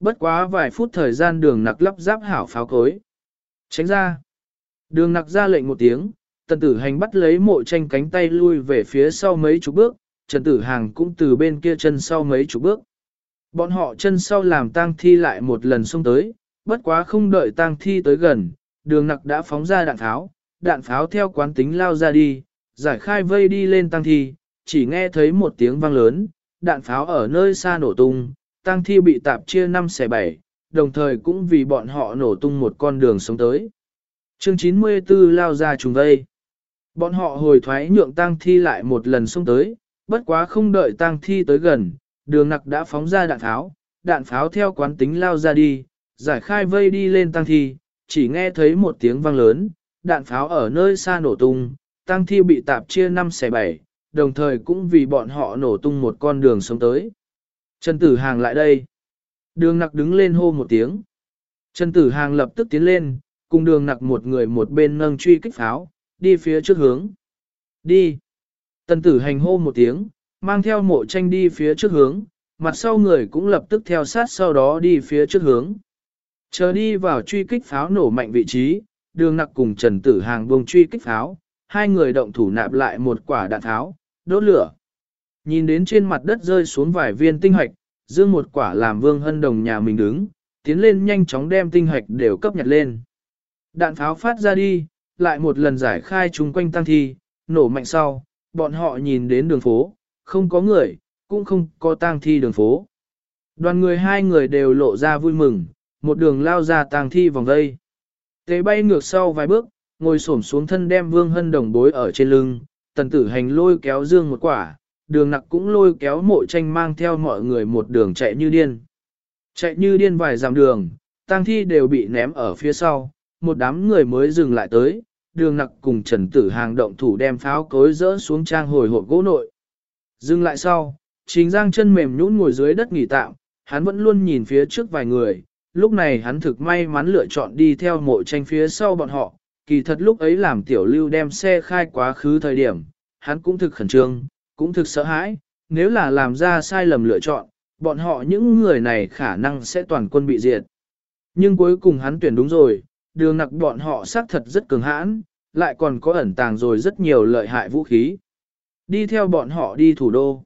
Bất quá vài phút thời gian đường nặc lắp ráp hảo pháo cối. Tránh ra. Đường nặc ra lệnh một tiếng, tần tử hành bắt lấy mộ tranh cánh tay lui về phía sau mấy chục bước, trần tử hàng cũng từ bên kia chân sau mấy chục bước. Bọn họ chân sau làm tang thi lại một lần xông tới, bất quá không đợi tang thi tới gần, đường nặc đã phóng ra đạn pháo, đạn pháo theo quán tính lao ra đi, giải khai vây đi lên tang thi, chỉ nghe thấy một tiếng vang lớn, đạn pháo ở nơi xa nổ tung, tang thi bị tạp chia 5 xẻ 7, đồng thời cũng vì bọn họ nổ tung một con đường sống tới. Chương 94 lao ra trùng vây. Bọn họ hồi thoái nhượng tang thi lại một lần xông tới, bất quá không đợi tang thi tới gần, đường nặc đã phóng ra đạn pháo, đạn pháo theo quán tính lao ra đi, giải khai vây đi lên tang thi, chỉ nghe thấy một tiếng vang lớn, đạn pháo ở nơi xa nổ tung, tang thi bị tạp chia 5 xẻ 7, đồng thời cũng vì bọn họ nổ tung một con đường sống tới. Trần Tử Hàng lại đây. Đường nặc đứng lên hô một tiếng. Trần Tử Hàng lập tức tiến lên, cùng đường nặc một người một bên nâng truy kích pháo, đi phía trước hướng. Đi. Tần tử hành hô một tiếng, mang theo mộ tranh đi phía trước hướng, mặt sau người cũng lập tức theo sát sau đó đi phía trước hướng. Chờ đi vào truy kích pháo nổ mạnh vị trí, đường nặc cùng Trần Tử Hàng buông truy kích pháo, hai người động thủ nạp lại một quả đạn tháo, đốt lửa. Nhìn đến trên mặt đất rơi xuống vài viên tinh hạch, dương một quả làm vương hân đồng nhà mình đứng, tiến lên nhanh chóng đem tinh hạch đều cấp nhặt lên. Đạn pháo phát ra đi, lại một lần giải khai chung quanh tăng thi, nổ mạnh sau, bọn họ nhìn đến đường phố, không có người, cũng không có tang thi đường phố. Đoàn người hai người đều lộ ra vui mừng, một đường lao ra tang thi vòng vây. Tế bay ngược sau vài bước, ngồi xổm xuống thân đem vương hân đồng bối ở trên lưng, tần tử hành lôi kéo dương một quả, đường nặc cũng lôi kéo mộ tranh mang theo mọi người một đường chạy như điên. Chạy như điên vài dặm đường, tang thi đều bị ném ở phía sau, một đám người mới dừng lại tới, đường nặc cùng trần tử hàng động thủ đem pháo cối rỡ xuống trang hồi hộp gỗ nội. Dừng lại sau, chính giang chân mềm nhũn ngồi dưới đất nghỉ tạm, hắn vẫn luôn nhìn phía trước vài người, lúc này hắn thực may mắn lựa chọn đi theo mộ tranh phía sau bọn họ, kỳ thật lúc ấy làm tiểu lưu đem xe khai quá khứ thời điểm, hắn cũng thực khẩn trương, cũng thực sợ hãi, nếu là làm ra sai lầm lựa chọn, bọn họ những người này khả năng sẽ toàn quân bị diệt. Nhưng cuối cùng hắn tuyển đúng rồi, đường nặc bọn họ xác thật rất cường hãn, lại còn có ẩn tàng rồi rất nhiều lợi hại vũ khí. Đi theo bọn họ đi thủ đô.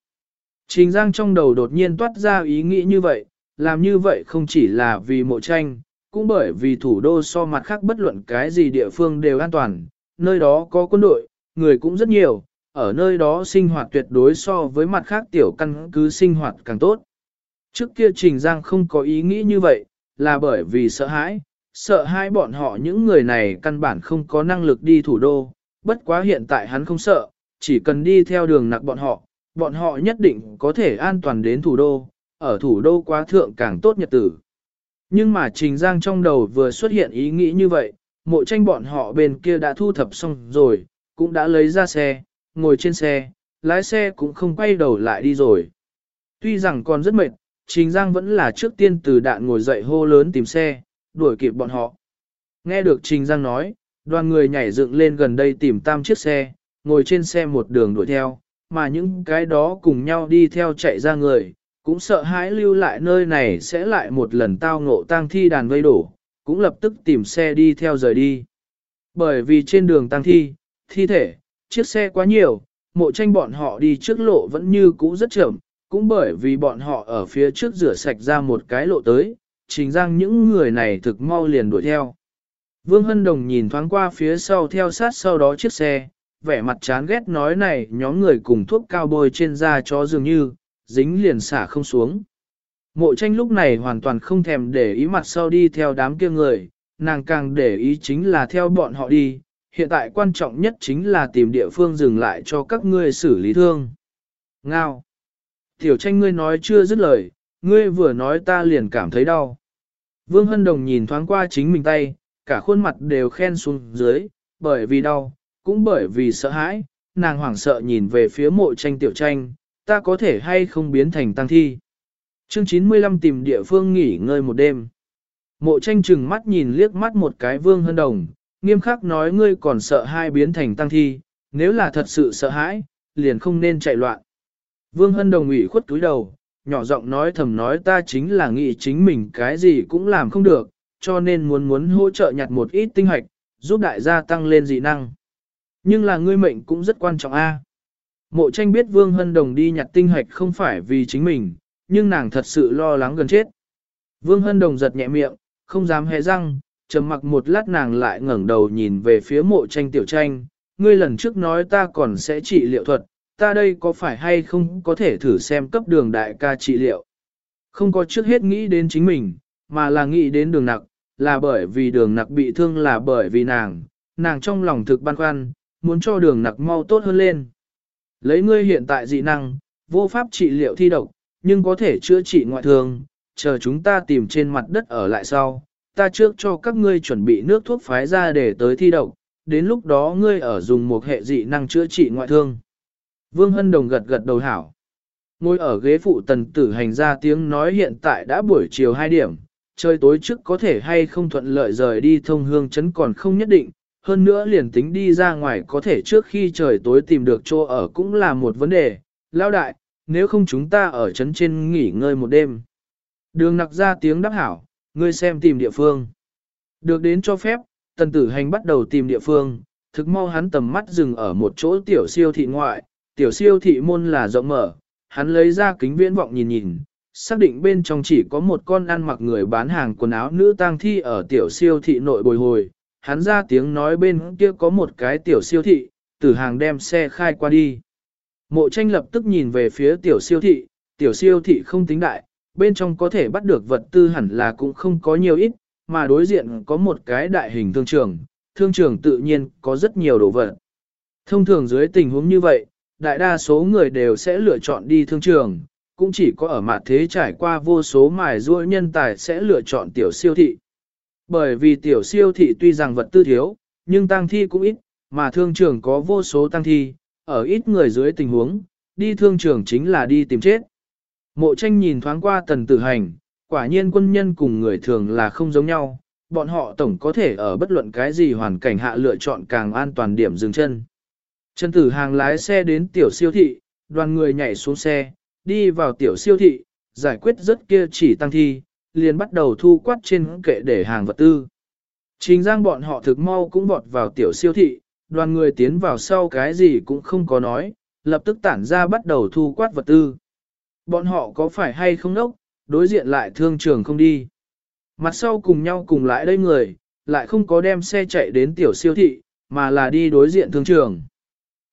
Trình Giang trong đầu đột nhiên toát ra ý nghĩ như vậy, làm như vậy không chỉ là vì mộ tranh, cũng bởi vì thủ đô so mặt khác bất luận cái gì địa phương đều an toàn, nơi đó có quân đội, người cũng rất nhiều, ở nơi đó sinh hoạt tuyệt đối so với mặt khác tiểu căn cứ sinh hoạt càng tốt. Trước kia Trình Giang không có ý nghĩ như vậy, là bởi vì sợ hãi, sợ hai bọn họ những người này căn bản không có năng lực đi thủ đô, bất quá hiện tại hắn không sợ, chỉ cần đi theo đường nặc bọn họ, bọn họ nhất định có thể an toàn đến thủ đô, ở thủ đô quá thượng càng tốt nhật tử. Nhưng mà Trình Giang trong đầu vừa xuất hiện ý nghĩ như vậy, mộ tranh bọn họ bên kia đã thu thập xong rồi, cũng đã lấy ra xe, ngồi trên xe, lái xe cũng không quay đầu lại đi rồi. Tuy rằng còn rất mệt, Trình Giang vẫn là trước tiên từ đạn ngồi dậy hô lớn tìm xe, đuổi kịp bọn họ. Nghe được Trình Giang nói, đoàn người nhảy dựng lên gần đây tìm tam chiếc xe, ngồi trên xe một đường đuổi theo, mà những cái đó cùng nhau đi theo chạy ra người, cũng sợ hãi lưu lại nơi này sẽ lại một lần tao ngộ tang thi đàn vây đổ, cũng lập tức tìm xe đi theo rời đi. Bởi vì trên đường tang thi, thi thể, chiếc xe quá nhiều, mộ tranh bọn họ đi trước lộ vẫn như cũ rất chậm, cũng bởi vì bọn họ ở phía trước rửa sạch ra một cái lộ tới, chính giang những người này thực mau liền đuổi theo. Vương Hân Đồng nhìn thoáng qua phía sau theo sát sau đó chiếc xe, vẻ mặt chán ghét nói này nhóm người cùng thuốc cao bôi trên da chó dường như, dính liền xả không xuống. Mộ tranh lúc này hoàn toàn không thèm để ý mặt sau đi theo đám kia người, nàng càng để ý chính là theo bọn họ đi, hiện tại quan trọng nhất chính là tìm địa phương dừng lại cho các ngươi xử lý thương. Ngao! Tiểu tranh ngươi nói chưa dứt lời, ngươi vừa nói ta liền cảm thấy đau. Vương Hân Đồng nhìn thoáng qua chính mình tay, cả khuôn mặt đều khen xuống dưới, bởi vì đau, cũng bởi vì sợ hãi, nàng hoảng sợ nhìn về phía mộ tranh tiểu tranh, ta có thể hay không biến thành tăng thi. Chương 95 tìm địa phương nghỉ ngơi một đêm. Mộ tranh chừng mắt nhìn liếc mắt một cái vương hân đồng, nghiêm khắc nói ngươi còn sợ hai biến thành tăng thi, nếu là thật sự sợ hãi, liền không nên chạy loạn. Vương hân đồng ủy khuất túi đầu, nhỏ giọng nói thầm nói ta chính là nghĩ chính mình cái gì cũng làm không được, cho nên muốn muốn hỗ trợ nhặt một ít tinh hoạch, giúp đại gia tăng lên dị năng. Nhưng là ngươi mệnh cũng rất quan trọng a. Mộ tranh biết Vương Hân Đồng đi nhặt tinh hoạch không phải vì chính mình, nhưng nàng thật sự lo lắng gần chết. Vương Hân Đồng giật nhẹ miệng, không dám hé răng, trầm mặc một lát nàng lại ngẩng đầu nhìn về phía mộ tranh tiểu tranh, ngươi lần trước nói ta còn sẽ trị liệu thuật, ta đây có phải hay không có thể thử xem cấp đường đại ca trị liệu. Không có trước hết nghĩ đến chính mình, mà là nghĩ đến đường nặc, là bởi vì đường nặc bị thương là bởi vì nàng, nàng trong lòng thực băn khoăn, muốn cho đường nặc mau tốt hơn lên. Lấy ngươi hiện tại dị năng, vô pháp trị liệu thi độc, nhưng có thể chữa trị ngoại thương, chờ chúng ta tìm trên mặt đất ở lại sau, ta trước cho các ngươi chuẩn bị nước thuốc phái ra để tới thi độc, đến lúc đó ngươi ở dùng một hệ dị năng chữa trị ngoại thương. Vương Hân Đồng gật gật đầu hảo. Ngồi ở ghế phụ tần tử hành ra tiếng nói hiện tại đã buổi chiều 2 điểm, trời tối trước có thể hay không thuận lợi rời đi thông hương chấn còn không nhất định, hơn nữa liền tính đi ra ngoài có thể trước khi trời tối tìm được chỗ ở cũng là một vấn đề. Lão đại, nếu không chúng ta ở chấn trên nghỉ ngơi một đêm. Đường nặc ra tiếng đáp hảo, ngươi xem tìm địa phương. Được đến cho phép, tần tử hành bắt đầu tìm địa phương, thực mau hắn tầm mắt dừng ở một chỗ tiểu siêu thị ngoại, tiểu siêu thị môn là rộng mở, hắn lấy ra kính viễn vọng nhìn nhìn, xác định bên trong chỉ có một con ăn mặc người bán hàng quần áo nữ tang thi ở tiểu siêu thị nội bồi hồi, hắn ra tiếng nói bên kia có một cái tiểu siêu thị, tử hàng đem xe khai qua đi. Mộ tranh lập tức nhìn về phía tiểu siêu thị, tiểu siêu thị không tính đại, bên trong có thể bắt được vật tư hẳn là cũng không có nhiều ít, mà đối diện có một cái đại hình thương trường, thương trường tự nhiên có rất nhiều đồ vật. Thông thường dưới tình huống như vậy, đại đa số người đều sẽ lựa chọn đi thương trường, cũng chỉ có ở mặt thế trải qua vô số mài ruôi nhân tài sẽ lựa chọn tiểu siêu thị. Bởi vì tiểu siêu thị tuy rằng vật tư thiếu, nhưng tăng thi cũng ít, mà thương trường có vô số tăng thi, ở ít người dưới tình huống, đi thương trường chính là đi tìm chết. Mộ tranh nhìn thoáng qua tần tử hành, quả nhiên quân nhân cùng người thường là không giống nhau, bọn họ tổng có thể ở bất luận cái gì hoàn cảnh hạ lựa chọn càng an toàn điểm dừng chân. Trần tử hàng lái xe đến tiểu siêu thị, đoàn người nhảy xuống xe, đi vào tiểu siêu thị, giải quyết rất kia chỉ tăng thi, liền bắt đầu thu quát trên kệ để hàng vật tư. Trình giang bọn họ thực mau cũng vọt vào tiểu siêu thị, đoàn người tiến vào sau cái gì cũng không có nói, lập tức tản ra bắt đầu thu quát vật tư. Bọn họ có phải hay không nốc, đối diện lại thương trường không đi. Mặt sau cùng nhau cùng lại đây người, lại không có đem xe chạy đến tiểu siêu thị, mà là đi đối diện thương trường.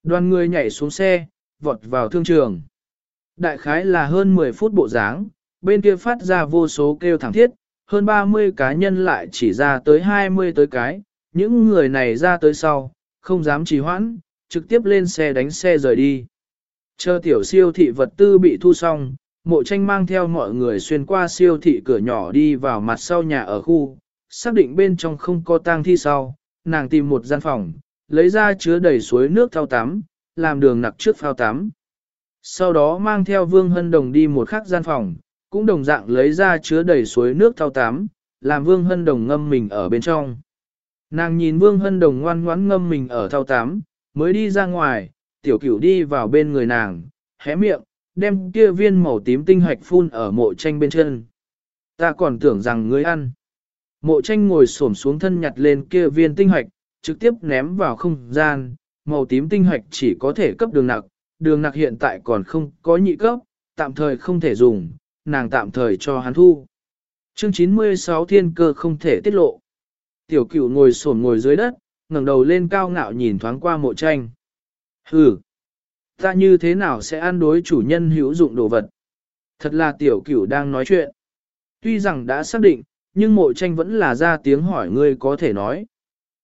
Đoàn người nhảy xuống xe, vọt vào thương trường. Đại khái là hơn 10 phút bộ dáng, bên kia phát ra vô số kêu thẳng thiết, hơn 30 cá nhân lại chỉ ra tới 20 tới cái, những người này ra tới sau, không dám trì hoãn, trực tiếp lên xe đánh xe rời đi. Chờ tiểu siêu thị vật tư bị thu xong, mộ tranh mang theo mọi người xuyên qua siêu thị cửa nhỏ đi vào mặt sau nhà ở khu, xác định bên trong không có tang thi sau, nàng tìm một gian phòng, lấy ra chứa đầy suối nước thao tắm, làm đường nặc trước phao tắm. Sau đó mang theo Vương Hân Đồng đi một khác gian phòng, cũng đồng dạng lấy ra chứa đầy suối nước thao tắm, làm Vương Hân Đồng ngâm mình ở bên trong. Nàng nhìn Vương Hân Đồng ngoan ngoãn ngâm mình ở thao tắm, mới đi ra ngoài, tiểu cửu đi vào bên người nàng, hé miệng, đem kia viên màu tím tinh hạch phun ở mộ tranh bên chân. Ta còn tưởng rằng ngươi ăn. Mộ tranh ngồi xổm xuống thân nhặt lên kia viên tinh hạch, trực tiếp ném vào không gian, màu tím tinh hạch chỉ có thể cấp đường nặc, đường nặc hiện tại còn không có nhị cấp, tạm thời không thể dùng, nàng tạm thời cho hắn thu. Chương 96 thiên cơ không thể tiết lộ. Tiểu cửu ngồi xổm ngồi dưới đất, ngẩng đầu lên cao ngạo nhìn thoáng qua mộ tranh. Hừ, ta như thế nào sẽ ăn đối chủ nhân hữu dụng đồ vật? Thật là tiểu cửu đang nói chuyện. Tuy rằng đã xác định, nhưng mộ tranh vẫn là ra tiếng hỏi ngươi có thể nói.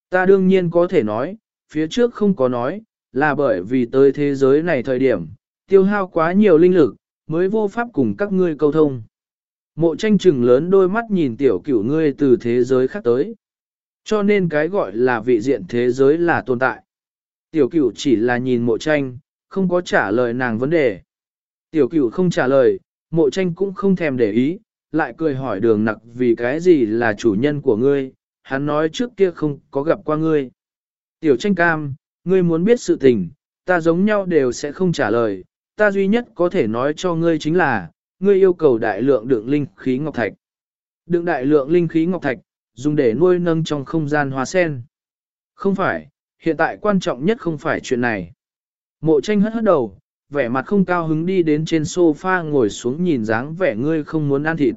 Ta đương nhiên có thể nói, phía trước không có nói, là bởi vì tới thế giới này thời điểm, tiêu hao quá nhiều linh lực, mới vô pháp cùng các ngươi câu thông. Mộ tranh trừng lớn đôi mắt nhìn tiểu cửu ngươi từ thế giới khác tới. Cho nên cái gọi là vị diện thế giới là tồn tại. Tiểu cửu chỉ là nhìn mộ tranh, không có trả lời nàng vấn đề. Tiểu cửu không trả lời, mộ tranh cũng không thèm để ý, lại cười hỏi đường nặc vì cái gì là chủ nhân của ngươi, hắn nói trước kia không có gặp qua ngươi. Tiểu tranh cam, ngươi muốn biết sự tình, ta giống nhau đều sẽ không trả lời, ta duy nhất có thể nói cho ngươi chính là, ngươi yêu cầu đại lượng đựng linh khí ngọc thạch. Đựng đại lượng linh khí ngọc thạch, dùng để nuôi nâng trong không gian hóa sen. Không phải, hiện tại quan trọng nhất không phải chuyện này. Mộ tranh hất hất đầu, vẻ mặt không cao hứng đi đến trên sofa ngồi xuống nhìn dáng vẻ ngươi không muốn ăn thịt.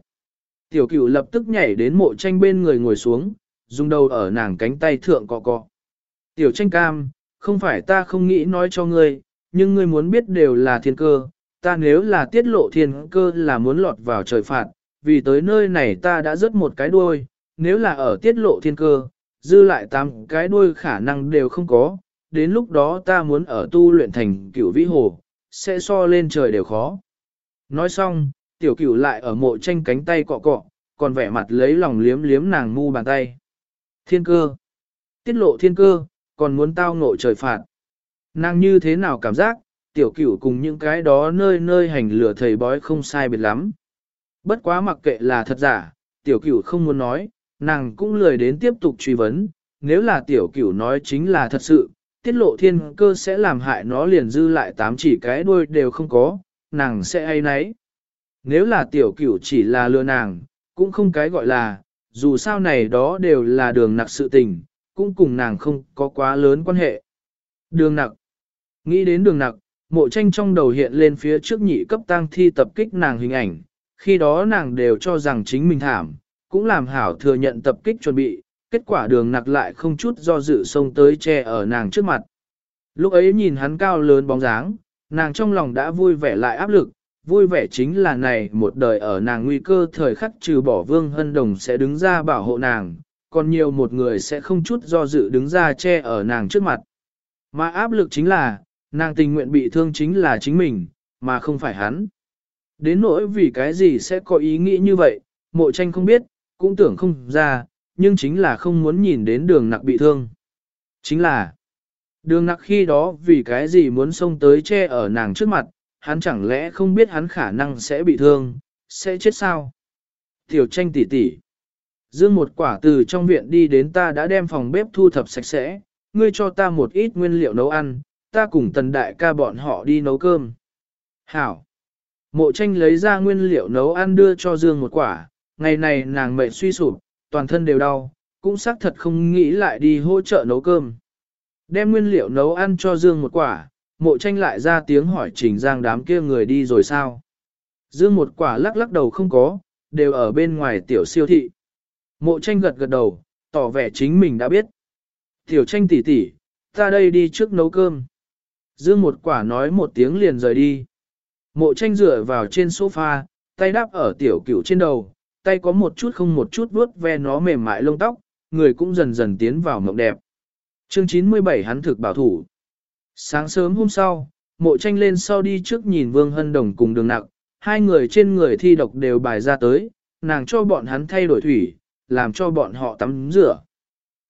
Tiểu cửu lập tức nhảy đến mộ tranh bên người ngồi xuống, dùng đầu ở nàng cánh tay thượng cọ cọ. Tiểu tranh cam, không phải ta không nghĩ nói cho ngươi, nhưng ngươi muốn biết đều là thiên cơ, ta nếu là tiết lộ thiên cơ là muốn lọt vào trời phạt, vì tới nơi này ta đã rớt một cái đuôi, nếu là ở tiết lộ thiên cơ, dư lại tám cái đuôi khả năng đều không có, đến lúc đó ta muốn ở tu luyện thành cửu vĩ hồ, sẽ so lên trời đều khó. Nói xong, tiểu cửu lại ở mộ tranh cánh tay cọ cọ, còn vẻ mặt lấy lòng liếm liếm nàng mu bàn tay. Thiên cơ. Tiết lộ thiên cơ, còn muốn tao ngộ trời phạt. Nàng như thế nào cảm giác, tiểu cửu cùng những cái đó nơi nơi hành lửa thầy bói không sai biệt lắm. Bất quá mặc kệ là thật giả, tiểu cửu không muốn nói, nàng cũng lười đến tiếp tục truy vấn, nếu là tiểu cửu nói chính là thật sự, tiết lộ thiên cơ sẽ làm hại nó liền dư lại tám chỉ cái đuôi đều không có, nàng sẽ ai nấy. Nếu là tiểu cửu chỉ là lừa nàng, cũng không cái gọi là, dù sao này đó đều là đường nặc sự tình, cũng cùng nàng không có quá lớn quan hệ. Đường nặc. Nghĩ đến đường nặc, mộ tranh trong đầu hiện lên phía trước nhị cấp tăng thi tập kích nàng hình ảnh, khi đó nàng đều cho rằng chính mình thảm, cũng làm hảo thừa nhận tập kích chuẩn bị, kết quả đường nặc lại không chút do dự xông tới che ở nàng trước mặt. Lúc ấy nhìn hắn cao lớn bóng dáng, nàng trong lòng đã vui vẻ lại áp lực, vui vẻ chính là này một đời ở nàng nguy cơ thời khắc trừ bỏ vương hân đồng sẽ đứng ra bảo hộ nàng, còn nhiều một người sẽ không chút do dự đứng ra che ở nàng trước mặt. Mà áp lực chính là, nàng tình nguyện bị thương chính là chính mình, mà không phải hắn. Đến nỗi vì cái gì sẽ có ý nghĩ như vậy, mộ tranh không biết, cũng tưởng không ra, nhưng chính là không muốn nhìn đến đường nặc bị thương. Chính là, đường nặc khi đó vì cái gì muốn xông tới che ở nàng trước mặt, hắn chẳng lẽ không biết hắn khả năng sẽ bị thương, sẽ chết sao? Tiểu tranh tỉ tỉ. Dương một quả từ trong viện đi đến ta đã đem phòng bếp thu thập sạch sẽ, ngươi cho ta một ít nguyên liệu nấu ăn, ta cùng tần đại ca bọn họ đi nấu cơm. Hảo. Mộ tranh lấy ra nguyên liệu nấu ăn đưa cho Dương một quả, ngày này nàng mệt suy sụp, toàn thân đều đau, cũng xác thật không nghĩ lại đi hỗ trợ nấu cơm. Đem nguyên liệu nấu ăn cho Dương một quả, mộ tranh lại ra tiếng hỏi trình giang đám kia người đi rồi sao. Dương một quả lắc lắc đầu không có, đều ở bên ngoài tiểu siêu thị. Mộ tranh gật gật đầu, tỏ vẻ chính mình đã biết. Tiểu tranh tỉ tỉ, ta đây đi trước nấu cơm. Dương một quả nói một tiếng liền rời đi. Mộ tranh dựa vào trên sofa, tay đáp ở tiểu cửu trên đầu, tay có một chút không một chút vuốt ve nó mềm mại lông tóc, người cũng dần dần tiến vào mộng đẹp. Chương 97 hắn thực bảo thủ. Sáng sớm hôm sau, mộ tranh lên sau đi trước nhìn Vương Hân Đồng cùng đường nặng, hai người trên người thi độc đều bài ra tới, nàng cho bọn hắn thay đổi thủy, làm cho bọn họ tắm rửa.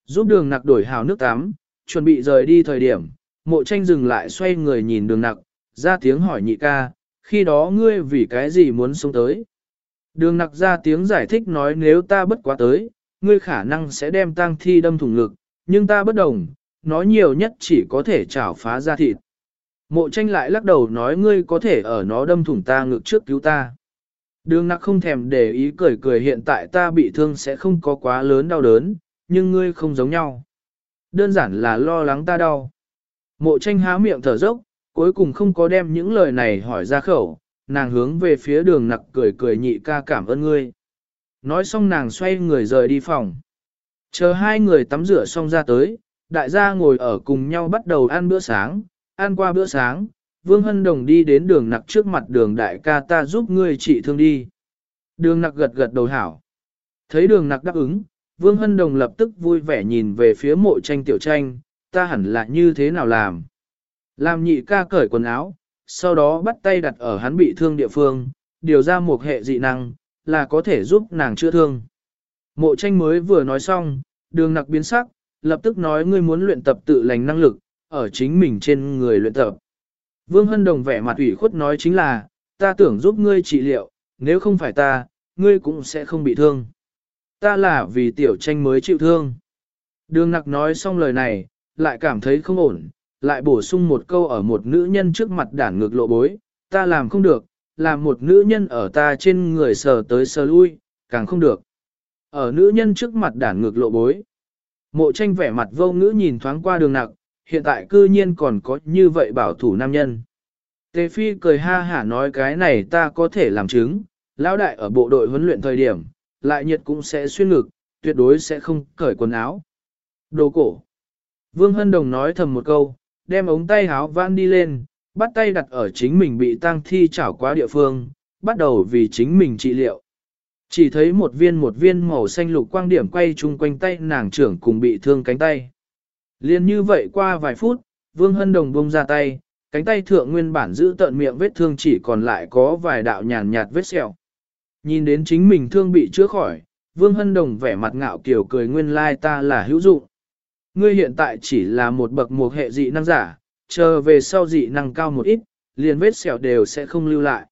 Giúp đường nặc đổi hào nước tắm, chuẩn bị rời đi thời điểm, mộ tranh dừng lại xoay người nhìn đường nặc, ra tiếng hỏi nhị ca, khi đó ngươi vì cái gì muốn sống tới. Đường nặc ra tiếng giải thích nói nếu ta bất quá tới, ngươi khả năng sẽ đem tang thi đâm thủng ngực, nhưng ta bất đồng, nói nhiều nhất chỉ có thể chảo phá ra thịt. Mộ tranh lại lắc đầu nói ngươi có thể ở nó đâm thủng ta ngực trước cứu ta. Đường nặc không thèm để ý cười cười hiện tại ta bị thương sẽ không có quá lớn đau đớn, nhưng ngươi không giống nhau. Đơn giản là lo lắng ta đau. Mộ tranh há miệng thở dốc, cuối cùng không có đem những lời này hỏi ra khẩu, nàng hướng về phía đường nặc cười cười nhị ca cảm ơn ngươi. Nói xong nàng xoay người rời đi phòng. Chờ hai người tắm rửa xong ra tới, đại gia ngồi ở cùng nhau bắt đầu ăn bữa sáng, ăn qua bữa sáng, Vương Hân Đồng đi đến đường nặc trước mặt đường đại ca ta giúp ngươi trị thương đi. Đường nặc gật gật đầu hảo. Thấy đường nặc đáp ứng, Vương Hân Đồng lập tức vui vẻ nhìn về phía mộ tranh tiểu tranh, ta hẳn là như thế nào làm. Làm nhị ca cởi quần áo, sau đó bắt tay đặt ở hắn bị thương địa phương, điều ra một hệ dị năng, là có thể giúp nàng chữa thương. Mộ tranh mới vừa nói xong, đường nặc biến sắc, lập tức nói ngươi muốn luyện tập tự lành năng lực, ở chính mình trên người luyện tập. Vương Hân Đồng vẻ mặt ủy khuất nói chính là, ta tưởng giúp ngươi trị liệu, nếu không phải ta, ngươi cũng sẽ không bị thương. Ta là vì tiểu tranh mới chịu thương. Đường nặc nói xong lời này, lại cảm thấy không ổn, lại bổ sung một câu ở một nữ nhân trước mặt đản ngược lộ bối, ta làm không được, làm một nữ nhân ở ta trên người sờ tới sờ lui, càng không được. Ở nữ nhân trước mặt đản ngược lộ bối. Mộ tranh vẻ mặt vô ngữ nhìn thoáng qua đường nặng hiện tại cư nhiên còn có như vậy bảo thủ nam nhân. Tề Phi cười ha hả nói cái này ta có thể làm chứng, lão đại ở bộ đội huấn luyện thời điểm, lại nhiệt cũng sẽ xuyên ngực, tuyệt đối sẽ không cởi quần áo. Đồ cổ. Vương Hân Đồng nói thầm một câu, đem ống tay áo van đi lên, bắt tay đặt ở chính mình bị tang thi chảo qua địa phương, bắt đầu vì chính mình trị liệu. Chỉ thấy một viên một viên màu xanh lục quang điểm quay chung quanh tay nàng trưởng cùng bị thương cánh tay. Liên như vậy qua vài phút, Vương Hân Đồng bông ra tay, cánh tay thượng nguyên bản giữ tận miệng vết thương chỉ còn lại có vài đạo nhàn nhạt vết sẹo. Nhìn đến chính mình thương bị chữa khỏi, Vương Hân Đồng vẻ mặt ngạo kiều cười nguyên lai ta là hữu dụng. Ngươi hiện tại chỉ là một bậc một hệ dị năng giả, chờ về sau dị năng cao một ít, liền vết sẹo đều sẽ không lưu lại.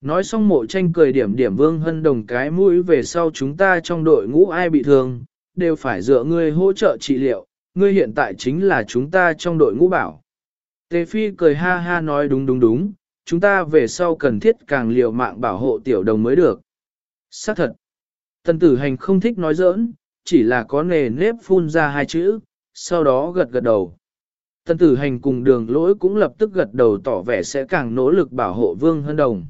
Nói xong mộ tranh cười điểm điểm Vương Hân Đồng cái mũi về sau chúng ta trong đội ngũ ai bị thương, đều phải dựa ngươi hỗ trợ trị liệu, ngươi hiện tại chính là chúng ta trong đội ngũ bảo. Tề Phi cười ha ha nói đúng đúng đúng, chúng ta về sau cần thiết càng liều mạng bảo hộ tiểu đồng mới được. Xác thật. Tần tử hành không thích nói giỡn, chỉ là có nề nếp phun ra hai chữ, sau đó gật gật đầu. Tân tử hành cùng đường lỗi cũng lập tức gật đầu tỏ vẻ sẽ càng nỗ lực bảo hộ Vương Hân Đồng.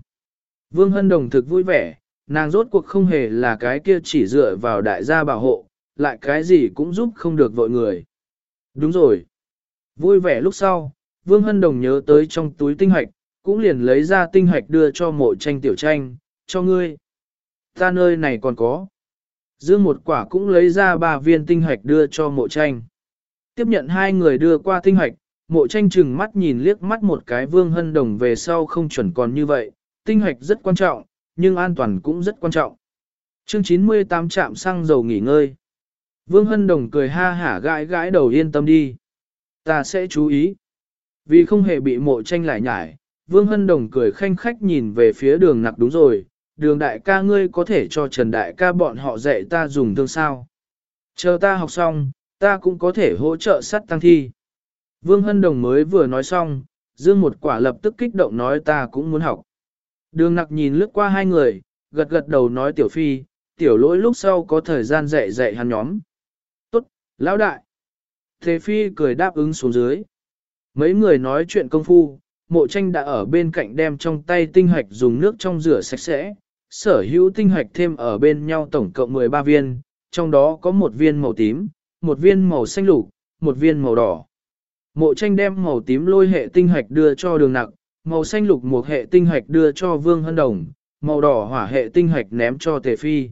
Vương Hân Đồng thực vui vẻ, nàng rốt cuộc không hề là cái kia chỉ dựa vào đại gia bảo hộ, lại cái gì cũng giúp không được vội người. Đúng rồi. Vui vẻ lúc sau, Vương Hân Đồng nhớ tới trong túi tinh hạch, cũng liền lấy ra tinh hạch đưa cho mộ tranh tiểu tranh, cho ngươi. Ta nơi này còn có. Dương một quả cũng lấy ra ba viên tinh hạch đưa cho mộ tranh. Tiếp nhận hai người đưa qua tinh hạch, mộ tranh chừng mắt nhìn liếc mắt một cái Vương Hân Đồng về sau không chuẩn còn như vậy. Tinh hạch rất quan trọng, nhưng an toàn cũng rất quan trọng. Chương 98 chạm xăng dầu nghỉ ngơi. Vương Hân Đồng cười ha hả gãi gãi đầu yên tâm đi. Ta sẽ chú ý. Vì không hề bị mộ tranh lại nhải, Vương Hân Đồng cười khanh khách nhìn về phía đường nặc đúng rồi, đường đại ca ngươi có thể cho Trần đại ca bọn họ dạy ta dùng thương sao. Chờ ta học xong, ta cũng có thể hỗ trợ sắt tăng thi. Vương Hân Đồng mới vừa nói xong, Dương một quả lập tức kích động nói ta cũng muốn học. Đường nặc nhìn lướt qua hai người, gật gật đầu nói tiểu phi, tiểu lỗi lúc sau có thời gian dạy dạy hắn nhóm. Tốt, lão đại. Thế phi cười đáp ứng xuống dưới. Mấy người nói chuyện công phu, mộ tranh đã ở bên cạnh đem trong tay tinh hạch dùng nước trong rửa sạch sẽ, sở hữu tinh hạch thêm ở bên nhau tổng cộng 13 viên, trong đó có một viên màu tím, một viên màu xanh lục, một viên màu đỏ. Mộ tranh đem màu tím lôi hệ tinh hạch đưa cho đường nặc, màu xanh lục một hệ tinh hạch đưa cho vương hân đồng, màu đỏ hỏa hệ tinh hạch ném cho tề phi.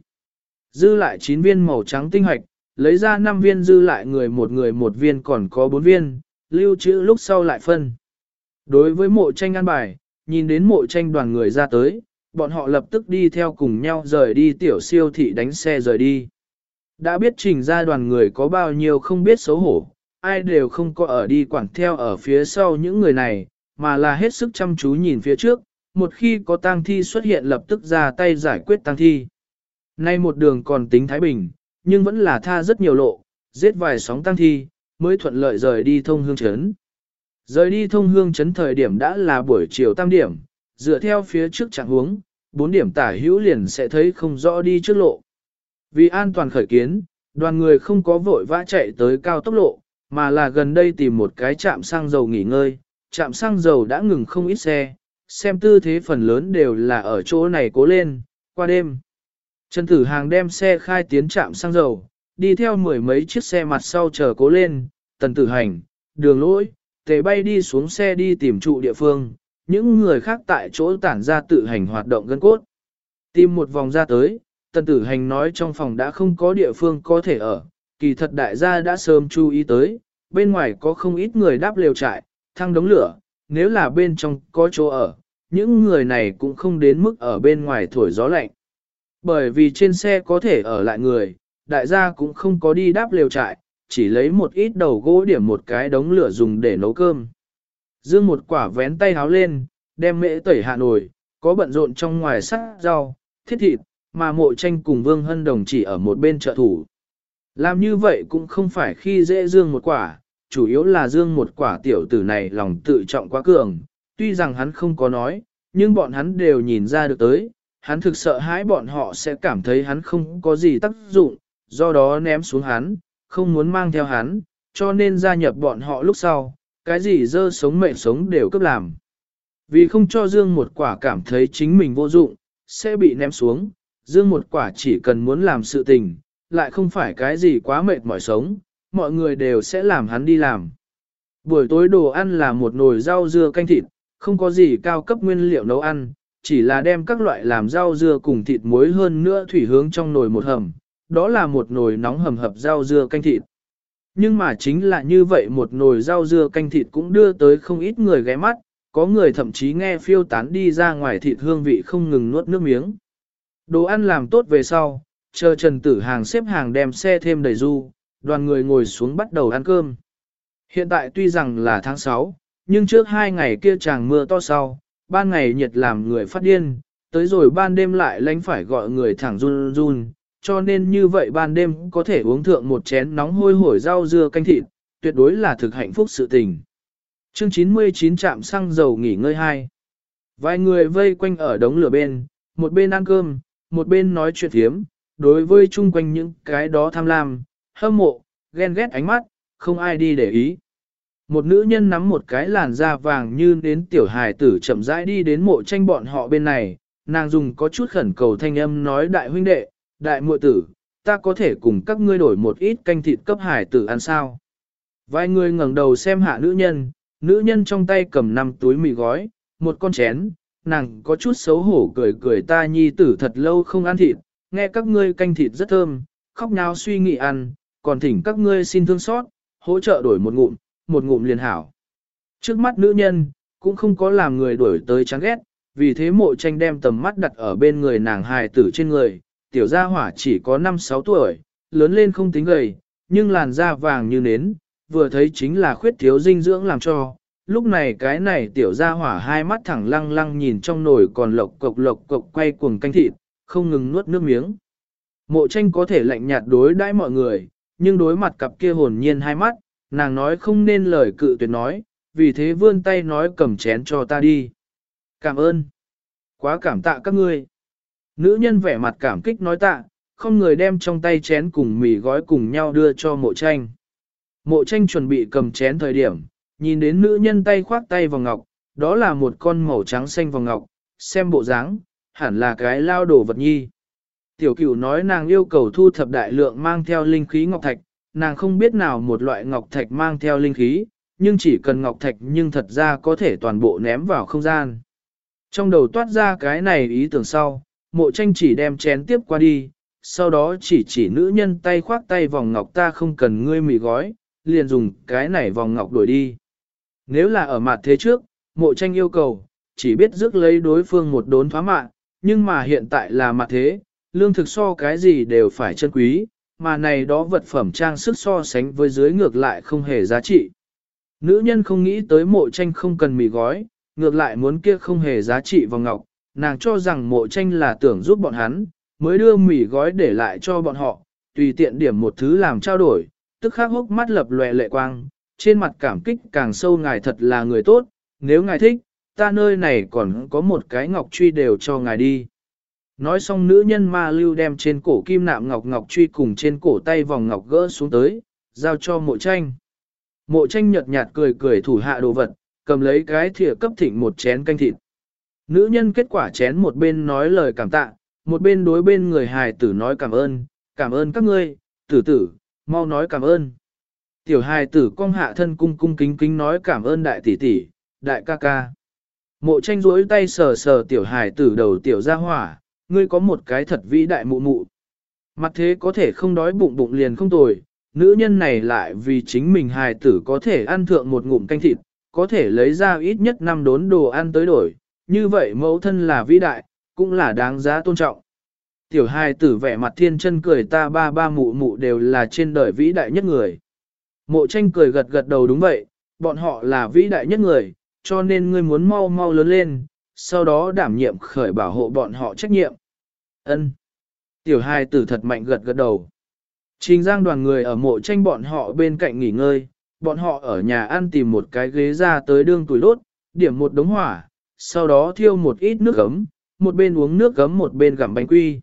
Dư lại 9 viên màu trắng tinh hạch, lấy ra 5 viên dư lại người một người một viên còn có 4 viên, lưu trữ lúc sau lại phân. Đối với mộ tranh ăn bài, nhìn đến mộ tranh đoàn người ra tới, bọn họ lập tức đi theo cùng nhau rời đi tiểu siêu thị đánh xe rời đi. Đã biết trình ra đoàn người có bao nhiêu không biết xấu hổ, ai đều không có ở đi quản theo ở phía sau những người này, mà là hết sức chăm chú nhìn phía trước, một khi có tang thi xuất hiện lập tức ra tay giải quyết tang thi. Nay một đường còn tính Thái Bình, nhưng vẫn là tha rất nhiều lộ, giết vài sóng tang thi, mới thuận lợi rời đi thông hương chấn. Rời đi thông hương chấn thời điểm đã là buổi chiều tam điểm, dựa theo phía trước trạng hướng bốn điểm tả hữu liền sẽ thấy không rõ đi trước lộ. Vì an toàn khởi kiến, đoàn người không có vội vã chạy tới cao tốc lộ, mà là gần đây tìm một cái trạm xăng dầu nghỉ ngơi, trạm xăng dầu đã ngừng không ít xe, xem tư thế phần lớn đều là ở chỗ này cố lên, qua đêm. Trần Tử Hàng đem xe khai tiến trạm xăng dầu, đi theo mười mấy chiếc xe mặt sau chờ cố lên, tần tử hành, đường lỗi, tề bay đi xuống xe đi tìm trụ địa phương, những người khác tại chỗ tản ra tự hành hoạt động gân cốt. Tìm một vòng ra tới, tần tử hành nói trong phòng đã không có địa phương có thể ở, kỳ thật đại gia đã sớm chú ý tới, bên ngoài có không ít người đáp lều trại, thăng đống lửa, nếu là bên trong có chỗ ở, những người này cũng không đến mức ở bên ngoài thổi gió lạnh. Bởi vì trên xe có thể ở lại người, đại gia cũng không có đi đáp lều trại, chỉ lấy một ít đầu gỗ điểm một cái đống lửa dùng để nấu cơm. Dương một quả vén tay háo lên, đem mễ tẩy hạ nổi có bận rộn trong ngoài sắc rau, thiết thịt, mà mộ tranh cùng Vương Hân Đồng chỉ ở một bên trợ thủ. Làm như vậy cũng không phải khi dễ Dương một quả, chủ yếu là Dương một quả tiểu tử này lòng tự trọng quá cường, tuy rằng hắn không có nói, nhưng bọn hắn đều nhìn ra được tới, hắn thực sợ hãi bọn họ sẽ cảm thấy hắn không có gì tác dụng, do đó ném xuống hắn, không muốn mang theo hắn, cho nên gia nhập bọn họ lúc sau, cái gì dơ sống mệnh sống đều cấp làm. Vì không cho Dương một quả cảm thấy chính mình vô dụng, sẽ bị ném xuống, Dương một quả chỉ cần muốn làm sự tình, lại không phải cái gì quá mệt mỏi sống, mọi người đều sẽ làm hắn đi làm. Buổi tối đồ ăn là một nồi rau dưa canh thịt, không có gì cao cấp nguyên liệu nấu ăn, chỉ là đem các loại làm rau dưa cùng thịt muối hơn nữa thủy hướng trong nồi một hầm, đó là một nồi nóng hầm hập rau dưa canh thịt. Nhưng mà chính là như vậy một nồi rau dưa canh thịt cũng đưa tới không ít người ghé mắt, có người thậm chí nghe phiêu tán đi ra ngoài thịt hương vị không ngừng nuốt nước miếng. Đồ ăn làm tốt về sau, chờ Trần Tử Hàng xếp hàng đem xe thêm đầy du, đoàn người ngồi xuống bắt đầu ăn cơm. Hiện tại tuy rằng là tháng 6, nhưng trước hai ngày kia chàng mưa to sau, ban ngày nhiệt làm người phát điên, tới rồi ban đêm lại lánh phải gọi người thẳng run run, cho nên như vậy ban đêm có thể uống thượng một chén nóng hôi hổi rau dưa canh thịt, tuyệt đối là thực hạnh phúc sự tình. Chương 99 trạm xăng dầu nghỉ ngơi hai. Vài người vây quanh ở đống lửa bên, một bên ăn cơm, một bên nói chuyện thiếm, đối với chung quanh những cái đó tham lam, hâm mộ, ghen ghét ánh mắt, không ai đi để ý. Một nữ nhân nắm một cái làn da vàng như đến tiểu hài tử chậm rãi đi đến mộ tranh bọn họ bên này, nàng dùng có chút khẩn cầu thanh âm nói đại huynh đệ, đại muội tử, ta có thể cùng các ngươi đổi một ít canh thịt cấp hải tử ăn sao. Vài người ngẩng đầu xem hạ nữ nhân, nữ nhân trong tay cầm năm túi mì gói, một con chén, nàng có chút xấu hổ cười cười ta nhi tử thật lâu không ăn thịt, nghe các ngươi canh thịt rất thơm, khóc nào suy nghĩ ăn, còn thỉnh các ngươi xin thương xót, hỗ trợ đổi một ngụm, một ngụm liền hảo. Trước mắt nữ nhân, cũng không có làm người đổi tới chán ghét, vì thế mộ tranh đem tầm mắt đặt ở bên người nàng hài tử trên người, tiểu gia hỏa chỉ có 5-6 tuổi, lớn lên không tính gầy, nhưng làn da vàng như nến, vừa thấy chính là khuyết thiếu dinh dưỡng làm cho. Lúc này cái này tiểu gia hỏa hai mắt thẳng lăng lăng nhìn trong nồi còn lộc cộc lộc cộc quay cuồng canh thịt, không ngừng nuốt nước miếng. Mộ tranh có thể lạnh nhạt đối đãi mọi người, nhưng đối mặt cặp kia hồn nhiên hai mắt, nàng nói không nên lời cự tuyệt nói, vì thế vươn tay nói cầm chén cho ta đi. Cảm ơn. Quá cảm tạ các ngươi. Nữ nhân vẻ mặt cảm kích nói tạ, không người đem trong tay chén cùng mì gói cùng nhau đưa cho mộ tranh. Mộ tranh chuẩn bị cầm chén thời điểm, nhìn đến nữ nhân tay khoác tay vào ngọc, đó là một con màu trắng xanh vào ngọc, xem bộ dáng, hẳn là cái lao đổ vật nhi. Tiểu cửu nói nàng yêu cầu thu thập đại lượng mang theo linh khí ngọc thạch, nàng không biết nào một loại ngọc thạch mang theo linh khí, nhưng chỉ cần ngọc thạch nhưng thật ra có thể toàn bộ ném vào không gian. Trong đầu toát ra cái này ý tưởng sau, mộ tranh chỉ đem chén tiếp qua đi, sau đó chỉ chỉ nữ nhân tay khoác tay vòng ngọc ta không cần ngươi mì gói, liền dùng cái này vòng ngọc đổi đi. Nếu là ở mặt thế trước, mộ tranh yêu cầu, chỉ biết rước lấy đối phương một đốn thoá mạng, nhưng mà hiện tại là mặt thế, lương thực so cái gì đều phải chân quý, mà này đó vật phẩm trang sức so sánh với dưới ngược lại không hề giá trị. Nữ nhân không nghĩ tới mộ tranh không cần mì gói, ngược lại muốn kia không hề giá trị vào ngọc, nàng cho rằng mộ tranh là tưởng giúp bọn hắn, mới đưa mì gói để lại cho bọn họ, tùy tiện điểm một thứ làm trao đổi, tức khắc hốc mắt lập lòe lệ quang, trên mặt cảm kích càng sâu ngài thật là người tốt, nếu ngài thích, ta nơi này còn có một cái ngọc truy đều cho ngài đi. Nói xong nữ nhân ma lưu đem trên cổ kim nạm ngọc ngọc truy cùng trên cổ tay vòng ngọc gỡ xuống tới, giao cho mộ tranh. Mộ tranh nhợt nhạt cười cười thủ hạ đồ vật, cầm lấy cái thìa cấp thịnh một chén canh thịt. Nữ nhân kết quả chén một bên nói lời cảm tạ, một bên đối bên người hài tử nói cảm ơn, cảm ơn các ngươi, tử tử, mau nói cảm ơn. Tiểu hài tử cong hạ thân cung cung kính kính nói cảm ơn đại tỷ tỷ, đại ca ca. Mộ tranh rỗi tay sờ sờ tiểu hài tử đầu tiểu ra hỏa, ngươi có một cái thật vĩ đại mụ mụ. Mặt thế có thể không đói bụng bụng liền không tồi, nữ nhân này lại vì chính mình hài tử có thể ăn thượng một ngụm canh thịt, có thể lấy ra ít nhất năm đốn đồ ăn tới đổi, như vậy mẫu thân là vĩ đại, cũng là đáng giá tôn trọng. Tiểu hài tử vẻ mặt thiên chân cười ta ba ba mụ mụ đều là trên đời vĩ đại nhất người. Mộ tranh cười gật gật đầu đúng vậy, bọn họ là vĩ đại nhất người, cho nên ngươi muốn mau mau lớn lên, sau đó đảm nhiệm khởi bảo hộ bọn họ trách nhiệm. Ân. Tiểu hài tử thật mạnh gật gật đầu. Trình giang đoàn người ở mộ tranh bọn họ bên cạnh nghỉ ngơi, bọn họ ở nhà ăn tìm một cái ghế ra tới đương tuổi lốt, điểm một đống hỏa, sau đó thiêu một ít nước gấm, một bên uống nước gấm một bên gặm bánh quy.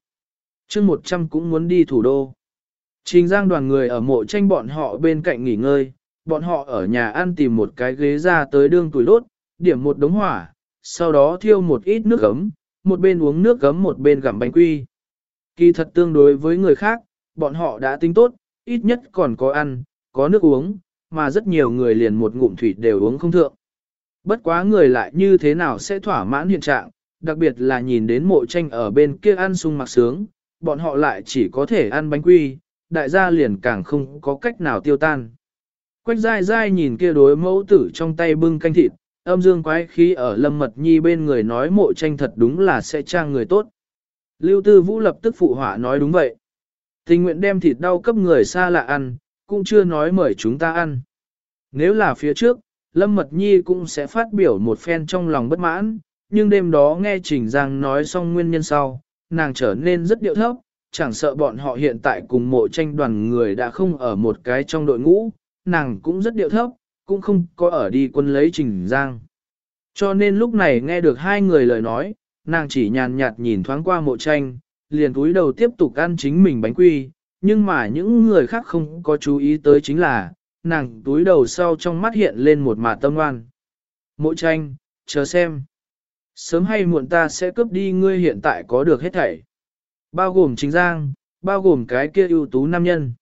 chương 100 cũng muốn đi thủ đô. Trình giang đoàn người ở mộ tranh bọn họ bên cạnh nghỉ ngơi, bọn họ ở nhà ăn tìm một cái ghế ra tới đương tuổi lốt điểm một đống hỏa, sau đó thiêu một ít nước gấm, một bên uống nước gấm một bên gặm bánh quy. Kỳ thật tương đối với người khác, bọn họ đã tính tốt, ít nhất còn có ăn, có nước uống, mà rất nhiều người liền một ngụm thủy đều uống không thượng. Bất quá người lại như thế nào sẽ thỏa mãn hiện trạng, đặc biệt là nhìn đến mộ tranh ở bên kia ăn sung mặc sướng, bọn họ lại chỉ có thể ăn bánh quy, đại gia liền càng không có cách nào tiêu tan. Quách dai dai nhìn kia đối mẫu tử trong tay bưng canh thịt, âm dương quái khí ở lâm mật nhi bên người nói mộ tranh thật đúng là sẽ trang người tốt. Lưu Tư Vũ lập tức phụ họa nói đúng vậy. Tình nguyện đem thịt đau cấp người xa lạ ăn, cũng chưa nói mời chúng ta ăn. Nếu là phía trước, Lâm Mật Nhi cũng sẽ phát biểu một phen trong lòng bất mãn, nhưng đêm đó nghe Trình Giang nói xong nguyên nhân sau, nàng trở nên rất điệu thấp, chẳng sợ bọn họ hiện tại cùng mộ tranh đoàn người đã không ở một cái trong đội ngũ, nàng cũng rất điệu thấp, cũng không có ở đi quân lấy Trình Giang. Cho nên lúc này nghe được hai người lời nói, nàng chỉ nhàn nhạt nhìn thoáng qua mộ tranh, liền túi đầu tiếp tục ăn chính mình bánh quy, nhưng mà những người khác không có chú ý tới chính là, nàng túi đầu sau trong mắt hiện lên một mạt tâm oan. Mộ tranh, chờ xem. Sớm hay muộn ta sẽ cướp đi ngươi hiện tại có được hết thảy. Bao gồm chính giang, bao gồm cái kia ưu tú nam nhân.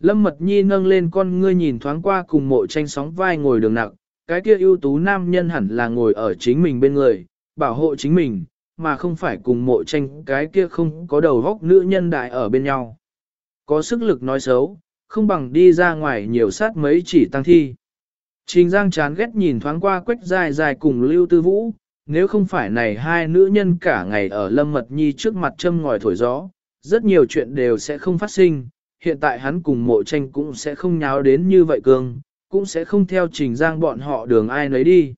Lâm Mật Nhi nâng lên con ngươi nhìn thoáng qua cùng mộ tranh sóng vai ngồi đường nặng, cái kia ưu tú nam nhân hẳn là ngồi ở chính mình bên người, bảo hộ chính mình, mà không phải cùng mộ tranh cái kia không có đầu góc nữ nhân đại ở bên nhau. Có sức lực nói xấu, không bằng đi ra ngoài nhiều sát mấy chỉ tăng thi. Trình Giang chán ghét nhìn thoáng qua quách dài dài cùng Lưu Tư Vũ, nếu không phải này hai nữ nhân cả ngày ở Lâm Mật Nhi trước mặt châm ngòi thổi gió, rất nhiều chuyện đều sẽ không phát sinh, hiện tại hắn cùng mộ tranh cũng sẽ không nháo đến như vậy cương, cũng sẽ không theo Trình Giang bọn họ đường ai nấy đi.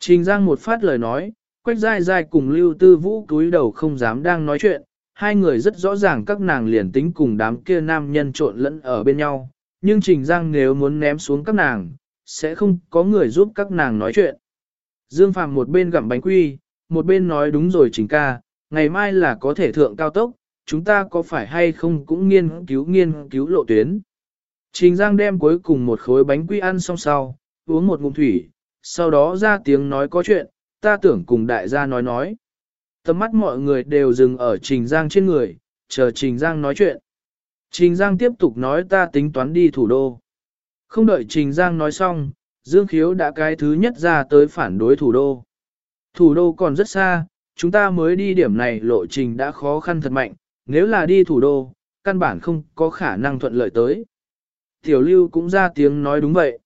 Trình Giang một phát lời nói, Quách dài dài cùng Lưu Tư Vũ cúi đầu không dám đang nói chuyện, hai người rất rõ ràng các nàng liền tính cùng đám kia nam nhân trộn lẫn ở bên nhau, nhưng Trình Giang nếu muốn ném xuống các nàng, sẽ không có người giúp các nàng nói chuyện. Dương Phạm một bên gặm bánh quy, một bên nói đúng rồi Trình ca, ngày mai là có thể thượng cao tốc, chúng ta có phải hay không cũng nghiên cứu nghiên cứu lộ tuyến. Trình Giang đem cuối cùng một khối bánh quy ăn xong sau, uống một ngụm thủy, sau đó ra tiếng nói có chuyện, ta tưởng cùng đại gia nói nói. Tầm mắt mọi người đều dừng ở Trình Giang trên người, chờ Trình Giang nói chuyện. Trình Giang tiếp tục nói ta tính toán đi thủ đô. Không đợi Trình Giang nói xong, Dương Khiếu đã cái thứ nhất ra tới phản đối thủ đô. Thủ đô còn rất xa, chúng ta mới đi điểm này lộ trình đã khó khăn thật mạnh, nếu là đi thủ đô, căn bản không có khả năng thuận lợi tới. Tiểu lưu cũng ra tiếng nói đúng vậy.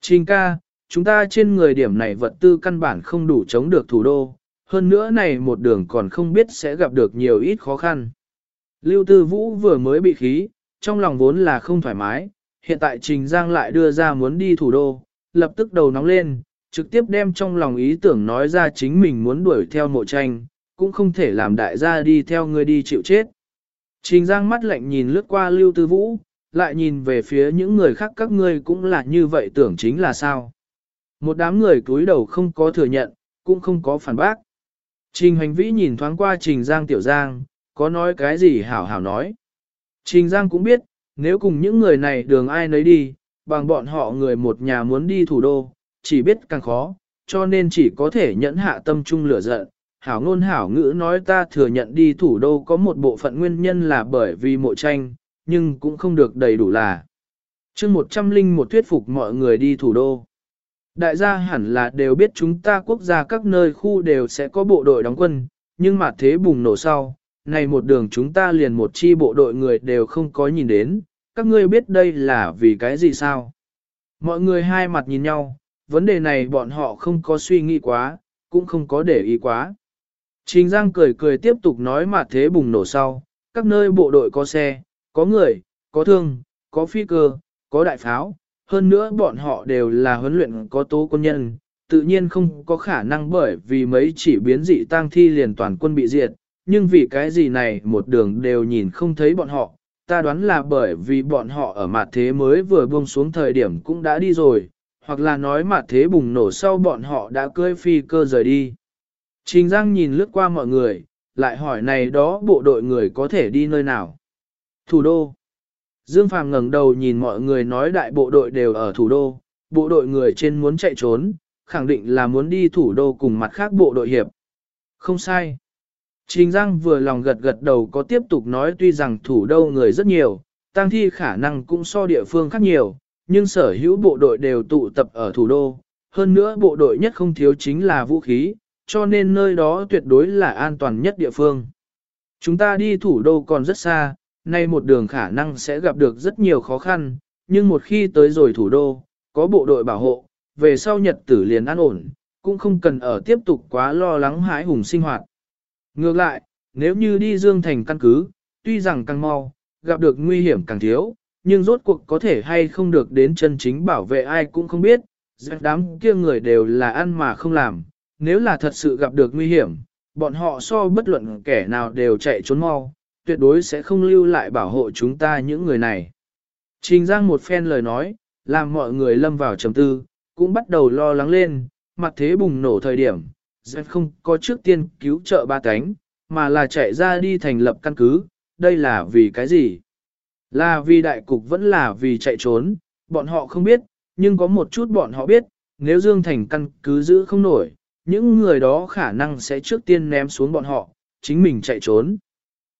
Trình ca, chúng ta trên người điểm này vật tư căn bản không đủ chống được thủ đô, hơn nữa này một đường còn không biết sẽ gặp được nhiều ít khó khăn. Lưu Tư Vũ vừa mới bị khí, trong lòng vốn là không thoải mái, hiện tại Trình Giang lại đưa ra muốn đi thủ đô, lập tức đầu nóng lên, trực tiếp đem trong lòng ý tưởng nói ra chính mình muốn đuổi theo mộ tranh, cũng không thể làm đại gia đi theo người đi chịu chết. Trình Giang mắt lạnh nhìn lướt qua Lưu Tư Vũ, lại nhìn về phía những người khác các ngươi cũng là như vậy tưởng chính là sao. Một đám người cúi đầu không có thừa nhận, cũng không có phản bác. Trình hành vĩ nhìn thoáng qua Trình Giang Tiểu Giang, có nói cái gì hảo hảo nói. Trình Giang cũng biết, nếu cùng những người này đường ai nấy đi, bằng bọn họ người một nhà muốn đi thủ đô, chỉ biết càng khó, cho nên chỉ có thể nhẫn hạ tâm trung lửa giận. Hảo ngôn hảo ngữ nói ta thừa nhận đi thủ đô có một bộ phận nguyên nhân là bởi vì mộ tranh, nhưng cũng không được đầy đủ là. chương một trăm linh một thuyết phục mọi người đi thủ đô. Đại gia hẳn là đều biết chúng ta quốc gia các nơi khu đều sẽ có bộ đội đóng quân, nhưng mà thế bùng nổ sau, này một đường chúng ta liền một chi bộ đội người đều không có nhìn đến, các ngươi biết đây là vì cái gì sao? Mọi người hai mặt nhìn nhau, vấn đề này bọn họ không có suy nghĩ quá, cũng không có để ý quá. Trình Giang cười cười tiếp tục nói mà thế bùng nổ sau, các nơi bộ đội có xe, có người, có thương, có phi cơ, có đại pháo, hơn nữa bọn họ đều là huấn luyện có tố quân nhân, tự nhiên không có khả năng bởi vì mấy chỉ biến dị tang thi liền toàn quân bị diệt, nhưng vì cái gì này một đường đều nhìn không thấy bọn họ, ta đoán là bởi vì bọn họ ở mặt thế mới vừa buông xuống thời điểm cũng đã đi rồi, hoặc là nói mặt thế bùng nổ sau bọn họ đã cưỡi phi cơ rời đi. Trình Giang nhìn lướt qua mọi người, lại hỏi này đó bộ đội người có thể đi nơi nào. Thủ đô. Dương Phàm ngẩng đầu nhìn mọi người nói đại bộ đội đều ở thủ đô, bộ đội người trên muốn chạy trốn, khẳng định là muốn đi thủ đô cùng mặt khác bộ đội hiệp. Không sai. Trình Giang vừa lòng gật gật đầu có tiếp tục nói tuy rằng thủ đô người rất nhiều, tăng thi khả năng cũng so địa phương khác nhiều, nhưng sở hữu bộ đội đều tụ tập ở thủ đô. Hơn nữa bộ đội nhất không thiếu chính là vũ khí, cho nên nơi đó tuyệt đối là an toàn nhất địa phương. Chúng ta đi thủ đô còn rất xa, nay một đường khả năng sẽ gặp được rất nhiều khó khăn, nhưng một khi tới rồi thủ đô, có bộ đội bảo hộ, về sau nhật tử liền an ổn, cũng không cần ở tiếp tục quá lo lắng hãi hùng sinh hoạt. Ngược lại, nếu như đi Dương Thành căn cứ, tuy rằng càng mau, gặp được nguy hiểm càng thiếu, nhưng rốt cuộc có thể hay không được đến chân chính bảo vệ ai cũng không biết, đám kia người đều là ăn mà không làm, nếu là thật sự gặp được nguy hiểm, bọn họ so bất luận kẻ nào đều chạy trốn mau, tuyệt đối sẽ không lưu lại bảo hộ chúng ta những người này. Trình Giang một phen lời nói, làm mọi người lâm vào trầm tư, cũng bắt đầu lo lắng lên, mặt thế bùng nổ thời điểm, Dẹp không có trước tiên cứu trợ ba cánh, mà là chạy ra đi thành lập căn cứ, đây là vì cái gì? Là vì đại cục vẫn là vì chạy trốn, bọn họ không biết, nhưng có một chút bọn họ biết, nếu Dương Thành căn cứ giữ không nổi, những người đó khả năng sẽ trước tiên ném xuống bọn họ, chính mình chạy trốn.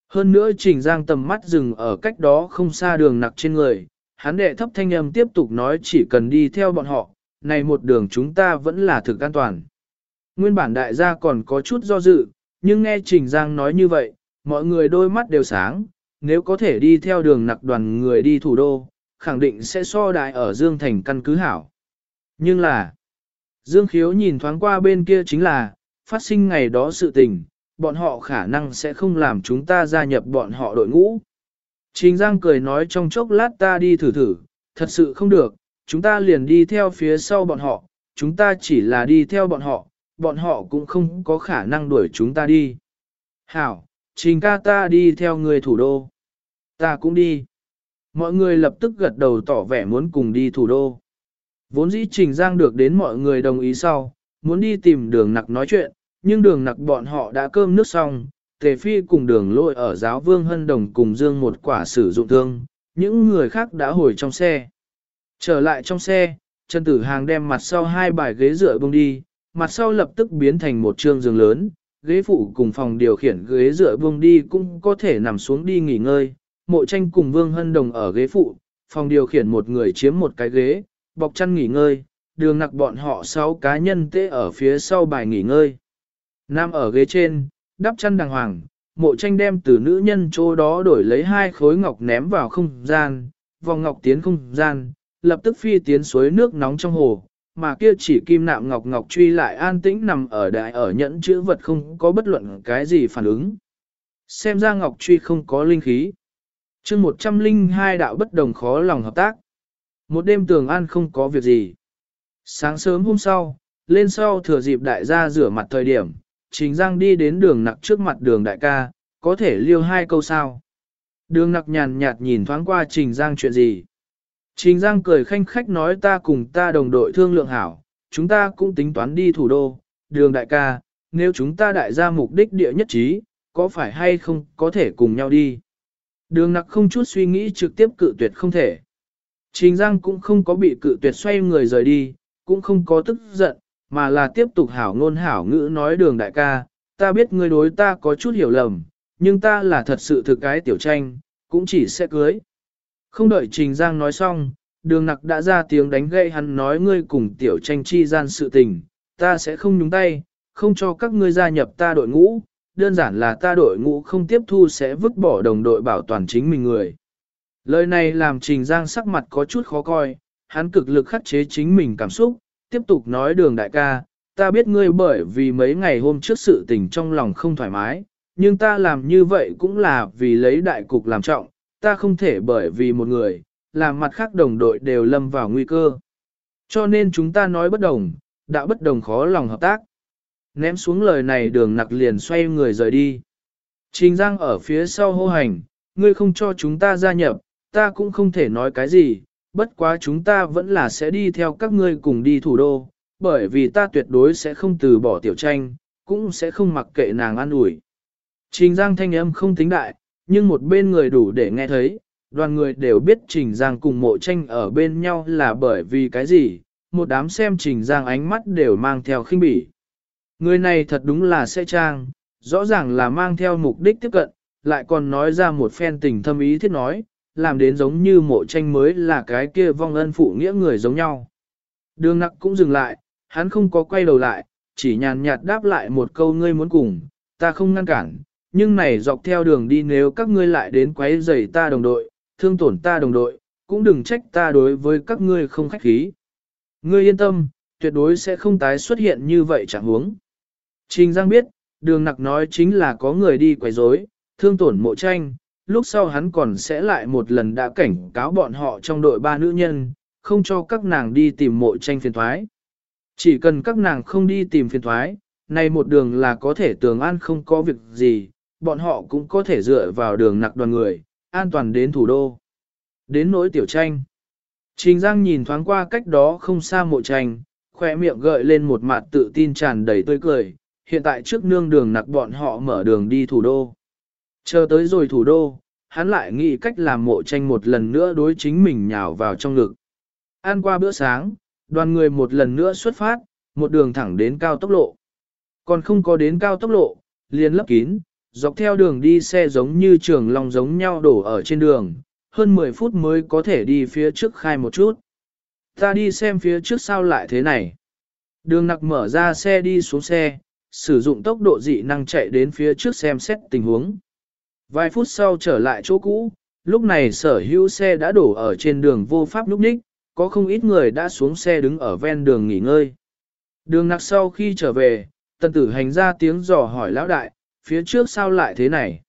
Hơn nữa Trình Giang tầm mắt dừng ở cách đó không xa đường nặc trên người, hắn đệ thấp thanh âm tiếp tục nói chỉ cần đi theo bọn họ, này một đường chúng ta vẫn là thực an toàn. Nguyên bản đại gia còn có chút do dự, nhưng nghe Trình Giang nói như vậy, mọi người đôi mắt đều sáng, nếu có thể đi theo đường nặc đoàn người đi thủ đô, khẳng định sẽ so đại ở Dương Thành căn cứ hảo. Nhưng là, Dương Khiếu nhìn thoáng qua bên kia chính là, phát sinh ngày đó sự tình, bọn họ khả năng sẽ không làm chúng ta gia nhập bọn họ đội ngũ. Trình Giang cười nói trong chốc lát ta đi thử thử, thật sự không được, chúng ta liền đi theo phía sau bọn họ, chúng ta chỉ là đi theo bọn họ, bọn họ cũng không có khả năng đuổi chúng ta đi. Hảo, trình ca ta đi theo người thủ đô. Ta cũng đi. Mọi người lập tức gật đầu tỏ vẻ muốn cùng đi thủ đô. Vốn dĩ trình giang được đến mọi người đồng ý sau, muốn đi tìm đường nặc nói chuyện, nhưng đường nặc bọn họ đã cơm nước xong, tề phi cùng đường lôi ở giáo vương hân đồng cùng dương một quả sử dụng thương, những người khác đã hồi trong xe. Trở lại trong xe, Trần Tử Hàng đem mặt sau hai bài ghế dựa bông đi, mặt sau lập tức biến thành một trương giường lớn, ghế phụ cùng phòng điều khiển ghế dựa bông đi cũng có thể nằm xuống đi nghỉ ngơi. Mộ tranh cùng Vương Hân Đồng ở ghế phụ, phòng điều khiển một người chiếm một cái ghế, bọc chăn nghỉ ngơi, đường nặc bọn họ sáu cá nhân tê ở phía sau bài nghỉ ngơi. Nam ở ghế trên, đắp chăn đàng hoàng, mộ tranh đem từ nữ nhân chỗ đó đổi lấy hai khối ngọc ném vào không gian, vòng ngọc tiến không gian, lập tức phi tiến suối nước nóng trong hồ, mà kia chỉ kim nạm ngọc ngọc truy lại an tĩnh nằm ở đại ở nhẫn chữ vật không có bất luận cái gì phản ứng. Xem ra ngọc truy không có linh khí. chương 102 đạo bất đồng khó lòng hợp tác. Một đêm tường an không có việc gì. Sáng sớm hôm sau, lên sau thừa dịp đại gia rửa mặt thời điểm, Trình Giang đi đến đường nặc trước mặt đường đại ca, có thể liêu hai câu sao. Đường nặc nhàn nhạt nhìn thoáng qua Trình Giang chuyện gì. Trình Giang cười khanh khách nói ta cùng ta đồng đội thương lượng hảo, chúng ta cũng tính toán đi thủ đô, đường đại ca, nếu chúng ta đại ra mục đích địa nhất trí, có phải hay không có thể cùng nhau đi. Đường nặc không chút suy nghĩ trực tiếp cự tuyệt không thể. Trình Giang cũng không có bị cự tuyệt xoay người rời đi, cũng không có tức giận, mà là tiếp tục hảo ngôn hảo ngữ nói đường đại ca, ta biết ngươi đối ta có chút hiểu lầm, nhưng ta là thật sự thực cái tiểu tranh, cũng chỉ sẽ cưới. Không đợi Trình Giang nói xong, đường nặc đã ra tiếng đánh gậy hắn nói ngươi cùng tiểu tranh chi gian sự tình, ta sẽ không nhúng tay, không cho các ngươi gia nhập ta đội ngũ, đơn giản là ta đội ngũ không tiếp thu sẽ vứt bỏ đồng đội bảo toàn chính mình người. Lời này làm Trình Giang sắc mặt có chút khó coi, hắn cực lực khắc chế chính mình cảm xúc, tiếp tục nói đường đại ca, ta biết ngươi bởi vì mấy ngày hôm trước sự tình trong lòng không thoải mái, nhưng ta làm như vậy cũng là vì lấy đại cục làm trọng, ta không thể bởi vì một người, làm mặt khác đồng đội đều lâm vào nguy cơ. Cho nên chúng ta nói bất đồng, đã bất đồng khó lòng hợp tác. Ném xuống lời này đường nặc liền xoay người rời đi. Trình Giang ở phía sau hô hành, ngươi không cho chúng ta gia nhập, ta cũng không thể nói cái gì, bất quá chúng ta vẫn là sẽ đi theo các ngươi cùng đi thủ đô, bởi vì ta tuyệt đối sẽ không từ bỏ tiểu tranh, cũng sẽ không mặc kệ nàng an ủi. Trình Giang thanh âm không tính đại, nhưng một bên người đủ để nghe thấy, đoàn người đều biết Trình Giang cùng mộ tranh ở bên nhau là bởi vì cái gì, một đám xem Trình Giang ánh mắt đều mang theo khinh bỉ. Người này thật đúng là sẽ trang, rõ ràng là mang theo mục đích tiếp cận, lại còn nói ra một phen tình thâm ý thiết nói, làm đến giống như mộ tranh mới là cái kia vong ân phụ nghĩa người giống nhau. Đường nặc cũng dừng lại, hắn không có quay đầu lại, chỉ nhàn nhạt đáp lại một câu ngươi muốn cùng, ta không ngăn cản, nhưng này dọc theo đường đi nếu các ngươi lại đến quấy rầy ta đồng đội, thương tổn ta đồng đội, cũng đừng trách ta đối với các ngươi không khách khí. Ngươi yên tâm, tuyệt đối sẽ không tái xuất hiện như vậy chẳng huống. Trình Giang biết, đường nặc nói chính là có người đi quấy rối, thương tổn mộ tranh, lúc sau hắn còn sẽ lại một lần đã cảnh cáo bọn họ trong đội ba nữ nhân, không cho các nàng đi tìm mộ tranh phiền thoái. Chỉ cần các nàng không đi tìm phiền thoái, này một đường là có thể tường an không có việc gì, bọn họ cũng có thể dựa vào đường nặc đoàn người, an toàn đến thủ đô. Đến nỗi tiểu tranh. Trình Giang nhìn thoáng qua cách đó không xa mộ tranh, khỏe miệng gợi lên một mặt tự tin tràn đầy tươi cười, hiện tại trước nương đường nặc bọn họ mở đường đi thủ đô. Chờ tới rồi thủ đô, hắn lại nghĩ cách làm mộ tranh một lần nữa đối chính mình nhào vào trong ngực. Ăn qua bữa sáng, đoàn người một lần nữa xuất phát, một đường thẳng đến cao tốc lộ. Còn không có đến cao tốc lộ, liền lấp kín, dọc theo đường đi xe giống như trường long giống nhau đổ ở trên đường, hơn 10 phút mới có thể đi phía trước khai một chút. Ta đi xem phía trước sao lại thế này. Đường nặc mở ra xe đi xuống xe, sử dụng tốc độ dị năng chạy đến phía trước xem xét tình huống. Vài phút sau trở lại chỗ cũ, lúc này sở hữu xe đã đổ ở trên đường vô pháp lúc ních, có không ít người đã xuống xe đứng ở ven đường nghỉ ngơi. Đường nặc sau khi trở về, tần tử hành ra tiếng dò hỏi lão đại, phía trước sao lại thế này?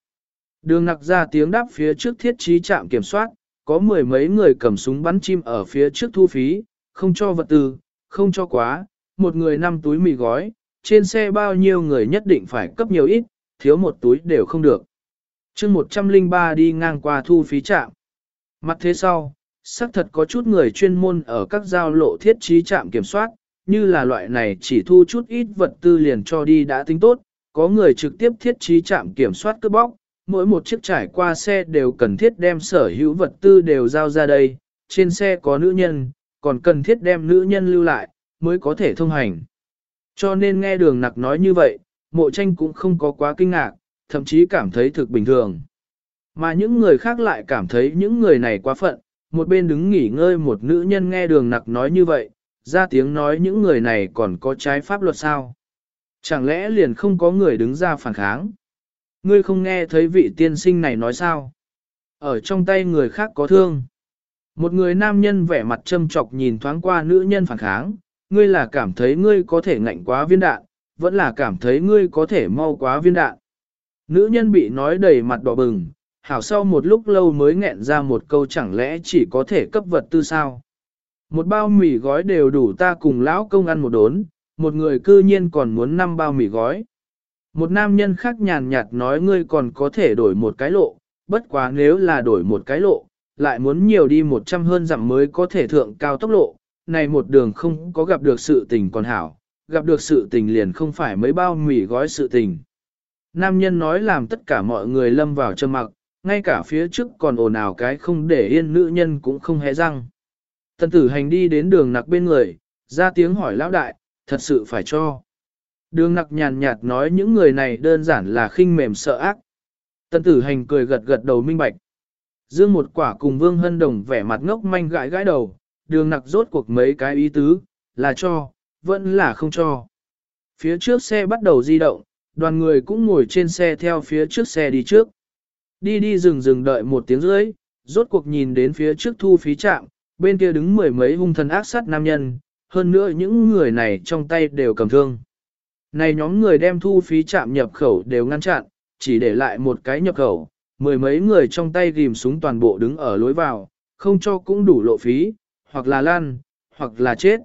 Đường nặc ra tiếng đáp phía trước thiết trí trạm kiểm soát, có mười mấy người cầm súng bắn chim ở phía trước thu phí, không cho vật tư, không cho quá, một người năm túi mì gói, trên xe bao nhiêu người nhất định phải cấp nhiều ít, thiếu một túi đều không được chương 103 đi ngang qua thu phí trạm. Mặt thế sau, xác thật có chút người chuyên môn ở các giao lộ thiết trí trạm kiểm soát, như là loại này chỉ thu chút ít vật tư liền cho đi đã tính tốt, có người trực tiếp thiết trí trạm kiểm soát cướp bóc, mỗi một chiếc trải qua xe đều cần thiết đem sở hữu vật tư đều giao ra đây, trên xe có nữ nhân, còn cần thiết đem nữ nhân lưu lại, mới có thể thông hành. Cho nên nghe đường nặc nói như vậy, mộ tranh cũng không có quá kinh ngạc, thậm chí cảm thấy thực bình thường. Mà những người khác lại cảm thấy những người này quá phận, một bên đứng nghỉ ngơi một nữ nhân nghe đường nặc nói như vậy, ra tiếng nói những người này còn có trái pháp luật sao. Chẳng lẽ liền không có người đứng ra phản kháng? Ngươi không nghe thấy vị tiên sinh này nói sao? Ở trong tay người khác có thương. Một người nam nhân vẻ mặt châm chọc nhìn thoáng qua nữ nhân phản kháng, ngươi là cảm thấy ngươi có thể ngạnh quá viên đạn, vẫn là cảm thấy ngươi có thể mau quá viên đạn. Nữ nhân bị nói đầy mặt đỏ bừng, hảo sau một lúc lâu mới nghẹn ra một câu chẳng lẽ chỉ có thể cấp vật tư sao. Một bao mì gói đều đủ ta cùng lão công ăn một đốn, một người cư nhiên còn muốn năm bao mì gói. Một nam nhân khác nhàn nhạt nói ngươi còn có thể đổi một cái lộ, bất quá nếu là đổi một cái lộ, lại muốn nhiều đi một trăm hơn dặm mới có thể thượng cao tốc lộ, này một đường không có gặp được sự tình còn hảo, gặp được sự tình liền không phải mấy bao mì gói sự tình. Nam nhân nói làm tất cả mọi người lâm vào trầm mặc, ngay cả phía trước còn ồn ào cái không để yên nữ nhân cũng không hé răng. Tần tử hành đi đến đường nặc bên người, ra tiếng hỏi lão đại, thật sự phải cho. Đường nặc nhàn nhạt nói những người này đơn giản là khinh mềm sợ ác. Tần tử hành cười gật gật đầu minh bạch. Dương một quả cùng vương hân đồng vẻ mặt ngốc manh gãi gãi đầu, đường nặc rốt cuộc mấy cái ý tứ, là cho, vẫn là không cho. Phía trước xe bắt đầu di động, đoàn người cũng ngồi trên xe theo phía trước xe đi trước. Đi đi rừng rừng đợi một tiếng rưỡi, rốt cuộc nhìn đến phía trước thu phí trạm, bên kia đứng mười mấy hung thần ác sát nam nhân, hơn nữa những người này trong tay đều cầm thương. Này nhóm người đem thu phí trạm nhập khẩu đều ngăn chặn, chỉ để lại một cái nhập khẩu, mười mấy người trong tay ghim súng toàn bộ đứng ở lối vào, không cho cũng đủ lộ phí, hoặc là lan, hoặc là chết.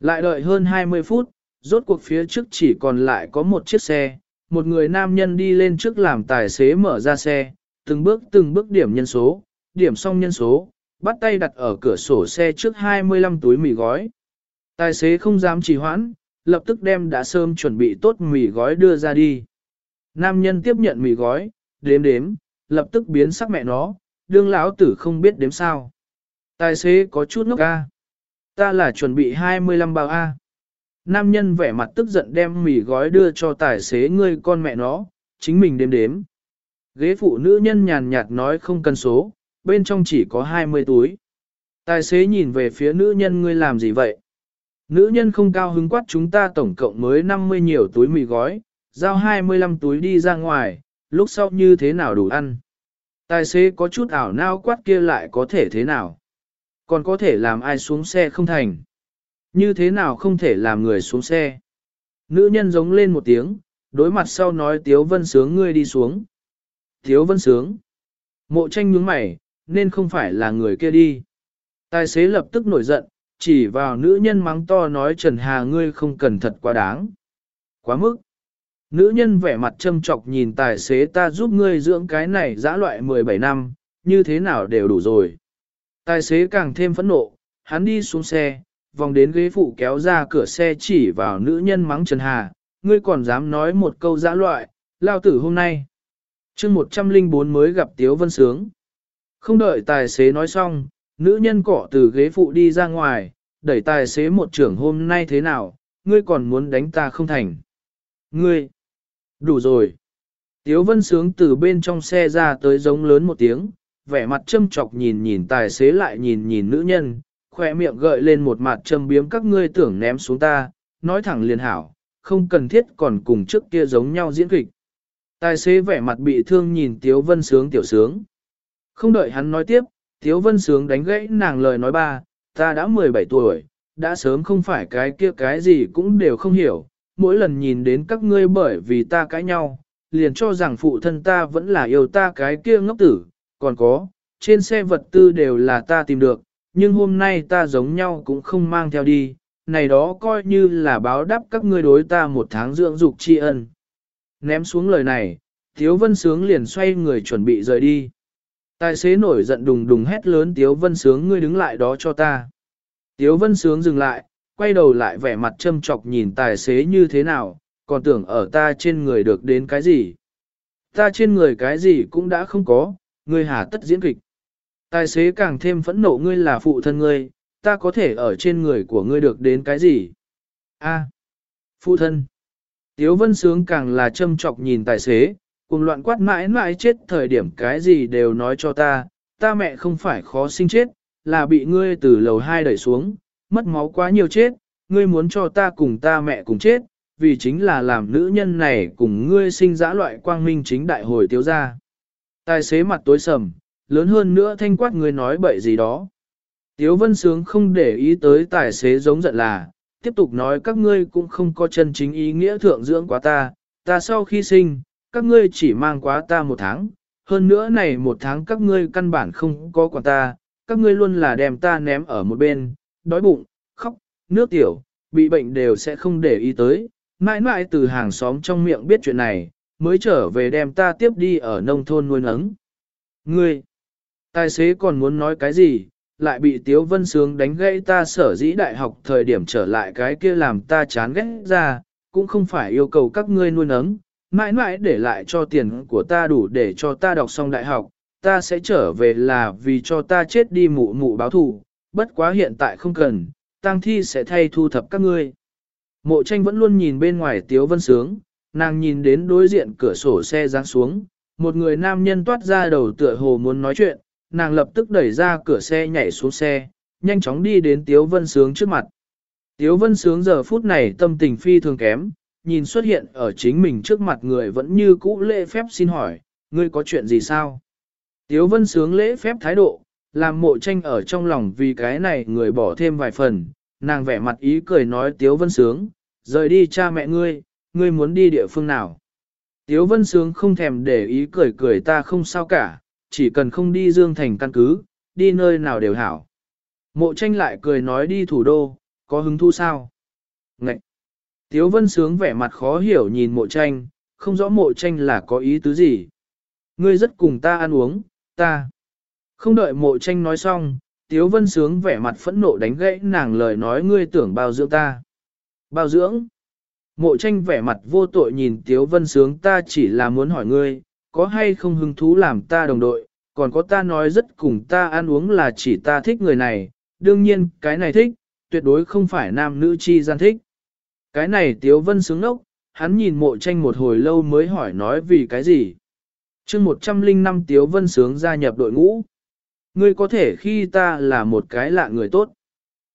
Lại đợi hơn 20 phút, rốt cuộc phía trước chỉ còn lại có một chiếc xe, một người nam nhân đi lên trước làm tài xế mở ra xe, từng bước từng bước điểm nhân số, điểm xong nhân số, bắt tay đặt ở cửa sổ xe trước 25 túi mì gói. Tài xế không dám trì hoãn, lập tức đem đã sớm chuẩn bị tốt mì gói đưa ra đi. Nam nhân tiếp nhận mì gói, đếm đếm, lập tức biến sắc mẹ nó, đương lão tử không biết đếm sao. Tài xế có chút ngốc a. Ta là chuẩn bị 25 bao A. Nam nhân vẻ mặt tức giận đem mì gói đưa cho tài xế ngươi con mẹ nó, chính mình đếm đếm. Ghế phụ nữ nhân nhàn nhạt nói không cần số, bên trong chỉ có 20 túi. Tài xế nhìn về phía nữ nhân ngươi làm gì vậy? Nữ nhân không cao hứng quát chúng ta tổng cộng mới 50 nhiều túi mì gói, giao 25 túi đi ra ngoài, lúc sau như thế nào đủ ăn. Tài xế có chút ảo nao quát kia lại có thể thế nào. Còn có thể làm ai xuống xe không thành. Như thế nào không thể làm người xuống xe. Nữ nhân giống lên một tiếng, đối mặt sau nói Tiếu Vân Sướng ngươi đi xuống. Tiếu Vân Sướng. Mộ tranh nhướng mày, nên không phải là người kia đi. Tài xế lập tức nổi giận, chỉ vào nữ nhân mắng to nói Trần Hà ngươi không cần thật quá đáng. Quá mức. Nữ nhân vẻ mặt châm chọc nhìn tài xế ta giúp ngươi dưỡng cái này dã loại 17 năm, như thế nào đều đủ rồi. Tài xế càng thêm phẫn nộ, hắn đi xuống xe, vòng đến ghế phụ kéo ra cửa xe chỉ vào nữ nhân mắng Trần Hà, ngươi còn dám nói một câu giã loại, lao tử hôm nay. chương 104 mới gặp Tiếu Vân Sướng. Không đợi tài xế nói xong, nữ nhân cỏ từ ghế phụ đi ra ngoài, đẩy tài xế một trưởng hôm nay thế nào, ngươi còn muốn đánh ta không thành. Ngươi, đủ rồi. Tiếu Vân Sướng từ bên trong xe ra tới giống lớn một tiếng, vẻ mặt châm chọc nhìn nhìn tài xế lại nhìn nhìn nữ nhân, khỏe miệng gợi lên một mặt châm biếm các ngươi tưởng ném xuống ta, nói thẳng liền hảo, không cần thiết còn cùng trước kia giống nhau diễn kịch. Tài xế vẻ mặt bị thương nhìn Tiếu Vân Sướng tiểu sướng. Không đợi hắn nói tiếp, Tiếu Vân Sướng đánh gãy nàng lời nói ba, ta đã 17 tuổi, đã sớm không phải cái kia cái gì cũng đều không hiểu, mỗi lần nhìn đến các ngươi bởi vì ta cãi nhau, liền cho rằng phụ thân ta vẫn là yêu ta cái kia ngốc tử, còn có, trên xe vật tư đều là ta tìm được, nhưng hôm nay ta giống nhau cũng không mang theo đi, này đó coi như là báo đáp các ngươi đối ta một tháng dưỡng dục tri ân. Ném xuống lời này, Tiếu Vân Sướng liền xoay người chuẩn bị rời đi. Tài xế nổi giận đùng đùng hét lớn Tiếu Vân Sướng ngươi đứng lại đó cho ta. Tiếu Vân Sướng dừng lại, quay đầu lại vẻ mặt châm chọc nhìn tài xế như thế nào, còn tưởng ở ta trên người được đến cái gì. Ta trên người cái gì cũng đã không có, ngươi hà tất diễn kịch. Tài xế càng thêm phẫn nộ ngươi là phụ thân ngươi, ta có thể ở trên người của ngươi được đến cái gì? A, phụ thân. Tiếu vân sướng càng là châm chọc nhìn tài xế, cùng loạn quát mãi mãi chết thời điểm cái gì đều nói cho ta, ta mẹ không phải khó sinh chết, là bị ngươi từ lầu hai đẩy xuống, mất máu quá nhiều chết, ngươi muốn cho ta cùng ta mẹ cùng chết, vì chính là làm nữ nhân này cùng ngươi sinh giã loại quang minh chính đại hồi tiếu ra. Tài xế mặt tối sầm, lớn hơn nữa thanh quát người nói bậy gì đó. Tiếu Vân Sướng không để ý tới tài xế giống giận là, tiếp tục nói các ngươi cũng không có chân chính ý nghĩa thượng dưỡng quá ta, ta sau khi sinh, các ngươi chỉ mang quá ta một tháng, hơn nữa này một tháng các ngươi căn bản không có quản ta, các ngươi luôn là đem ta ném ở một bên, đói bụng, khóc, nước tiểu, bị bệnh đều sẽ không để ý tới, mãi mãi từ hàng xóm trong miệng biết chuyện này, mới trở về đem ta tiếp đi ở nông thôn nuôi nấng. Ngươi, tài xế còn muốn nói cái gì, lại bị Tiếu Vân Sướng đánh gãy ta sở dĩ đại học thời điểm trở lại cái kia làm ta chán ghét ra, cũng không phải yêu cầu các ngươi nuôi nấng, mãi mãi để lại cho tiền của ta đủ để cho ta đọc xong đại học, ta sẽ trở về là vì cho ta chết đi mụ mụ báo thù, bất quá hiện tại không cần, tang thi sẽ thay thu thập các ngươi. Mộ tranh vẫn luôn nhìn bên ngoài Tiếu Vân Sướng, nàng nhìn đến đối diện cửa sổ xe giáng xuống, một người nam nhân toát ra đầu tựa hồ muốn nói chuyện, nàng lập tức đẩy ra cửa xe nhảy xuống xe, nhanh chóng đi đến Tiếu Vân Sướng trước mặt. Tiếu Vân Sướng giờ phút này tâm tình phi thường kém, nhìn xuất hiện ở chính mình trước mặt người vẫn như cũ lễ phép xin hỏi, ngươi có chuyện gì sao? Tiếu Vân Sướng lễ phép thái độ, làm mộ tranh ở trong lòng vì cái này người bỏ thêm vài phần, nàng vẻ mặt ý cười nói Tiếu Vân Sướng, rời đi cha mẹ ngươi, ngươi muốn đi địa phương nào? Tiếu Vân Sướng không thèm để ý cười cười ta không sao cả, chỉ cần không đi Dương Thành căn cứ, đi nơi nào đều hảo. Mộ tranh lại cười nói đi thủ đô, có hứng thu sao? Ngậy! Tiếu Vân Sướng vẻ mặt khó hiểu nhìn mộ tranh, không rõ mộ tranh là có ý tứ gì. Ngươi rất cùng ta ăn uống, ta. Không đợi mộ tranh nói xong, Tiếu Vân Sướng vẻ mặt phẫn nộ đánh gãy nàng lời nói ngươi tưởng bao dưỡng ta. Bao dưỡng? Mộ tranh vẻ mặt vô tội nhìn Tiếu Vân Sướng ta chỉ là muốn hỏi ngươi, có hay không hứng thú làm ta đồng đội, còn có ta nói rất cùng ta ăn uống là chỉ ta thích người này, đương nhiên cái này thích, tuyệt đối không phải nam nữ chi gian thích. Cái này Tiếu Vân Sướng nốc, hắn nhìn mộ tranh một hồi lâu mới hỏi nói vì cái gì. chương 105 Tiếu Vân Sướng gia nhập đội ngũ. Ngươi có thể khi ta là một cái lạ người tốt.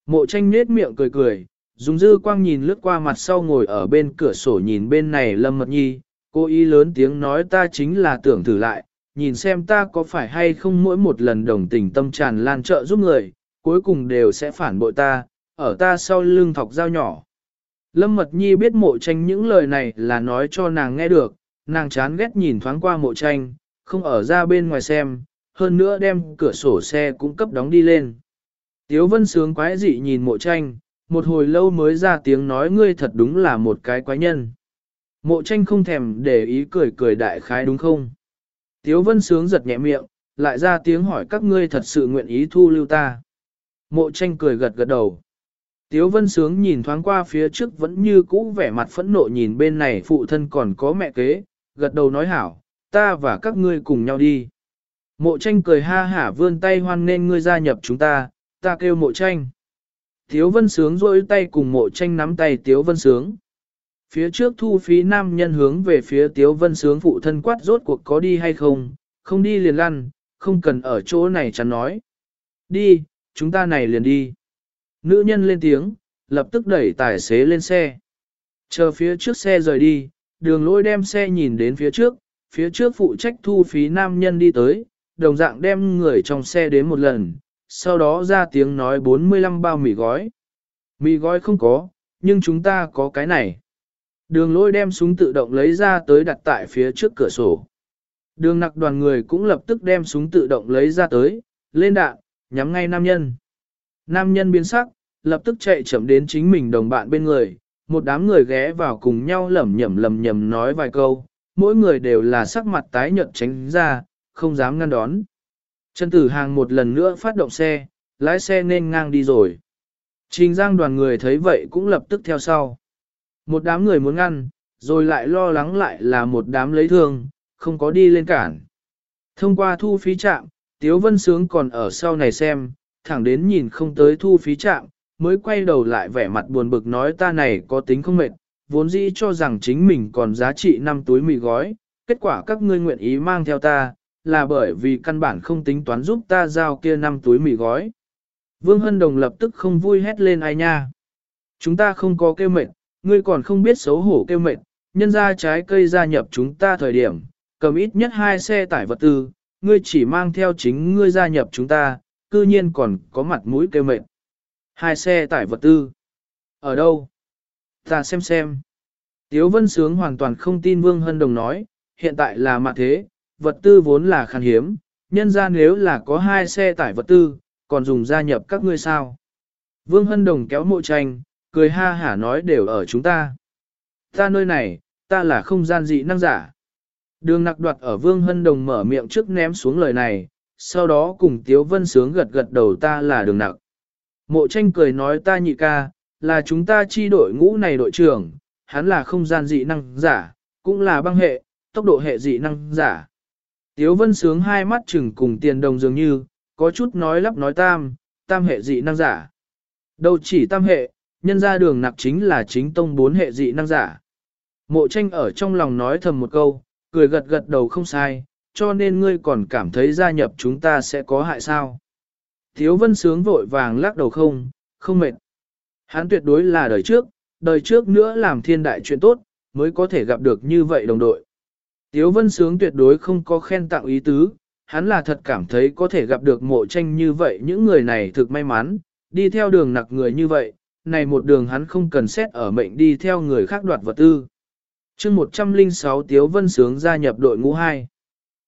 Mộ tranh nết miệng cười cười, dùng dư quang nhìn lướt qua mặt sau ngồi ở bên cửa sổ nhìn bên này Lâm Mật Nhi, cô ý lớn tiếng nói ta chính là tưởng thử lại, nhìn xem ta có phải hay không mỗi một lần đồng tình tâm tràn lan trợ giúp người, cuối cùng đều sẽ phản bội ta, ở ta sau lưng thọc dao nhỏ. Lâm Mật Nhi biết mộ tranh những lời này là nói cho nàng nghe được, nàng chán ghét nhìn thoáng qua mộ tranh, không ở ra bên ngoài xem, hơn nữa đem cửa sổ xe cũng cấp đóng đi lên. Tiếu vân sướng quái dị nhìn mộ tranh, một hồi lâu mới ra tiếng nói ngươi thật đúng là một cái quái nhân. Mộ tranh không thèm để ý cười cười đại khái đúng không? Tiếu vân sướng giật nhẹ miệng, lại ra tiếng hỏi các ngươi thật sự nguyện ý thu lưu ta. Mộ tranh cười gật gật đầu. Tiếu vân sướng nhìn thoáng qua phía trước vẫn như cũ vẻ mặt phẫn nộ nhìn bên này phụ thân còn có mẹ kế, gật đầu nói hảo, ta và các ngươi cùng nhau đi. Mộ tranh cười ha hả vươn tay hoan nên ngươi gia nhập chúng ta, ta kêu mộ tranh. Tiếu vân sướng rôi tay cùng mộ tranh nắm tay Tiếu vân sướng. Phía trước thu phí nam nhân hướng về phía Tiếu vân sướng phụ thân quát rốt cuộc có đi hay không, không đi liền lăn, không cần ở chỗ này chắn nói. Đi, chúng ta này liền đi. Nữ nhân lên tiếng, lập tức đẩy tài xế lên xe. Chờ phía trước xe rời đi, đường lôi đem xe nhìn đến phía trước, phía trước phụ trách thu phí nam nhân đi tới, đồng dạng đem người trong xe đến một lần, sau đó ra tiếng nói 45 bao mì gói. Mì gói không có, nhưng chúng ta có cái này. Đường lôi đem súng tự động lấy ra tới đặt tại phía trước cửa sổ. Đường nặc đoàn người cũng lập tức đem súng tự động lấy ra tới, lên đạn, nhắm ngay nam nhân. Nam nhân biến sắc, lập tức chạy chậm đến chính mình đồng bạn bên người, một đám người ghé vào cùng nhau lẩm nhẩm lẩm nhẩm nói vài câu, mỗi người đều là sắc mặt tái nhợt tránh ra, không dám ngăn đón. Trần Tử Hàng một lần nữa phát động xe, lái xe nên ngang đi rồi. Trình Giang đoàn người thấy vậy cũng lập tức theo sau. Một đám người muốn ngăn, rồi lại lo lắng lại là một đám lấy thương, không có đi lên cản. Thông qua thu phí trạm, Tiếu Vân Sướng còn ở sau này xem, thẳng đến nhìn không tới thu phí trạm, mới quay đầu lại vẻ mặt buồn bực nói ta này có tính không mệt, vốn dĩ cho rằng chính mình còn giá trị năm túi mì gói, kết quả các ngươi nguyện ý mang theo ta, là bởi vì căn bản không tính toán giúp ta giao kia năm túi mì gói. Vương Hân Đồng lập tức không vui hét lên ai nha. Chúng ta không có kêu mệt, ngươi còn không biết xấu hổ kêu mệt, nhân ra trái cây gia nhập chúng ta thời điểm, cầm ít nhất hai xe tải vật tư, ngươi chỉ mang theo chính ngươi gia nhập chúng ta, cư nhiên còn có mặt mũi kêu mệt. Hai xe tải vật tư. Ở đâu? Ta xem xem. Tiếu Vân Sướng hoàn toàn không tin Vương Hân Đồng nói, hiện tại là mặt thế, vật tư vốn là khan hiếm, nhân ra nếu là có hai xe tải vật tư, còn dùng gia nhập các ngươi sao. Vương Hân Đồng kéo mộ tranh, cười ha hả nói đều ở chúng ta. Ta nơi này, ta là không gian dị năng giả. Đường nặc đoạt ở Vương Hân Đồng mở miệng trước ném xuống lời này, sau đó cùng Tiếu Vân Sướng gật gật đầu ta là đường nặc. Mộ tranh cười nói ta nhị ca, là chúng ta chi đội ngũ này đội trưởng, hắn là không gian dị năng giả, cũng là băng hệ, tốc độ hệ dị năng giả. Tiếu vân sướng hai mắt chừng cùng tiền đồng dường như, có chút nói lắp nói tam, tam hệ dị năng giả. Đâu chỉ tam hệ, nhân ra đường nặc chính là chính tông bốn hệ dị năng giả. Mộ tranh ở trong lòng nói thầm một câu, cười gật gật đầu không sai, cho nên ngươi còn cảm thấy gia nhập chúng ta sẽ có hại sao. thiếu vân sướng vội vàng lắc đầu không, không mệt. Hắn tuyệt đối là đời trước, đời trước nữa làm thiên đại chuyện tốt, mới có thể gặp được như vậy đồng đội. Tiếu vân sướng tuyệt đối không có khen tặng ý tứ, hắn là thật cảm thấy có thể gặp được mộ tranh như vậy những người này thực may mắn, đi theo đường nặc người như vậy, này một đường hắn không cần xét ở mệnh đi theo người khác đoạt vật tư. chương 106 Tiếu Vân Sướng gia nhập đội ngũ 2.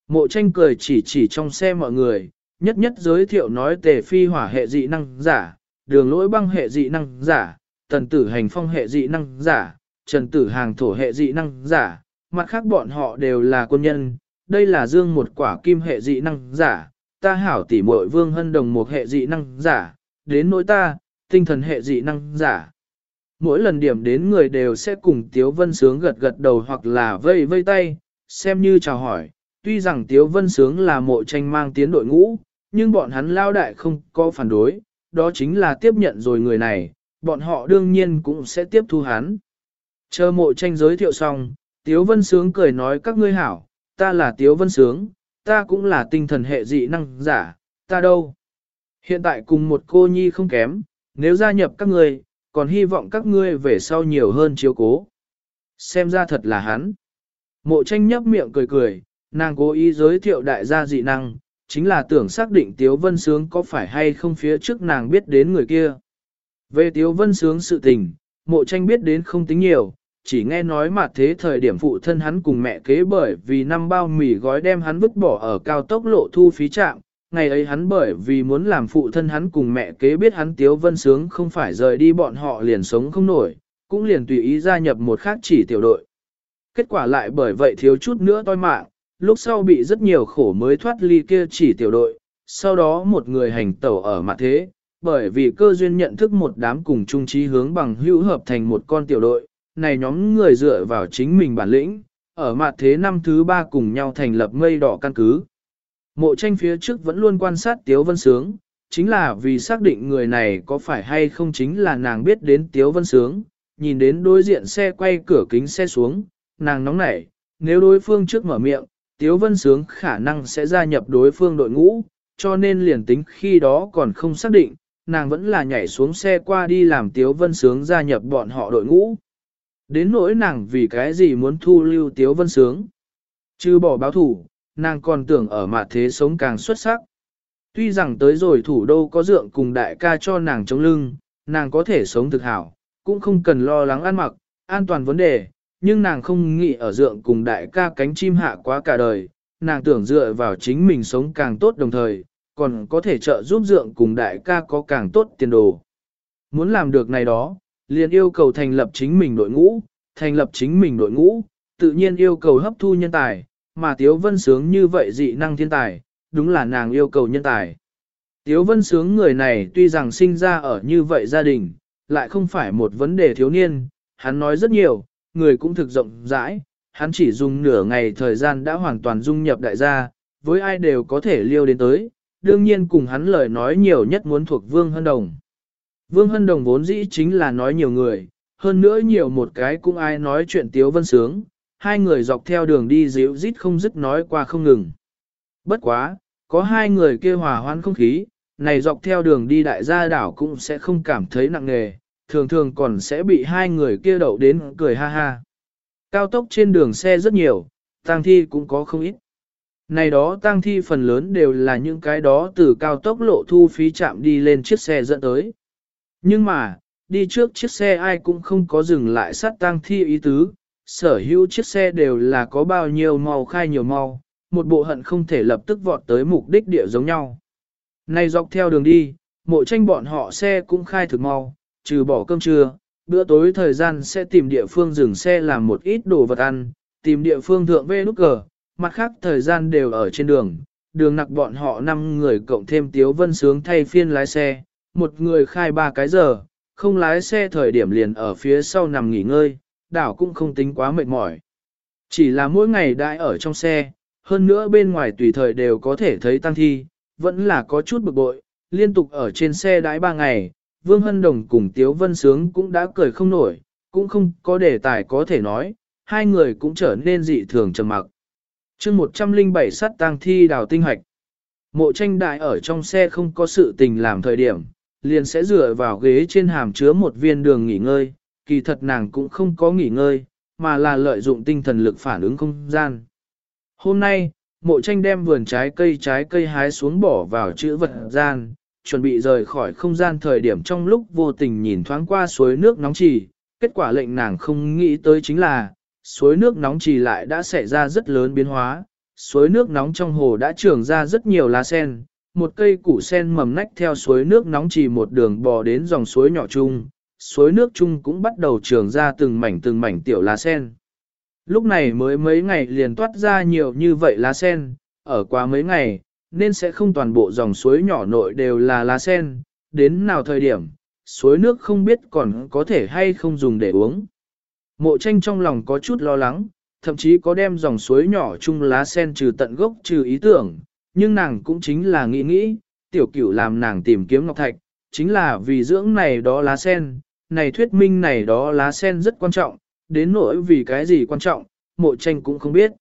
Mộ tranh cười chỉ chỉ trong xe mọi người, nhất nhất giới thiệu nói tề phi hỏa hệ dị năng giả, đường lỗi băng hệ dị năng giả, tần tử hành phong hệ dị năng giả, trần tử hàng thổ hệ dị năng giả, mặt khác bọn họ đều là quân nhân, đây là dương một quả kim hệ dị năng giả, ta hảo tỉ muội vương hân đồng một hệ dị năng giả, đến nỗi ta, tinh thần hệ dị năng giả. mỗi lần điểm đến người đều sẽ cùng Tiếu Vân Sướng gật gật đầu hoặc là vây vây tay, xem như chào hỏi. Tuy rằng Tiếu Vân Sướng là mộ tranh mang tiến đội ngũ, nhưng bọn hắn lao đại không có phản đối, đó chính là tiếp nhận rồi người này, bọn họ đương nhiên cũng sẽ tiếp thu hắn. Chờ mộ tranh giới thiệu xong, Tiếu Vân Sướng cười nói các ngươi hảo, ta là Tiếu Vân Sướng, ta cũng là tinh thần hệ dị năng giả, ta đâu. Hiện tại cùng một cô nhi không kém, nếu gia nhập các ngươi, còn hy vọng các ngươi về sau nhiều hơn chiếu cố. Xem ra thật là hắn. Mộ tranh nhấp miệng cười cười, nàng cố ý giới thiệu đại gia dị năng, chính là tưởng xác định Tiếu Vân Sướng có phải hay không phía trước nàng biết đến người kia. Về Tiếu Vân Sướng sự tình, mộ tranh biết đến không tính nhiều, chỉ nghe nói mà thế thời điểm phụ thân hắn cùng mẹ kế bởi vì năm bao mì gói đem hắn vứt bỏ ở cao tốc lộ thu phí trạm. Ngày ấy hắn bởi vì muốn làm phụ thân hắn cùng mẹ kế biết hắn Tiếu Vân Sướng không phải rời đi bọn họ liền sống không nổi, cũng liền tùy ý gia nhập một khác chỉ tiểu đội. Kết quả lại bởi vậy thiếu chút nữa toi mạng, lúc sau bị rất nhiều khổ mới thoát ly kia chỉ tiểu đội, sau đó một người hành tẩu ở mặt thế, bởi vì cơ duyên nhận thức một đám cùng chung trí hướng bằng hữu hợp thành một con tiểu đội, này nhóm người dựa vào chính mình bản lĩnh, ở mặt thế năm thứ ba cùng nhau thành lập mây đỏ căn cứ. Mộ tranh phía trước vẫn luôn quan sát Tiếu Vân Sướng, chính là vì xác định người này có phải hay không chính là nàng biết đến Tiếu Vân Sướng, nhìn đến đối diện xe quay cửa kính xe xuống, nàng nóng nảy, nếu đối phương trước mở miệng, Tiếu Vân Sướng khả năng sẽ gia nhập đối phương đội ngũ, cho nên liền tính khi đó còn không xác định, nàng vẫn là nhảy xuống xe qua đi làm Tiếu Vân Sướng gia nhập bọn họ đội ngũ. Đến nỗi nàng vì cái gì muốn thu lưu Tiếu Vân Sướng. Chứ bỏ báo thủ, nàng còn tưởng ở mặt thế sống càng xuất sắc. Tuy rằng tới rồi thủ đô có dượng cùng đại ca cho nàng chống lưng, nàng có thể sống thực hảo, cũng không cần lo lắng ăn mặc, an toàn vấn đề, nhưng nàng không nghĩ ở dượng cùng đại ca cánh chim hạ quá cả đời, nàng tưởng dựa vào chính mình sống càng tốt đồng thời, còn có thể trợ giúp dượng cùng đại ca có càng tốt tiền đồ. Muốn làm được này đó, liền yêu cầu thành lập chính mình đội ngũ, thành lập chính mình đội ngũ, tự nhiên yêu cầu hấp thu nhân tài, mà Tiếu Vân Sướng như vậy dị năng thiên tài, đúng là nàng yêu cầu nhân tài. Tiếu Vân Sướng người này tuy rằng sinh ra ở như vậy gia đình, lại không phải một vấn đề thiếu niên, hắn nói rất nhiều, người cũng thực rộng rãi, hắn chỉ dùng nửa ngày thời gian đã hoàn toàn dung nhập đại gia, với ai đều có thể liêu đến tới, đương nhiên cùng hắn lời nói nhiều nhất muốn thuộc Vương Hân Đồng. Vương Hân Đồng vốn dĩ chính là nói nhiều người, hơn nữa nhiều một cái cũng ai nói chuyện Tiếu Vân Sướng, hai người dọc theo đường đi dịu rít không dứt nói qua không ngừng. Bất quá, có hai người kia hòa hoãn không khí, này dọc theo đường đi đại gia đảo cũng sẽ không cảm thấy nặng nề, thường thường còn sẽ bị hai người kia đậu đến cười ha ha. Cao tốc trên đường xe rất nhiều, tang thi cũng có không ít. Này đó tang thi phần lớn đều là những cái đó từ cao tốc lộ thu phí chạm đi lên chiếc xe dẫn tới. Nhưng mà, đi trước chiếc xe ai cũng không có dừng lại sát tang thi ý tứ, sở hữu chiếc xe đều là có bao nhiêu màu khai nhiều màu, một bộ hận không thể lập tức vọt tới mục đích địa giống nhau. Nay dọc theo đường đi, mộ tranh bọn họ xe cũng khai thực mau, trừ bỏ cơm trưa, bữa tối thời gian sẽ tìm địa phương dừng xe làm một ít đồ vật ăn, tìm địa phương thượng về nút cờ, mặt khác thời gian đều ở trên đường, đường nặc bọn họ 5 người cộng thêm Tiếu Vân Sướng thay phiên lái xe, một người khai 3 cái giờ, không lái xe thời điểm liền ở phía sau nằm nghỉ ngơi, đảo cũng không tính quá mệt mỏi. Chỉ là mỗi ngày đại ở trong xe, hơn nữa bên ngoài tùy thời đều có thể thấy tăng thi, vẫn là có chút bực bội, liên tục ở trên xe đãi ba ngày, Vương Hân Đồng cùng Tiếu Vân Sướng cũng đã cười không nổi, cũng không có đề tài có thể nói, hai người cũng trở nên dị thường trầm mặc. chương 107 sát tang thi đào tinh hoạch. Mộ tranh đại ở trong xe không có sự tình làm thời điểm, liền sẽ dựa vào ghế trên hàm chứa một viên đường nghỉ ngơi, kỳ thật nàng cũng không có nghỉ ngơi, mà là lợi dụng tinh thần lực phản ứng không gian. Hôm nay, mộ tranh đem vườn trái cây trái cây hái xuống bỏ vào chữ vật gian, chuẩn bị rời khỏi không gian thời điểm trong lúc vô tình nhìn thoáng qua suối nước nóng trì, kết quả lệnh nàng không nghĩ tới chính là, suối nước nóng trì lại đã xảy ra rất lớn biến hóa, suối nước nóng trong hồ đã trưởng ra rất nhiều lá sen, một cây củ sen mầm nách theo suối nước nóng trì một đường bò đến dòng suối nhỏ chung, suối nước chung cũng bắt đầu trường ra từng mảnh từng mảnh tiểu lá sen. Lúc này mới mấy ngày liền toát ra nhiều như vậy lá sen, ở qua mấy ngày, nên sẽ không toàn bộ dòng suối nhỏ nội đều là lá sen, đến nào thời điểm, suối nước không biết còn có thể hay không dùng để uống. Mộ tranh trong lòng có chút lo lắng, thậm chí có đem dòng suối nhỏ chung lá sen trừ tận gốc trừ ý tưởng, nhưng nàng cũng chính là nghĩ nghĩ, tiểu cửu làm nàng tìm kiếm ngọc thạch, chính là vì dưỡng này đó lá sen, này thuyết minh này đó lá sen rất quan trọng, đến nỗi vì cái gì quan trọng, mộ tranh cũng không biết.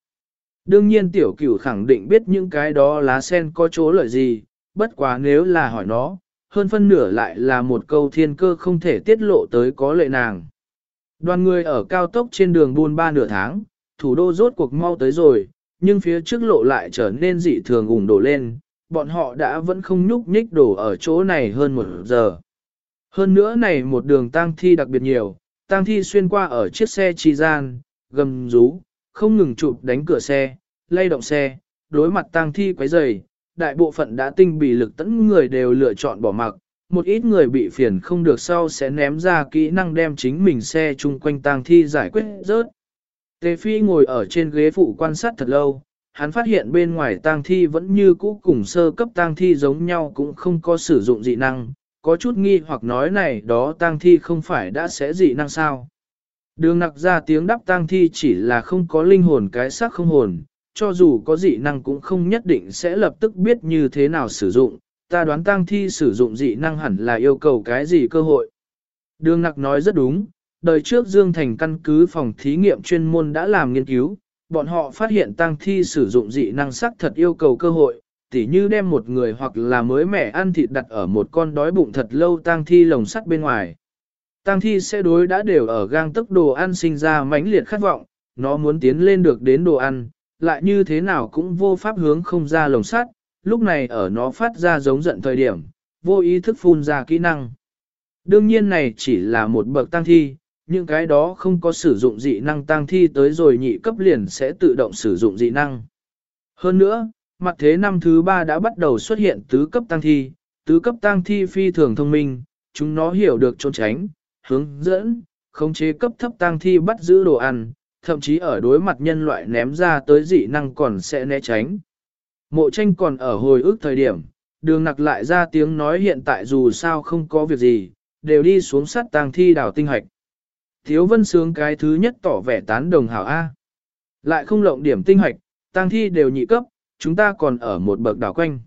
Đương nhiên tiểu cửu khẳng định biết những cái đó lá sen có chỗ lợi gì, bất quá nếu là hỏi nó, hơn phân nửa lại là một câu thiên cơ không thể tiết lộ tới có lợi nàng. Đoàn người ở cao tốc trên đường buôn ba nửa tháng, thủ đô rốt cuộc mau tới rồi, nhưng phía trước lộ lại trở nên dị thường ủng đổ lên, bọn họ đã vẫn không nhúc nhích đổ ở chỗ này hơn một giờ. Hơn nữa này một đường tang thi đặc biệt nhiều, tang thi xuyên qua ở chiếc xe chi gian, gầm rú, không ngừng chụp đánh cửa xe, lay động xe, đối mặt tang thi quấy rầy, đại bộ phận đã tinh bị lực tấn người đều lựa chọn bỏ mặc, một ít người bị phiền không được sau sẽ ném ra kỹ năng đem chính mình xe chung quanh tang thi giải quyết rớt. Tề Phi ngồi ở trên ghế phụ quan sát thật lâu, hắn phát hiện bên ngoài tang thi vẫn như cũ cùng sơ cấp tang thi giống nhau cũng không có sử dụng dị năng, có chút nghi hoặc nói này đó tang thi không phải đã sẽ dị năng sao. Đường nặc ra tiếng đáp tang thi chỉ là không có linh hồn cái xác không hồn, cho dù có dị năng cũng không nhất định sẽ lập tức biết như thế nào sử dụng, ta đoán tang thi sử dụng dị năng hẳn là yêu cầu cái gì cơ hội. Đường nặc nói rất đúng, đời trước Dương Thành căn cứ phòng thí nghiệm chuyên môn đã làm nghiên cứu, bọn họ phát hiện tang thi sử dụng dị năng sắc thật yêu cầu cơ hội, tỉ như đem một người hoặc là mới mẻ ăn thịt đặt ở một con đói bụng thật lâu tang thi lồng sắt bên ngoài. Tang thi sẽ đối đã đều ở gang tức đồ ăn sinh ra mãnh liệt khát vọng, nó muốn tiến lên được đến đồ ăn, lại như thế nào cũng vô pháp hướng không ra lồng sắt, lúc này ở nó phát ra giống giận thời điểm, vô ý thức phun ra kỹ năng. Đương nhiên này chỉ là một bậc tang thi, những cái đó không có sử dụng dị năng tang thi tới rồi nhị cấp liền sẽ tự động sử dụng dị năng. Hơn nữa, mặt thế năm thứ ba đã bắt đầu xuất hiện tứ cấp tăng thi, tứ cấp tăng thi phi thường thông minh, chúng nó hiểu được trốn tránh, hướng dẫn, khống chế cấp thấp tăng thi bắt giữ đồ ăn, thậm chí ở đối mặt nhân loại ném ra tới dị năng còn sẽ né tránh. Mộ tranh còn ở hồi ức thời điểm, đường nặc lại ra tiếng nói hiện tại dù sao không có việc gì, đều đi xuống sắt tang thi đảo tinh hạch. Thiếu vân sướng cái thứ nhất tỏ vẻ tán đồng hảo A. Lại không lộng điểm tinh hạch, tang thi đều nhị cấp, chúng ta còn ở một bậc đảo quanh.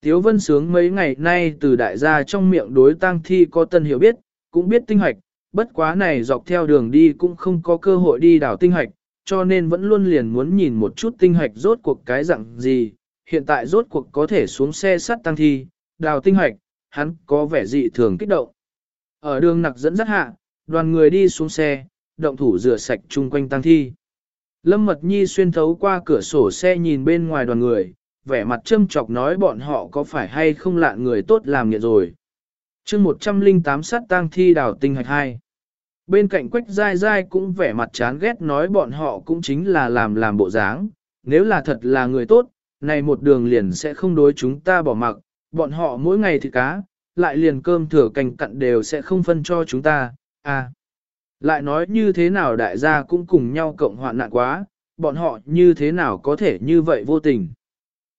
Tiếu vân sướng mấy ngày nay từ đại gia trong miệng đối tang thi có tân hiểu biết, cũng biết tinh hoạch, bất quá này dọc theo đường đi cũng không có cơ hội đi đảo tinh hoạch, cho nên vẫn luôn liền muốn nhìn một chút tinh hoạch rốt cuộc cái dạng gì, hiện tại rốt cuộc có thể xuống xe sắt tăng thi, đào tinh hoạch, hắn có vẻ dị thường kích động. Ở đường nặc dẫn dắt hạ, đoàn người đi xuống xe, động thủ rửa sạch chung quanh tăng thi. Lâm Mật Nhi xuyên thấu qua cửa sổ xe nhìn bên ngoài đoàn người, vẻ mặt châm chọc nói bọn họ có phải hay không lạ người tốt làm nghiện rồi. chương 108 sát tang thi đào tinh hạch 2. Bên cạnh quách Giai Giai cũng vẻ mặt chán ghét nói bọn họ cũng chính là làm làm bộ dáng, nếu là thật là người tốt, này một đường liền sẽ không đối chúng ta bỏ mặc, bọn họ mỗi ngày thì cá, lại liền cơm thừa cành cặn đều sẽ không phân cho chúng ta, à. Lại nói như thế nào đại gia cũng cùng nhau cộng hoạn nạn quá, bọn họ như thế nào có thể như vậy vô tình.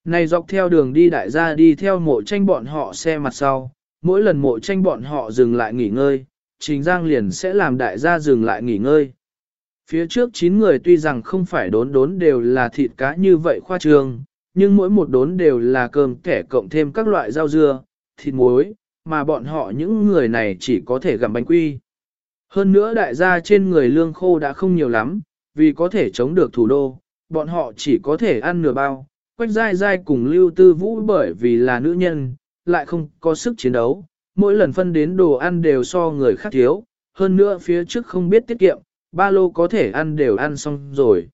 Này dọc theo đường đi đại gia đi theo mộ tranh bọn họ xe mặt sau, mỗi lần mộ tranh bọn họ dừng lại nghỉ ngơi, Trình Giang liền sẽ làm đại gia dừng lại nghỉ ngơi. Phía trước 9 người tuy rằng không phải đốn đốn đều là thịt cá như vậy khoa trương, nhưng mỗi một đốn đều là cơm kẻ cộng thêm các loại rau dưa, thịt muối, mà bọn họ những người này chỉ có thể gặm bánh quy. Hơn nữa đại gia trên người lương khô đã không nhiều lắm, vì có thể chống được thủ đô, bọn họ chỉ có thể ăn nửa bao. Quách dai dai cùng lưu tư vũ bởi vì là nữ nhân, lại không có sức chiến đấu, mỗi lần phân đến đồ ăn đều so người khác thiếu, hơn nữa phía trước không biết tiết kiệm, ba lô có thể ăn đều ăn xong rồi.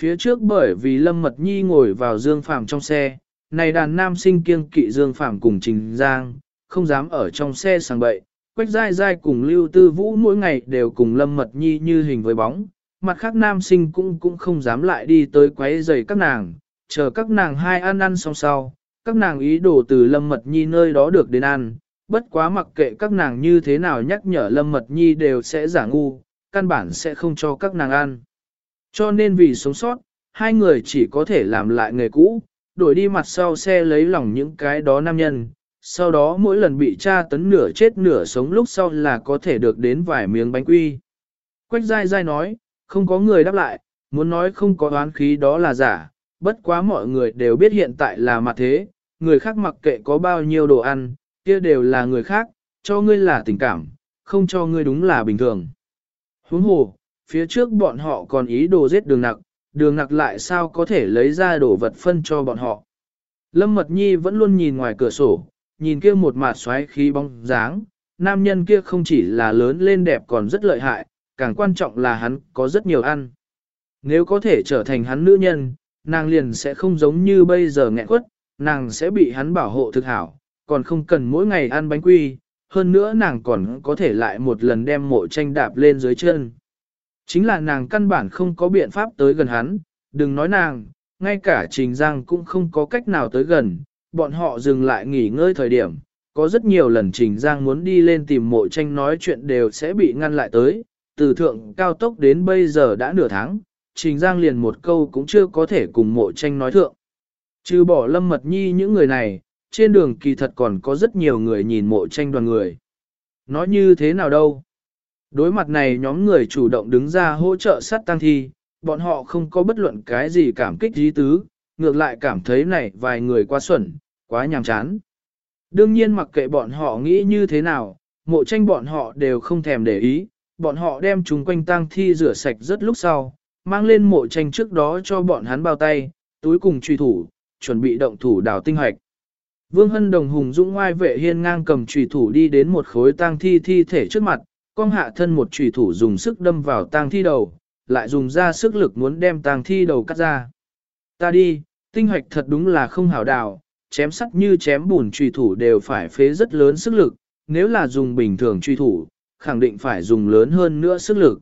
Phía trước bởi vì Lâm Mật Nhi ngồi vào Dương Phàm trong xe, này đàn nam sinh kiêng kỵ Dương Phàm cùng Trình Giang, không dám ở trong xe sang bậy. Quách Giai Giai cùng Lưu Tư Vũ mỗi ngày đều cùng Lâm Mật Nhi như hình với bóng, mặt khác nam sinh cũng cũng không dám lại đi tới quấy giày các nàng, chờ các nàng hai ăn ăn xong sau, các nàng ý đồ từ Lâm Mật Nhi nơi đó được đến ăn, bất quá mặc kệ các nàng như thế nào nhắc nhở Lâm Mật Nhi đều sẽ giả ngu, căn bản sẽ không cho các nàng ăn. Cho nên vì sống sót, hai người chỉ có thể làm lại nghề cũ, đổi đi mặt sau xe lấy lòng những cái đó nam nhân, sau đó mỗi lần bị tra tấn nửa chết nửa sống lúc sau là có thể được đến vài miếng bánh quy. Quách dai dai nói, không có người đáp lại, muốn nói không có oán khí đó là giả, bất quá mọi người đều biết hiện tại là mặt thế, người khác mặc kệ có bao nhiêu đồ ăn, kia đều là người khác, cho ngươi là tình cảm, không cho ngươi đúng là bình thường. Huống hồ, phía trước bọn họ còn ý đồ giết đường nặc, đường nặc lại sao có thể lấy ra đồ vật phân cho bọn họ. Lâm Mật Nhi vẫn luôn nhìn ngoài cửa sổ, nhìn kia một mặt xoáy khí bóng dáng, nam nhân kia không chỉ là lớn lên đẹp còn rất lợi hại, càng quan trọng là hắn có rất nhiều ăn. Nếu có thể trở thành hắn nữ nhân, nàng liền sẽ không giống như bây giờ nghẹn quất, nàng sẽ bị hắn bảo hộ thực hảo, còn không cần mỗi ngày ăn bánh quy, hơn nữa nàng còn có thể lại một lần đem mộ tranh đạp lên dưới chân. Chính là nàng căn bản không có biện pháp tới gần hắn, đừng nói nàng, ngay cả Trình Giang cũng không có cách nào tới gần, bọn họ dừng lại nghỉ ngơi thời điểm, có rất nhiều lần Trình Giang muốn đi lên tìm mộ tranh nói chuyện đều sẽ bị ngăn lại tới, từ thượng cao tốc đến bây giờ đã nửa tháng, Trình Giang liền một câu cũng chưa có thể cùng mộ tranh nói thượng. Trừ bỏ lâm mật nhi những người này, trên đường kỳ thật còn có rất nhiều người nhìn mộ tranh đoàn người. Nói như thế nào đâu? Đối mặt này nhóm người chủ động đứng ra hỗ trợ sát tăng thi, bọn họ không có bất luận cái gì cảm kích dí tứ, ngược lại cảm thấy này vài người quá xuẩn, quá nhàm chán. Đương nhiên mặc kệ bọn họ nghĩ như thế nào, mộ tranh bọn họ đều không thèm để ý, bọn họ đem chúng quanh tang thi rửa sạch rất lúc sau, mang lên mộ tranh trước đó cho bọn hắn bao tay, túi cùng truy thủ, chuẩn bị động thủ đào tinh hoạch. Vương Hân Đồng hùng dũng ngoai vệ hiên ngang cầm trùy thủ đi đến một khối tang thi thi thể trước mặt, cong hạ thân một trùy thủ dùng sức đâm vào tang thi đầu, lại dùng ra sức lực muốn đem tang thi đầu cắt ra. Ta đi, tinh hoạch thật đúng là không hảo đào, chém sắt như chém bùn truy thủ đều phải phế rất lớn sức lực, nếu là dùng bình thường truy thủ, khẳng định phải dùng lớn hơn nữa sức lực.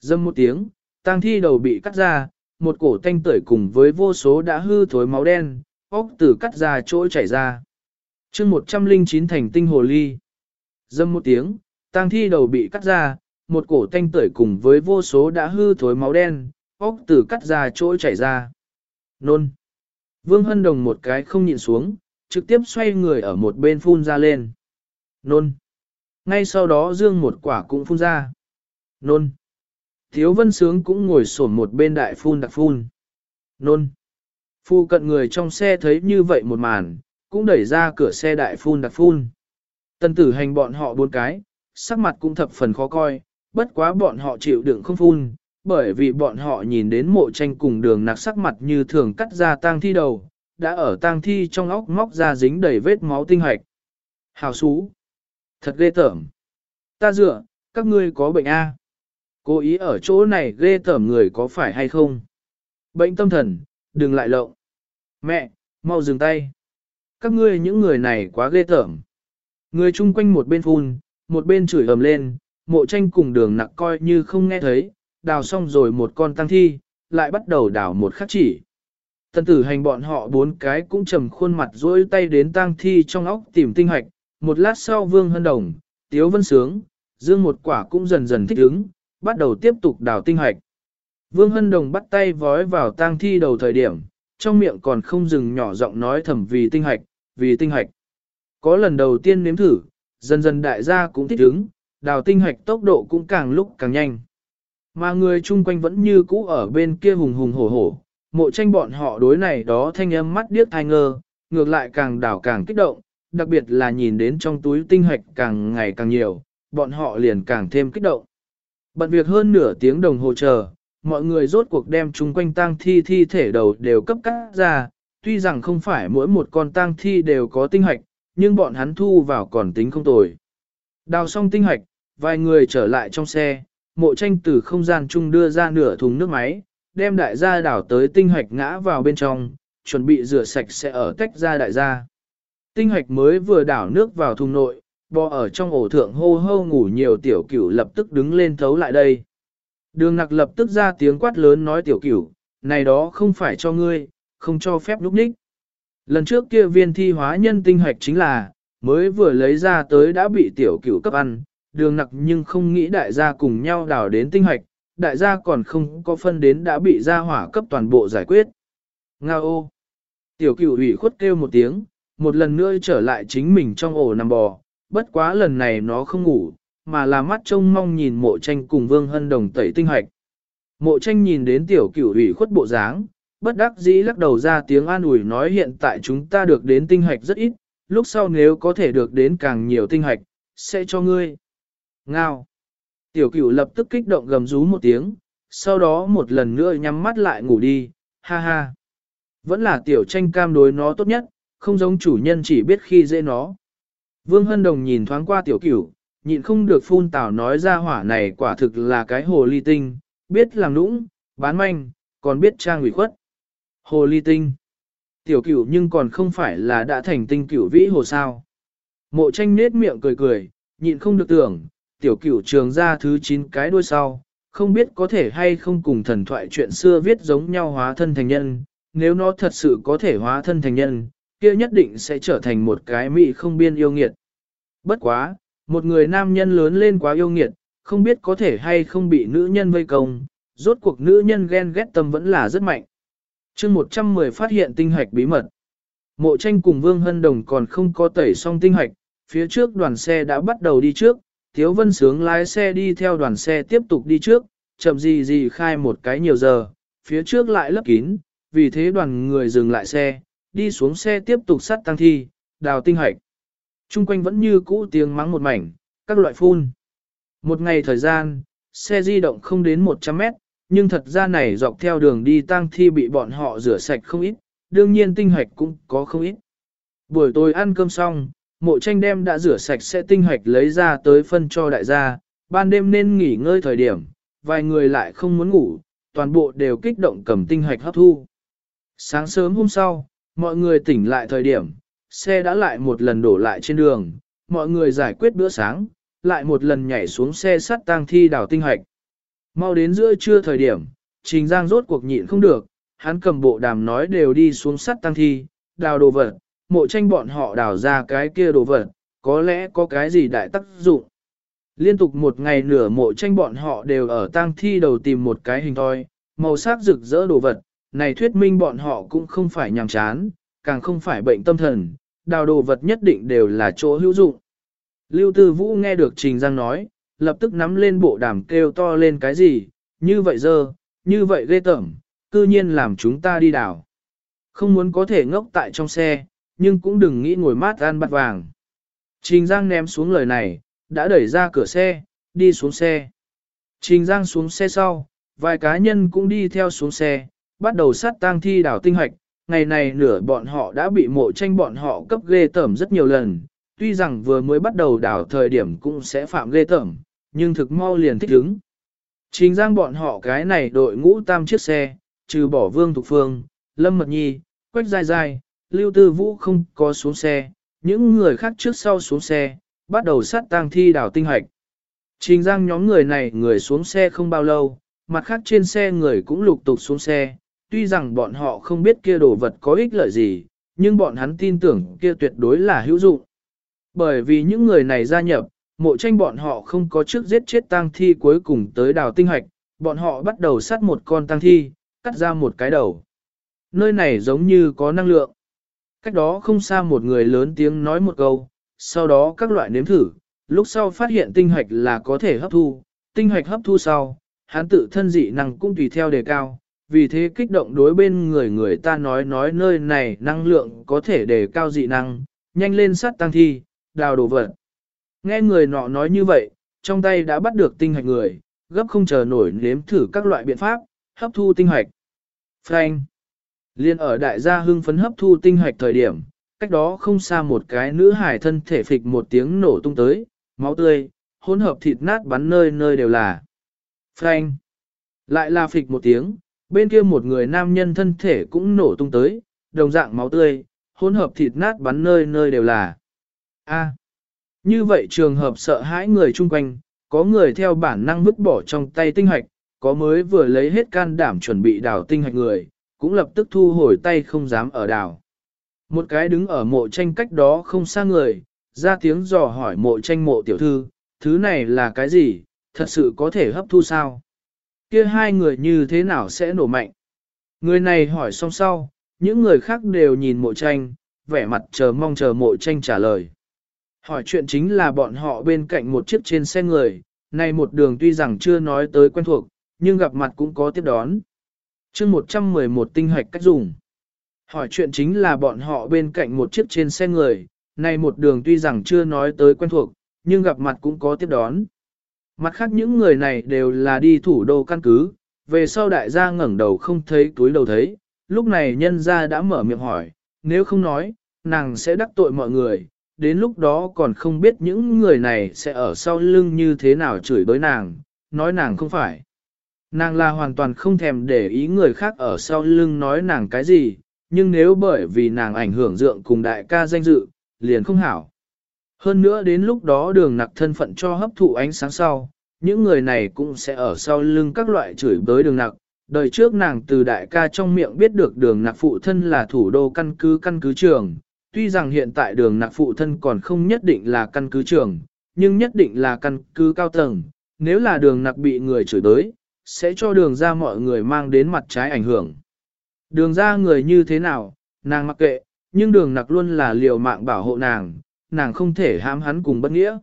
Dâm một tiếng, tang thi đầu bị cắt ra, một cổ tanh tưởi cùng với vô số đã hư thối máu đen, óc từ cắt ra chỗ chảy ra. chương 109 thành tinh hồ ly. Dâm một tiếng, tang thi đầu bị cắt ra, một cổ tanh tưởi cùng với vô số đã hư thối máu đen, óc từ cắt ra chỗ chảy ra. Nôn. Vương Hân Đồng một cái không nhịn xuống, trực tiếp xoay người ở một bên phun ra lên. Nôn. Ngay sau đó dương một quả cũng phun ra. Nôn. Thiếu vân sướng cũng ngồi sổn một bên đại phun đặc phun. Nôn. Phu cận người trong xe thấy như vậy một màn, cũng đẩy ra cửa xe đại phun đặc phun. Tần tử hành bọn họ bốn cái, sắc mặt cũng thập phần khó coi, bất quá bọn họ chịu đựng không phun, bởi vì bọn họ nhìn đến mộ tranh cùng đường nạc sắc mặt như thường cắt ra tang thi đầu, đã ở tang thi trong óc móc ra dính đầy vết máu tinh hoạch. Hào xú! Thật ghê tởm! Ta dựa, các ngươi có bệnh A. Cố ý ở chỗ này ghê tởm người có phải hay không? Bệnh tâm thần, đừng lại lộng. Mẹ, mau dừng tay. Các ngươi những người này quá ghê tởm. Người chung quanh một bên phun, một bên chửi ầm lên, mộ tranh cùng đường nặc coi như không nghe thấy, đào xong rồi một con tăng thi, lại bắt đầu đào một khắc chỉ. Tần tử hành bọn họ bốn cái cũng trầm khuôn mặt dối tay đến tang thi trong óc tìm tinh hoạch, một lát sau vương hân đồng, tiếu vân sướng, dương một quả cũng dần dần thích ứng, bắt đầu tiếp tục đào tinh hoạch. Vương hân đồng bắt tay vói vào tang thi đầu thời điểm, trong miệng còn không dừng nhỏ giọng nói thầm vì tinh hoạch, vì tinh hoạch. Có lần đầu tiên nếm thử, dần dần đại gia cũng thích ứng, đào tinh hoạch tốc độ cũng càng lúc càng nhanh. Mà người chung quanh vẫn như cũ ở bên kia hùng hùng hổ hổ, mộ tranh bọn họ đối này đó thanh âm mắt điếc thai ngơ, ngược lại càng đảo càng kích động, đặc biệt là nhìn đến trong túi tinh hoạch càng ngày càng nhiều, bọn họ liền càng thêm kích động. Bận việc hơn nửa tiếng đồng hồ chờ, mọi người rốt cuộc đem chung quanh tang thi thi thể đầu đều cấp cắt ra, tuy rằng không phải mỗi một con tang thi đều có tinh hoạch, nhưng bọn hắn thu vào còn tính không tồi. Đào xong tinh hoạch, vài người trở lại trong xe, mộ tranh từ không gian chung đưa ra nửa thùng nước máy, đem đại gia đảo tới tinh hoạch ngã vào bên trong, chuẩn bị rửa sạch sẽ ở tách ra đại gia. Tinh hoạch mới vừa đảo nước vào thùng nội, bò ở trong ổ thượng hô hô ngủ nhiều tiểu cửu lập tức đứng lên thấu lại đây. Đường nặc lập tức ra tiếng quát lớn nói tiểu cửu, này đó không phải cho ngươi, không cho phép lúc ních. Lần trước kia viên thi hóa nhân tinh hoạch chính là, mới vừa lấy ra tới đã bị tiểu cửu cấp ăn, đường nặc nhưng không nghĩ đại gia cùng nhau đào đến tinh hoạch, đại gia còn không có phân đến đã bị gia hỏa cấp toàn bộ giải quyết. Nga ô! Tiểu cửu ủy khuất kêu một tiếng, một lần nữa trở lại chính mình trong ổ nằm bò, bất quá lần này nó không ngủ, mà là mắt trông mong nhìn mộ tranh cùng vương hân đồng tẩy tinh hoạch. Mộ tranh nhìn đến tiểu cửu ủy khuất bộ dáng, bất đắc dĩ lắc đầu ra tiếng an ủi nói hiện tại chúng ta được đến tinh hoạch rất ít, lúc sau nếu có thể được đến càng nhiều tinh hoạch, sẽ cho ngươi. Ngao. Tiểu cửu lập tức kích động gầm rú một tiếng, sau đó một lần nữa nhắm mắt lại ngủ đi, ha ha. Vẫn là tiểu tranh cam đối nó tốt nhất, không giống chủ nhân chỉ biết khi dễ nó. Vương Hân Đồng nhìn thoáng qua tiểu cửu, nhịn không được phun tảo nói ra hỏa này quả thực là cái hồ ly tinh, biết làm nũng, bán manh, còn biết trang ủy khuất. Hồ ly tinh. Tiểu cửu nhưng còn không phải là đã thành tinh cửu vĩ hồ sao. Mộ tranh nết miệng cười cười, nhịn không được tưởng, tiểu cửu trường ra thứ 9 cái đuôi sau, không biết có thể hay không cùng thần thoại chuyện xưa viết giống nhau hóa thân thành nhân, nếu nó thật sự có thể hóa thân thành nhân, kia nhất định sẽ trở thành một cái mỹ không biên yêu nghiệt. Bất quá, một người nam nhân lớn lên quá yêu nghiệt, không biết có thể hay không bị nữ nhân vây công, rốt cuộc nữ nhân ghen ghét tâm vẫn là rất mạnh. chương 110 phát hiện tinh hoạch bí mật. Mộ tranh cùng Vương Hân Đồng còn không có tẩy xong tinh hoạch, phía trước đoàn xe đã bắt đầu đi trước, Thiếu Vân Sướng lái xe đi theo đoàn xe tiếp tục đi trước, chậm gì gì khai một cái nhiều giờ, phía trước lại lấp kín, vì thế đoàn người dừng lại xe, đi xuống xe tiếp tục sắt tăng thi, đào tinh hoạch. Trung quanh vẫn như cũ tiếng mắng một mảnh, các loại phun. Một ngày thời gian, xe di động không đến 100 mét, nhưng thật ra này dọc theo đường đi tang thi bị bọn họ rửa sạch không ít, đương nhiên tinh hoạch cũng có không ít. Buổi tối ăn cơm xong, mộ tranh đem đã rửa sạch sẽ tinh hoạch lấy ra tới phân cho đại gia, ban đêm nên nghỉ ngơi thời điểm, vài người lại không muốn ngủ, toàn bộ đều kích động cầm tinh hoạch hấp thu. Sáng sớm hôm sau, mọi người tỉnh lại thời điểm, xe đã lại một lần đổ lại trên đường, mọi người giải quyết bữa sáng, lại một lần nhảy xuống xe sắt tang thi đảo tinh hoạch. Mau đến giữa trưa thời điểm, Trình Giang rốt cuộc nhịn không được, hắn cầm bộ đàm nói đều đi xuống sắt tang thi, đào đồ vật, mộ tranh bọn họ đào ra cái kia đồ vật, có lẽ có cái gì đại tác dụng. Liên tục một ngày nửa mộ tranh bọn họ đều ở tang thi đầu tìm một cái hình thoi, màu sắc rực rỡ đồ vật, này thuyết minh bọn họ cũng không phải nhàm chán, càng không phải bệnh tâm thần, đào đồ vật nhất định đều là chỗ hữu dụng. Lưu Tư Vũ nghe được Trình Giang nói, lập tức nắm lên bộ đàm kêu to lên cái gì, như vậy giờ, như vậy ghê tởm, cư nhiên làm chúng ta đi đảo. Không muốn có thể ngốc tại trong xe, nhưng cũng đừng nghĩ ngồi mát ăn bát vàng. Trình Giang ném xuống lời này, đã đẩy ra cửa xe, đi xuống xe. Trình Giang xuống xe sau, vài cá nhân cũng đi theo xuống xe, bắt đầu sát tang thi đảo tinh hoạch. Ngày này nửa bọn họ đã bị mộ tranh bọn họ cấp ghê tởm rất nhiều lần, tuy rằng vừa mới bắt đầu đảo thời điểm cũng sẽ phạm ghê tởm, nhưng thực mau liền thích ứng. Trình giang bọn họ cái này đội ngũ tam chiếc xe, trừ bỏ Vương Thục Phương, Lâm Mật Nhi, Quách Dài Dài, Lưu Tư Vũ không có xuống xe, những người khác trước sau xuống xe, bắt đầu sát tang thi đảo tinh hạch. Trình giang nhóm người này người xuống xe không bao lâu, mặt khác trên xe người cũng lục tục xuống xe, tuy rằng bọn họ không biết kia đồ vật có ích lợi gì, nhưng bọn hắn tin tưởng kia tuyệt đối là hữu dụng. Bởi vì những người này gia nhập, mộ tranh bọn họ không có trước giết chết tang thi cuối cùng tới đào tinh hạch, bọn họ bắt đầu sát một con tang thi, cắt ra một cái đầu. Nơi này giống như có năng lượng. Cách đó không xa một người lớn tiếng nói một câu, sau đó các loại nếm thử, lúc sau phát hiện tinh hoạch là có thể hấp thu, tinh hoạch hấp thu sau, hắn tự thân dị năng cũng tùy theo đề cao, vì thế kích động đối bên người người ta nói nói nơi này năng lượng có thể đề cao dị năng, nhanh lên sát tăng thi, đào đồ vật. Nghe người nọ nói như vậy, trong tay đã bắt được tinh hạch người, gấp không chờ nổi nếm thử các loại biện pháp, hấp thu tinh hạch. Frank. Liên ở đại gia hưng phấn hấp thu tinh hạch thời điểm, cách đó không xa một cái nữ hải thân thể phịch một tiếng nổ tung tới, máu tươi, hỗn hợp thịt nát bắn nơi nơi đều là. Frank. Lại là phịch một tiếng, bên kia một người nam nhân thân thể cũng nổ tung tới, đồng dạng máu tươi, hỗn hợp thịt nát bắn nơi nơi đều là. A. Như vậy trường hợp sợ hãi người chung quanh, có người theo bản năng vứt bỏ trong tay tinh hạch, có mới vừa lấy hết can đảm chuẩn bị đào tinh hạch người, cũng lập tức thu hồi tay không dám ở đảo Một cái đứng ở mộ tranh cách đó không xa người, ra tiếng dò hỏi mộ tranh mộ tiểu thư, thứ này là cái gì, thật sự có thể hấp thu sao? Kia hai người như thế nào sẽ nổ mạnh? Người này hỏi xong sau, những người khác đều nhìn mộ tranh, vẻ mặt chờ mong chờ mộ tranh trả lời. Hỏi chuyện chính là bọn họ bên cạnh một chiếc trên xe người, này một đường tuy rằng chưa nói tới quen thuộc, nhưng gặp mặt cũng có tiếp đón chương 111 tinh hoạch cách dùng. Hỏi chuyện chính là bọn họ bên cạnh một chiếc trên xe người, này một đường tuy rằng chưa nói tới quen thuộc, nhưng gặp mặt cũng có tiếp đón. Mặt khác những người này đều là đi thủ đô căn cứ, về sau đại gia ngẩng đầu không thấy túi đầu thấy, lúc này nhân gia đã mở miệng hỏi, nếu không nói, nàng sẽ đắc tội mọi người, đến lúc đó còn không biết những người này sẽ ở sau lưng như thế nào chửi bới nàng, nói nàng không phải. Nàng là hoàn toàn không thèm để ý người khác ở sau lưng nói nàng cái gì, nhưng nếu bởi vì nàng ảnh hưởng dượng cùng đại ca danh dự, liền không hảo. Hơn nữa đến lúc đó đường nặc thân phận cho hấp thụ ánh sáng sau, những người này cũng sẽ ở sau lưng các loại chửi bới đường nặc. Đời trước nàng từ đại ca trong miệng biết được đường nặc phụ thân là thủ đô căn cứ căn cứ trường, tuy rằng hiện tại đường nặc phụ thân còn không nhất định là căn cứ trường, nhưng nhất định là căn cứ cao tầng, nếu là đường nặc bị người chửi bới, sẽ cho đường ra mọi người mang đến mặt trái ảnh hưởng. Đường ra người như thế nào, nàng mặc kệ, nhưng đường nặc luôn là liều mạng bảo hộ nàng, nàng không thể hãm hắn cùng bất nghĩa.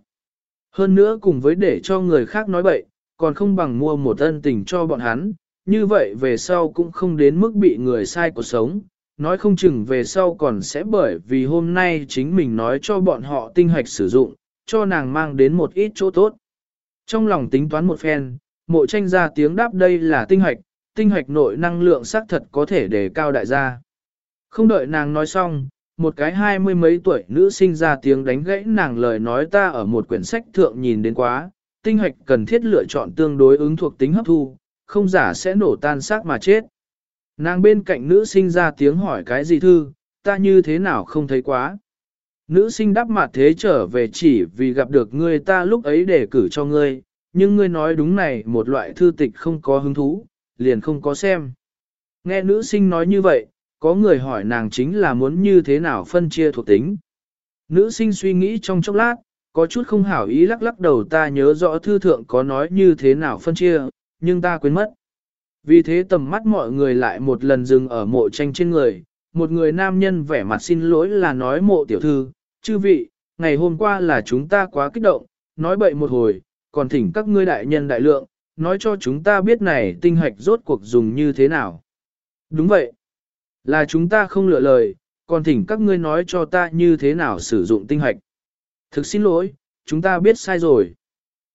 Hơn nữa cùng với để cho người khác nói bậy, còn không bằng mua một ân tình cho bọn hắn, như vậy về sau cũng không đến mức bị người sai cuộc sống, nói không chừng về sau còn sẽ bởi vì hôm nay chính mình nói cho bọn họ tinh hoạch sử dụng, cho nàng mang đến một ít chỗ tốt. Trong lòng tính toán một phen, mộ tranh ra tiếng đáp đây là tinh hoạch, tinh hoạch nội năng lượng xác thật có thể để cao đại gia. Không đợi nàng nói xong, một cái hai mươi mấy tuổi nữ sinh ra tiếng đánh gãy nàng lời nói ta ở một quyển sách thượng nhìn đến quá, tinh hoạch cần thiết lựa chọn tương đối ứng thuộc tính hấp thu, không giả sẽ nổ tan xác mà chết. Nàng bên cạnh nữ sinh ra tiếng hỏi cái gì thư, ta như thế nào không thấy quá. Nữ sinh đáp mặt thế trở về chỉ vì gặp được ngươi ta lúc ấy để cử cho ngươi, nhưng ngươi nói đúng này một loại thư tịch không có hứng thú, liền không có xem. Nghe nữ sinh nói như vậy, có người hỏi nàng chính là muốn như thế nào phân chia thuộc tính. Nữ sinh suy nghĩ trong chốc lát, có chút không hảo ý lắc lắc đầu ta nhớ rõ thư thượng có nói như thế nào phân chia, nhưng ta quên mất. Vì thế tầm mắt mọi người lại một lần dừng ở mộ tranh trên người, một người nam nhân vẻ mặt xin lỗi là nói mộ tiểu thư, chư vị, ngày hôm qua là chúng ta quá kích động, nói bậy một hồi, còn thỉnh các ngươi đại nhân đại lượng, nói cho chúng ta biết này tinh hạch rốt cuộc dùng như thế nào. Đúng vậy, là chúng ta không lựa lời, còn thỉnh các ngươi nói cho ta như thế nào sử dụng tinh hạch. Thực xin lỗi, chúng ta biết sai rồi.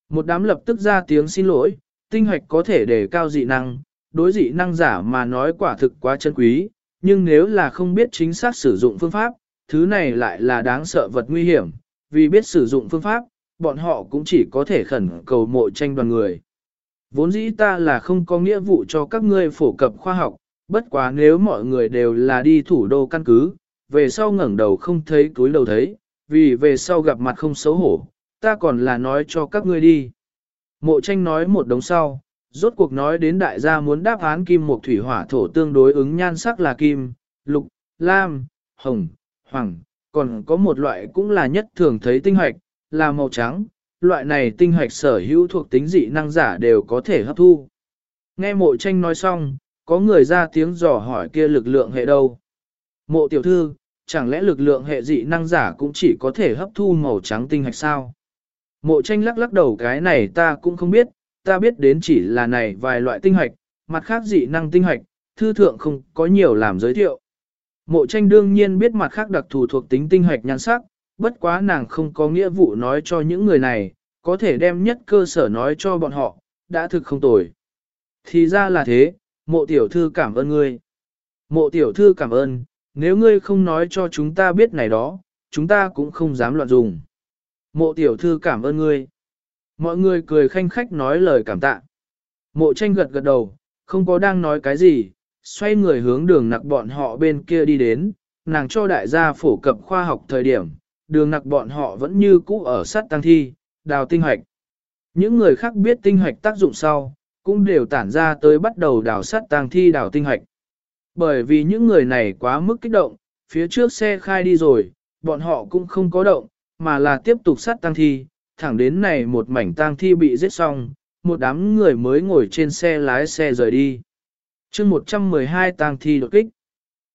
Một đám lập tức ra tiếng xin lỗi, tinh hạch có thể đề cao dị năng, đối dị năng giả mà nói quả thực quá chân quý, nhưng nếu là không biết chính xác sử dụng phương pháp, thứ này lại là đáng sợ vật nguy hiểm, vì biết sử dụng phương pháp, bọn họ cũng chỉ có thể khẩn cầu mộ tranh đoàn người. Vốn dĩ ta là không có nghĩa vụ cho các ngươi phổ cập khoa học, bất quá nếu mọi người đều là đi thủ đô căn cứ, về sau ngẩng đầu không thấy túi đầu thấy, vì về sau gặp mặt không xấu hổ, ta còn là nói cho các ngươi đi. Mộ tranh nói một đống sau, rốt cuộc nói đến đại gia muốn đáp án kim một thủy hỏa thổ tương đối ứng nhan sắc là kim, lục, lam, hồng, hoàng, còn có một loại cũng là nhất thường thấy tinh hoạch, là màu trắng, loại này tinh hoạch sở hữu thuộc tính dị năng giả đều có thể hấp thu. Nghe mộ tranh nói xong, có người ra tiếng dò hỏi kia lực lượng hệ đâu. Mộ tiểu thư, chẳng lẽ lực lượng hệ dị năng giả cũng chỉ có thể hấp thu màu trắng tinh hạch sao? Mộ tranh lắc lắc đầu cái này ta cũng không biết, ta biết đến chỉ là này vài loại tinh hạch, mặt khác dị năng tinh hạch, thư thượng không có nhiều làm giới thiệu. Mộ tranh đương nhiên biết mặt khác đặc thù thuộc tính tinh hạch nhan sắc, bất quá nàng không có nghĩa vụ nói cho những người này, có thể đem nhất cơ sở nói cho bọn họ, đã thực không tồi. Thì ra là thế, mộ tiểu thư cảm ơn ngươi. Mộ tiểu thư cảm ơn, nếu ngươi không nói cho chúng ta biết này đó, chúng ta cũng không dám loạn dùng. Mộ tiểu thư cảm ơn ngươi. Mọi người cười khanh khách nói lời cảm tạ. Mộ tranh gật gật đầu, không có đang nói cái gì, xoay người hướng đường nặc bọn họ bên kia đi đến, nàng cho đại gia phổ cập khoa học thời điểm, đường nặc bọn họ vẫn như cũ ở sát tăng thi, đào tinh hoạch. Những người khác biết tinh hoạch tác dụng sau, cũng đều tản ra tới bắt đầu đào sát tăng thi đào tinh hoạch. Bởi vì những người này quá mức kích động, phía trước xe khai đi rồi, bọn họ cũng không có động, mà là tiếp tục sát tăng thi, thẳng đến này một mảnh tang thi bị giết xong, một đám người mới ngồi trên xe lái xe rời đi. chương 112 tang thi đột kích.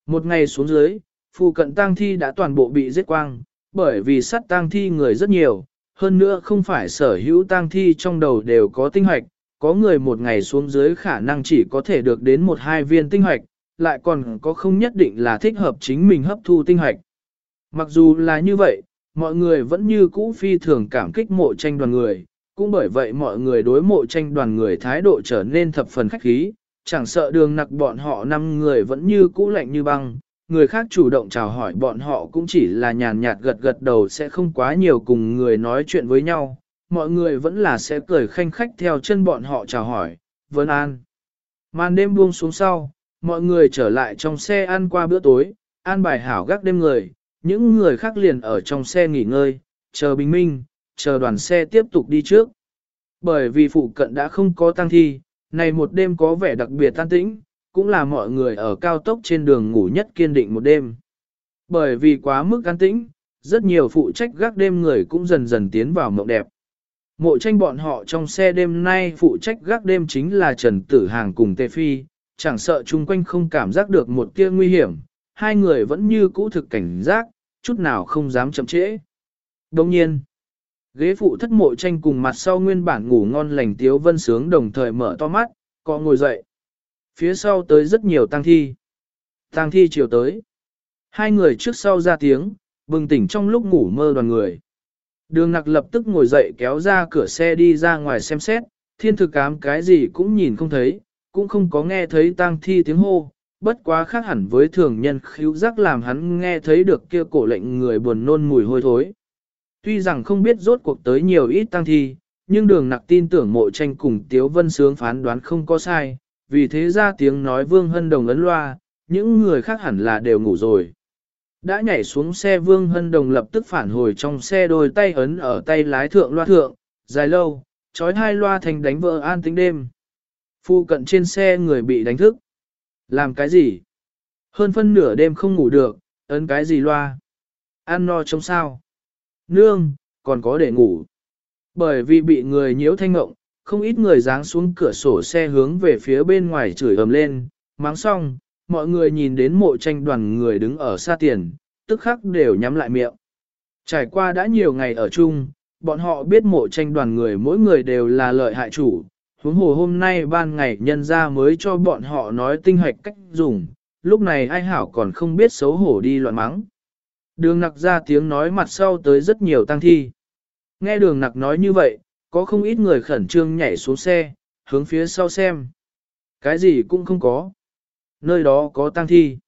Một ngày xuống dưới, phụ cận tang thi đã toàn bộ bị giết quang, bởi vì sát tang thi người rất nhiều, hơn nữa không phải sở hữu tang thi trong đầu đều có tinh hoạch, có người một ngày xuống dưới khả năng chỉ có thể được đến một hai viên tinh hoạch, lại còn có không nhất định là thích hợp chính mình hấp thu tinh hoạch. Mặc dù là như vậy, mọi người vẫn như cũ phi thường cảm kích mộ tranh đoàn người, cũng bởi vậy mọi người đối mộ tranh đoàn người thái độ trở nên thập phần khách khí, chẳng sợ đường nặc bọn họ năm người vẫn như cũ lạnh như băng, người khác chủ động chào hỏi bọn họ cũng chỉ là nhàn nhạt gật gật đầu sẽ không quá nhiều cùng người nói chuyện với nhau, mọi người vẫn là sẽ cười khanh khách theo chân bọn họ chào hỏi, vấn an. Màn đêm buông xuống sau, mọi người trở lại trong xe ăn qua bữa tối, an bài hảo gác đêm người, những người khác liền ở trong xe nghỉ ngơi, chờ bình minh, chờ đoàn xe tiếp tục đi trước. Bởi vì phụ cận đã không có tăng thi, này một đêm có vẻ đặc biệt tan tĩnh, cũng là mọi người ở cao tốc trên đường ngủ nhất kiên định một đêm. Bởi vì quá mức an tĩnh, rất nhiều phụ trách gác đêm người cũng dần dần tiến vào mộng đẹp. Mộ tranh bọn họ trong xe đêm nay phụ trách gác đêm chính là Trần Tử Hàng cùng Tê Phi, chẳng sợ chung quanh không cảm giác được một tia nguy hiểm, hai người vẫn như cũ thực cảnh giác, chút nào không dám chậm trễ. Đồng nhiên, ghế phụ thất mộ tranh cùng mặt sau nguyên bản ngủ ngon lành tiếu vân sướng đồng thời mở to mắt, có ngồi dậy. Phía sau tới rất nhiều tang thi. Tang thi chiều tới. Hai người trước sau ra tiếng, bừng tỉnh trong lúc ngủ mơ đoàn người. Đường nặc lập tức ngồi dậy kéo ra cửa xe đi ra ngoài xem xét, thiên thực cám cái gì cũng nhìn không thấy, cũng không có nghe thấy tang thi tiếng hô, bất quá khác hẳn với thường nhân khíu giác làm hắn nghe thấy được kia cổ lệnh người buồn nôn mùi hôi thối. Tuy rằng không biết rốt cuộc tới nhiều ít tăng thi, nhưng đường nặc tin tưởng mộ tranh cùng Tiếu Vân Sướng phán đoán không có sai, vì thế ra tiếng nói Vương Hân Đồng ấn loa, những người khác hẳn là đều ngủ rồi. Đã nhảy xuống xe Vương Hân Đồng lập tức phản hồi trong xe đôi tay ấn ở tay lái thượng loa thượng, dài lâu, trói hai loa thành đánh vợ an tính đêm. Phu cận trên xe người bị đánh thức. Làm cái gì? Hơn phân nửa đêm không ngủ được, ấn cái gì loa? Ăn no trong sao? Nương, còn có để ngủ. Bởi vì bị người nhiễu thanh ngộng, không ít người dáng xuống cửa sổ xe hướng về phía bên ngoài chửi ầm lên, mắng xong, mọi người nhìn đến mộ tranh đoàn người đứng ở xa tiền, tức khắc đều nhắm lại miệng. Trải qua đã nhiều ngày ở chung, bọn họ biết mộ tranh đoàn người mỗi người đều là lợi hại chủ, huống hồ hôm nay ban ngày nhân ra mới cho bọn họ nói tinh hoạch cách dùng, lúc này ai hảo còn không biết xấu hổ đi loạn mắng. Đường nặc ra tiếng nói mặt sau tới rất nhiều tăng thi. Nghe đường nặc nói như vậy, có không ít người khẩn trương nhảy xuống xe, hướng phía sau xem. Cái gì cũng không có. Nơi đó có tang thi.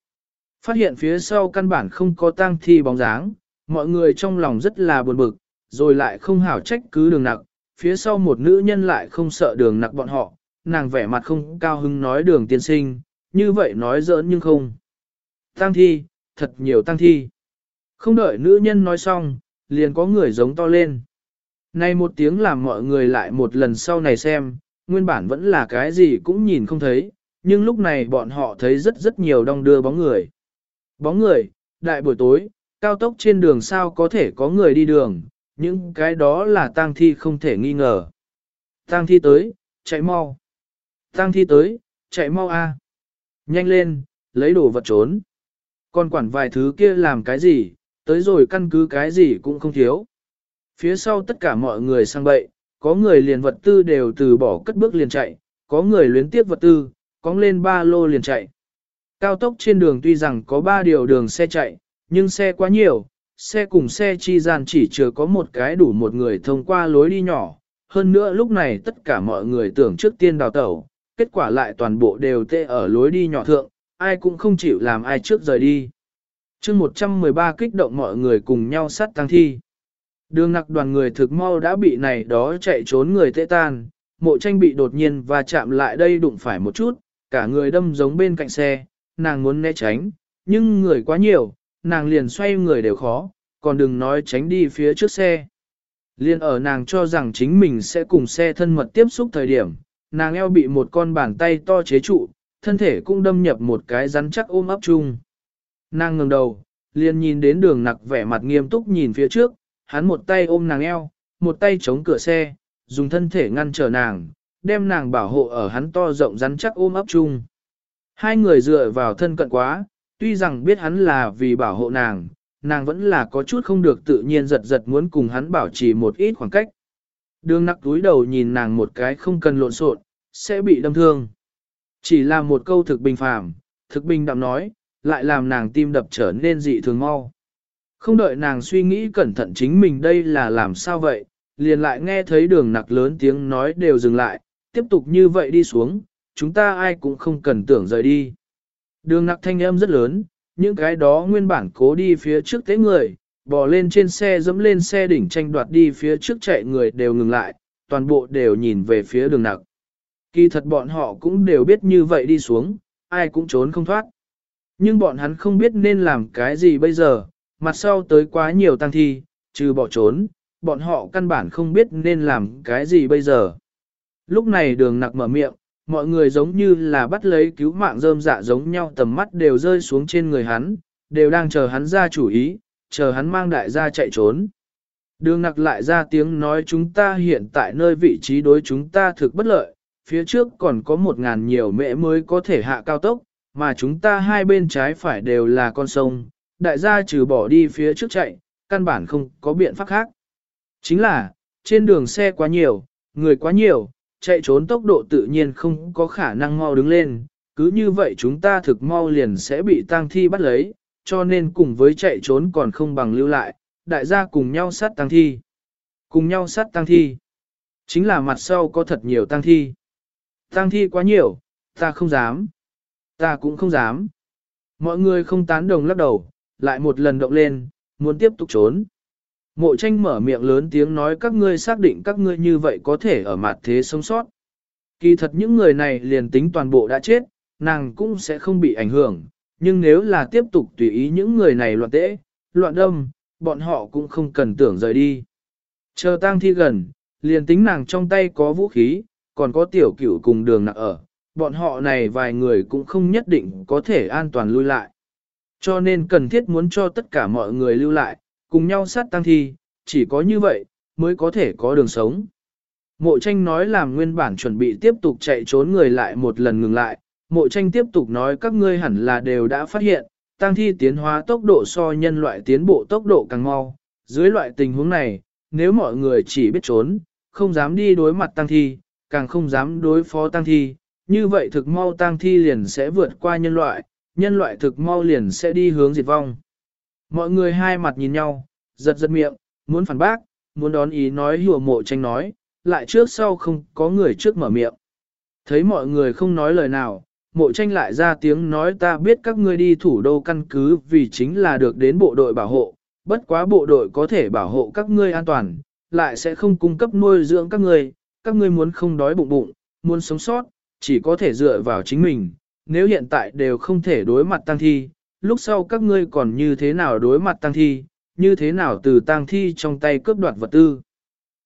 Phát hiện phía sau căn bản không có tang thi bóng dáng, mọi người trong lòng rất là buồn bực, rồi lại không hảo trách cứ đường nặc, phía sau một nữ nhân lại không sợ đường nặc bọn họ, nàng vẻ mặt không cao hứng nói đường tiên sinh, như vậy nói giỡn nhưng không. Tăng thi, thật nhiều tăng thi. Không đợi nữ nhân nói xong, liền có người giống to lên. Này một tiếng làm mọi người lại một lần sau này xem, nguyên bản vẫn là cái gì cũng nhìn không thấy, nhưng lúc này bọn họ thấy rất rất nhiều đong đưa bóng người. Bóng người, đại buổi tối, cao tốc trên đường sao có thể có người đi đường, những cái đó là tang thi không thể nghi ngờ. Tang thi tới, chạy mau. Tang thi tới, chạy mau a. Nhanh lên, lấy đồ vật trốn. Còn quản vài thứ kia làm cái gì, tới rồi căn cứ cái gì cũng không thiếu. Phía sau tất cả mọi người sang bậy, có người liền vật tư đều từ bỏ cất bước liền chạy, có người luyến tiếp vật tư, cóng lên ba lô liền chạy. Cao tốc trên đường tuy rằng có ba điều đường xe chạy, nhưng xe quá nhiều, xe cùng xe chi gian chỉ chưa có một cái đủ một người thông qua lối đi nhỏ. Hơn nữa lúc này tất cả mọi người tưởng trước tiên đào tẩu, kết quả lại toàn bộ đều tê ở lối đi nhỏ thượng, ai cũng không chịu làm ai trước rời đi. chương 113 kích động mọi người cùng nhau sát tăng thi. Đường nặc đoàn người thực mau đã bị này đó chạy trốn người tệ tan, mộ tranh bị đột nhiên và chạm lại đây đụng phải một chút, cả người đâm giống bên cạnh xe, nàng muốn né tránh, nhưng người quá nhiều, nàng liền xoay người đều khó, còn đừng nói tránh đi phía trước xe. Liên ở nàng cho rằng chính mình sẽ cùng xe thân mật tiếp xúc thời điểm, nàng eo bị một con bàn tay to chế trụ, thân thể cũng đâm nhập một cái rắn chắc ôm ấp chung. Nàng ngừng đầu, liền nhìn đến đường nặc vẻ mặt nghiêm túc nhìn phía trước, hắn một tay ôm nàng eo, một tay chống cửa xe, dùng thân thể ngăn trở nàng, đem nàng bảo hộ ở hắn to rộng rắn chắc ôm ấp chung. Hai người dựa vào thân cận quá, Tuy rằng biết hắn là vì bảo hộ nàng, nàng vẫn là có chút không được tự nhiên giật giật muốn cùng hắn bảo trì một ít khoảng cách. Đường nặc túi đầu nhìn nàng một cái không cần lộn xộn, sẽ bị đâm thương. Chỉ là một câu thực bình phàm, thực bình đạm nói, lại làm nàng tim đập trở nên dị thường mau. Không đợi nàng suy nghĩ cẩn thận chính mình đây là làm sao vậy, liền lại nghe thấy đường nặc lớn tiếng nói đều dừng lại, tiếp tục như vậy đi xuống, chúng ta ai cũng không cần tưởng rời đi. Đường nặc thanh âm rất lớn, những cái đó nguyên bản cố đi phía trước tế người, bò lên trên xe dẫm lên xe đỉnh tranh đoạt đi phía trước chạy người đều ngừng lại, toàn bộ đều nhìn về phía đường nặc. Kỳ thật bọn họ cũng đều biết như vậy đi xuống, ai cũng trốn không thoát. Nhưng bọn hắn không biết nên làm cái gì bây giờ, mặt sau tới quá nhiều tăng thi, trừ bỏ trốn, bọn họ căn bản không biết nên làm cái gì bây giờ. Lúc này đường nặc mở miệng, mọi người giống như là bắt lấy cứu mạng rơm dạ giống nhau tầm mắt đều rơi xuống trên người hắn, đều đang chờ hắn ra chủ ý, chờ hắn mang đại gia chạy trốn. Đường nặc lại ra tiếng nói chúng ta hiện tại nơi vị trí đối chúng ta thực bất lợi, phía trước còn có một ngàn nhiều mễ mới có thể hạ cao tốc, mà chúng ta hai bên trái phải đều là con sông, đại gia trừ bỏ đi phía trước chạy, căn bản không có biện pháp khác. Chính là, trên đường xe quá nhiều, người quá nhiều, chạy trốn tốc độ tự nhiên không có khả năng mau đứng lên, cứ như vậy chúng ta thực mau liền sẽ bị tang thi bắt lấy, cho nên cùng với chạy trốn còn không bằng lưu lại, đại gia cùng nhau sát tang thi. Cùng nhau sát tang thi. Chính là mặt sau có thật nhiều tang thi. Tang thi quá nhiều, ta không dám. Ta cũng không dám. Mọi người không tán đồng lắc đầu, lại một lần động lên, muốn tiếp tục trốn. Mộ tranh mở miệng lớn tiếng nói các ngươi xác định các ngươi như vậy có thể ở mặt thế sống sót. Kỳ thật những người này liền tính toàn bộ đã chết, nàng cũng sẽ không bị ảnh hưởng, nhưng nếu là tiếp tục tùy ý những người này loạn tễ, loạn đâm, bọn họ cũng không cần tưởng rời đi. Chờ tang thi gần, liền tính nàng trong tay có vũ khí, còn có tiểu cửu cùng đường nặng ở, bọn họ này vài người cũng không nhất định có thể an toàn lui lại. Cho nên cần thiết muốn cho tất cả mọi người lưu lại, cùng nhau sát tăng thi, chỉ có như vậy, mới có thể có đường sống. Mộ tranh nói làm nguyên bản chuẩn bị tiếp tục chạy trốn người lại một lần ngừng lại, mộ tranh tiếp tục nói các ngươi hẳn là đều đã phát hiện, tăng thi tiến hóa tốc độ so nhân loại tiến bộ tốc độ càng mau. Dưới loại tình huống này, nếu mọi người chỉ biết trốn, không dám đi đối mặt tăng thi, càng không dám đối phó tăng thi, như vậy thực mau tăng thi liền sẽ vượt qua nhân loại, nhân loại thực mau liền sẽ đi hướng diệt vong. Mọi người hai mặt nhìn nhau, giật giật miệng, muốn phản bác, muốn đón ý nói hùa mộ tranh nói, lại trước sau không có người trước mở miệng. Thấy mọi người không nói lời nào, mộ tranh lại ra tiếng nói ta biết các ngươi đi thủ đô căn cứ vì chính là được đến bộ đội bảo hộ, bất quá bộ đội có thể bảo hộ các ngươi an toàn, lại sẽ không cung cấp nuôi dưỡng các ngươi, các ngươi muốn không đói bụng bụng, muốn sống sót, chỉ có thể dựa vào chính mình, nếu hiện tại đều không thể đối mặt tăng thi, lúc sau các ngươi còn như thế nào đối mặt tăng thi, như thế nào từ tăng thi trong tay cướp đoạt vật tư.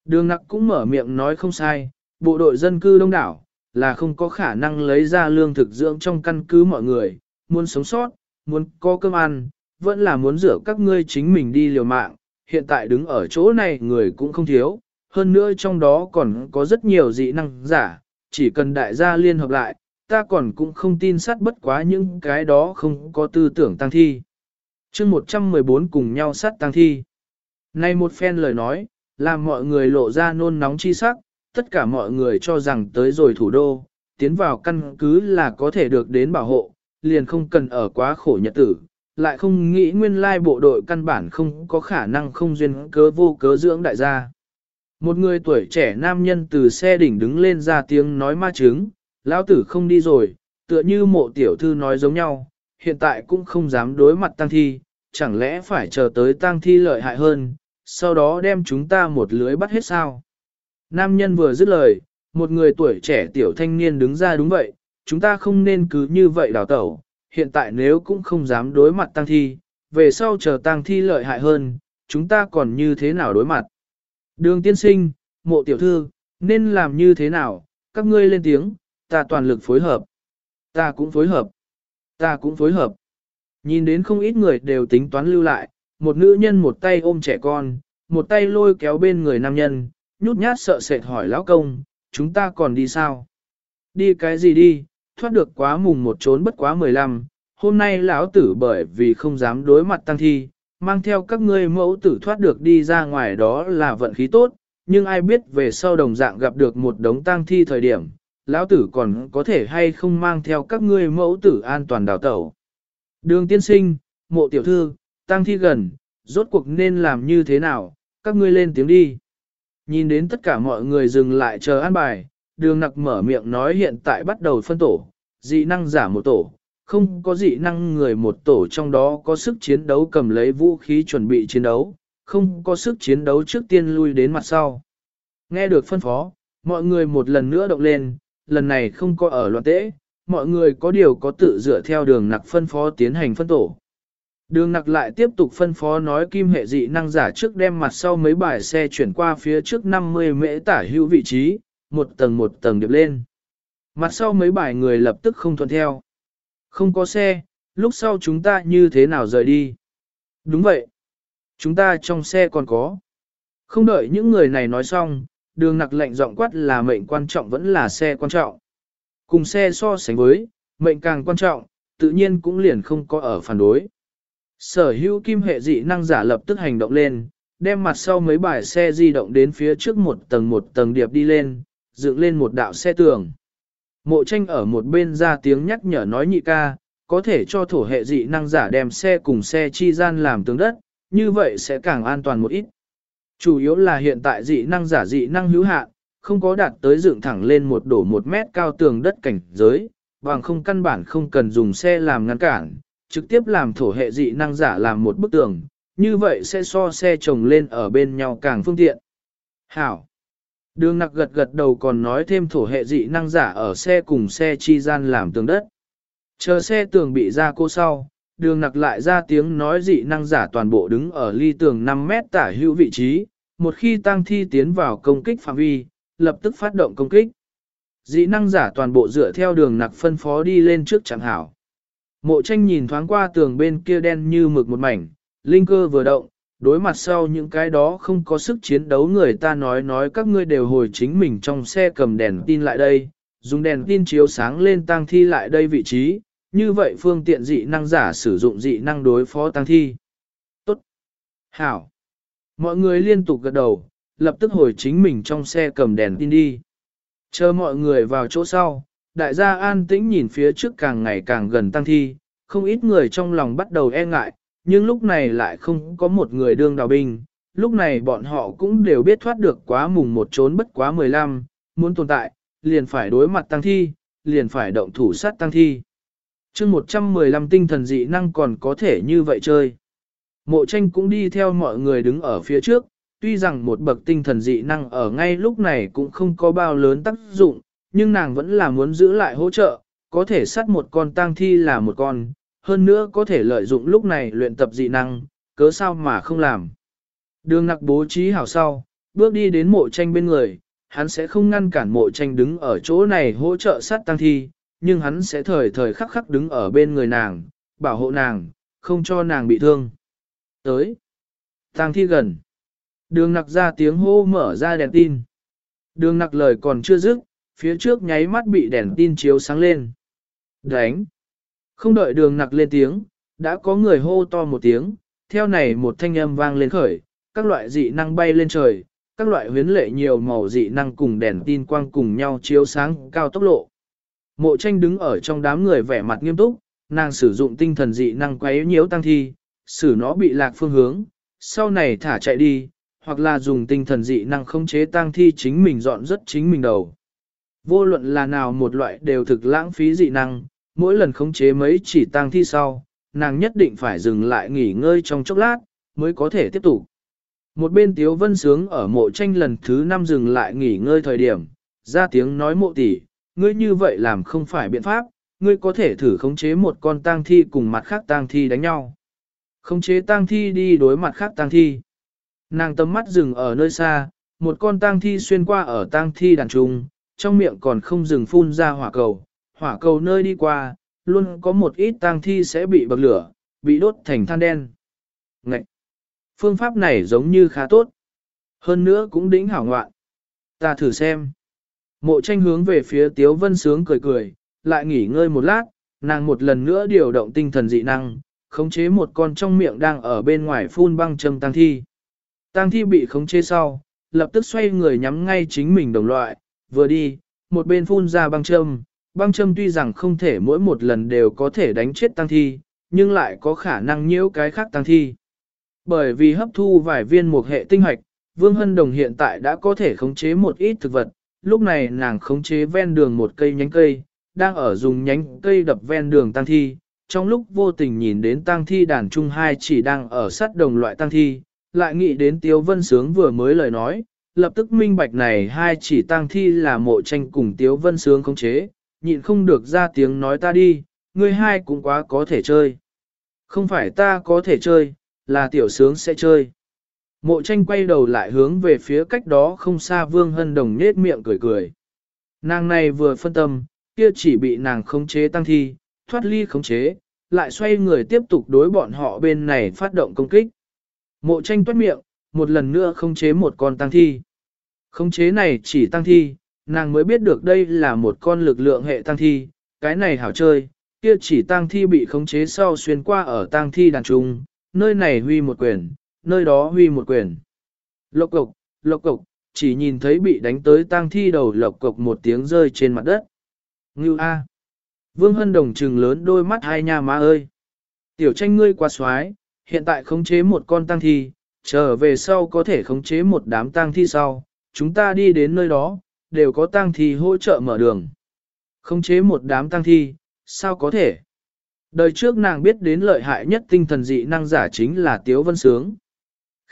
Đường nặc cũng mở miệng nói không sai, bộ đội dân cư đông đảo, là không có khả năng lấy ra lương thực dưỡng trong căn cứ mọi người, muốn sống sót, muốn có cơm ăn, vẫn là muốn rửa các ngươi chính mình đi liều mạng, hiện tại đứng ở chỗ này người cũng không thiếu, hơn nữa trong đó còn có rất nhiều dị năng giả, chỉ cần đại gia liên hợp lại, ta còn cũng không tin sát bất quá những cái đó không có tư tưởng tăng thi. chương 114 cùng nhau sát tăng thi. Nay một phen lời nói, làm mọi người lộ ra nôn nóng chi sắc, tất cả mọi người cho rằng tới rồi thủ đô, tiến vào căn cứ là có thể được đến bảo hộ, liền không cần ở quá khổ nhật tử, lại không nghĩ nguyên lai bộ đội căn bản không có khả năng không duyên cớ vô cớ dưỡng đại gia. Một người tuổi trẻ nam nhân từ xe đỉnh đứng lên ra tiếng nói ma chứng, lão tử không đi rồi, tựa như mộ tiểu thư nói giống nhau, hiện tại cũng không dám đối mặt tăng thi, chẳng lẽ phải chờ tới tăng thi lợi hại hơn, sau đó đem chúng ta một lưới bắt hết sao? Nam nhân vừa dứt lời, một người tuổi trẻ tiểu thanh niên đứng ra đúng vậy, chúng ta không nên cứ như vậy đào tẩu, hiện tại nếu cũng không dám đối mặt tăng thi, về sau chờ tăng thi lợi hại hơn, chúng ta còn như thế nào đối mặt? Đường tiên sinh, mộ tiểu thư, nên làm như thế nào, các ngươi lên tiếng, ta toàn lực phối hợp. Ta cũng phối hợp. Ta cũng phối hợp. Nhìn đến không ít người đều tính toán lưu lại, một nữ nhân một tay ôm trẻ con, một tay lôi kéo bên người nam nhân, nhút nhát sợ sệt hỏi lão công, chúng ta còn đi sao? Đi cái gì đi, thoát được quá mùng một trốn bất quá mười lăm, hôm nay lão tử bởi vì không dám đối mặt tăng thi, mang theo các ngươi mẫu tử thoát được đi ra ngoài đó là vận khí tốt, nhưng ai biết về sau đồng dạng gặp được một đống tăng thi thời điểm, lão tử còn có thể hay không mang theo các ngươi mẫu tử an toàn đào tẩu. Đường tiên sinh, mộ tiểu thư, tăng thi gần, rốt cuộc nên làm như thế nào, các ngươi lên tiếng đi. Nhìn đến tất cả mọi người dừng lại chờ an bài, đường nặc mở miệng nói hiện tại bắt đầu phân tổ, dị năng giả một tổ, không có dị năng người một tổ trong đó có sức chiến đấu cầm lấy vũ khí chuẩn bị chiến đấu, không có sức chiến đấu trước tiên lui đến mặt sau. Nghe được phân phó, mọi người một lần nữa động lên, lần này không có ở loạn tễ, mọi người có điều có tự dựa theo đường nặc phân phó tiến hành phân tổ. Đường nặc lại tiếp tục phân phó nói kim hệ dị năng giả trước đem mặt sau mấy bài xe chuyển qua phía trước 50 mễ tả hữu vị trí, một tầng một tầng điệp lên. Mặt sau mấy bài người lập tức không thuận theo. Không có xe, lúc sau chúng ta như thế nào rời đi? Đúng vậy. Chúng ta trong xe còn có. Không đợi những người này nói xong, đường nặc lệnh giọng quát là mệnh quan trọng vẫn là xe quan trọng. Cùng xe so sánh với, mệnh càng quan trọng, tự nhiên cũng liền không có ở phản đối. Sở hữu kim hệ dị năng giả lập tức hành động lên, đem mặt sau mấy bài xe di động đến phía trước một tầng một tầng điệp đi lên, dựng lên một đạo xe tường. Mộ tranh ở một bên ra tiếng nhắc nhở nói nhị ca, có thể cho thổ hệ dị năng giả đem xe cùng xe chi gian làm tường đất, như vậy sẽ càng an toàn một ít. Chủ yếu là hiện tại dị năng giả dị năng hữu hạn, không có đạt tới dựng thẳng lên một đổ một mét cao tường đất cảnh giới, bằng không căn bản không cần dùng xe làm ngăn cản, trực tiếp làm thổ hệ dị năng giả làm một bức tường, như vậy sẽ so xe chồng lên ở bên nhau càng phương tiện. Hảo! Đường nặc gật gật đầu còn nói thêm thổ hệ dị năng giả ở xe cùng xe chi gian làm tường đất. Chờ xe tường bị ra cô sau, đường nặc lại ra tiếng nói dị năng giả toàn bộ đứng ở ly tường 5 mét tả hữu vị trí, một khi tăng thi tiến vào công kích phạm vi, lập tức phát động công kích. Dị năng giả toàn bộ dựa theo đường nặc phân phó đi lên trước chẳng hảo. Mộ tranh nhìn thoáng qua tường bên kia đen như mực một mảnh, linh cơ vừa động, đối mặt sau những cái đó không có sức chiến đấu người ta nói nói các ngươi đều hồi chính mình trong xe cầm đèn tin lại đây, dùng đèn tin chiếu sáng lên tăng thi lại đây vị trí, như vậy phương tiện dị năng giả sử dụng dị năng đối phó tăng thi. Tốt! Hảo! Mọi người liên tục gật đầu, lập tức hồi chính mình trong xe cầm đèn tin đi. Chờ mọi người vào chỗ sau, đại gia an tĩnh nhìn phía trước càng ngày càng gần tăng thi, không ít người trong lòng bắt đầu e ngại, nhưng lúc này lại không có một người đương đào binh, lúc này bọn họ cũng đều biết thoát được quá mùng một trốn bất quá 15, muốn tồn tại, liền phải đối mặt tăng thi, liền phải động thủ sát tăng thi chương 115 tinh thần dị năng còn có thể như vậy chơi. Mộ tranh cũng đi theo mọi người đứng ở phía trước, tuy rằng một bậc tinh thần dị năng ở ngay lúc này cũng không có bao lớn tác dụng, nhưng nàng vẫn là muốn giữ lại hỗ trợ, có thể sát một con tang thi là một con, hơn nữa có thể lợi dụng lúc này luyện tập dị năng, cớ sao mà không làm. Đường nặc bố trí hảo sau, bước đi đến mộ tranh bên người, hắn sẽ không ngăn cản mộ tranh đứng ở chỗ này hỗ trợ sát tăng thi, nhưng hắn sẽ thời thời khắc khắc đứng ở bên người nàng, bảo hộ nàng, không cho nàng bị thương. Tới. tang thi gần. Đường nặc ra tiếng hô mở ra đèn tin. Đường nặc lời còn chưa dứt, phía trước nháy mắt bị đèn tin chiếu sáng lên. Đánh! Không đợi đường nặc lên tiếng, đã có người hô to một tiếng, theo này một thanh âm vang lên khởi, các loại dị năng bay lên trời, các loại huyến lệ nhiều màu dị năng cùng đèn tin quang cùng nhau chiếu sáng cao tốc lộ Mộ tranh đứng ở trong đám người vẻ mặt nghiêm túc, nàng sử dụng tinh thần dị năng quấy nhiễu tăng thi, xử nó bị lạc phương hướng, sau này thả chạy đi, hoặc là dùng tinh thần dị năng không chế tăng thi chính mình dọn rất chính mình đầu. Vô luận là nào một loại đều thực lãng phí dị năng, mỗi lần khống chế mấy chỉ tăng thi sau, nàng nhất định phải dừng lại nghỉ ngơi trong chốc lát, mới có thể tiếp tục. Một bên Tiếu Vân Sướng ở mộ tranh lần thứ năm dừng lại nghỉ ngơi thời điểm, ra tiếng nói mộ tỷ, ngươi như vậy làm không phải biện pháp, ngươi có thể thử khống chế một con tang thi cùng mặt khác tang thi đánh nhau. Khống chế tang thi đi đối mặt khác tang thi. Nàng tầm mắt dừng ở nơi xa, một con tang thi xuyên qua ở tang thi đàn trung, trong miệng còn không dừng phun ra hỏa cầu, hỏa cầu nơi đi qua, luôn có một ít tang thi sẽ bị bậc lửa, bị đốt thành than đen. Ngậy! Phương pháp này giống như khá tốt. Hơn nữa cũng đỉnh hảo ngoạn. Ta thử xem. Mộ tranh hướng về phía Tiếu Vân Sướng cười cười, lại nghỉ ngơi một lát, nàng một lần nữa điều động tinh thần dị năng, khống chế một con trong miệng đang ở bên ngoài phun băng châm tăng thi. Tăng thi bị khống chế sau, lập tức xoay người nhắm ngay chính mình đồng loại, vừa đi, một bên phun ra băng châm. Băng châm tuy rằng không thể mỗi một lần đều có thể đánh chết tăng thi, nhưng lại có khả năng nhiễu cái khác tăng thi. Bởi vì hấp thu vài viên một hệ tinh hoạch, Vương Hân Đồng hiện tại đã có thể khống chế một ít thực vật, lúc này nàng khống chế ven đường một cây nhánh cây, đang ở dùng nhánh cây đập ven đường tăng thi, trong lúc vô tình nhìn đến tăng thi đàn trung hai chỉ đang ở sát đồng loại tăng thi, lại nghĩ đến Tiếu Vân Sướng vừa mới lời nói, lập tức minh bạch này hai chỉ tăng thi là mộ tranh cùng Tiếu Vân Sướng khống chế, nhịn không được ra tiếng nói ta đi, người hai cũng quá có thể chơi. Không phải ta có thể chơi, là tiểu sướng sẽ chơi. Mộ tranh quay đầu lại hướng về phía cách đó không xa Vương Hân Đồng nết miệng cười cười. Nàng này vừa phân tâm, kia chỉ bị nàng khống chế tăng thi, thoát ly khống chế, lại xoay người tiếp tục đối bọn họ bên này phát động công kích. Mộ tranh toát miệng, một lần nữa khống chế một con tăng thi. Khống chế này chỉ tăng thi, nàng mới biết được đây là một con lực lượng hệ tăng thi, cái này hảo chơi, kia chỉ tăng thi bị khống chế sau xuyên qua ở tăng thi đàn trung, nơi này huy một quyền, nơi đó huy một quyền. Lộc cục, lộc cục, chỉ nhìn thấy bị đánh tới tang thi đầu lộc cục một tiếng rơi trên mặt đất. Ngưu A. Vương Hân Đồng trừng lớn đôi mắt hai nha má ơi. Tiểu tranh ngươi quá xoái, hiện tại khống chế một con tang thi, trở về sau có thể khống chế một đám tang thi sau, chúng ta đi đến nơi đó, đều có tang thi hỗ trợ mở đường. Khống chế một đám tang thi, sao có thể? Đời trước nàng biết đến lợi hại nhất tinh thần dị năng giả chính là Tiếu Vân Sướng.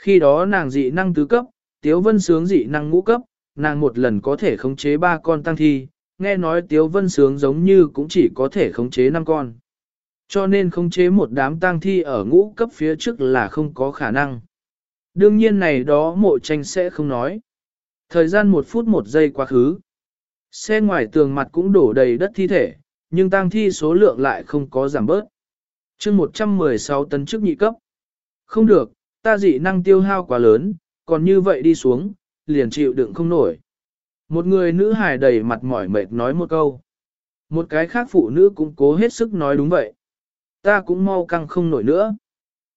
Khi đó nàng dị năng tứ cấp, Tiếu Vân Sướng dị năng ngũ cấp, nàng một lần có thể khống chế ba con tăng thi, nghe nói Tiếu Vân Sướng giống như cũng chỉ có thể khống chế năm con. Cho nên khống chế một đám tăng thi ở ngũ cấp phía trước là không có khả năng. Đương nhiên này đó mộ tranh sẽ không nói. Thời gian một phút một giây quá khứ. Xe ngoài tường mặt cũng đổ đầy đất thi thể, nhưng tang thi số lượng lại không có giảm bớt. chương 116 tấn chức nhị cấp. Không được, ta dị năng tiêu hao quá lớn, còn như vậy đi xuống, liền chịu đựng không nổi. Một người nữ hài đầy mặt mỏi mệt nói một câu. Một cái khác phụ nữ cũng cố hết sức nói đúng vậy. Ta cũng mau căng không nổi nữa.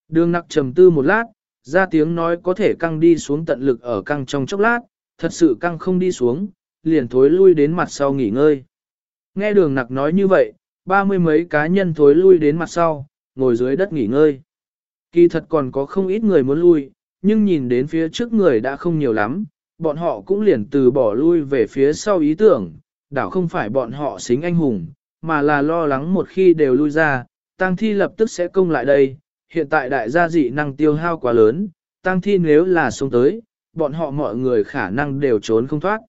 Đường nặc trầm tư một lát, ra tiếng nói có thể căng đi xuống tận lực ở căng trong chốc lát, thật sự căng không đi xuống, liền thối lui đến mặt sau nghỉ ngơi. Nghe đường nặc nói như vậy, ba mươi mấy cá nhân thối lui đến mặt sau, ngồi dưới đất nghỉ ngơi. Kỳ thật còn có không ít người muốn lui, nhưng nhìn đến phía trước người đã không nhiều lắm, bọn họ cũng liền từ bỏ lui về phía sau ý tưởng, đảo không phải bọn họ xính anh hùng, mà là lo lắng một khi đều lui ra, tăng thi lập tức sẽ công lại đây, hiện tại đại gia dị năng tiêu hao quá lớn, tăng thi nếu là xuống tới, bọn họ mọi người khả năng đều trốn không thoát.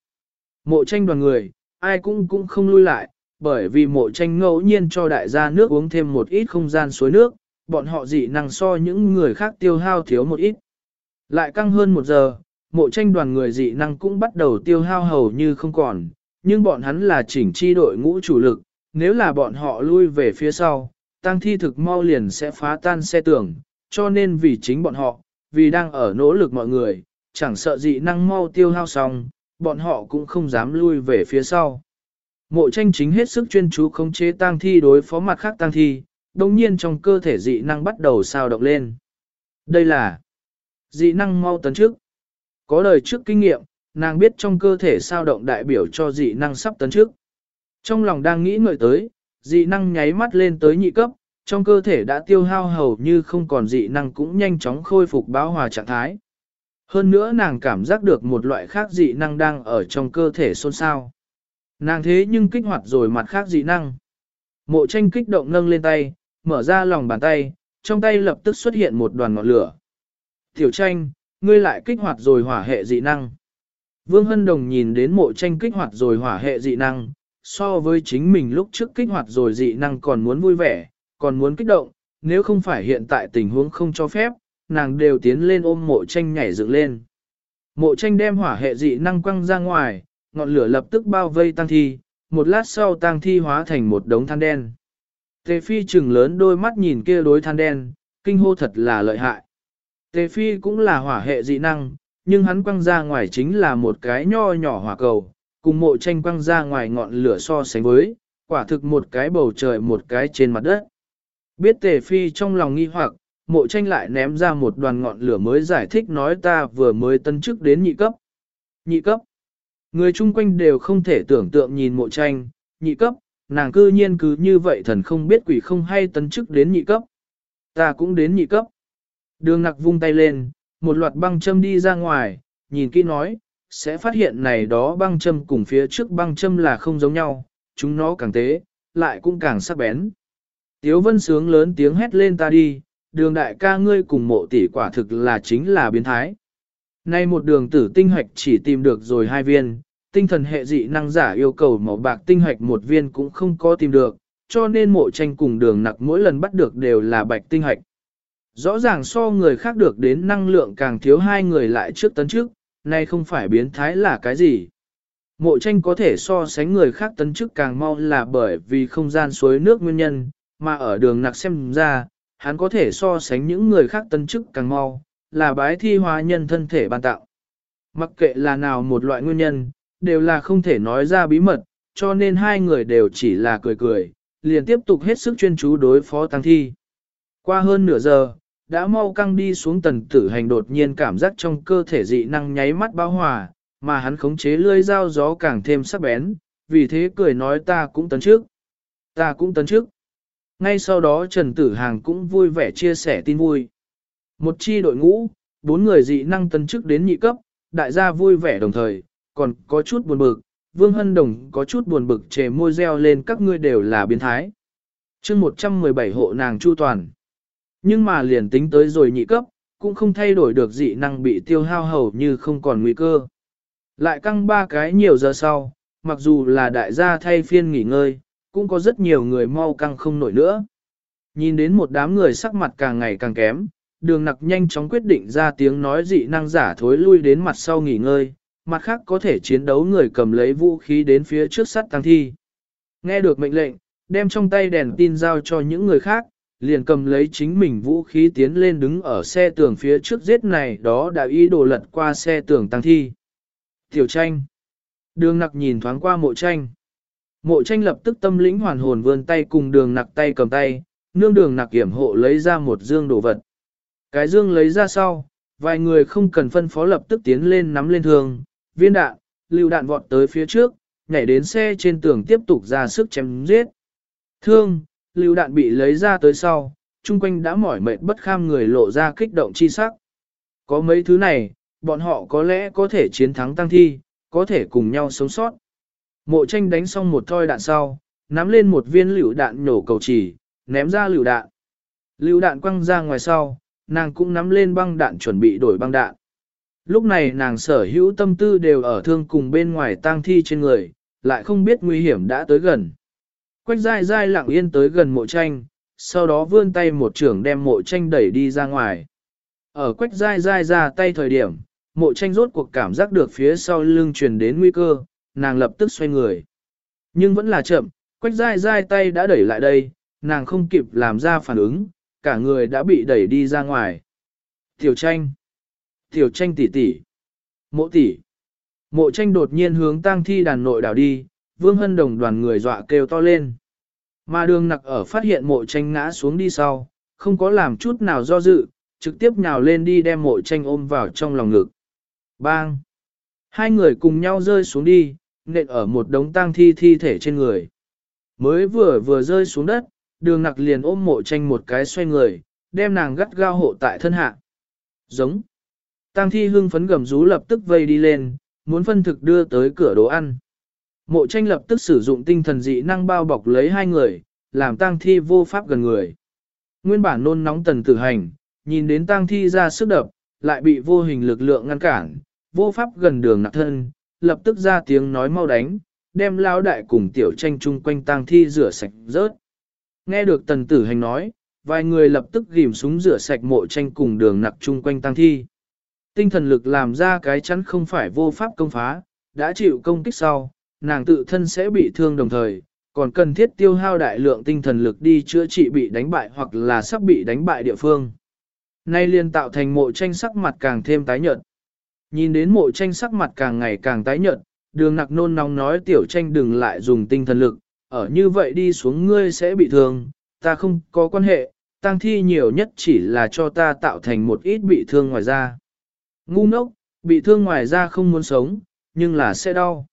Mộ tranh đoàn người, ai cũng cũng không lui lại, bởi vì mộ tranh ngẫu nhiên cho đại gia nước uống thêm một ít không gian suối nước, bọn họ dị năng so những người khác tiêu hao thiếu một ít. Lại căng hơn một giờ, mộ tranh đoàn người dị năng cũng bắt đầu tiêu hao hầu như không còn, nhưng bọn hắn là chỉnh chi đội ngũ chủ lực, nếu là bọn họ lui về phía sau, tăng thi thực mau liền sẽ phá tan xe tường, cho nên vì chính bọn họ, vì đang ở nỗ lực mọi người, chẳng sợ dị năng mau tiêu hao xong, bọn họ cũng không dám lui về phía sau. Mộ tranh chính hết sức chuyên chú khống chế tang thi đối phó mặt khác tang thi, đồng nhiên trong cơ thể dị năng bắt đầu sao động lên. Đây là dị năng mau tấn trước. Có đời trước kinh nghiệm, nàng biết trong cơ thể sao động đại biểu cho dị năng sắp tấn trước. Trong lòng đang nghĩ ngợi tới, dị năng nháy mắt lên tới nhị cấp, trong cơ thể đã tiêu hao hầu như không còn dị năng cũng nhanh chóng khôi phục báo hòa trạng thái. Hơn nữa nàng cảm giác được một loại khác dị năng đang ở trong cơ thể xôn xao. Nàng thế nhưng kích hoạt rồi mặt khác dị năng. Mộ tranh kích động nâng lên tay, mở ra lòng bàn tay, trong tay lập tức xuất hiện một đoàn ngọn lửa. Tiểu tranh, ngươi lại kích hoạt rồi hỏa hệ dị năng. Vương Hân Đồng nhìn đến mộ tranh kích hoạt rồi hỏa hệ dị năng, so với chính mình lúc trước kích hoạt rồi dị năng còn muốn vui vẻ, còn muốn kích động, nếu không phải hiện tại tình huống không cho phép, nàng đều tiến lên ôm mộ tranh nhảy dựng lên. Mộ tranh đem hỏa hệ dị năng quăng ra ngoài, ngọn lửa lập tức bao vây tang thi, một lát sau tang thi hóa thành một đống than đen. Tề phi chừng lớn đôi mắt nhìn kia đối than đen, kinh hô thật là lợi hại. Tề phi cũng là hỏa hệ dị năng, nhưng hắn quăng ra ngoài chính là một cái nho nhỏ hỏa cầu, cùng mộ tranh quăng ra ngoài ngọn lửa so sánh với, quả thực một cái bầu trời một cái trên mặt đất. Biết tề phi trong lòng nghi hoặc, mộ tranh lại ném ra một đoàn ngọn lửa mới giải thích nói ta vừa mới tân chức đến nhị cấp. Nhị cấp. Người chung quanh đều không thể tưởng tượng nhìn mộ tranh, nhị cấp, nàng cư nhiên cứ như vậy thần không biết quỷ không hay tấn chức đến nhị cấp. Ta cũng đến nhị cấp. Đường nặc vung tay lên, một loạt băng châm đi ra ngoài, nhìn kỹ nói, sẽ phát hiện này đó băng châm cùng phía trước băng châm là không giống nhau, chúng nó càng tế, lại cũng càng sắc bén. Tiếu vân sướng lớn tiếng hét lên ta đi, đường đại ca ngươi cùng mộ tỷ quả thực là chính là biến thái. Nay một đường tử tinh hoạch chỉ tìm được rồi hai viên, tinh thần hệ dị năng giả yêu cầu màu bạc tinh hoạch một viên cũng không có tìm được, cho nên mộ tranh cùng đường nặc mỗi lần bắt được đều là bạch tinh hoạch. Rõ ràng so người khác được đến năng lượng càng thiếu hai người lại trước tấn trước, nay không phải biến thái là cái gì. Mộ tranh có thể so sánh người khác tấn chức càng mau là bởi vì không gian suối nước nguyên nhân, mà ở đường nặc xem ra, hắn có thể so sánh những người khác tấn chức càng mau, là bái thi hóa nhân thân thể ban tạo. Mặc kệ là nào một loại nguyên nhân, đều là không thể nói ra bí mật, cho nên hai người đều chỉ là cười cười, liền tiếp tục hết sức chuyên chú đối phó tăng thi. Qua hơn nửa giờ, đã mau căng đi xuống tần tử hành đột nhiên cảm giác trong cơ thể dị năng nháy mắt bao hòa, mà hắn khống chế lưỡi dao gió càng thêm sắc bén, vì thế cười nói ta cũng tấn trước. Ta cũng tấn trước. Ngay sau đó Trần Tử Hàng cũng vui vẻ chia sẻ tin vui. Một chi đội ngũ, bốn người dị năng tấn chức đến nhị cấp, đại gia vui vẻ đồng thời, còn có chút buồn bực, Vương Hân Đồng có chút buồn bực chề môi reo lên các ngươi đều là biến thái. chương 117 hộ nàng chu toàn. Nhưng mà liền tính tới rồi nhị cấp, cũng không thay đổi được dị năng bị tiêu hao hầu như không còn nguy cơ. Lại căng ba cái nhiều giờ sau, mặc dù là đại gia thay phiên nghỉ ngơi, cũng có rất nhiều người mau căng không nổi nữa. Nhìn đến một đám người sắc mặt càng ngày càng kém, đường nặc nhanh chóng quyết định ra tiếng nói dị năng giả thối lui đến mặt sau nghỉ ngơi, mặt khác có thể chiến đấu người cầm lấy vũ khí đến phía trước sắt tăng thi. Nghe được mệnh lệnh, đem trong tay đèn tin giao cho những người khác, liền cầm lấy chính mình vũ khí tiến lên đứng ở xe tường phía trước giết này đó đã ý đồ lật qua xe tường tăng thi. Tiểu tranh. Đường nặc nhìn thoáng qua mộ tranh. Mộ tranh lập tức tâm lĩnh hoàn hồn vươn tay cùng đường nặc tay cầm tay, nương đường nặc kiểm hộ lấy ra một dương đồ vật. Cái dương lấy ra sau, vài người không cần phân phó lập tức tiến lên nắm lên thương, viên đạn, lưu đạn vọt tới phía trước, nhảy đến xe trên tường tiếp tục ra sức chém giết. Thương, lưu đạn bị lấy ra tới sau, chung quanh đã mỏi mệt bất kham người lộ ra kích động chi sắc. Có mấy thứ này, bọn họ có lẽ có thể chiến thắng tăng thi, có thể cùng nhau sống sót. Mộ tranh đánh xong một thoi đạn sau, nắm lên một viên lựu đạn nổ cầu chỉ, ném ra lựu đạn. Lựu đạn quăng ra ngoài sau, nàng cũng nắm lên băng đạn chuẩn bị đổi băng đạn. Lúc này nàng sở hữu tâm tư đều ở thương cùng bên ngoài tang thi trên người, lại không biết nguy hiểm đã tới gần. Quách dai dai lặng yên tới gần mộ tranh, sau đó vươn tay một trưởng đem mộ tranh đẩy đi ra ngoài. Ở quách dai dai ra tay thời điểm, mộ tranh rốt cuộc cảm giác được phía sau lưng truyền đến nguy cơ, nàng lập tức xoay người. Nhưng vẫn là chậm, quách dai dai tay đã đẩy lại đây, nàng không kịp làm ra phản ứng, cả người đã bị đẩy đi ra ngoài. Tiểu tranh. Tiểu tranh tỷ tỷ. Mộ tỷ. Mộ tranh đột nhiên hướng tang thi đàn nội đảo đi, vương hân đồng đoàn người dọa kêu to lên. Mà đường nặc ở phát hiện mộ tranh ngã xuống đi sau, không có làm chút nào do dự, trực tiếp nhào lên đi đem mộ tranh ôm vào trong lòng ngực. Bang! Hai người cùng nhau rơi xuống đi, nện ở một đống tang thi thi thể trên người. Mới vừa vừa rơi xuống đất, đường nặc liền ôm mộ tranh một cái xoay người, đem nàng gắt gao hộ tại thân hạ. Giống. Tang thi hưng phấn gầm rú lập tức vây đi lên, muốn phân thực đưa tới cửa đồ ăn. Mộ tranh lập tức sử dụng tinh thần dị năng bao bọc lấy hai người, làm tang thi vô pháp gần người. Nguyên bản nôn nóng tần tử hành, nhìn đến tang thi ra sức đập, lại bị vô hình lực lượng ngăn cản, vô pháp gần đường nặc thân, lập tức ra tiếng nói mau đánh, đem lao đại cùng tiểu tranh chung quanh tang thi rửa sạch rớt. Nghe được tần tử hành nói, vài người lập tức ghim súng rửa sạch mộ tranh cùng đường nặc chung quanh tang thi. Tinh thần lực làm ra cái chắn không phải vô pháp công phá, đã chịu công kích sau, nàng tự thân sẽ bị thương đồng thời, còn cần thiết tiêu hao đại lượng tinh thần lực đi chữa trị bị đánh bại hoặc là sắp bị đánh bại địa phương. Nay liền tạo thành mộ tranh sắc mặt càng thêm tái nhợt. Nhìn đến mộ tranh sắc mặt càng ngày càng tái nhợt, đường nặc nôn nóng nói tiểu tranh đừng lại dùng tinh thần lực, ở như vậy đi xuống ngươi sẽ bị thương, ta không có quan hệ, tăng thi nhiều nhất chỉ là cho ta tạo thành một ít bị thương ngoài ra. Ngu ngốc, bị thương ngoài ra không muốn sống, nhưng là sẽ đau.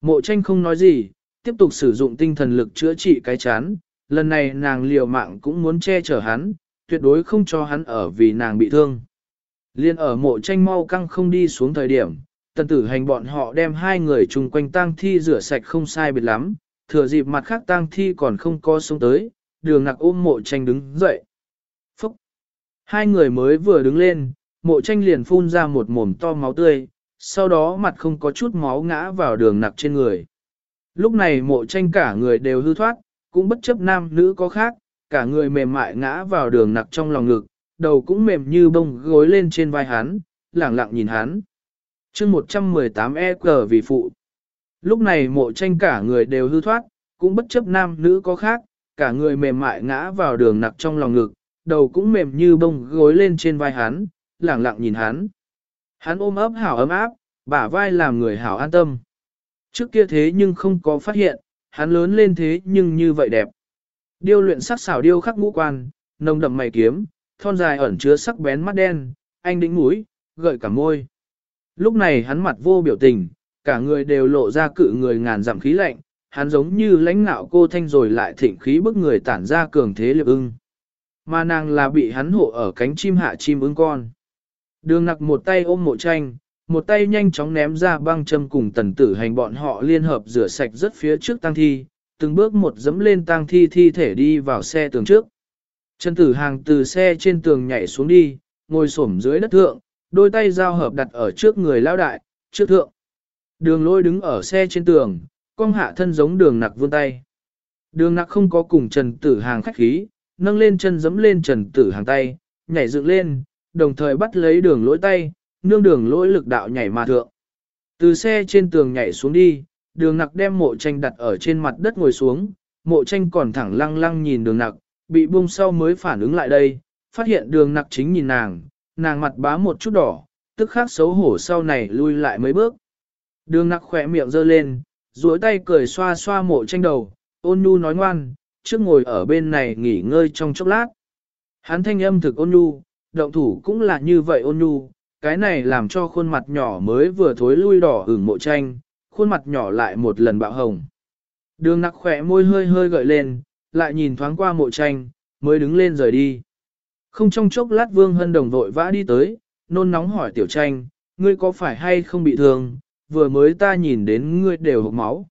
Mộ tranh không nói gì, tiếp tục sử dụng tinh thần lực chữa trị cái chán, lần này nàng liều mạng cũng muốn che chở hắn, tuyệt đối không cho hắn ở vì nàng bị thương. Liên ở mộ tranh mau căng không đi xuống thời điểm, tần tử hành bọn họ đem hai người chung quanh tang thi rửa sạch không sai biệt lắm, thừa dịp mặt khác tang thi còn không co xuống tới, đường nặc ôm mộ tranh đứng dậy. Phúc! Hai người mới vừa đứng lên, mộ tranh liền phun ra một mồm to máu tươi, sau đó mặt không có chút máu ngã vào đường nặc trên người. Lúc này mộ tranh cả người đều hư thoát, cũng bất chấp nam nữ có khác, cả người mềm mại ngã vào đường nặc trong lòng ngực, đầu cũng mềm như bông gối lên trên vai hắn, lẳng lặng nhìn hắn. chương 118 EQ vì phụ. Lúc này mộ tranh cả người đều hư thoát, cũng bất chấp nam nữ có khác, cả người mềm mại ngã vào đường nặc trong lòng ngực, đầu cũng mềm như bông gối lên trên vai hắn, lẳng lặng nhìn hắn. Hắn ôm ấp hảo ấm áp, bả vai làm người hảo an tâm. Trước kia thế nhưng không có phát hiện, hắn lớn lên thế nhưng như vậy đẹp. Điêu luyện sắc xảo điêu khắc ngũ quan, nồng đậm mày kiếm, thon dài ẩn chứa sắc bén mắt đen, anh đĩnh mũi, gợi cả môi. Lúc này hắn mặt vô biểu tình, cả người đều lộ ra cự người ngàn dặm khí lạnh, hắn giống như lãnh ngạo cô thanh rồi lại thịnh khí bức người tản ra cường thế liệp ưng. Mà nàng là bị hắn hộ ở cánh chim hạ chim ưng con. Đường nặc một tay ôm mộ tranh, một tay nhanh chóng ném ra băng châm cùng tần tử hành bọn họ liên hợp rửa sạch rất phía trước tang thi, từng bước một dẫm lên tang thi thi thể đi vào xe tường trước. Trần tử hàng từ xe trên tường nhảy xuống đi, ngồi xổm dưới đất thượng, đôi tay giao hợp đặt ở trước người lao đại, trước thượng. Đường lôi đứng ở xe trên tường, cong hạ thân giống đường nặc vươn tay. Đường nặc không có cùng trần tử hàng khách khí, nâng lên chân dẫm lên trần tử hàng tay, nhảy dựng lên, đồng thời bắt lấy đường lỗi tay, nương đường lỗi lực đạo nhảy mà thượng. Từ xe trên tường nhảy xuống đi, đường nặc đem mộ tranh đặt ở trên mặt đất ngồi xuống, mộ tranh còn thẳng lăng lăng nhìn đường nặc, bị buông sau mới phản ứng lại đây, phát hiện đường nặc chính nhìn nàng, nàng mặt bá một chút đỏ, tức khắc xấu hổ sau này lui lại mấy bước. Đường nặc khỏe miệng giơ lên, duỗi tay cười xoa xoa mộ tranh đầu, ôn nhu nói ngoan, trước ngồi ở bên này nghỉ ngơi trong chốc lát. Hắn thanh âm thực ôn nhu, động thủ cũng là như vậy ôn nhu, cái này làm cho khuôn mặt nhỏ mới vừa thối lui đỏ ửng mộ tranh, khuôn mặt nhỏ lại một lần bạo hồng. Đường nặc khỏe môi hơi hơi gợi lên, lại nhìn thoáng qua mộ tranh, mới đứng lên rời đi. Không trong chốc lát Vương Hân Đồng vội vã đi tới, nôn nóng hỏi tiểu tranh, ngươi có phải hay không bị thương, vừa mới ta nhìn đến ngươi đều hộc máu.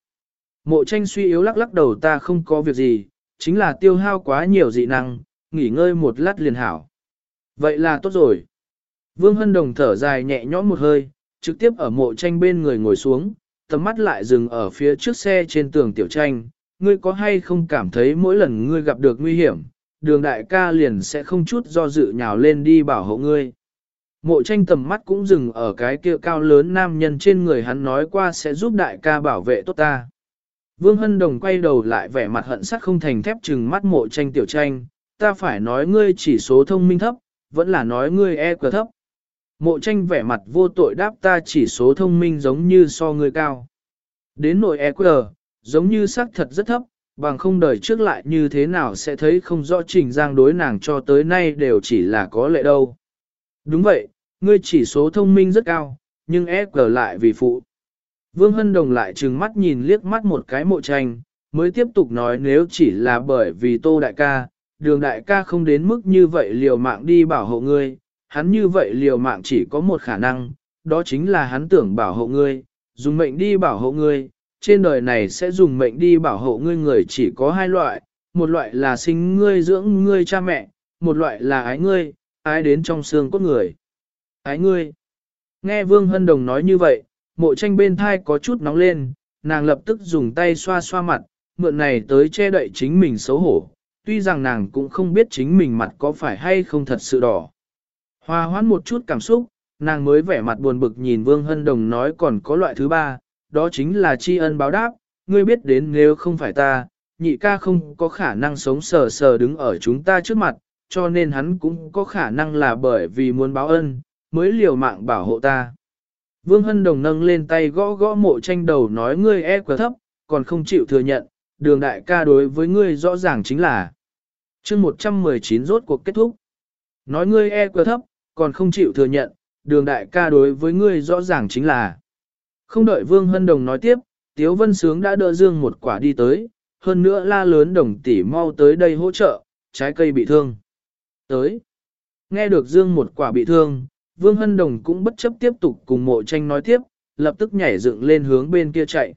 Mộ tranh suy yếu lắc lắc đầu ta không có việc gì, chính là tiêu hao quá nhiều dị năng, nghỉ ngơi một lát liền hảo. Vậy là tốt rồi. Vương Hân Đồng thở dài nhẹ nhõm một hơi, trực tiếp ở mộ tranh bên người ngồi xuống, tầm mắt lại dừng ở phía trước xe trên tường tiểu tranh. Ngươi có hay không cảm thấy mỗi lần ngươi gặp được nguy hiểm, đường đại ca liền sẽ không chút do dự nhào lên đi bảo hộ ngươi. Mộ tranh tầm mắt cũng dừng ở cái kia cao lớn nam nhân trên người hắn nói qua sẽ giúp đại ca bảo vệ tốt ta. Vương Hân Đồng quay đầu lại vẻ mặt hận sắc không thành thép trừng mắt mộ tranh tiểu tranh, ta phải nói ngươi chỉ số thông minh thấp, vẫn là nói ngươi e cờ thấp. Mộ tranh vẻ mặt vô tội đáp ta chỉ số thông minh giống như so ngươi cao. Đến nội e cờ, giống như xác thật rất thấp, bằng không đời trước lại như thế nào sẽ thấy không rõ trình giang đối nàng cho tới nay đều chỉ là có lệ đâu. Đúng vậy, ngươi chỉ số thông minh rất cao, nhưng e cờ lại vì phụ. Vương Hân Đồng lại trừng mắt nhìn liếc mắt một cái mộ tranh, mới tiếp tục nói nếu chỉ là bởi vì tô đại ca, đường đại ca không đến mức như vậy liều mạng đi bảo hộ ngươi, hắn như vậy liều mạng chỉ có một khả năng, đó chính là hắn tưởng bảo hộ ngươi, dùng mệnh đi bảo hộ ngươi, trên đời này sẽ dùng mệnh đi bảo hộ ngươi người chỉ có hai loại, một loại là sinh ngươi dưỡng ngươi cha mẹ, một loại là ái ngươi, ái đến trong xương cốt người. Ái ngươi. Nghe Vương Hân Đồng nói như vậy, mộ tranh bên thai có chút nóng lên, nàng lập tức dùng tay xoa xoa mặt, mượn này tới che đậy chính mình xấu hổ, tuy rằng nàng cũng không biết chính mình mặt có phải hay không thật sự đỏ. Hòa hoãn một chút cảm xúc, nàng mới vẻ mặt buồn bực nhìn Vương Hân Đồng nói còn có loại thứ ba, đó chính là tri ân báo đáp, ngươi biết đến nếu không phải ta, nhị ca không có khả năng sống sờ sờ đứng ở chúng ta trước mặt, cho nên hắn cũng có khả năng là bởi vì muốn báo ân, mới liều mạng bảo hộ ta. Vương Hân Đồng nâng lên tay gõ gõ mộ tranh đầu nói ngươi e quá thấp, còn không chịu thừa nhận, đường đại ca đối với ngươi rõ ràng chính là chương 119 rốt cuộc kết thúc. Nói ngươi e quá thấp, còn không chịu thừa nhận, đường đại ca đối với ngươi rõ ràng chính là. Không đợi Vương Hân Đồng nói tiếp, Tiếu Vân Sướng đã đỡ Dương một quả đi tới, hơn nữa la lớn đồng tỷ mau tới đây hỗ trợ, trái cây bị thương. Tới. Nghe được Dương một quả bị thương, Vương Hân Đồng cũng bất chấp tiếp tục cùng mộ tranh nói tiếp, lập tức nhảy dựng lên hướng bên kia chạy.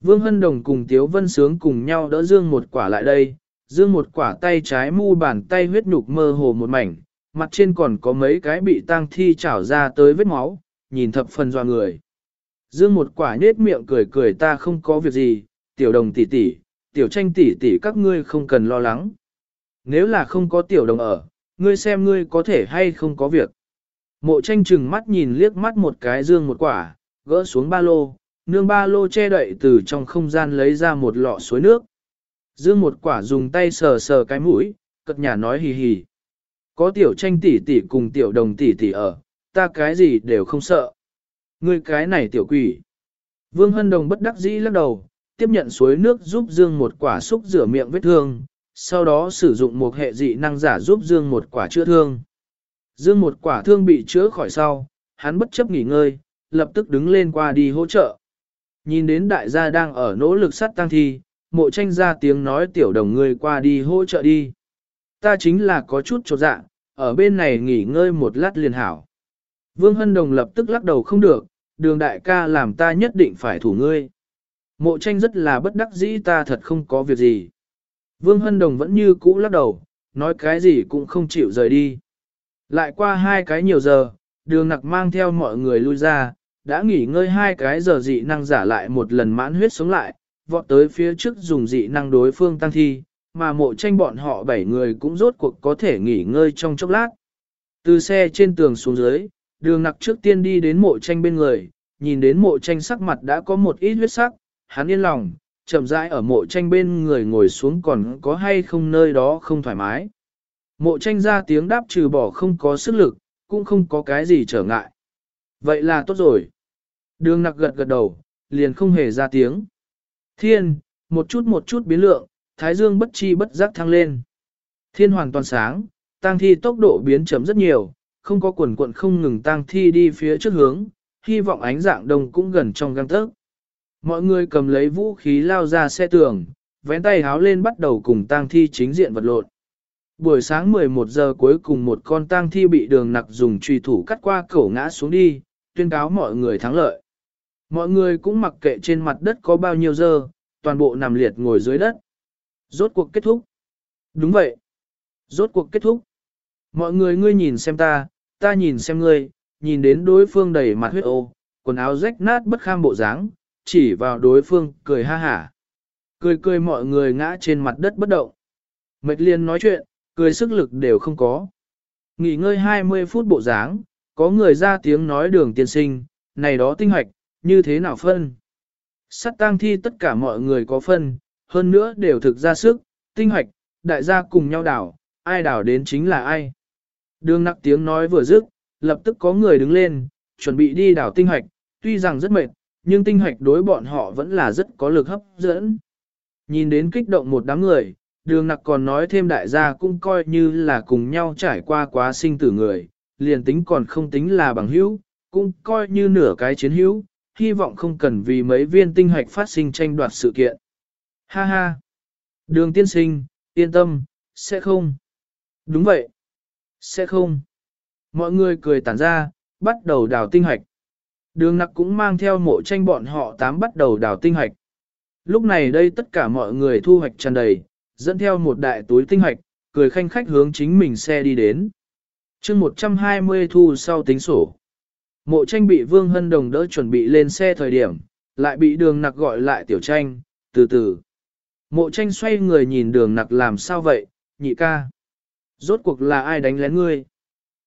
Vương Hân Đồng cùng Tiếu Vân Sướng cùng nhau đỡ Dương một quả lại đây, Dương một quả tay trái mu bàn tay huyết nhục mơ hồ một mảnh, mặt trên còn có mấy cái bị tang thi chảo ra tới vết máu, nhìn thập phần doa người. Dương một quả nết miệng cười cười ta không có việc gì, tiểu đồng tỷ tỷ, tiểu tranh tỷ tỷ các ngươi không cần lo lắng. Nếu là không có tiểu đồng ở, ngươi xem ngươi có thể hay không có việc. Mộ tranh chừng mắt nhìn liếc mắt một cái dương một quả, gỡ xuống ba lô, nương ba lô che đậy từ trong không gian lấy ra một lọ suối nước. Dương một quả dùng tay sờ sờ cái mũi, cất nhà nói hì hì. Có tiểu tranh tỷ tỷ cùng tiểu đồng tỷ tỷ ở, ta cái gì đều không sợ. Ngươi cái này tiểu quỷ. Vương Hân Đồng bất đắc dĩ lắc đầu, tiếp nhận suối nước giúp Dương một quả xúc rửa miệng vết thương, sau đó sử dụng một hệ dị năng giả giúp Dương một quả chữa thương. Dương một quả thương bị chữa khỏi sau, hắn bất chấp nghỉ ngơi, lập tức đứng lên qua đi hỗ trợ. Nhìn đến đại gia đang ở nỗ lực sát tăng thi, mộ tranh ra tiếng nói tiểu đồng ngươi qua đi hỗ trợ đi. Ta chính là có chút trột dạ, ở bên này nghỉ ngơi một lát liền hảo. Vương Hân Đồng lập tức lắc đầu không được, đường đại ca làm ta nhất định phải thủ ngươi. Mộ tranh rất là bất đắc dĩ ta thật không có việc gì. Vương Hân Đồng vẫn như cũ lắc đầu, nói cái gì cũng không chịu rời đi. Lại qua hai cái nhiều giờ, đường nặc mang theo mọi người lui ra, đã nghỉ ngơi hai cái giờ dị năng giả lại một lần mãn huyết sống lại, vọt tới phía trước dùng dị năng đối phương tăng thi, mà mộ tranh bọn họ bảy người cũng rốt cuộc có thể nghỉ ngơi trong chốc lát. Từ xe trên tường xuống dưới, đường nặc trước tiên đi đến mộ tranh bên người, nhìn đến mộ tranh sắc mặt đã có một ít huyết sắc, hắn yên lòng, chậm rãi ở mộ tranh bên người ngồi xuống còn có hay không nơi đó không thoải mái. Mộ tranh ra tiếng đáp trừ bỏ không có sức lực, cũng không có cái gì trở ngại. Vậy là tốt rồi. Đường nặc gật gật đầu, liền không hề ra tiếng. Thiên, một chút một chút biến lượng, thái dương bất chi bất giác thăng lên. Thiên hoàn toàn sáng, tang thi tốc độ biến chậm rất nhiều, không có quần quận không ngừng tang thi đi phía trước hướng, hy vọng ánh dạng đông cũng gần trong găng tấc. Mọi người cầm lấy vũ khí lao ra xe tường, vén tay háo lên bắt đầu cùng tang thi chính diện vật lộn. Buổi sáng 11 giờ cuối cùng một con tang thi bị đường nặc dùng truy thủ cắt qua cổ ngã xuống đi, tuyên cáo mọi người thắng lợi. Mọi người cũng mặc kệ trên mặt đất có bao nhiêu giờ, toàn bộ nằm liệt ngồi dưới đất. Rốt cuộc kết thúc. Đúng vậy. Rốt cuộc kết thúc. Mọi người ngươi nhìn xem ta, ta nhìn xem ngươi, nhìn đến đối phương đầy mặt huyết ô, quần áo rách nát bất kham bộ dáng, chỉ vào đối phương, cười ha hả. Cười cười mọi người ngã trên mặt đất bất động. Mệt liên nói chuyện, cười sức lực đều không có. Nghỉ ngơi 20 phút bộ dáng, có người ra tiếng nói đường tiên sinh, này đó tinh hoạch, như thế nào phân. Sắt tang thi tất cả mọi người có phân, hơn nữa đều thực ra sức, tinh hoạch, đại gia cùng nhau đảo, ai đảo đến chính là ai. Đường nặc tiếng nói vừa dứt, lập tức có người đứng lên, chuẩn bị đi đảo tinh hoạch, tuy rằng rất mệt, nhưng tinh hoạch đối bọn họ vẫn là rất có lực hấp dẫn. Nhìn đến kích động một đám người, đường nặc còn nói thêm đại gia cũng coi như là cùng nhau trải qua quá sinh tử người, liền tính còn không tính là bằng hữu, cũng coi như nửa cái chiến hữu, hy vọng không cần vì mấy viên tinh hoạch phát sinh tranh đoạt sự kiện. Ha ha! Đường tiên sinh, yên tâm, sẽ không. Đúng vậy. Sẽ không. Mọi người cười tản ra, bắt đầu đào tinh hoạch. Đường nặc cũng mang theo mộ tranh bọn họ tám bắt đầu đào tinh hoạch. Lúc này đây tất cả mọi người thu hoạch tràn đầy, dẫn theo một đại túi tinh hoạch, cười khanh khách hướng chính mình xe đi đến. chương 120 thu sau tính sổ. Mộ tranh bị Vương Hân Đồng đỡ chuẩn bị lên xe thời điểm, lại bị đường nặc gọi lại tiểu tranh, từ từ. Mộ tranh xoay người nhìn đường nặc làm sao vậy, nhị ca. Rốt cuộc là ai đánh lén ngươi?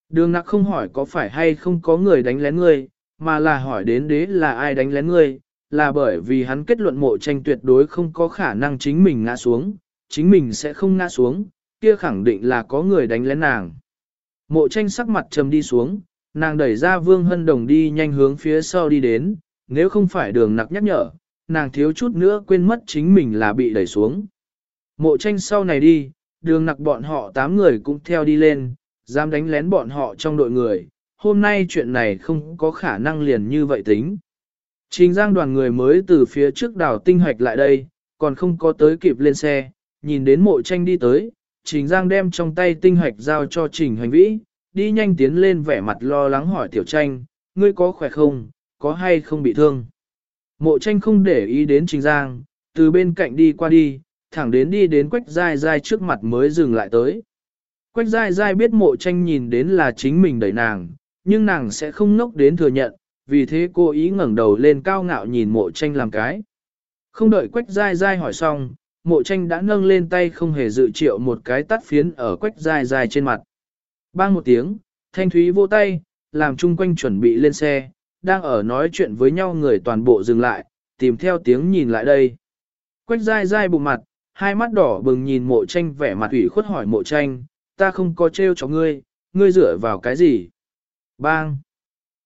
Đường nặc không hỏi có phải hay không có người đánh lén ngươi, mà là hỏi đến đế là ai đánh lén ngươi, là bởi vì hắn kết luận mộ tranh tuyệt đối không có khả năng chính mình ngã xuống, chính mình sẽ không ngã xuống, kia khẳng định là có người đánh lén nàng. Mộ tranh sắc mặt trầm đi xuống, nàng đẩy ra vương hân đồng đi nhanh hướng phía sau đi đến, nếu không phải đường nặc nhắc nhở, nàng thiếu chút nữa quên mất chính mình là bị đẩy xuống. Mộ tranh sau này đi, đường nặc bọn họ tám người cũng theo đi lên, dám đánh lén bọn họ trong đội người, hôm nay chuyện này không có khả năng liền như vậy tính. Trình giang đoàn người mới từ phía trước đảo tinh hoạch lại đây, còn không có tới kịp lên xe, nhìn đến mộ tranh đi tới, trình giang đem trong tay tinh hoạch giao cho trình hành vĩ, đi nhanh tiến lên vẻ mặt lo lắng hỏi tiểu tranh, ngươi có khỏe không, có hay không bị thương. Mộ tranh không để ý đến trình giang, từ bên cạnh đi qua đi, thẳng đến đi đến quách dai dai trước mặt mới dừng lại tới. Quách dai dai biết mộ tranh nhìn đến là chính mình đẩy nàng, nhưng nàng sẽ không nốc đến thừa nhận, vì thế cô ý ngẩng đầu lên cao ngạo nhìn mộ tranh làm cái. Không đợi quách dai dai hỏi xong, mộ tranh đã nâng lên tay không hề dự triệu một cái tắt phiến ở quách dai dai trên mặt. Bang một tiếng, thanh thúy vô tay, làm chung quanh chuẩn bị lên xe, đang ở nói chuyện với nhau người toàn bộ dừng lại, tìm theo tiếng nhìn lại đây. Quách dai dai bụng mặt, hai mắt đỏ bừng nhìn mộ tranh vẻ mặt ủy khuất hỏi mộ tranh, ta không có trêu cho ngươi, ngươi dựa vào cái gì? Bang!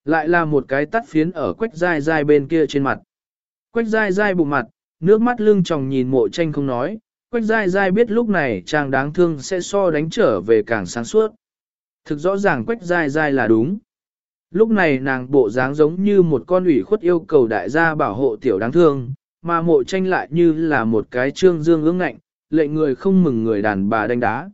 Lại là một cái tắt phiến ở quách dai dai bên kia trên mặt. Quách dai dai bụng mặt, nước mắt lưng tròng nhìn mộ tranh không nói, quách dai dai biết lúc này chàng đáng thương sẽ so đánh trở về càng sáng suốt. Thực rõ ràng quách dai dai là đúng. Lúc này nàng bộ dáng giống như một con ủy khuất yêu cầu đại gia bảo hộ tiểu đáng thương, mà mộ tranh lại như là một cái trương dương ương ngạnh, lệnh người không mừng người đàn bà đánh đá.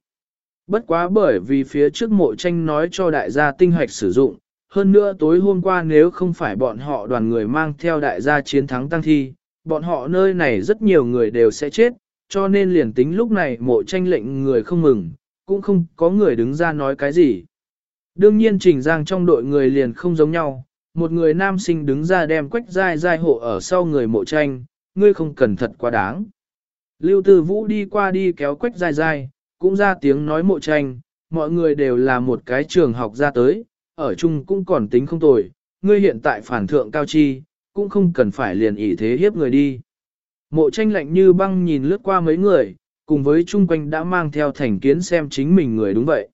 Bất quá bởi vì phía trước mộ tranh nói cho đại gia tinh hoạch sử dụng, hơn nữa tối hôm qua nếu không phải bọn họ đoàn người mang theo đại gia chiến thắng tăng thi, bọn họ nơi này rất nhiều người đều sẽ chết, cho nên liền tính lúc này mộ tranh lệnh người không mừng, cũng không có người đứng ra nói cái gì. Đương nhiên trình giang trong đội người liền không giống nhau, một người nam sinh đứng ra đem quách dai dai hộ ở sau người mộ tranh, ngươi không cần thật quá đáng. Lưu Tư Vũ đi qua đi kéo quách dai dai, cũng ra tiếng nói mộ tranh, mọi người đều là một cái trường học ra tới, ở chung cũng còn tính không tồi, ngươi hiện tại phản thượng cao chi, cũng không cần phải liền ỷ thế hiếp người đi. Mộ tranh lạnh như băng nhìn lướt qua mấy người, cùng với chung quanh đã mang theo thành kiến xem chính mình người đúng vậy.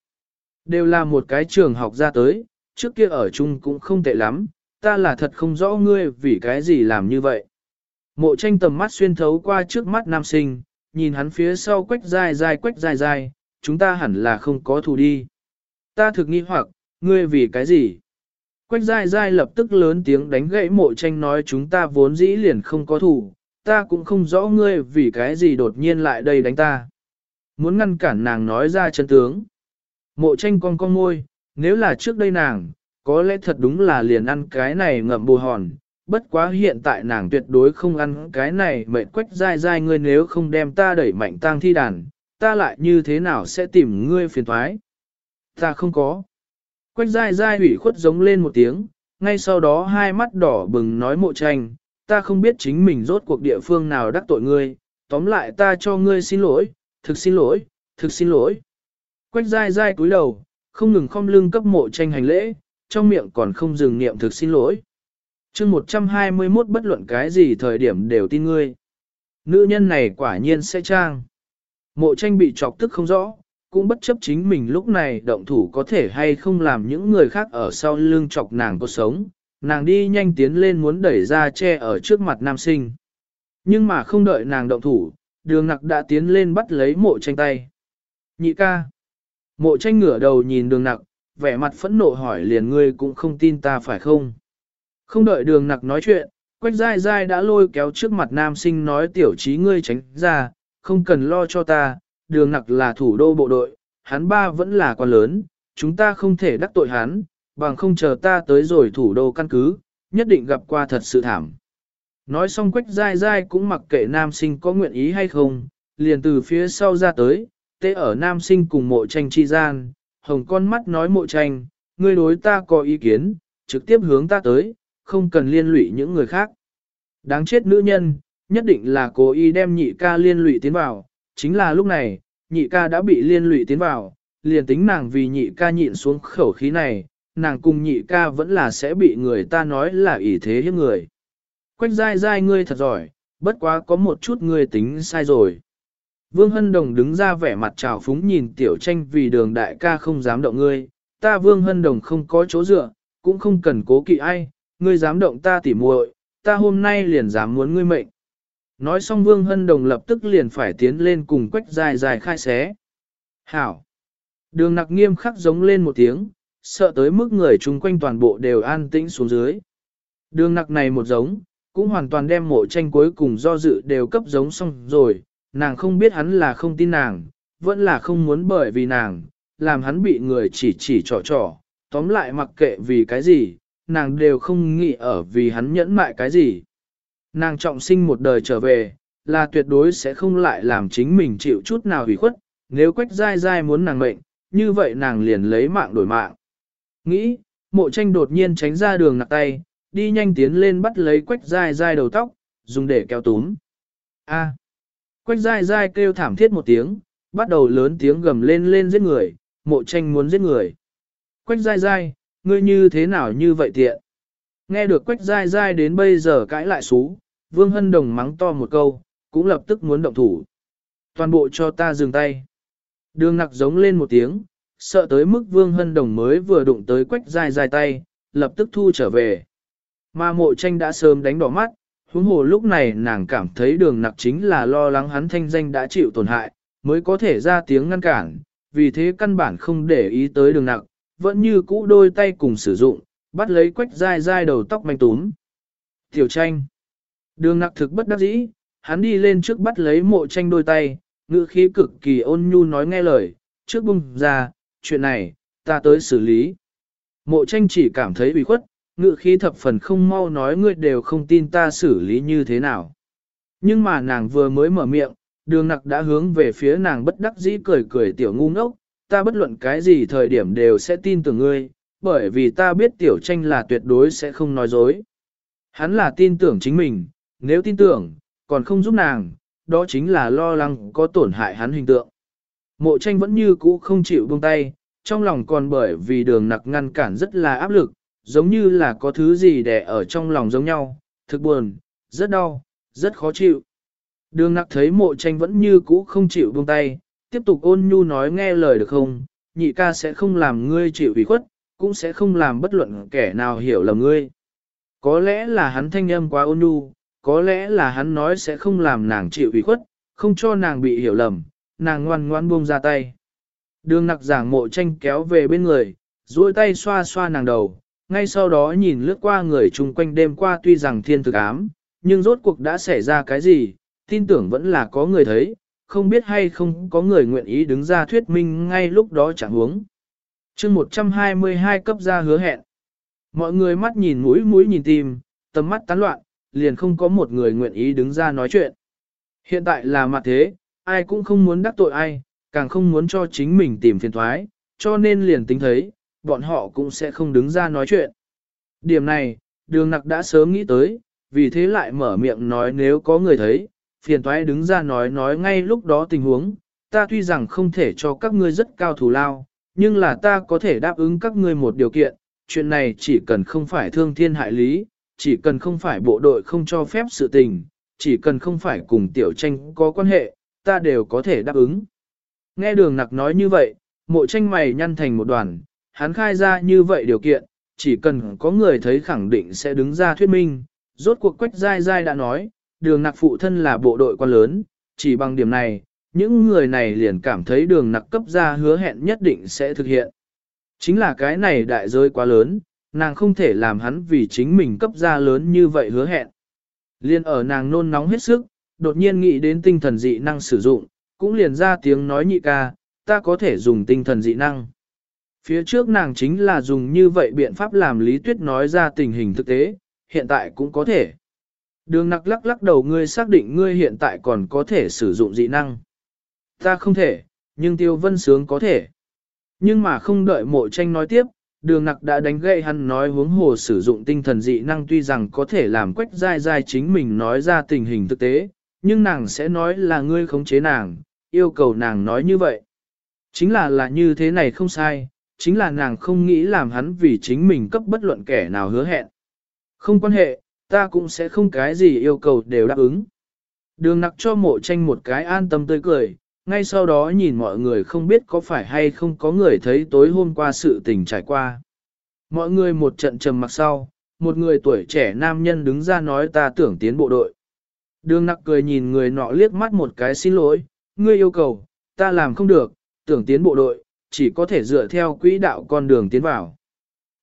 Đều là một cái trường học ra tới, trước kia ở chung cũng không tệ lắm, ta là thật không rõ ngươi vì cái gì làm như vậy. Mộ tranh tầm mắt xuyên thấu qua trước mắt nam sinh, nhìn hắn phía sau quách dài dài quách dài dài, chúng ta hẳn là không có thù đi. Ta thực nghi hoặc, ngươi vì cái gì? Quách dài dài lập tức lớn tiếng đánh gãy mộ tranh nói chúng ta vốn dĩ liền không có thù, ta cũng không rõ ngươi vì cái gì đột nhiên lại đây đánh ta. Muốn ngăn cản nàng nói ra chân tướng. Mộ tranh con con môi, nếu là trước đây nàng, có lẽ thật đúng là liền ăn cái này ngậm bù hòn, bất quá hiện tại nàng tuyệt đối không ăn cái này mệt quách dai dai ngươi nếu không đem ta đẩy mạnh tang thi đàn, ta lại như thế nào sẽ tìm ngươi phiền thoái. Ta không có. Quách dai dai hủy khuất giống lên một tiếng, ngay sau đó hai mắt đỏ bừng nói mộ tranh, ta không biết chính mình rốt cuộc địa phương nào đắc tội ngươi, tóm lại ta cho ngươi xin lỗi, thực xin lỗi, thực xin lỗi. Quách dai dai cúi đầu, không ngừng không lưng cấp mộ tranh hành lễ, trong miệng còn không dừng niệm thực xin lỗi chương 121 bất luận cái gì thời điểm đều tin ngươi. Nữ nhân này quả nhiên sẽ trang. Mộ tranh bị chọc tức không rõ, cũng bất chấp chính mình lúc này động thủ có thể hay không làm những người khác ở sau lưng chọc nàng có sống. Nàng đi nhanh tiến lên muốn đẩy ra che ở trước mặt nam sinh. Nhưng mà không đợi nàng động thủ, đường nặc đã tiến lên bắt lấy mộ tranh tay. Nhị ca. Mộ tranh ngửa đầu nhìn đường nặc, vẻ mặt phẫn nộ hỏi liền ngươi cũng không tin ta phải không? Không đợi đường nặc nói chuyện, quách dai dai đã lôi kéo trước mặt nam sinh nói tiểu trí ngươi tránh ra, không cần lo cho ta, đường nặc là thủ đô bộ đội, hắn ba vẫn là quan lớn, chúng ta không thể đắc tội hắn, bằng không chờ ta tới rồi thủ đô căn cứ, nhất định gặp qua thật sự thảm. Nói xong quách dai dai cũng mặc kệ nam sinh có nguyện ý hay không, liền từ phía sau ra tới, tê ở nam sinh cùng mộ tranh chi gian, hồng con mắt nói mộ tranh, ngươi đối ta có ý kiến, trực tiếp hướng ta tới, không cần liên lụy những người khác. Đáng chết nữ nhân, nhất định là cố ý đem nhị ca liên lụy tiến vào, chính là lúc này, nhị ca đã bị liên lụy tiến vào, liền tính nàng vì nhị ca nhịn xuống khẩu khí này, nàng cùng nhị ca vẫn là sẽ bị người ta nói là ỷ thế hiếp người. Quách dai dai ngươi thật giỏi, bất quá có một chút ngươi tính sai rồi. Vương Hân Đồng đứng ra vẻ mặt trào phúng nhìn tiểu tranh vì đường đại ca không dám động ngươi, ta Vương Hân Đồng không có chỗ dựa, cũng không cần cố kỵ ai, ngươi dám động ta tỉ muội, ta hôm nay liền dám muốn ngươi mệnh, nói xong Vương Hân Đồng lập tức liền phải tiến lên cùng quách dài dài khai xé. Hảo! Đường nặc nghiêm khắc giống lên một tiếng, sợ tới mức người chung quanh toàn bộ đều an tĩnh xuống dưới. Đường nặc này một giống, cũng hoàn toàn đem mộ tranh cuối cùng do dự đều cấp giống xong rồi, nàng không biết hắn là không tin nàng, vẫn là không muốn bởi vì nàng, làm hắn bị người chỉ chỉ trò trò, tóm lại mặc kệ vì cái gì, nàng đều không nghĩ ở vì hắn nhẫn mại cái gì. Nàng trọng sinh một đời trở về, là tuyệt đối sẽ không lại làm chính mình chịu chút nào hủy khuất, nếu quách dai dai muốn nàng mệnh, như vậy nàng liền lấy mạng đổi mạng. Nghĩ, mộ tranh đột nhiên tránh ra đường nặng tay, đi nhanh tiến lên bắt lấy quách dai dai đầu tóc, dùng để kéo túm. A. Quách dai dai kêu thảm thiết một tiếng, bắt đầu lớn tiếng gầm lên lên giết người, mộ tranh muốn giết người. Quách dai dai, ngươi như thế nào như vậy tiện? Nghe được quách dai dai đến bây giờ cãi lại xú, Vương Hân Đồng mắng to một câu, cũng lập tức muốn động thủ. Toàn bộ cho ta dừng tay. Đường nặc giống lên một tiếng, sợ tới mức Vương Hân Đồng mới vừa đụng tới quách dai dai tay, lập tức thu trở về. Mà mộ tranh đã sớm đánh đỏ mắt, huống hồ lúc này nàng cảm thấy đường nặc chính là lo lắng hắn thanh danh đã chịu tổn hại, mới có thể ra tiếng ngăn cản, vì thế căn bản không để ý tới đường nặc, vẫn như cũ đôi tay cùng sử dụng, bắt lấy quách dai dai đầu tóc manh túm. Tiểu tranh. Đường nặc thực bất đắc dĩ, hắn đi lên trước bắt lấy mộ tranh đôi tay, ngữ khí cực kỳ ôn nhu nói nghe lời, trước bung ra, chuyện này, ta tới xử lý. Mộ tranh chỉ cảm thấy bị khuất, ngự khí thập phần không mau nói ngươi đều không tin ta xử lý như thế nào. Nhưng mà nàng vừa mới mở miệng, đường nặc đã hướng về phía nàng bất đắc dĩ cười cười tiểu ngu ngốc, ta bất luận cái gì thời điểm đều sẽ tin tưởng ngươi, bởi vì ta biết tiểu tranh là tuyệt đối sẽ không nói dối. Hắn là tin tưởng chính mình, nếu tin tưởng, còn không giúp nàng, đó chính là lo lắng có tổn hại hắn hình tượng. Mộ tranh vẫn như cũ không chịu buông tay, trong lòng còn bởi vì đường nặc ngăn cản rất là áp lực, giống như là có thứ gì đè ở trong lòng giống nhau, thực buồn, rất đau, rất khó chịu. Đường nặc thấy mộ tranh vẫn như cũ không chịu buông tay, tiếp tục ôn nhu nói nghe lời được không, nhị ca sẽ không làm ngươi chịu ủy khuất, cũng sẽ không làm bất luận kẻ nào hiểu lầm ngươi. Có lẽ là hắn thanh âm quá ôn nhu, có lẽ là hắn nói sẽ không làm nàng chịu ủy khuất, không cho nàng bị hiểu lầm, nàng ngoan ngoan buông ra tay. Đường nặc giảng mộ tranh kéo về bên người, duỗi tay xoa xoa nàng đầu, ngay sau đó nhìn lướt qua người chung quanh đêm qua tuy rằng thiên thực ám, nhưng rốt cuộc đã xảy ra cái gì, tin tưởng vẫn là có người thấy, không biết hay không có người nguyện ý đứng ra thuyết minh ngay lúc đó chẳng huống. chương 122 cấp ra hứa hẹn. Mọi người mắt nhìn mũi mũi nhìn tim, tầm mắt tán loạn, liền không có một người nguyện ý đứng ra nói chuyện. Hiện tại là mặt thế, ai cũng không muốn đắc tội ai, càng không muốn cho chính mình tìm phiền thoái, cho nên liền tính thấy, bọn họ cũng sẽ không đứng ra nói chuyện. Điểm này, đường nặc đã sớm nghĩ tới, vì thế lại mở miệng nói nếu có người thấy, phiền toái đứng ra nói nói ngay lúc đó tình huống, ta tuy rằng không thể cho các ngươi rất cao thủ lao, nhưng là ta có thể đáp ứng các ngươi một điều kiện, chuyện này chỉ cần không phải thương thiên hại lý, chỉ cần không phải bộ đội không cho phép sự tình, chỉ cần không phải cùng tiểu tranh có quan hệ, ta đều có thể đáp ứng. Nghe đường nặc nói như vậy, mộ tranh mày nhăn thành một đoàn, hắn khai ra như vậy điều kiện, chỉ cần có người thấy khẳng định sẽ đứng ra thuyết minh, rốt cuộc quách dai dai đã nói, đường nặc phụ thân là bộ đội quan lớn, chỉ bằng điểm này, những người này liền cảm thấy đường nặc cấp ra hứa hẹn nhất định sẽ thực hiện. Chính là cái này đại rơi quá lớn, nàng không thể làm hắn vì chính mình cấp ra lớn như vậy hứa hẹn. Liên ở nàng nôn nóng hết sức, đột nhiên nghĩ đến tinh thần dị năng sử dụng, cũng liền ra tiếng nói nhị ca, ta có thể dùng tinh thần dị năng. Phía trước nàng chính là dùng như vậy biện pháp làm Lý Tuyết nói ra tình hình thực tế, hiện tại cũng có thể. Đường nặc lắc lắc đầu ngươi xác định ngươi hiện tại còn có thể sử dụng dị năng. Ta không thể, nhưng tiêu vân sướng có thể. Nhưng mà không đợi mộ tranh nói tiếp, đường nặc đã đánh gậy hắn nói huống hồ sử dụng tinh thần dị năng tuy rằng có thể làm quách dai dai chính mình nói ra tình hình thực tế, nhưng nàng sẽ nói là ngươi khống chế nàng, yêu cầu nàng nói như vậy. Chính là là như thế này không sai, chính là nàng không nghĩ làm hắn vì chính mình cấp bất luận kẻ nào hứa hẹn. Không quan hệ, ta cũng sẽ không cái gì yêu cầu đều đáp ứng. Đường nặc cho mộ tranh một cái an tâm tươi cười, ngay sau đó nhìn mọi người không biết có phải hay không có người thấy tối hôm qua sự tình trải qua. Mọi người một trận trầm mặc sau, một người tuổi trẻ nam nhân đứng ra nói ta tưởng tiến bộ đội. Đường nặc cười nhìn người nọ liếc mắt một cái xin lỗi, ngươi yêu cầu, ta làm không được, tưởng tiến bộ đội, chỉ có thể dựa theo quỹ đạo con đường tiến vào.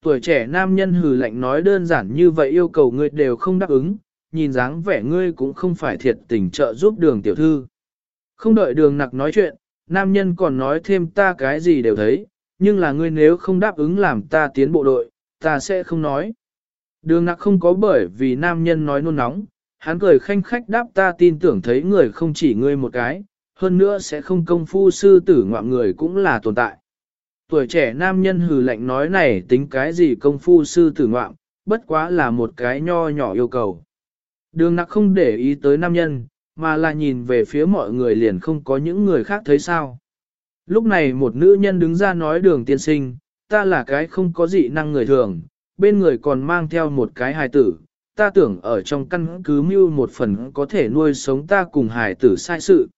Tuổi trẻ nam nhân hừ lạnh nói đơn giản như vậy yêu cầu ngươi đều không đáp ứng, nhìn dáng vẻ ngươi cũng không phải thiệt tình trợ giúp đường tiểu thư. Không đợi đường nặc nói chuyện, nam nhân còn nói thêm ta cái gì đều thấy, nhưng là ngươi nếu không đáp ứng làm ta tiến bộ đội, ta sẽ không nói. Đường nặc không có bởi vì nam nhân nói nôn nóng, hắn cười khanh khách đáp ta tin tưởng thấy người không chỉ ngươi một cái, hơn nữa sẽ không công phu sư tử ngoạm người cũng là tồn tại. Tuổi trẻ nam nhân hừ lạnh nói này tính cái gì công phu sư tử ngoạm, bất quá là một cái nho nhỏ yêu cầu. Đường nặc không để ý tới nam nhân, mà là nhìn về phía mọi người liền không có những người khác thấy sao. Lúc này một nữ nhân đứng ra nói đường tiên sinh, ta là cái không có dị năng người thường, bên người còn mang theo một cái hài tử, ta tưởng ở trong căn cứ mưu một phần có thể nuôi sống ta cùng hài tử sai sự.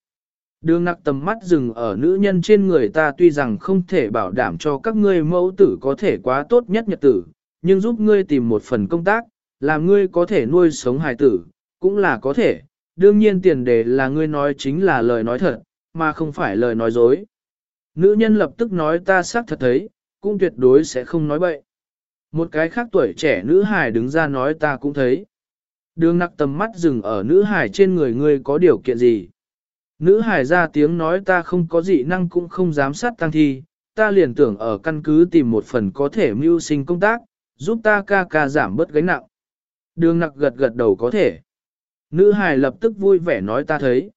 Đường nặc tầm mắt dừng ở nữ nhân trên người ta tuy rằng không thể bảo đảm cho các ngươi mẫu tử có thể quá tốt nhất nhật tử, nhưng giúp ngươi tìm một phần công tác, làm ngươi có thể nuôi sống hài tử, cũng là có thể. Đương nhiên tiền đề là ngươi nói chính là lời nói thật, mà không phải lời nói dối. Nữ nhân lập tức nói ta xác thật thấy, cũng tuyệt đối sẽ không nói bậy. Một cái khác tuổi trẻ nữ hài đứng ra nói ta cũng thấy. Đường nặc tầm mắt dừng ở nữ hài trên người ngươi có điều kiện gì. Nữ hài ra tiếng nói ta không có dị năng cũng không dám sát tăng thi, ta liền tưởng ở căn cứ tìm một phần có thể mưu sinh công tác, giúp ta ca ca giảm bớt gánh nặng. Đường nặc gật gật đầu có thể. Nữ hài lập tức vui vẻ nói ta thấy.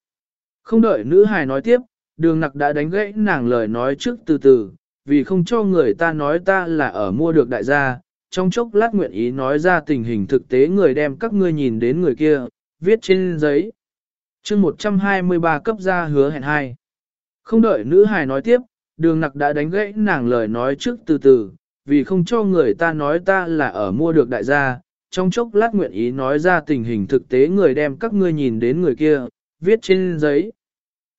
Không đợi nữ hài nói tiếp, đường nặc đã đánh gãy nàng lời nói trước từ từ, vì không cho người ta nói ta là ở mua được đại gia, trong chốc lát nguyện ý nói ra tình hình thực tế người đem các ngươi nhìn đến người kia, viết trên giấy. chương 123 cấp ra hứa hẹn hai. Không đợi nữ hài nói tiếp, đường nặc đã đánh gãy nàng lời nói trước từ từ, vì không cho người ta nói ta là ở mua được đại gia, trong chốc lát nguyện ý nói ra tình hình thực tế người đem các ngươi nhìn đến người kia, viết trên giấy.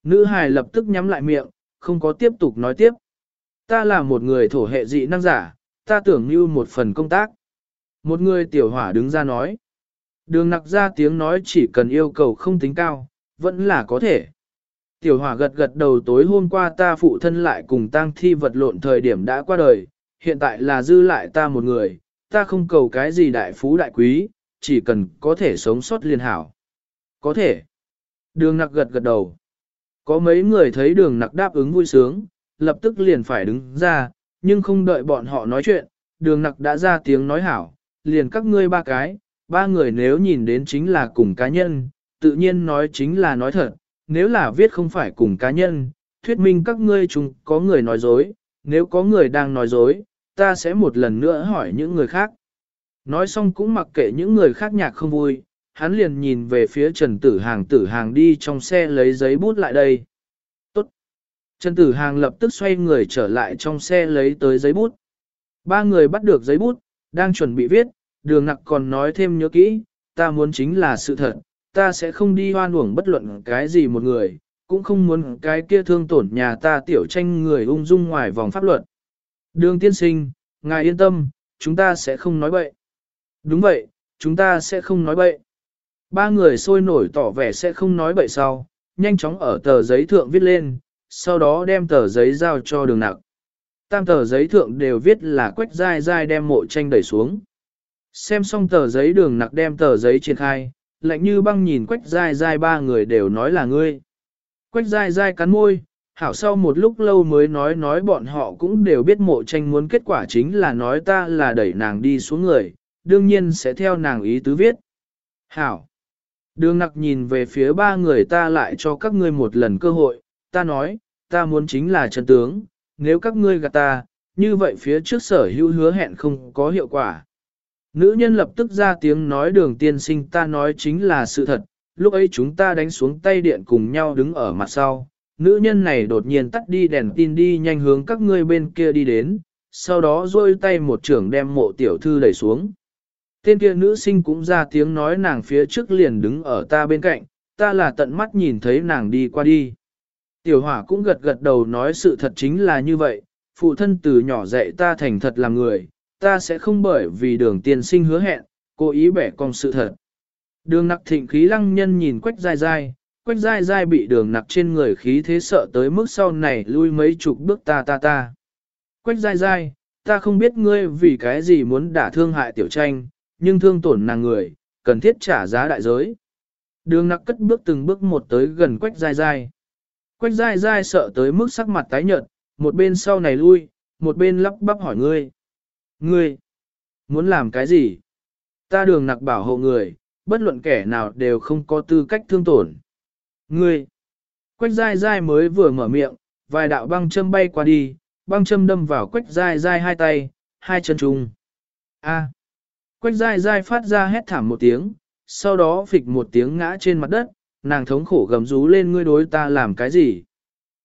Nữ hài lập tức nhắm lại miệng, không có tiếp tục nói tiếp. Ta là một người thổ hệ dị năng giả, ta tưởng như một phần công tác. Một người tiểu hỏa đứng ra nói. Đường nặc ra tiếng nói chỉ cần yêu cầu không tính cao, vẫn là có thể. Tiểu hỏa gật gật đầu tối hôm qua ta phụ thân lại cùng tang thi vật lộn thời điểm đã qua đời, hiện tại là dư lại ta một người, ta không cầu cái gì đại phú đại quý, chỉ cần có thể sống sót liền hảo. Có thể. Đường nặc gật gật đầu. Có mấy người thấy đường nặc đáp ứng vui sướng, lập tức liền phải đứng ra, nhưng không đợi bọn họ nói chuyện, đường nặc đã ra tiếng nói hảo, liền các ngươi ba cái, ba người nếu nhìn đến chính là cùng cá nhân, tự nhiên nói chính là nói thật, nếu là viết không phải cùng cá nhân, thuyết minh các ngươi chúng có người nói dối, nếu có người đang nói dối, ta sẽ một lần nữa hỏi những người khác. Nói xong cũng mặc kệ những người khác nhạc không vui, hắn liền nhìn về phía Trần Tử Hàng Tử Hàng đi trong xe lấy giấy bút lại đây. Trần Tử Hàng lập tức xoay người trở lại trong xe lấy tới giấy bút. Ba người bắt được giấy bút, đang chuẩn bị viết, đường nặc còn nói thêm nhớ kỹ, ta muốn chính là sự thật, ta sẽ không đi hoan uổng bất luận cái gì một người, cũng không muốn cái kia thương tổn nhà ta tiểu tranh người ung dung ngoài vòng pháp luật. Đường tiên sinh, ngài yên tâm, chúng ta sẽ không nói bậy. Đúng vậy, chúng ta sẽ không nói bậy. Ba người sôi nổi tỏ vẻ sẽ không nói bậy sau, nhanh chóng ở tờ giấy thượng viết lên, sau đó đem tờ giấy giao cho đường nặc. Tam tờ giấy thượng đều viết là quách dai dai đem mộ tranh đẩy xuống. Xem xong tờ giấy đường nặc đem tờ giấy triển khai, lạnh như băng nhìn quách dai dai ba người đều nói là ngươi. Quách dai dai cắn môi, hảo sau một lúc lâu mới nói nói bọn họ cũng đều biết mộ tranh muốn kết quả chính là nói ta là đẩy nàng đi xuống người, đương nhiên sẽ theo nàng ý tứ viết. Hảo. Đường nặc nhìn về phía ba người ta lại cho các ngươi một lần cơ hội, ta nói, ta muốn chính là chân tướng, nếu các ngươi gạt ta, như vậy phía trước sở hữu hứa hẹn không có hiệu quả. Nữ nhân lập tức ra tiếng nói đường tiên sinh ta nói chính là sự thật, lúc ấy chúng ta đánh xuống tay điện cùng nhau đứng ở mặt sau. Nữ nhân này đột nhiên tắt đi đèn tin đi nhanh hướng các ngươi bên kia đi đến, sau đó rôi tay một trưởng đem mộ tiểu thư đẩy xuống. Tên kia nữ sinh cũng ra tiếng nói nàng phía trước liền đứng ở ta bên cạnh, ta là tận mắt nhìn thấy nàng đi qua đi. Tiểu hỏa cũng gật gật đầu nói sự thật chính là như vậy, phụ thân từ nhỏ dạy ta thành thật làm người, ta sẽ không bởi vì đường tiên sinh hứa hẹn, cố ý bẻ cong sự thật. Đường nặc thịnh khí lăng nhân nhìn quách dai dai, quách dai dai bị đường nặc trên người khí thế sợ tới mức sau này lui mấy chục bước ta ta ta. Quách dai dai, ta không biết ngươi vì cái gì muốn đả thương hại tiểu tranh, nhưng thương tổn nàng người, cần thiết trả giá đại giới. Đường nặc cất bước từng bước một tới gần quách dai dai. Quách dai dai sợ tới mức sắc mặt tái nhợt, một bên sau này lui, một bên lắp bắp hỏi ngươi. Ngươi, muốn làm cái gì? Ta đường nặc bảo hộ người, bất luận kẻ nào đều không có tư cách thương tổn. Ngươi, quách dai dai mới vừa mở miệng, vài đạo băng châm bay qua đi, băng châm đâm vào quách dai dai hai tay, hai chân trùng. A. Quách dai dai phát ra hét thảm một tiếng, sau đó phịch một tiếng ngã trên mặt đất, nàng thống khổ gầm rú lên ngươi đối ta làm cái gì.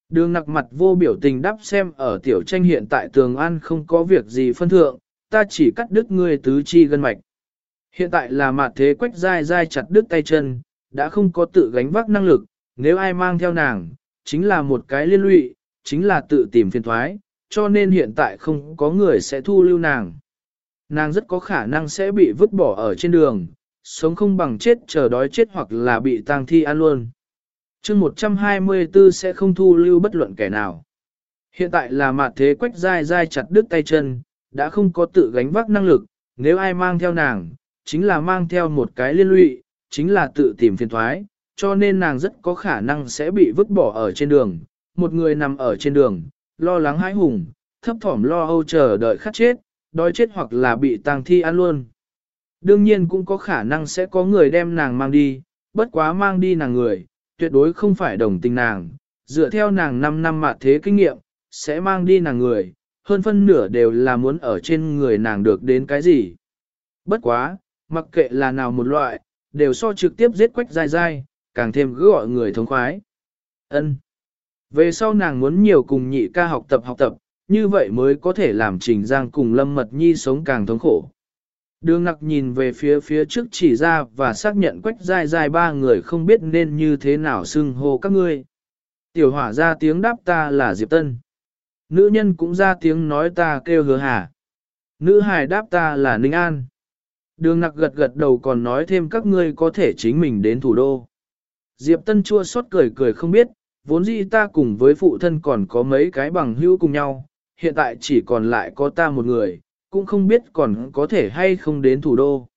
Đường nặc mặt vô biểu tình đáp xem ở tiểu tranh hiện tại tường an không có việc gì phân thượng, ta chỉ cắt đứt ngươi tứ chi gân mạch. Hiện tại là mặt thế quách dai dai chặt đứt tay chân, đã không có tự gánh vác năng lực, nếu ai mang theo nàng, chính là một cái liên lụy, chính là tự tìm phiền thoái, cho nên hiện tại không có người sẽ thu lưu nàng. Nàng rất có khả năng sẽ bị vứt bỏ ở trên đường, sống không bằng chết chờ đói chết hoặc là bị tang thi ăn luôn. chương 124 sẽ không thu lưu bất luận kẻ nào. Hiện tại là mặt thế quách dai dai chặt đứt tay chân, đã không có tự gánh vác năng lực, nếu ai mang theo nàng, chính là mang theo một cái liên lụy, chính là tự tìm phiền thoái, cho nên nàng rất có khả năng sẽ bị vứt bỏ ở trên đường. Một người nằm ở trên đường, lo lắng hãi hùng, thấp thỏm lo âu chờ đợi khát chết, đói chết hoặc là bị tang thi ăn luôn. Đương nhiên cũng có khả năng sẽ có người đem nàng mang đi, bất quá mang đi nàng người, tuyệt đối không phải đồng tình nàng, dựa theo nàng 5 năm mà thế kinh nghiệm, sẽ mang đi nàng người, hơn phân nửa đều là muốn ở trên người nàng được đến cái gì. Bất quá, mặc kệ là nào một loại, đều so trực tiếp giết quách dai dai, càng thêm gỡ gọi người thống khoái. ân Về sau nàng muốn nhiều cùng nhị ca học tập học tập, như vậy mới có thể làm Trình Giang cùng Lâm Mật Nhi sống càng thống khổ. Đường nặc nhìn về phía phía trước chỉ ra và xác nhận quách dai dai ba người không biết nên như thế nào xưng hô các ngươi. Tiểu hỏa ra tiếng đáp ta là Diệp Tân. Nữ nhân cũng ra tiếng nói ta kêu hứa hà. Nữ hài đáp ta là Ninh An. Đường nặc gật gật đầu còn nói thêm các ngươi có thể chính mình đến thủ đô. Diệp Tân chua xót cười cười không biết, vốn dĩ ta cùng với phụ thân còn có mấy cái bằng hữu cùng nhau, hiện tại chỉ còn lại có ta một người, cũng không biết còn có thể hay không đến thủ đô.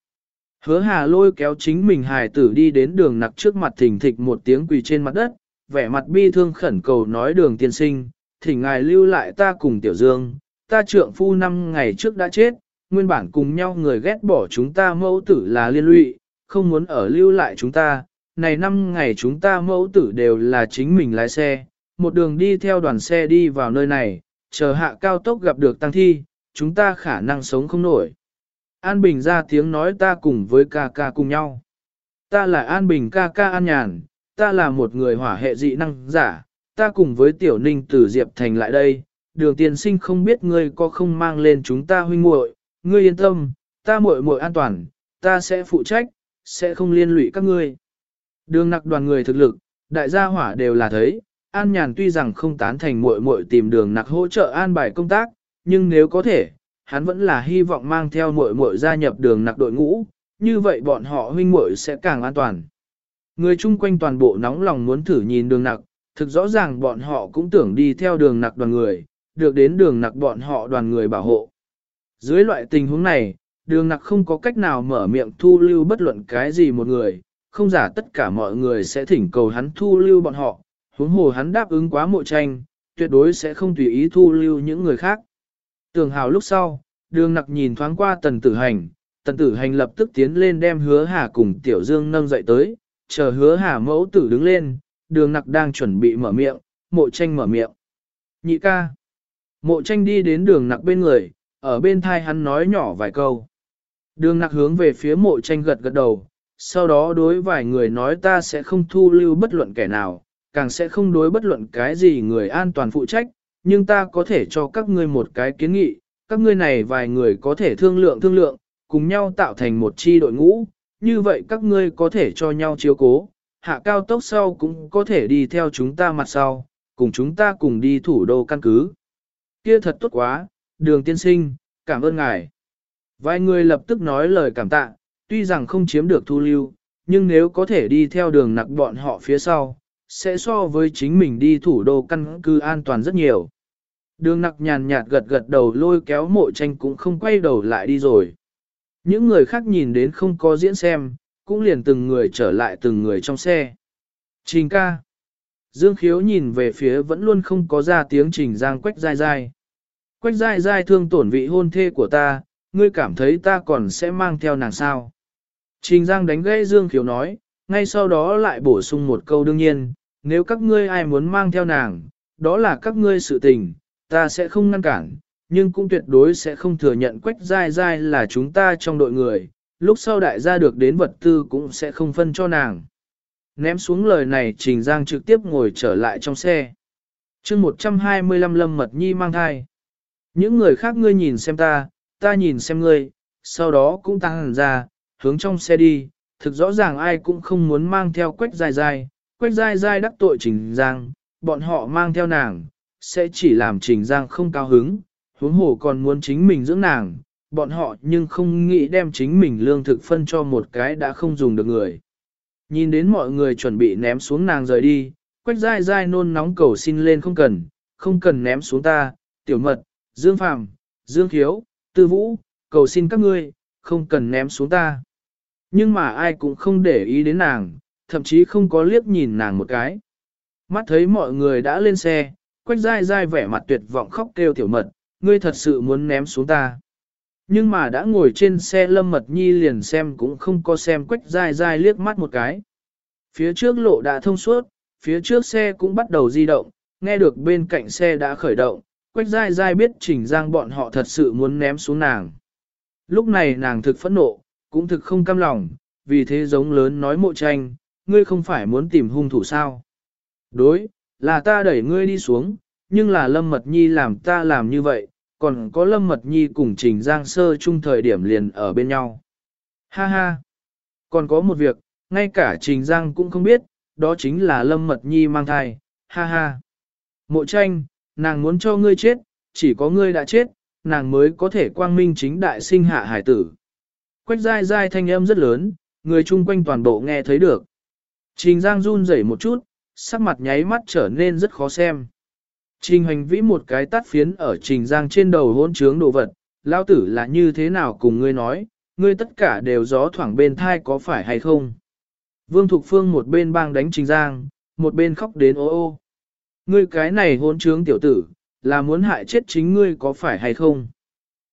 Hứa hà lôi kéo chính mình hài tử đi đến đường nặc trước mặt thỉnh thịch một tiếng quỳ trên mặt đất, vẻ mặt bi thương khẩn cầu nói đường tiên sinh, thỉnh ngài lưu lại ta cùng tiểu dương, ta trượng phu năm ngày trước đã chết, nguyên bản cùng nhau người ghét bỏ chúng ta mẫu tử là liên lụy, không muốn ở lưu lại chúng ta, này năm ngày chúng ta mẫu tử đều là chính mình lái xe, một đường đi theo đoàn xe đi vào nơi này, chờ hạ cao tốc gặp được tăng thi, chúng ta khả năng sống không nổi. An Bình ra tiếng nói ta cùng với ca ca cùng nhau. Ta là An Bình ca ca An Nhàn, ta là một người hỏa hệ dị năng giả, ta cùng với Tiểu Ninh từ Diệp Thành lại đây, đường tiên sinh không biết ngươi có không mang lên chúng ta huynh muội, ngươi yên tâm, ta muội muội an toàn, ta sẽ phụ trách, sẽ không liên lụy các ngươi. Đường nặc đoàn người thực lực, đại gia hỏa đều là thấy, An Nhàn tuy rằng không tán thành muội muội tìm đường nặc hỗ trợ an bài công tác, nhưng nếu có thể, hắn vẫn là hy vọng mang theo muội muội gia nhập đường nặc đội ngũ, như vậy bọn họ huynh muội sẽ càng an toàn. Người chung quanh toàn bộ nóng lòng muốn thử nhìn đường nặc, thực rõ ràng bọn họ cũng tưởng đi theo đường nặc đoàn người, được đến đường nặc bọn họ đoàn người bảo hộ. Dưới loại tình huống này, đường nặc không có cách nào mở miệng thu lưu bất luận cái gì một người, không giả tất cả mọi người sẽ thỉnh cầu hắn thu lưu bọn họ, huống hồ hắn đáp ứng quá mộ tranh, tuyệt đối sẽ không tùy ý thu lưu những người khác. Tường hào lúc sau, đường nặc nhìn thoáng qua tần tử hành, tần tử hành lập tức tiến lên đem hứa hà cùng tiểu dương nâng dậy tới, chờ hứa hà mẫu tử đứng lên, đường nặc đang chuẩn bị mở miệng, mộ tranh mở miệng. Nhị ca. Mộ tranh đi đến đường nặc bên người, ở bên thai hắn nói nhỏ vài câu. Đường nặc hướng về phía mộ tranh gật gật đầu, sau đó đối vài người nói ta sẽ không thu lưu bất luận kẻ nào, càng sẽ không đối bất luận cái gì người an toàn phụ trách, nhưng ta có thể cho các ngươi một cái kiến nghị, các ngươi này vài người có thể thương lượng thương lượng, cùng nhau tạo thành một chi đội ngũ, như vậy các ngươi có thể cho nhau chiếu cố, hạ cao tốc sau cũng có thể đi theo chúng ta mặt sau, cùng chúng ta cùng đi thủ đô căn cứ. Kia thật tốt quá, đường tiên sinh, cảm ơn ngài. Vài người lập tức nói lời cảm tạ, tuy rằng không chiếm được thu lưu, nhưng nếu có thể đi theo đường nặc bọn họ phía sau, sẽ so với chính mình đi thủ đô căn cứ an toàn rất nhiều. Đường nặc nhàn nhạt gật gật đầu lôi kéo mộ tranh cũng không quay đầu lại đi rồi. Những người khác nhìn đến không có diễn xem, cũng liền từng người trở lại từng người trong xe. Trình ca. Dương khiếu nhìn về phía vẫn luôn không có ra tiếng trình giang quách dai dai. Quách dai dai thương tổn vị hôn thê của ta, ngươi cảm thấy ta còn sẽ mang theo nàng sao. Trình giang đánh gãy Dương khiếu nói, ngay sau đó lại bổ sung một câu đương nhiên, nếu các ngươi ai muốn mang theo nàng, đó là các ngươi sự tình, ta sẽ không ngăn cản, nhưng cũng tuyệt đối sẽ không thừa nhận quách dai dai là chúng ta trong đội người, lúc sau đại gia được đến vật tư cũng sẽ không phân cho nàng. Ném xuống lời này Trình Giang trực tiếp ngồi trở lại trong xe. chương 125 Lâm Mật Nhi mang thai. Những người khác ngươi nhìn xem ta, ta nhìn xem ngươi, sau đó cũng tăng ra, hướng trong xe đi, thực rõ ràng ai cũng không muốn mang theo quách dài dài, quách dai dai đắc tội Trình Giang, bọn họ mang theo nàng, sẽ chỉ làm Trình Giang không cao hứng, huống hồ còn muốn chính mình dưỡng nàng, bọn họ nhưng không nghĩ đem chính mình lương thực phân cho một cái đã không dùng được người. Nhìn đến mọi người chuẩn bị ném xuống nàng rời đi, quách dai dai nôn nóng cầu xin lên không cần, không cần ném xuống ta, tiểu mật, dương phàm, dương khiếu, tư vũ, cầu xin các ngươi, không cần ném xuống ta. Nhưng mà ai cũng không để ý đến nàng, thậm chí không có liếc nhìn nàng một cái. Mắt thấy mọi người đã lên xe, quách dai dai vẻ mặt tuyệt vọng khóc kêu tiểu mật, ngươi thật sự muốn ném xuống ta. Nhưng mà đã ngồi trên xe lâm mật nhi liền xem cũng không có xem quách dai dai liếc mắt một cái. Phía trước lộ đã thông suốt, phía trước xe cũng bắt đầu di động, nghe được bên cạnh xe đã khởi động, quách dai dai biết trình giang bọn họ thật sự muốn ném xuống nàng. Lúc này nàng thực phẫn nộ, cũng thực không cam lòng, vì thế giống lớn nói mộ tranh, ngươi không phải muốn tìm hung thủ sao. Đối, là ta đẩy ngươi đi xuống, nhưng là Lâm Mật Nhi làm ta làm như vậy, còn có Lâm Mật Nhi cùng Trình Giang Sơ chung thời điểm liền ở bên nhau. Ha ha! Còn có một việc, ngay cả Trình Giang cũng không biết, đó chính là Lâm Mật Nhi mang thai, ha ha! Mộ tranh, nàng muốn cho ngươi chết, chỉ có ngươi đã chết, nàng mới có thể quang minh chính đại sinh hạ hải tử. Quách dai dai thanh âm rất lớn, người chung quanh toàn bộ nghe thấy được. Trình Giang run rẩy một chút, sắc mặt nháy mắt trở nên rất khó xem. Trình hành vĩ một cái tắt phiến ở trình giang trên đầu hôn trướng đồ vật, lao tử là như thế nào cùng ngươi nói, ngươi tất cả đều gió thoảng bên thai có phải hay không. Vương Thục Phương một bên bang đánh trình giang, một bên khóc đến ô ô. Ngươi cái này hôn trướng tiểu tử, là muốn hại chết chính ngươi có phải hay không.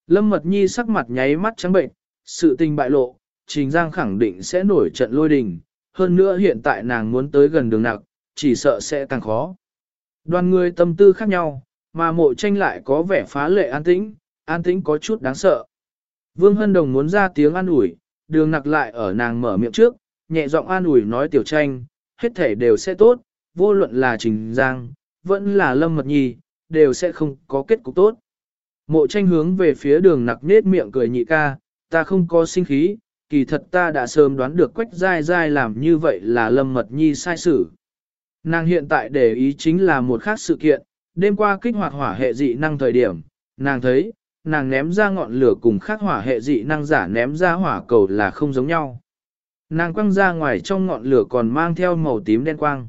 Lâm Mật Nhi sắc mặt nháy mắt trắng bệnh, sự tình bại lộ, trình giang khẳng định sẽ nổi trận lôi đình, hơn nữa hiện tại nàng muốn tới gần đường nặc, chỉ sợ sẽ càng khó. Đoàn người tâm tư khác nhau, mà mộ tranh lại có vẻ phá lệ an tĩnh, an tĩnh có chút đáng sợ. Vương Hân Đồng muốn ra tiếng an ủi, đường nặc lại ở nàng mở miệng trước, nhẹ giọng an ủi nói tiểu tranh, hết thể đều sẽ tốt, vô luận là trình giang, vẫn là lâm mật nhi, đều sẽ không có kết cục tốt. Mộ tranh hướng về phía đường nặc nết miệng cười nhị ca, ta không có sinh khí, kỳ thật ta đã sớm đoán được quách dai dai làm như vậy là lâm mật nhi sai sử. Nàng hiện tại để ý chính là một khác sự kiện, đêm qua kích hoạt hỏa hệ dị năng thời điểm, nàng thấy, nàng ném ra ngọn lửa cùng khác hỏa hệ dị năng giả ném ra hỏa cầu là không giống nhau. Nàng quăng ra ngoài trong ngọn lửa còn mang theo màu tím đen quang.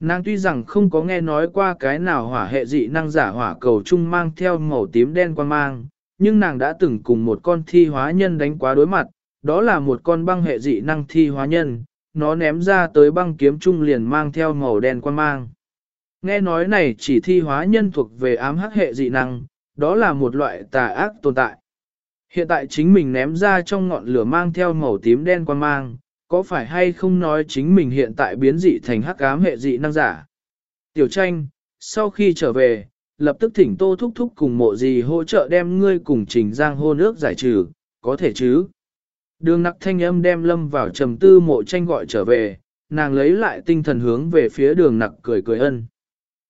Nàng tuy rằng không có nghe nói qua cái nào hỏa hệ dị năng giả hỏa cầu chung mang theo màu tím đen quang mang, nhưng nàng đã từng cùng một con thi hóa nhân đánh quá đối mặt, đó là một con băng hệ dị năng thi hóa nhân, nó ném ra tới băng kiếm trung liền mang theo màu đen quan mang. Nghe nói này chỉ thi hóa nhân thuộc về ám hắc hệ dị năng, đó là một loại tà ác tồn tại. Hiện tại chính mình ném ra trong ngọn lửa mang theo màu tím đen quan mang, có phải hay không nói chính mình hiện tại biến dị thành hắc ám hệ dị năng giả? Tiểu tranh, sau khi trở về, lập tức thỉnh tô thúc thúc cùng mộ gì hỗ trợ đem ngươi cùng trình giang hô nước giải trừ, có thể chứ? Đường nặc thanh âm đem lâm vào trầm tư mộ tranh gọi trở về, nàng lấy lại tinh thần hướng về phía đường nặc cười cười ân.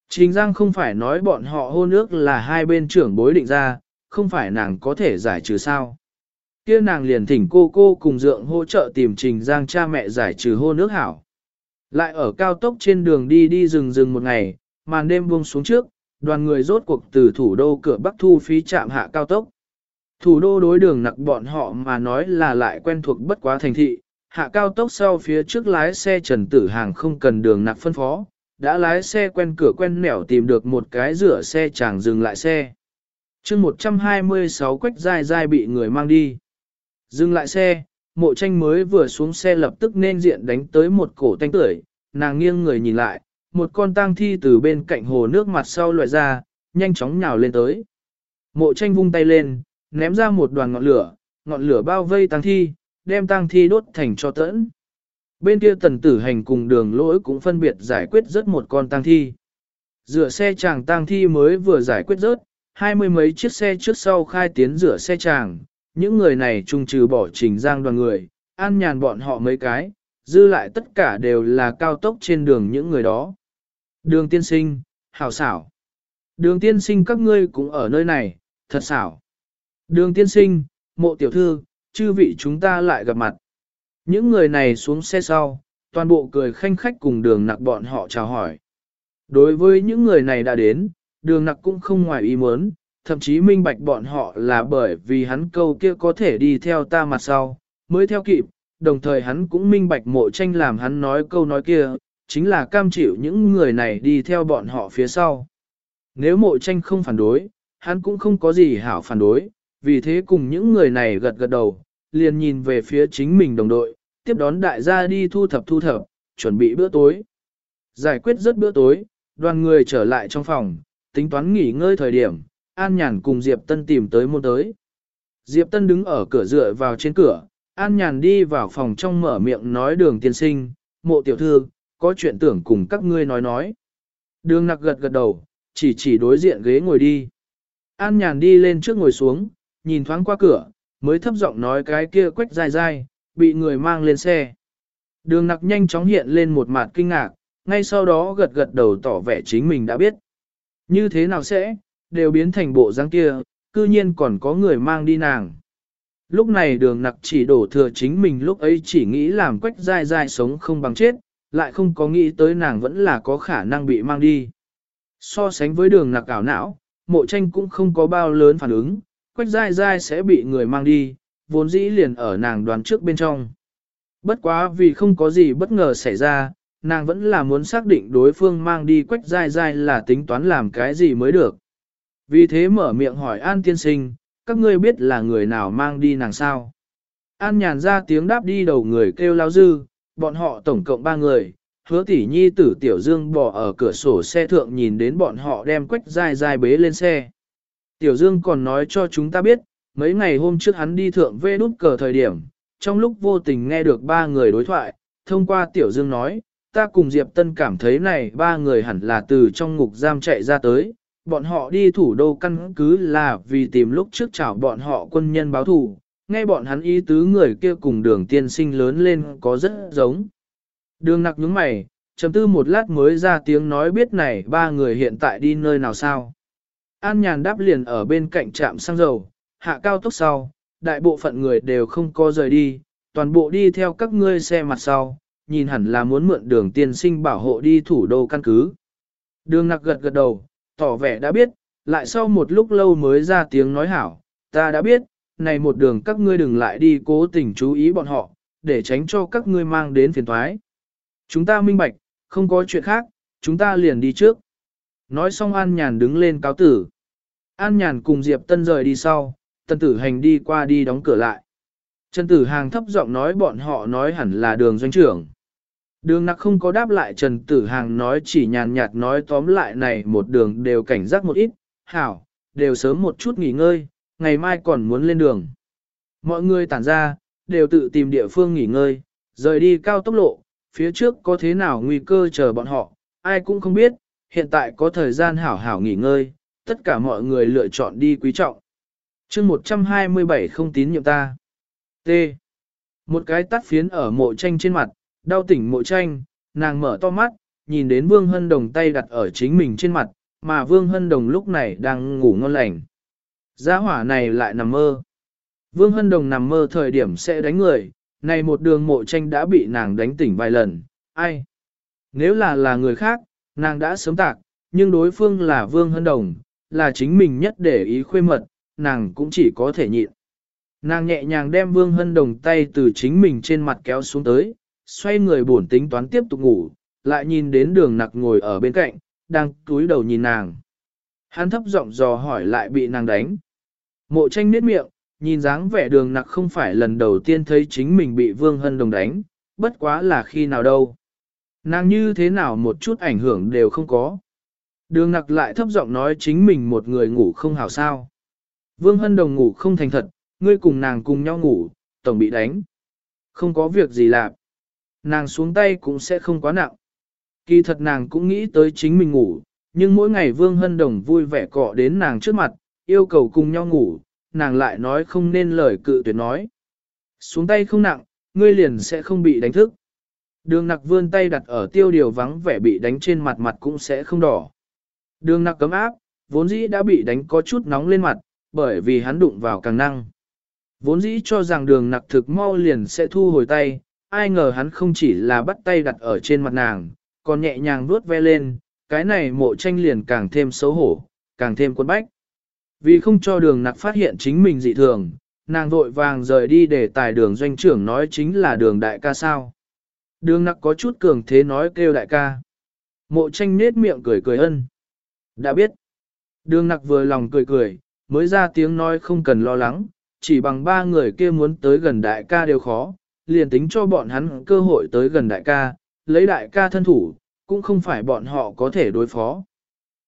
Trình Giang không phải nói bọn họ hôn ước là hai bên trưởng bối định ra, không phải nàng có thể giải trừ sao. kia nàng liền thỉnh cô cô cùng dượng hỗ trợ tìm Trình Giang cha mẹ giải trừ hôn ước hảo. Lại ở cao tốc trên đường đi đi rừng rừng một ngày, màn đêm buông xuống trước, đoàn người rốt cuộc từ thủ đô cửa Bắc thu phí chạm hạ cao tốc. Thủ đô đối đường nặc bọn họ mà nói là lại quen thuộc bất quá thành thị, hạ cao tốc sau phía trước lái xe Trần Tử Hàng không cần đường nặc phân phó, đã lái xe quen cửa quen nẻo tìm được một cái rửa xe chàng dừng lại xe. chương 126 quách dai dai bị người mang đi. Dừng lại xe, mộ tranh mới vừa xuống xe lập tức nên diện đánh tới một cổ tanh tưởi, nàng nghiêng người nhìn lại, một con tang thi từ bên cạnh hồ nước mặt sau loại ra, nhanh chóng nhào lên tới. Mộ tranh vung tay lên, ném ra một đoàn ngọn lửa, ngọn lửa bao vây tang thi, đem tang thi đốt thành cho tẫn. Bên kia tần tử hành cùng đường lỗi cũng phân biệt giải quyết rất một con tang thi. Rửa xe chàng tang thi mới vừa giải quyết rớt, hai mươi mấy chiếc xe trước sau khai tiến rửa xe chàng, những người này trung trừ bỏ trình giang đoàn người, an nhàn bọn họ mấy cái, dư lại tất cả đều là cao tốc trên đường những người đó. Đường tiên sinh, hảo xảo. Đường tiên sinh các ngươi cũng ở nơi này, thật xảo. Đường tiên sinh, mộ tiểu thư, chư vị chúng ta lại gặp mặt. Những người này xuống xe sau, toàn bộ cười khanh khách cùng đường nặc bọn họ chào hỏi. Đối với những người này đã đến, đường nặc cũng không ngoài ý muốn, thậm chí minh bạch bọn họ là bởi vì hắn câu kia có thể đi theo ta mặt sau, mới theo kịp, đồng thời hắn cũng minh bạch mộ tranh làm hắn nói câu nói kia, chính là cam chịu những người này đi theo bọn họ phía sau. Nếu mộ tranh không phản đối, hắn cũng không có gì hảo phản đối, vì thế cùng những người này gật gật đầu, liền nhìn về phía chính mình đồng đội, tiếp đón đại gia đi thu thập thu thập, chuẩn bị bữa tối. Giải quyết rất bữa tối, đoàn người trở lại trong phòng, tính toán nghỉ ngơi thời điểm, An Nhàn cùng Diệp Tân tìm tới môn tới. Diệp Tân đứng ở cửa dựa vào trên cửa, An Nhàn đi vào phòng trong mở miệng nói đường tiên sinh, mộ tiểu thư, có chuyện tưởng cùng các ngươi nói nói. Đường nặc gật gật đầu, chỉ chỉ đối diện ghế ngồi đi. An Nhàn đi lên trước ngồi xuống, nhìn thoáng qua cửa, mới thấp giọng nói cái kia quách dai dai, bị người mang lên xe. Đường nặc nhanh chóng hiện lên một mặt kinh ngạc, ngay sau đó gật gật đầu tỏ vẻ chính mình đã biết. Như thế nào sẽ, đều biến thành bộ dáng kia, cư nhiên còn có người mang đi nàng. Lúc này đường nặc chỉ đổ thừa chính mình lúc ấy chỉ nghĩ làm quách dai dai sống không bằng chết, lại không có nghĩ tới nàng vẫn là có khả năng bị mang đi. So sánh với đường nặc ảo não, mộ tranh cũng không có bao lớn phản ứng, quách dai dai sẽ bị người mang đi, vốn dĩ liền ở nàng đoán trước bên trong. Bất quá vì không có gì bất ngờ xảy ra, nàng vẫn là muốn xác định đối phương mang đi quách dai dai là tính toán làm cái gì mới được. Vì thế mở miệng hỏi An tiên sinh, các ngươi biết là người nào mang đi nàng sao? An nhàn ra tiếng đáp đi đầu người kêu lao dư, bọn họ tổng cộng ba người, hứa tỷ nhi tử tiểu dương bỏ ở cửa sổ xe thượng nhìn đến bọn họ đem quách dai dai bế lên xe. Tiểu dương còn nói cho chúng ta biết, mấy ngày hôm trước hắn đi thượng vê đút cờ thời điểm, trong lúc vô tình nghe được ba người đối thoại, thông qua tiểu dương nói, ta cùng Diệp Tân cảm thấy này ba người hẳn là từ trong ngục giam chạy ra tới, bọn họ đi thủ đô căn cứ là vì tìm lúc trước chảo bọn họ quân nhân báo thù, nghe bọn hắn ý tứ người kia cùng đường tiên sinh lớn lên có rất giống. Đường nặc nhướng mày, chấm tư một lát mới ra tiếng nói biết này ba người hiện tại đi nơi nào sao. An nhàn đáp liền ở bên cạnh trạm xăng dầu, hạ cao tốc sau, đại bộ phận người đều không có rời đi, toàn bộ đi theo các ngươi xe mặt sau, nhìn hẳn là muốn mượn đường tiên sinh bảo hộ đi thủ đô căn cứ. Đường nặc gật gật đầu, tỏ vẻ đã biết, lại sau một lúc lâu mới ra tiếng nói hảo, ta đã biết, này một đường các ngươi đừng lại đi cố tình chú ý bọn họ, để tránh cho các ngươi mang đến phiền thoái. Chúng ta minh bạch, không có chuyện khác, chúng ta liền đi trước. Nói xong An Nhàn đứng lên cáo tử. An Nhàn cùng Diệp Tân rời đi sau, Tân Tử Hành đi qua đi đóng cửa lại. Trần Tử Hàng thấp giọng nói bọn họ nói hẳn là đường doanh trưởng. Đường nặc không có đáp lại Trần Tử Hàng nói chỉ nhàn nhạt nói tóm lại này một đường đều cảnh giác một ít, hảo, đều sớm một chút nghỉ ngơi, ngày mai còn muốn lên đường. Mọi người tản ra, đều tự tìm địa phương nghỉ ngơi, rời đi cao tốc lộ, phía trước có thế nào nguy cơ chờ bọn họ, ai cũng không biết, hiện tại có thời gian hảo hảo nghỉ ngơi, tất cả mọi người lựa chọn đi quý trọng. chương 127 không tín nhiệm ta. T. Một cái tắt phiến ở mộ tranh trên mặt, đau tỉnh mộ tranh, nàng mở to mắt, nhìn đến Vương Hân Đồng tay đặt ở chính mình trên mặt, mà Vương Hân Đồng lúc này đang ngủ ngon lành. Giá hỏa này lại nằm mơ. Vương Hân Đồng nằm mơ thời điểm sẽ đánh người, này một đường mộ tranh đã bị nàng đánh tỉnh vài lần, ai? Nếu là là người khác, nàng đã sớm tạc, nhưng đối phương là Vương Hân Đồng, là chính mình nhất để ý khuê mật, nàng cũng chỉ có thể nhịn. Nàng nhẹ nhàng đem Vương Hân Đồng tay từ chính mình trên mặt kéo xuống tới, xoay người buồn tính toán tiếp tục ngủ, lại nhìn đến đường nặc ngồi ở bên cạnh, đang túi đầu nhìn nàng. Hắn thấp giọng dò hỏi lại bị nàng đánh. Mộ tranh nết miệng, nhìn dáng vẻ đường nặc không phải lần đầu tiên thấy chính mình bị Vương Hân Đồng đánh, bất quá là khi nào đâu. Nàng như thế nào một chút ảnh hưởng đều không có. Đường nặc lại thấp giọng nói chính mình một người ngủ không hảo sao. Vương Hân Đồng ngủ không thành thật, ngươi cùng nàng cùng nhau ngủ, tổng bị đánh. Không có việc gì làm. Nàng xuống tay cũng sẽ không quá nặng. Kỳ thật nàng cũng nghĩ tới chính mình ngủ, nhưng mỗi ngày Vương Hân Đồng vui vẻ cọ đến nàng trước mặt, yêu cầu cùng nhau ngủ, nàng lại nói không nên lời cự tuyệt nói. Xuống tay không nặng, ngươi liền sẽ không bị đánh thức. Đường nặc vươn tay đặt ở tiêu điều vắng vẻ bị đánh trên mặt mặt cũng sẽ không đỏ. Đường nặc cấm áp, vốn dĩ đã bị đánh có chút nóng lên mặt, bởi vì hắn đụng vào càng năng. Vốn dĩ cho rằng đường nặc thực mau liền sẽ thu hồi tay, ai ngờ hắn không chỉ là bắt tay đặt ở trên mặt nàng, còn nhẹ nhàng vuốt ve lên, cái này mộ tranh liền càng thêm xấu hổ, càng thêm quân bách. Vì không cho đường nặc phát hiện chính mình dị thường, nàng vội vàng rời đi để tài đường doanh trưởng nói chính là đường đại ca sao. Đường nặc có chút cường thế nói kêu đại ca. Mộ tranh nết miệng cười cười ân. Đã biết. Đường nặc vừa lòng cười cười, mới ra tiếng nói không cần lo lắng, chỉ bằng ba người kia muốn tới gần đại ca đều khó, liền tính cho bọn hắn cơ hội tới gần đại ca, lấy đại ca thân thủ, cũng không phải bọn họ có thể đối phó.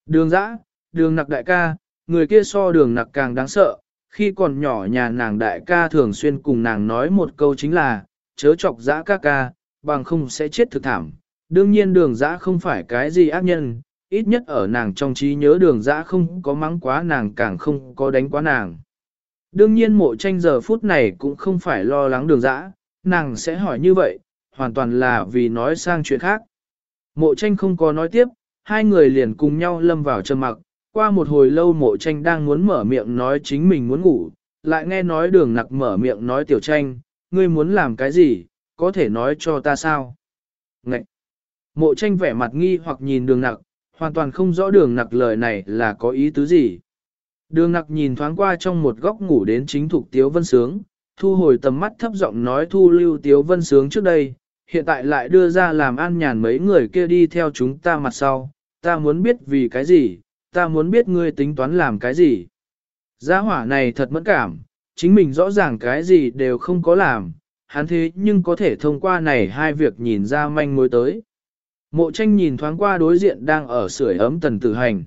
Đường dã, đường nặc đại ca, người kia so đường nặc càng đáng sợ, khi còn nhỏ nhà nàng đại ca thường xuyên cùng nàng nói một câu chính là, chớ chọc dã ca ca, bằng không sẽ chết thực thảm. Đương nhiên đường dã không phải cái gì ác nhân, ít nhất ở nàng trong trí nhớ đường dã không có mắng quá nàng càng không có đánh quá nàng. Đương nhiên mộ tranh giờ phút này cũng không phải lo lắng đường dã, nàng sẽ hỏi như vậy, hoàn toàn là vì nói sang chuyện khác. Mộ tranh không có nói tiếp, hai người liền cùng nhau lâm vào trầm mặc, qua một hồi lâu mộ tranh đang muốn mở miệng nói chính mình muốn ngủ, lại nghe nói đường nặc mở miệng nói tiểu tranh, ngươi muốn làm cái gì, có thể nói cho ta sao? Ngậy! Mộ tranh vẻ mặt nghi hoặc nhìn đường nặc, hoàn toàn không rõ đường nặc lời này là có ý tứ gì. Đường nặc nhìn thoáng qua trong một góc ngủ đến chính thục Tiếu Vân Sướng, thu hồi tầm mắt thấp giọng nói thu lưu Tiếu Vân Sướng trước đây, hiện tại lại đưa ra làm an nhàn mấy người kia đi theo chúng ta mặt sau, ta muốn biết vì cái gì, ta muốn biết ngươi tính toán làm cái gì. Gia hỏa này thật mẫn cảm, chính mình rõ ràng cái gì đều không có làm, hắn thế nhưng có thể thông qua này hai việc nhìn ra manh mối tới. Mộ tranh nhìn thoáng qua đối diện đang ở sưởi ấm tần tử hành.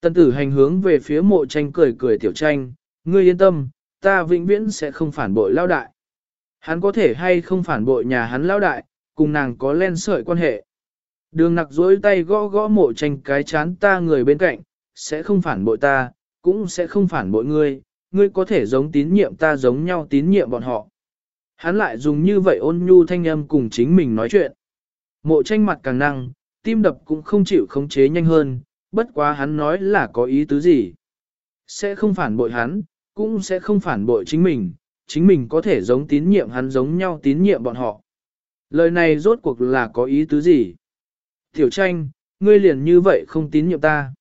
Tần tử hành hướng về phía mộ tranh cười cười tiểu tranh, ngươi yên tâm, ta vĩnh viễn sẽ không phản bội lao đại. Hắn có thể hay không phản bội nhà hắn lao đại, cùng nàng có len sợi quan hệ. Đường nặc dối tay gõ gõ mộ tranh cái chán ta người bên cạnh, sẽ không phản bội ta, cũng sẽ không phản bội ngươi, ngươi có thể giống tín nhiệm ta giống nhau tín nhiệm bọn họ. Hắn lại dùng như vậy ôn nhu thanh âm cùng chính mình nói chuyện. Mộ tranh mặt càng năng, tim đập cũng không chịu khống chế nhanh hơn, bất quá hắn nói là có ý tứ gì. Sẽ không phản bội hắn, cũng sẽ không phản bội chính mình, chính mình có thể giống tín nhiệm hắn giống nhau tín nhiệm bọn họ. Lời này rốt cuộc là có ý tứ gì? Tiểu tranh, ngươi liền như vậy không tín nhiệm ta.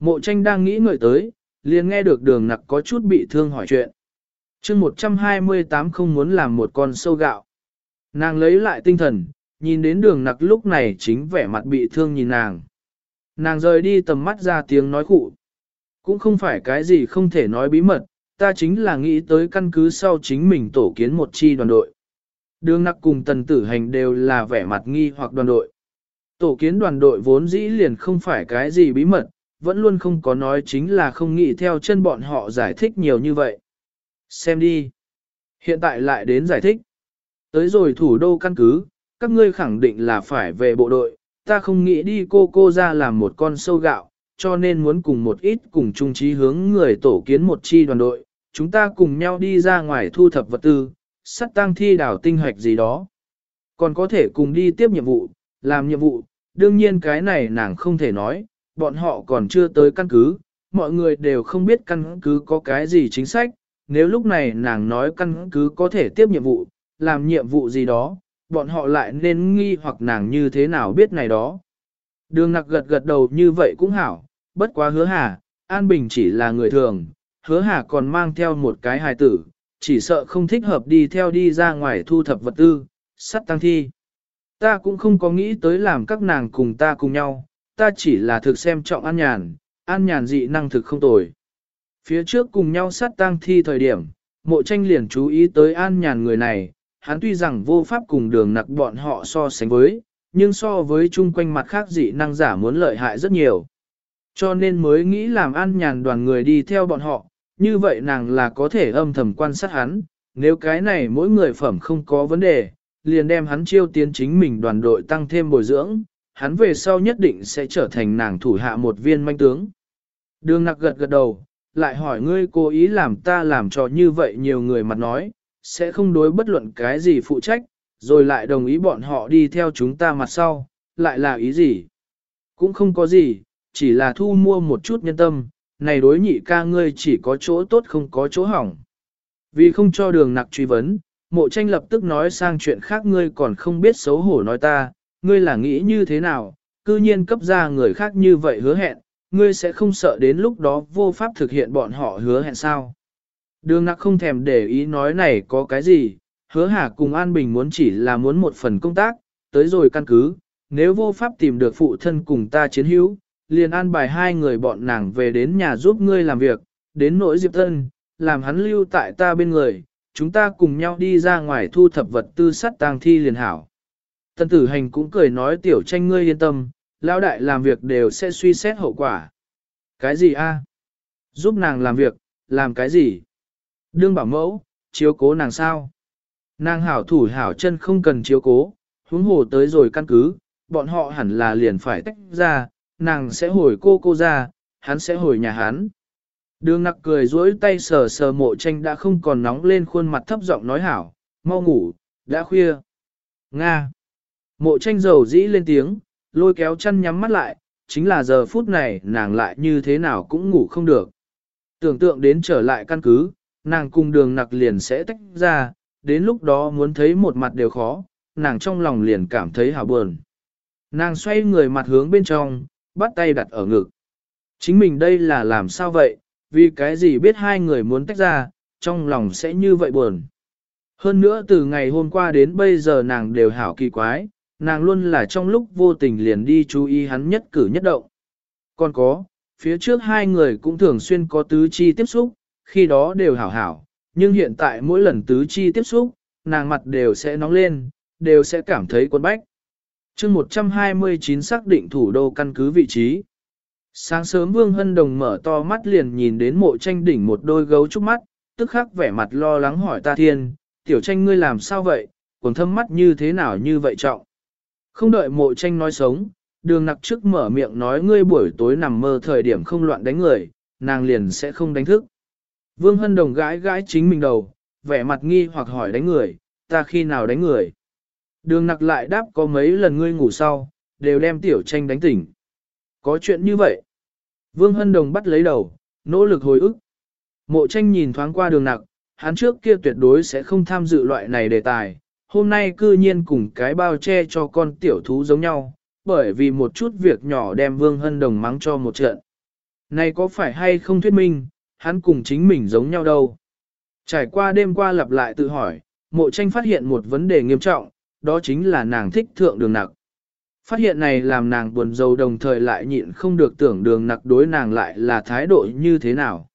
Mộ tranh đang nghĩ ngợi tới, liền nghe được đường nặc có chút bị thương hỏi chuyện. chương 128 không muốn làm một con sâu gạo. Nàng lấy lại tinh thần, nhìn đến đường nặc lúc này chính vẻ mặt bị thương nhìn nàng. Nàng rời đi tầm mắt ra tiếng nói khụ. Cũng không phải cái gì không thể nói bí mật, ta chính là nghĩ tới căn cứ sau chính mình tổ kiến một chi đoàn đội. Đường nặc cùng tần tử hành đều là vẻ mặt nghi hoặc đoàn đội. Tổ kiến đoàn đội vốn dĩ liền không phải cái gì bí mật, vẫn luôn không có nói chính là không nghĩ theo chân bọn họ giải thích nhiều như vậy. Xem đi. Hiện tại lại đến giải thích. Tới rồi thủ đô căn cứ, các ngươi khẳng định là phải về bộ đội, ta không nghĩ đi cô cô ra làm một con sâu gạo, cho nên muốn cùng một ít cùng chung trí hướng người tổ kiến một chi đoàn đội, chúng ta cùng nhau đi ra ngoài thu thập vật tư, sắt tăng thi đảo tinh hoạch gì đó. Còn có thể cùng đi tiếp nhiệm vụ, làm nhiệm vụ, đương nhiên cái này nàng không thể nói, bọn họ còn chưa tới căn cứ, mọi người đều không biết căn cứ có cái gì chính sách, nếu lúc này nàng nói căn cứ có thể tiếp nhiệm vụ, làm nhiệm vụ gì đó, bọn họ lại nên nghi hoặc nàng như thế nào biết này đó. Đường nặc gật gật đầu như vậy cũng hảo, bất quá hứa hà, An Bình chỉ là người thường, hứa hà còn mang theo một cái hài tử, chỉ sợ không thích hợp đi theo đi ra ngoài thu thập vật tư, sắt tăng thi. Ta cũng không có nghĩ tới làm các nàng cùng ta cùng nhau, ta chỉ là thực xem trọng an nhàn, an nhàn dị năng thực không tồi. Phía trước cùng nhau sát tang thi thời điểm, mộ tranh liền chú ý tới an nhàn người này, hắn tuy rằng vô pháp cùng đường nặc bọn họ so sánh với, nhưng so với chung quanh mặt khác dị năng giả muốn lợi hại rất nhiều. Cho nên mới nghĩ làm an nhàn đoàn người đi theo bọn họ, như vậy nàng là có thể âm thầm quan sát hắn, nếu cái này mỗi người phẩm không có vấn đề, liền đem hắn chiêu tiến chính mình đoàn đội tăng thêm bồi dưỡng, hắn về sau nhất định sẽ trở thành nàng thủ hạ một viên manh tướng. Đường nặc gật gật đầu, lại hỏi ngươi cố ý làm ta làm cho như vậy nhiều người mặt nói, sẽ không đối bất luận cái gì phụ trách, rồi lại đồng ý bọn họ đi theo chúng ta mặt sau, lại là ý gì? Cũng không có gì, chỉ là thu mua một chút nhân tâm, này đối nhị ca ngươi chỉ có chỗ tốt không có chỗ hỏng. Vì không cho đường nặc truy vấn, mộ tranh lập tức nói sang chuyện khác ngươi còn không biết xấu hổ nói ta, ngươi là nghĩ như thế nào, cư nhiên cấp ra người khác như vậy hứa hẹn, ngươi sẽ không sợ đến lúc đó vô pháp thực hiện bọn họ hứa hẹn sao. Đường nặc không thèm để ý nói này có cái gì, hứa hà cùng An Bình muốn chỉ là muốn một phần công tác, tới rồi căn cứ, nếu vô pháp tìm được phụ thân cùng ta chiến hữu, liền an bài hai người bọn nàng về đến nhà giúp ngươi làm việc, đến nỗi Diệp Tân, làm hắn lưu tại ta bên người, chúng ta cùng nhau đi ra ngoài thu thập vật tư sắt tang thi liền hảo. Tân tử hành cũng cười nói tiểu tranh ngươi yên tâm, lão đại làm việc đều sẽ suy xét hậu quả. Cái gì a? Giúp nàng làm việc, làm cái gì? Đương bảo mẫu, chiếu cố nàng sao? Nàng hảo thủ hảo chân không cần chiếu cố, huống hồ tới rồi căn cứ, bọn họ hẳn là liền phải tách ra, nàng sẽ hồi cô cô ra, hắn sẽ hồi nhà hắn. Đường nặc cười duỗi tay sờ sờ mộ tranh đã không còn nóng lên khuôn mặt thấp giọng nói hảo, mau ngủ, đã khuya. Nga. Mộ tranh dầu dĩ lên tiếng, lôi kéo chân nhắm mắt lại, chính là giờ phút này nàng lại như thế nào cũng ngủ không được. Tưởng tượng đến trở lại căn cứ, nàng cùng đường nặc liền sẽ tách ra, đến lúc đó muốn thấy một mặt đều khó, nàng trong lòng liền cảm thấy hào buồn. Nàng xoay người mặt hướng bên trong, bắt tay đặt ở ngực. Chính mình đây là làm sao vậy, vì cái gì biết hai người muốn tách ra, trong lòng sẽ như vậy buồn. Hơn nữa từ ngày hôm qua đến bây giờ nàng đều hảo kỳ quái, nàng luôn là trong lúc vô tình liền đi chú ý hắn nhất cử nhất động. Còn có, phía trước hai người cũng thường xuyên có tứ chi tiếp xúc, khi đó đều hảo hảo, nhưng hiện tại mỗi lần tứ chi tiếp xúc, nàng mặt đều sẽ nóng lên, đều sẽ cảm thấy quân bách. chương 129 xác định thủ đô căn cứ vị trí. Sáng sớm Vương Hân Đồng mở to mắt liền nhìn đến mộ tranh đỉnh một đôi gấu trúc mắt, tức khắc vẻ mặt lo lắng hỏi ta thiên, tiểu tranh ngươi làm sao vậy, quần thâm mắt như thế nào như vậy trọng. Không đợi mộ tranh nói sống, đường nặc trước mở miệng nói ngươi buổi tối nằm mơ thời điểm không loạn đánh người, nàng liền sẽ không đánh thức. Vương Hân Đồng gãi gãi chính mình đầu, vẻ mặt nghi hoặc hỏi đánh người, ta khi nào đánh người. Đường nặc lại đáp có mấy lần ngươi ngủ sau, đều đem tiểu tranh đánh tỉnh. Có chuyện như vậy. Vương Hân Đồng bắt lấy đầu, nỗ lực hồi ức. Mộ tranh nhìn thoáng qua đường nặc, hắn trước kia tuyệt đối sẽ không tham dự loại này đề tài. Hôm nay cư nhiên cùng cái bao che cho con tiểu thú giống nhau, bởi vì một chút việc nhỏ đem Vương Hân Đồng mắng cho một trận. Này có phải hay không thuyết minh, hắn cùng chính mình giống nhau đâu. Trải qua đêm qua lặp lại tự hỏi, mộ tranh phát hiện một vấn đề nghiêm trọng, đó chính là nàng thích thượng đường nặc. Phát hiện này làm nàng buồn rầu đồng thời lại nhịn không được tưởng đường nặc đối nàng lại là thái độ như thế nào.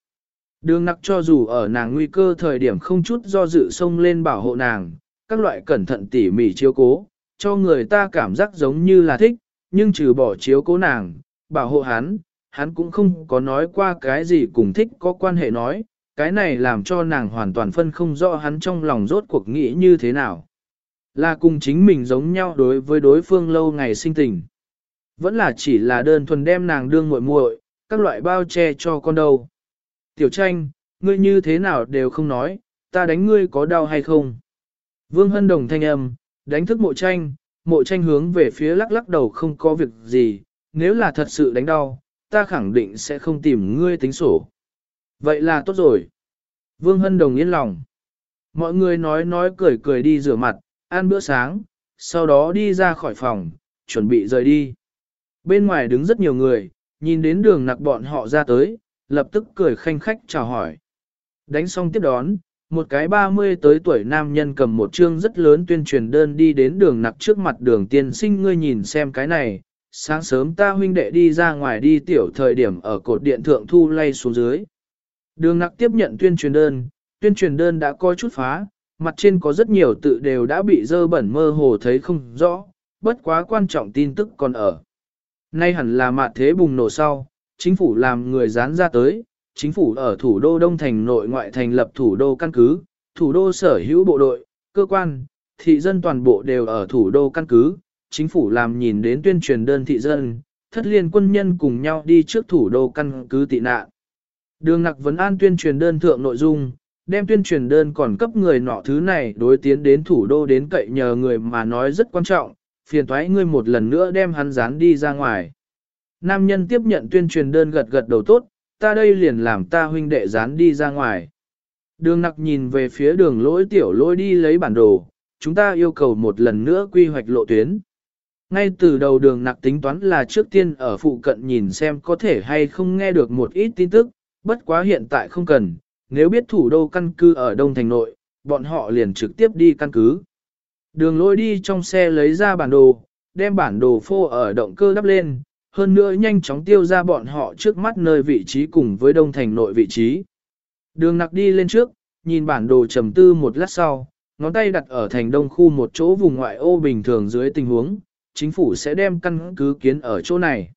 Đường nặc cho dù ở nàng nguy cơ thời điểm không chút do dự xông lên bảo hộ nàng, các loại cẩn thận tỉ mỉ chiếu cố, cho người ta cảm giác giống như là thích, nhưng trừ bỏ chiếu cố nàng, bảo hộ hắn, hắn cũng không có nói qua cái gì cùng thích có quan hệ nói, cái này làm cho nàng hoàn toàn phân không rõ hắn trong lòng rốt cuộc nghĩ như thế nào. Là cùng chính mình giống nhau đối với đối phương lâu ngày sinh tình. Vẫn là chỉ là đơn thuần đem nàng đương muội muội, các loại bao che cho con đâu. Tiểu tranh, ngươi như thế nào đều không nói, ta đánh ngươi có đau hay không? Vương Hân Đồng thanh âm, đánh thức mộ tranh, mộ tranh hướng về phía lắc lắc đầu không có việc gì, nếu là thật sự đánh đau, ta khẳng định sẽ không tìm ngươi tính sổ. Vậy là tốt rồi. Vương Hân Đồng yên lòng. Mọi người nói nói cười cười đi rửa mặt, ăn bữa sáng, sau đó đi ra khỏi phòng, chuẩn bị rời đi. Bên ngoài đứng rất nhiều người, nhìn đến đường nặc bọn họ ra tới, lập tức cười khanh khách chào hỏi. Đánh xong tiếp đón, một cái 30 tới tuổi nam nhân cầm một chương rất lớn tuyên truyền đơn đi đến đường nặc trước mặt đường tiên sinh ngươi nhìn xem cái này, sáng sớm ta huynh đệ đi ra ngoài đi tiểu thời điểm ở cột điện thượng thu lay xuống dưới. Đường nặc tiếp nhận tuyên truyền đơn, tuyên truyền đơn đã có chút phá, mặt trên có rất nhiều tự đều đã bị dơ bẩn mơ hồ thấy không rõ, bất quá quan trọng tin tức còn ở. Nay hẳn là mặt thế bùng nổ sau, chính phủ làm người dán ra tới, chính phủ ở thủ đô Đông Thành nội ngoại thành lập thủ đô căn cứ, thủ đô sở hữu bộ đội, cơ quan, thị dân toàn bộ đều ở thủ đô căn cứ, chính phủ làm nhìn đến tuyên truyền đơn thị dân, thất liên quân nhân cùng nhau đi trước thủ đô căn cứ tị nạn. Đường nặc vấn an tuyên truyền đơn thượng nội dung, đem tuyên truyền đơn còn cấp người nọ thứ này đối tiến đến thủ đô đến cậy nhờ người mà nói rất quan trọng, phiền thoái ngươi một lần nữa đem hắn dán đi ra ngoài. Nam nhân tiếp nhận tuyên truyền đơn gật gật đầu tốt, ta đây liền làm ta huynh đệ dán đi ra ngoài. Đường nặc nhìn về phía đường lỗi tiểu lỗi đi lấy bản đồ, chúng ta yêu cầu một lần nữa quy hoạch lộ tuyến. Ngay từ đầu đường nặc tính toán là trước tiên ở phụ cận nhìn xem có thể hay không nghe được một ít tin tức, bất quá hiện tại không cần, nếu biết thủ đô căn cứ ở Đông Thành Nội, bọn họ liền trực tiếp đi căn cứ. Đường lôi đi trong xe lấy ra bản đồ, đem bản đồ phô ở động cơ đắp lên, hơn nữa nhanh chóng tiêu ra bọn họ trước mắt nơi vị trí cùng với Đông Thành Nội vị trí. Đường nặc đi lên trước, nhìn bản đồ trầm tư một lát sau, ngón tay đặt ở thành đông khu một chỗ vùng ngoại ô bình thường dưới tình huống, chính phủ sẽ đem căn cứ kiến ở chỗ này.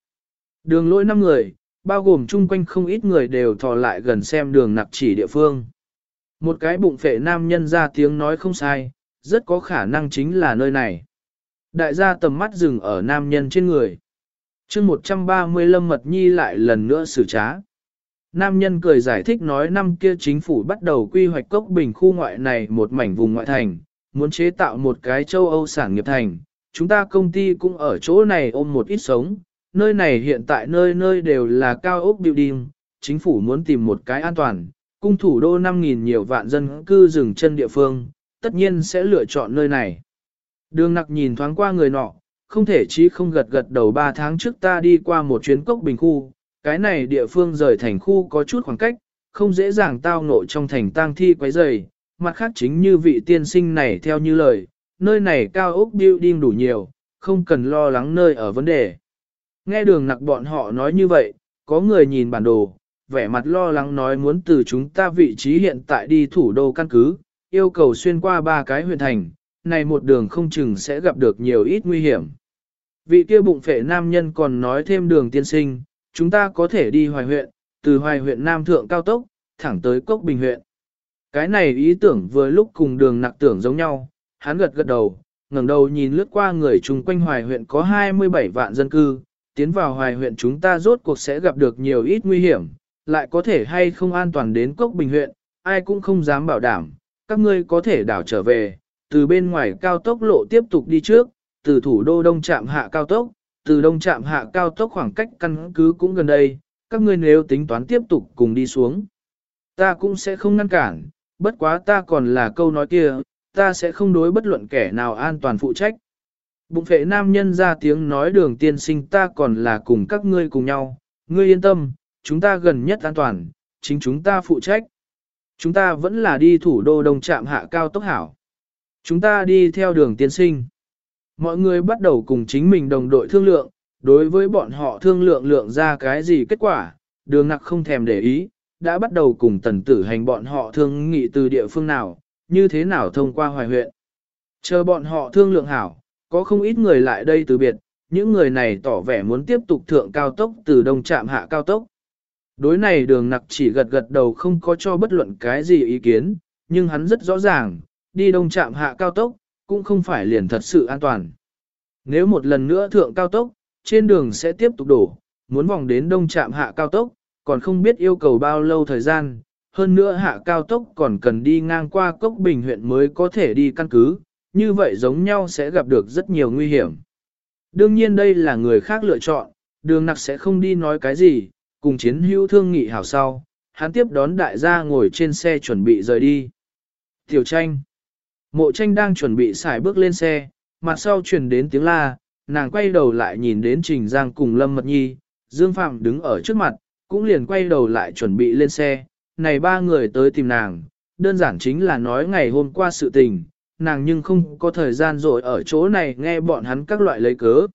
Đường lôi 5 người, bao gồm chung quanh không ít người đều thò lại gần xem đường nặc chỉ địa phương. Một cái bụng phệ nam nhân ra tiếng nói không sai, rất có khả năng chính là nơi này. Đại gia tầm mắt dừng ở nam nhân trên người. chương 130 lâm mật nhi lại lần nữa xử trá. Nam nhân cười giải thích nói năm kia chính phủ bắt đầu quy hoạch cốc bình khu ngoại này một mảnh vùng ngoại thành, muốn chế tạo một cái châu Âu sản nghiệp thành. Chúng ta công ty cũng ở chỗ này ôm một ít sống, nơi này hiện tại nơi nơi đều là cao ốc building, chính phủ muốn tìm một cái an toàn, cung thủ đô 5.000 nhiều vạn dân cư dừng chân địa phương, tất nhiên sẽ lựa chọn nơi này. Đường nặc nhìn thoáng qua người nọ, không thể chí không gật gật đầu 3 tháng trước ta đi qua một chuyến cốc bình khu, cái này địa phương rời thành khu có chút khoảng cách, không dễ dàng tao nộ trong thành tang thi quấy rầy. mặt khác chính như vị tiên sinh này theo như lời, nơi này cao ốc building đủ nhiều, không cần lo lắng nơi ở vấn đề. Nghe đường nặc bọn họ nói như vậy, có người nhìn bản đồ, vẻ mặt lo lắng nói muốn từ chúng ta vị trí hiện tại đi thủ đô căn cứ, yêu cầu xuyên qua ba cái huyện thành, này một đường không chừng sẽ gặp được nhiều ít nguy hiểm. Vị kia bụng phệ nam nhân còn nói thêm đường tiên sinh, chúng ta có thể đi hoài huyện, từ hoài huyện Nam Thượng cao tốc, thẳng tới Cốc Bình huyện. Cái này ý tưởng vừa lúc cùng đường nặc tưởng giống nhau, hắn gật gật đầu, ngẩng đầu nhìn lướt qua người chung quanh hoài huyện có 27 vạn dân cư, tiến vào hoài huyện chúng ta rốt cuộc sẽ gặp được nhiều ít nguy hiểm, lại có thể hay không an toàn đến Cốc Bình huyện, ai cũng không dám bảo đảm, các ngươi có thể đảo trở về, từ bên ngoài cao tốc lộ tiếp tục đi trước, từ thủ đô đông trạm hạ cao tốc, từ đông trạm hạ cao tốc khoảng cách căn cứ cũng gần đây, các ngươi nếu tính toán tiếp tục cùng đi xuống. Ta cũng sẽ không ngăn cản, bất quá ta còn là câu nói kia, ta sẽ không đối bất luận kẻ nào an toàn phụ trách. Bụng phệ nam nhân ra tiếng nói đường tiên sinh ta còn là cùng các ngươi cùng nhau, ngươi yên tâm, chúng ta gần nhất an toàn, chính chúng ta phụ trách. Chúng ta vẫn là đi thủ đô đông trạm hạ cao tốc hảo. Chúng ta đi theo đường tiên sinh. Mọi người bắt đầu cùng chính mình đồng đội thương lượng, đối với bọn họ thương lượng lượng ra cái gì kết quả, đường nặc không thèm để ý, đã bắt đầu cùng tần tử hành bọn họ thương nghị từ địa phương nào, như thế nào thông qua hoài huyện. Chờ bọn họ thương lượng hảo, có không ít người lại đây từ biệt, những người này tỏ vẻ muốn tiếp tục thượng cao tốc từ đông trạm hạ cao tốc. Đối này đường nặc chỉ gật gật đầu không có cho bất luận cái gì ý kiến, nhưng hắn rất rõ ràng, đi đông trạm hạ cao tốc, cũng không phải liền thật sự an toàn. Nếu một lần nữa thượng cao tốc, trên đường sẽ tiếp tục đổ, muốn vòng đến đông trạm hạ cao tốc, còn không biết yêu cầu bao lâu thời gian, hơn nữa hạ cao tốc còn cần đi ngang qua cốc bình huyện mới có thể đi căn cứ, như vậy giống nhau sẽ gặp được rất nhiều nguy hiểm. Đương nhiên đây là người khác lựa chọn, đường nặc sẽ không đi nói cái gì, cùng chiến hữu thương nghị hảo sau, hắn tiếp đón đại gia ngồi trên xe chuẩn bị rời đi. Tiểu tranh Mộ tranh đang chuẩn bị xài bước lên xe, mặt sau truyền đến tiếng la, nàng quay đầu lại nhìn đến Trình Giang cùng Lâm Mật Nhi, Dương Phạm đứng ở trước mặt, cũng liền quay đầu lại chuẩn bị lên xe, này ba người tới tìm nàng, đơn giản chính là nói ngày hôm qua sự tình, nàng nhưng không có thời gian rồi ở chỗ này nghe bọn hắn các loại lấy cớ.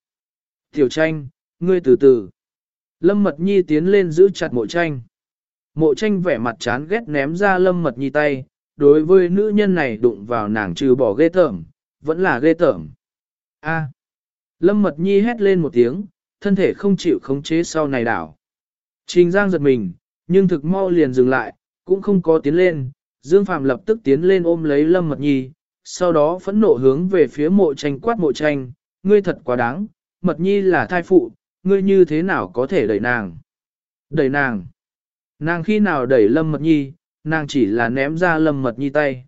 Tiểu tranh, ngươi từ từ. Lâm Mật Nhi tiến lên giữ chặt mộ tranh. Mộ tranh vẻ mặt chán ghét ném ra Lâm Mật Nhi tay, đối với nữ nhân này đụng vào nàng trừ bỏ ghê tởm, vẫn là ghê tởm. A. Lâm Mật Nhi hét lên một tiếng, thân thể không chịu khống chế sau này đảo. Trình Giang giật mình, nhưng thực mau liền dừng lại, cũng không có tiến lên, Dương Phạm lập tức tiến lên ôm lấy Lâm Mật Nhi, sau đó phẫn nộ hướng về phía mộ tranh quát mộ tranh, ngươi thật quá đáng, Mật Nhi là thai phụ, ngươi như thế nào có thể đẩy nàng? Đẩy nàng? Nàng khi nào đẩy Lâm Mật Nhi, nàng chỉ là ném ra Lâm Mật Nhi tay.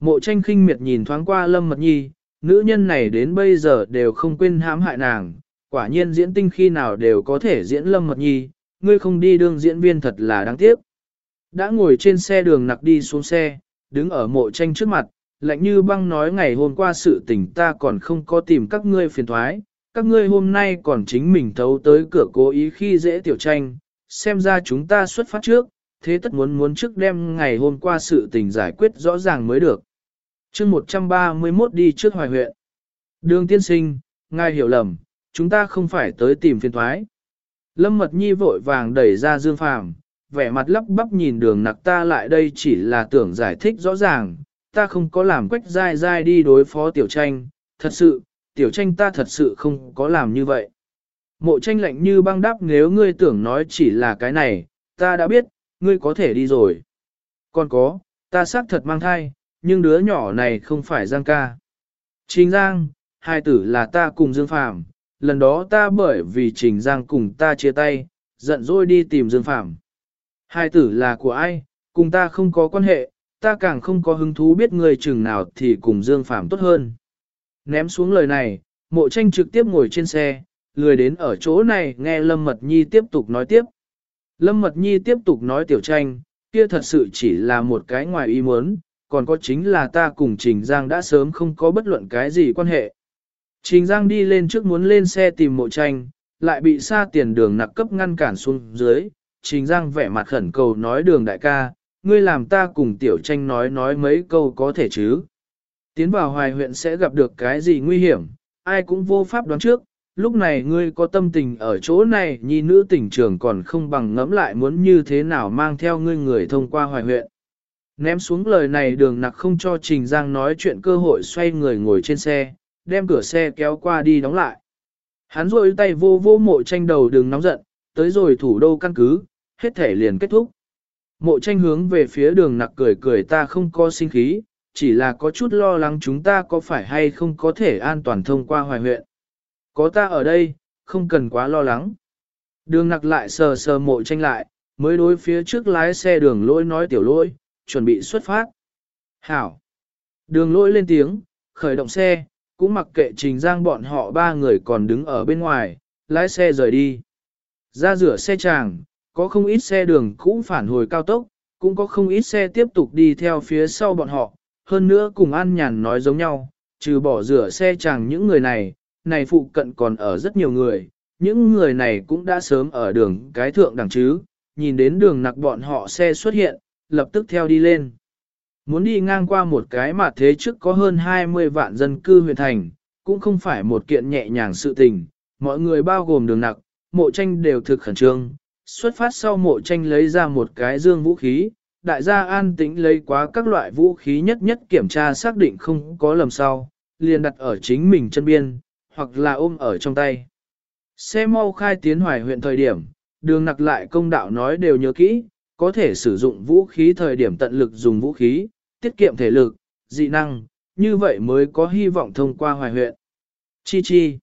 Mộ tranh khinh miệt nhìn thoáng qua Lâm Mật Nhi, nữ nhân này đến bây giờ đều không quên hãm hại nàng, quả nhiên diễn tinh khi nào đều có thể diễn Lâm Mật Nhi, ngươi không đi đương diễn viên thật là đáng tiếc. Đã ngồi trên xe đường nặc đi xuống xe, đứng ở mộ tranh trước mặt, lạnh như băng nói ngày hôm qua sự tình ta còn không có tìm các ngươi phiền thoái, các ngươi hôm nay còn chính mình thấu tới cửa cố ý khi dễ tiểu tranh, xem ra chúng ta xuất phát trước, thế tất muốn muốn trước đêm ngày hôm qua sự tình giải quyết rõ ràng mới được. chương 131 đi trước hoài huyện. Đường tiên sinh, ngài hiểu lầm, chúng ta không phải tới tìm phiền thoái. Lâm Mật Nhi vội vàng đẩy ra Dương Phàm, vẻ mặt lắp bắp nhìn đường nặc ta lại đây chỉ là tưởng giải thích rõ ràng, ta không có làm quách dai dai đi đối phó tiểu tranh, thật sự, tiểu tranh ta thật sự không có làm như vậy. Mộ tranh lạnh như băng đáp nếu ngươi tưởng nói chỉ là cái này, ta đã biết, ngươi có thể đi rồi. Còn có, ta xác thật mang thai, nhưng đứa nhỏ này không phải Giang ca. Trình Giang, hai tử là ta cùng Dương Phàm lần đó ta bởi vì Trình Giang cùng ta chia tay, giận dỗi đi tìm Dương Phạm. Hai tử là của ai, cùng ta không có quan hệ, ta càng không có hứng thú biết người chừng nào thì cùng Dương Phạm tốt hơn. Ném xuống lời này, mộ tranh trực tiếp ngồi trên xe, lười đến ở chỗ này nghe Lâm Mật Nhi tiếp tục nói tiếp. Lâm Mật Nhi tiếp tục nói tiểu tranh, kia thật sự chỉ là một cái ngoài ý muốn, còn có chính là ta cùng Trình Giang đã sớm không có bất luận cái gì quan hệ. Trình Giang đi lên trước muốn lên xe tìm mộ tranh, lại bị xa tiền đường nặc cấp ngăn cản xuống dưới. Trình Giang vẻ mặt khẩn cầu nói đường đại ca, ngươi làm ta cùng tiểu tranh nói nói mấy câu có thể chứ. Tiến vào hoài huyện sẽ gặp được cái gì nguy hiểm, ai cũng vô pháp đoán trước, lúc này ngươi có tâm tình ở chỗ này nhi nữ tỉnh trường còn không bằng ngẫm lại muốn như thế nào mang theo ngươi người thông qua hoài huyện. Ném xuống lời này đường nặc không cho Trình Giang nói chuyện cơ hội xoay người ngồi trên xe, đem cửa xe kéo qua đi đóng lại. Hắn rôi tay vô vô mộ tranh đầu đừng nóng giận, tới rồi thủ đô căn cứ, hết thể liền kết thúc. Mộ tranh hướng về phía đường nặc cười cười ta không có sinh khí, chỉ là có chút lo lắng chúng ta có phải hay không có thể an toàn thông qua hoài huyện. Có ta ở đây, không cần quá lo lắng. Đường nặc lại sờ sờ mộ tranh lại, mới đối phía trước lái xe đường lỗi nói tiểu lỗi, chuẩn bị xuất phát. Hảo. Đường lỗi lên tiếng, khởi động xe, cũng mặc kệ trình giang bọn họ ba người còn đứng ở bên ngoài, lái xe rời đi. Ra rửa xe tràng, có không ít xe đường cũng phản hồi cao tốc, cũng có không ít xe tiếp tục đi theo phía sau bọn họ, hơn nữa cùng an nhàn nói giống nhau, trừ bỏ rửa xe chàng những người này, này phụ cận còn ở rất nhiều người, những người này cũng đã sớm ở đường cái thượng đẳng chứ, nhìn đến đường nặc bọn họ xe xuất hiện, lập tức theo đi lên. Muốn đi ngang qua một cái mà thế trước có hơn 20 vạn dân cư huyện thành, cũng không phải một kiện nhẹ nhàng sự tình, mọi người bao gồm đường nặc, mộ tranh đều thực khẩn trương. Xuất phát sau mộ tranh lấy ra một cái dương vũ khí, đại gia an tĩnh lấy quá các loại vũ khí nhất nhất kiểm tra xác định không có lầm sau, liền đặt ở chính mình chân biên, hoặc là ôm ở trong tay. Xe mau khai tiến hoài huyện thời điểm, đường nặc lại công đạo nói đều nhớ kỹ, có thể sử dụng vũ khí thời điểm tận lực dùng vũ khí, tiết kiệm thể lực, dị năng, như vậy mới có hy vọng thông qua hoài huyện. Chi chi.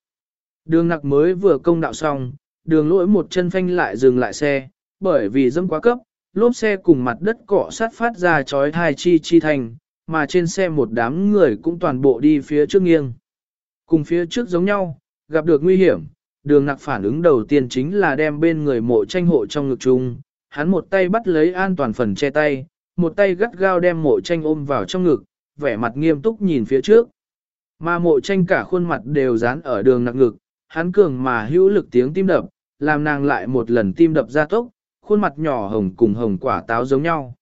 Đường nặc mới vừa công đạo xong, đường lỗi một chân phanh lại dừng lại xe, bởi vì dâm quá cấp, lốp xe cùng mặt đất cọ sát phát ra chói thai chi chi thành, mà trên xe một đám người cũng toàn bộ đi phía trước nghiêng. Cùng phía trước giống nhau, gặp được nguy hiểm, đường nặc phản ứng đầu tiên chính là đem bên người mộ tranh hộ trong ngực chung, hắn một tay bắt lấy an toàn phần che tay, một tay gắt gao đem mộ tranh ôm vào trong ngực, vẻ mặt nghiêm túc nhìn phía trước. Mà mộ tranh cả khuôn mặt đều dán ở đường nặc ngực, hắn cường mà hữu lực tiếng tim đập, làm nàng lại một lần tim đập ra tốc, khuôn mặt nhỏ hồng cùng hồng quả táo giống nhau.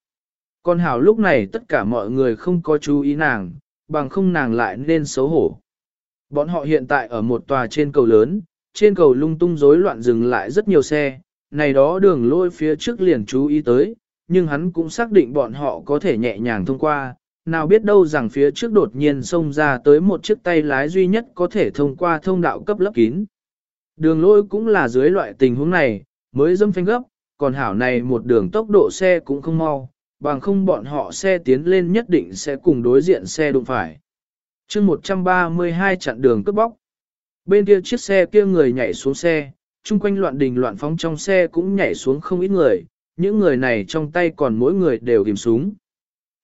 Con hảo lúc này tất cả mọi người không có chú ý nàng, bằng không nàng lại nên xấu hổ. Bọn họ hiện tại ở một tòa trên cầu lớn, trên cầu lung tung rối loạn dừng lại rất nhiều xe, này đó đường lôi phía trước liền chú ý tới, nhưng hắn cũng xác định bọn họ có thể nhẹ nhàng thông qua, nào biết đâu rằng phía trước đột nhiên xông ra tới một chiếc tay lái duy nhất có thể thông qua thông đạo cấp lấp kín. Đường lôi cũng là dưới loại tình huống này, mới dâm phanh gấp, còn hảo này một đường tốc độ xe cũng không mau, bằng không bọn họ xe tiến lên nhất định sẽ cùng đối diện xe đụng phải. chương 132 chặn đường cướp bóc. Bên kia chiếc xe kia người nhảy xuống xe, chung quanh loạn đình loạn phóng trong xe cũng nhảy xuống không ít người, những người này trong tay còn mỗi người đều kìm súng.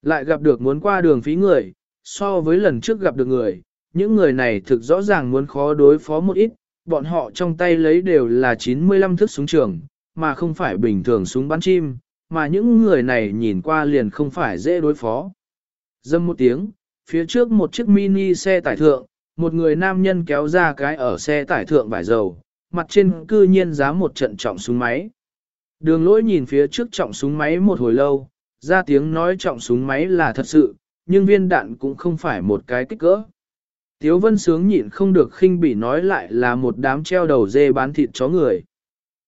Lại gặp được muốn qua đường phí người, so với lần trước gặp được người, những người này thực rõ ràng muốn khó đối phó một ít, bọn họ trong tay lấy đều là 95 thước súng trường, mà không phải bình thường súng bắn chim, mà những người này nhìn qua liền không phải dễ đối phó. Dâm một tiếng, phía trước một chiếc mini xe tải thượng, một người nam nhân kéo ra cái ở xe tải thượng vải dầu, mặt trên cư nhiên giá một trận trọng súng máy. Đường lỗi nhìn phía trước trọng súng máy một hồi lâu, ra tiếng nói trọng súng máy là thật sự, nhưng viên đạn cũng không phải một cái kích cỡ. Tiếu vân sướng nhịn không được khinh bỉ nói lại là một đám treo đầu dê bán thịt chó người.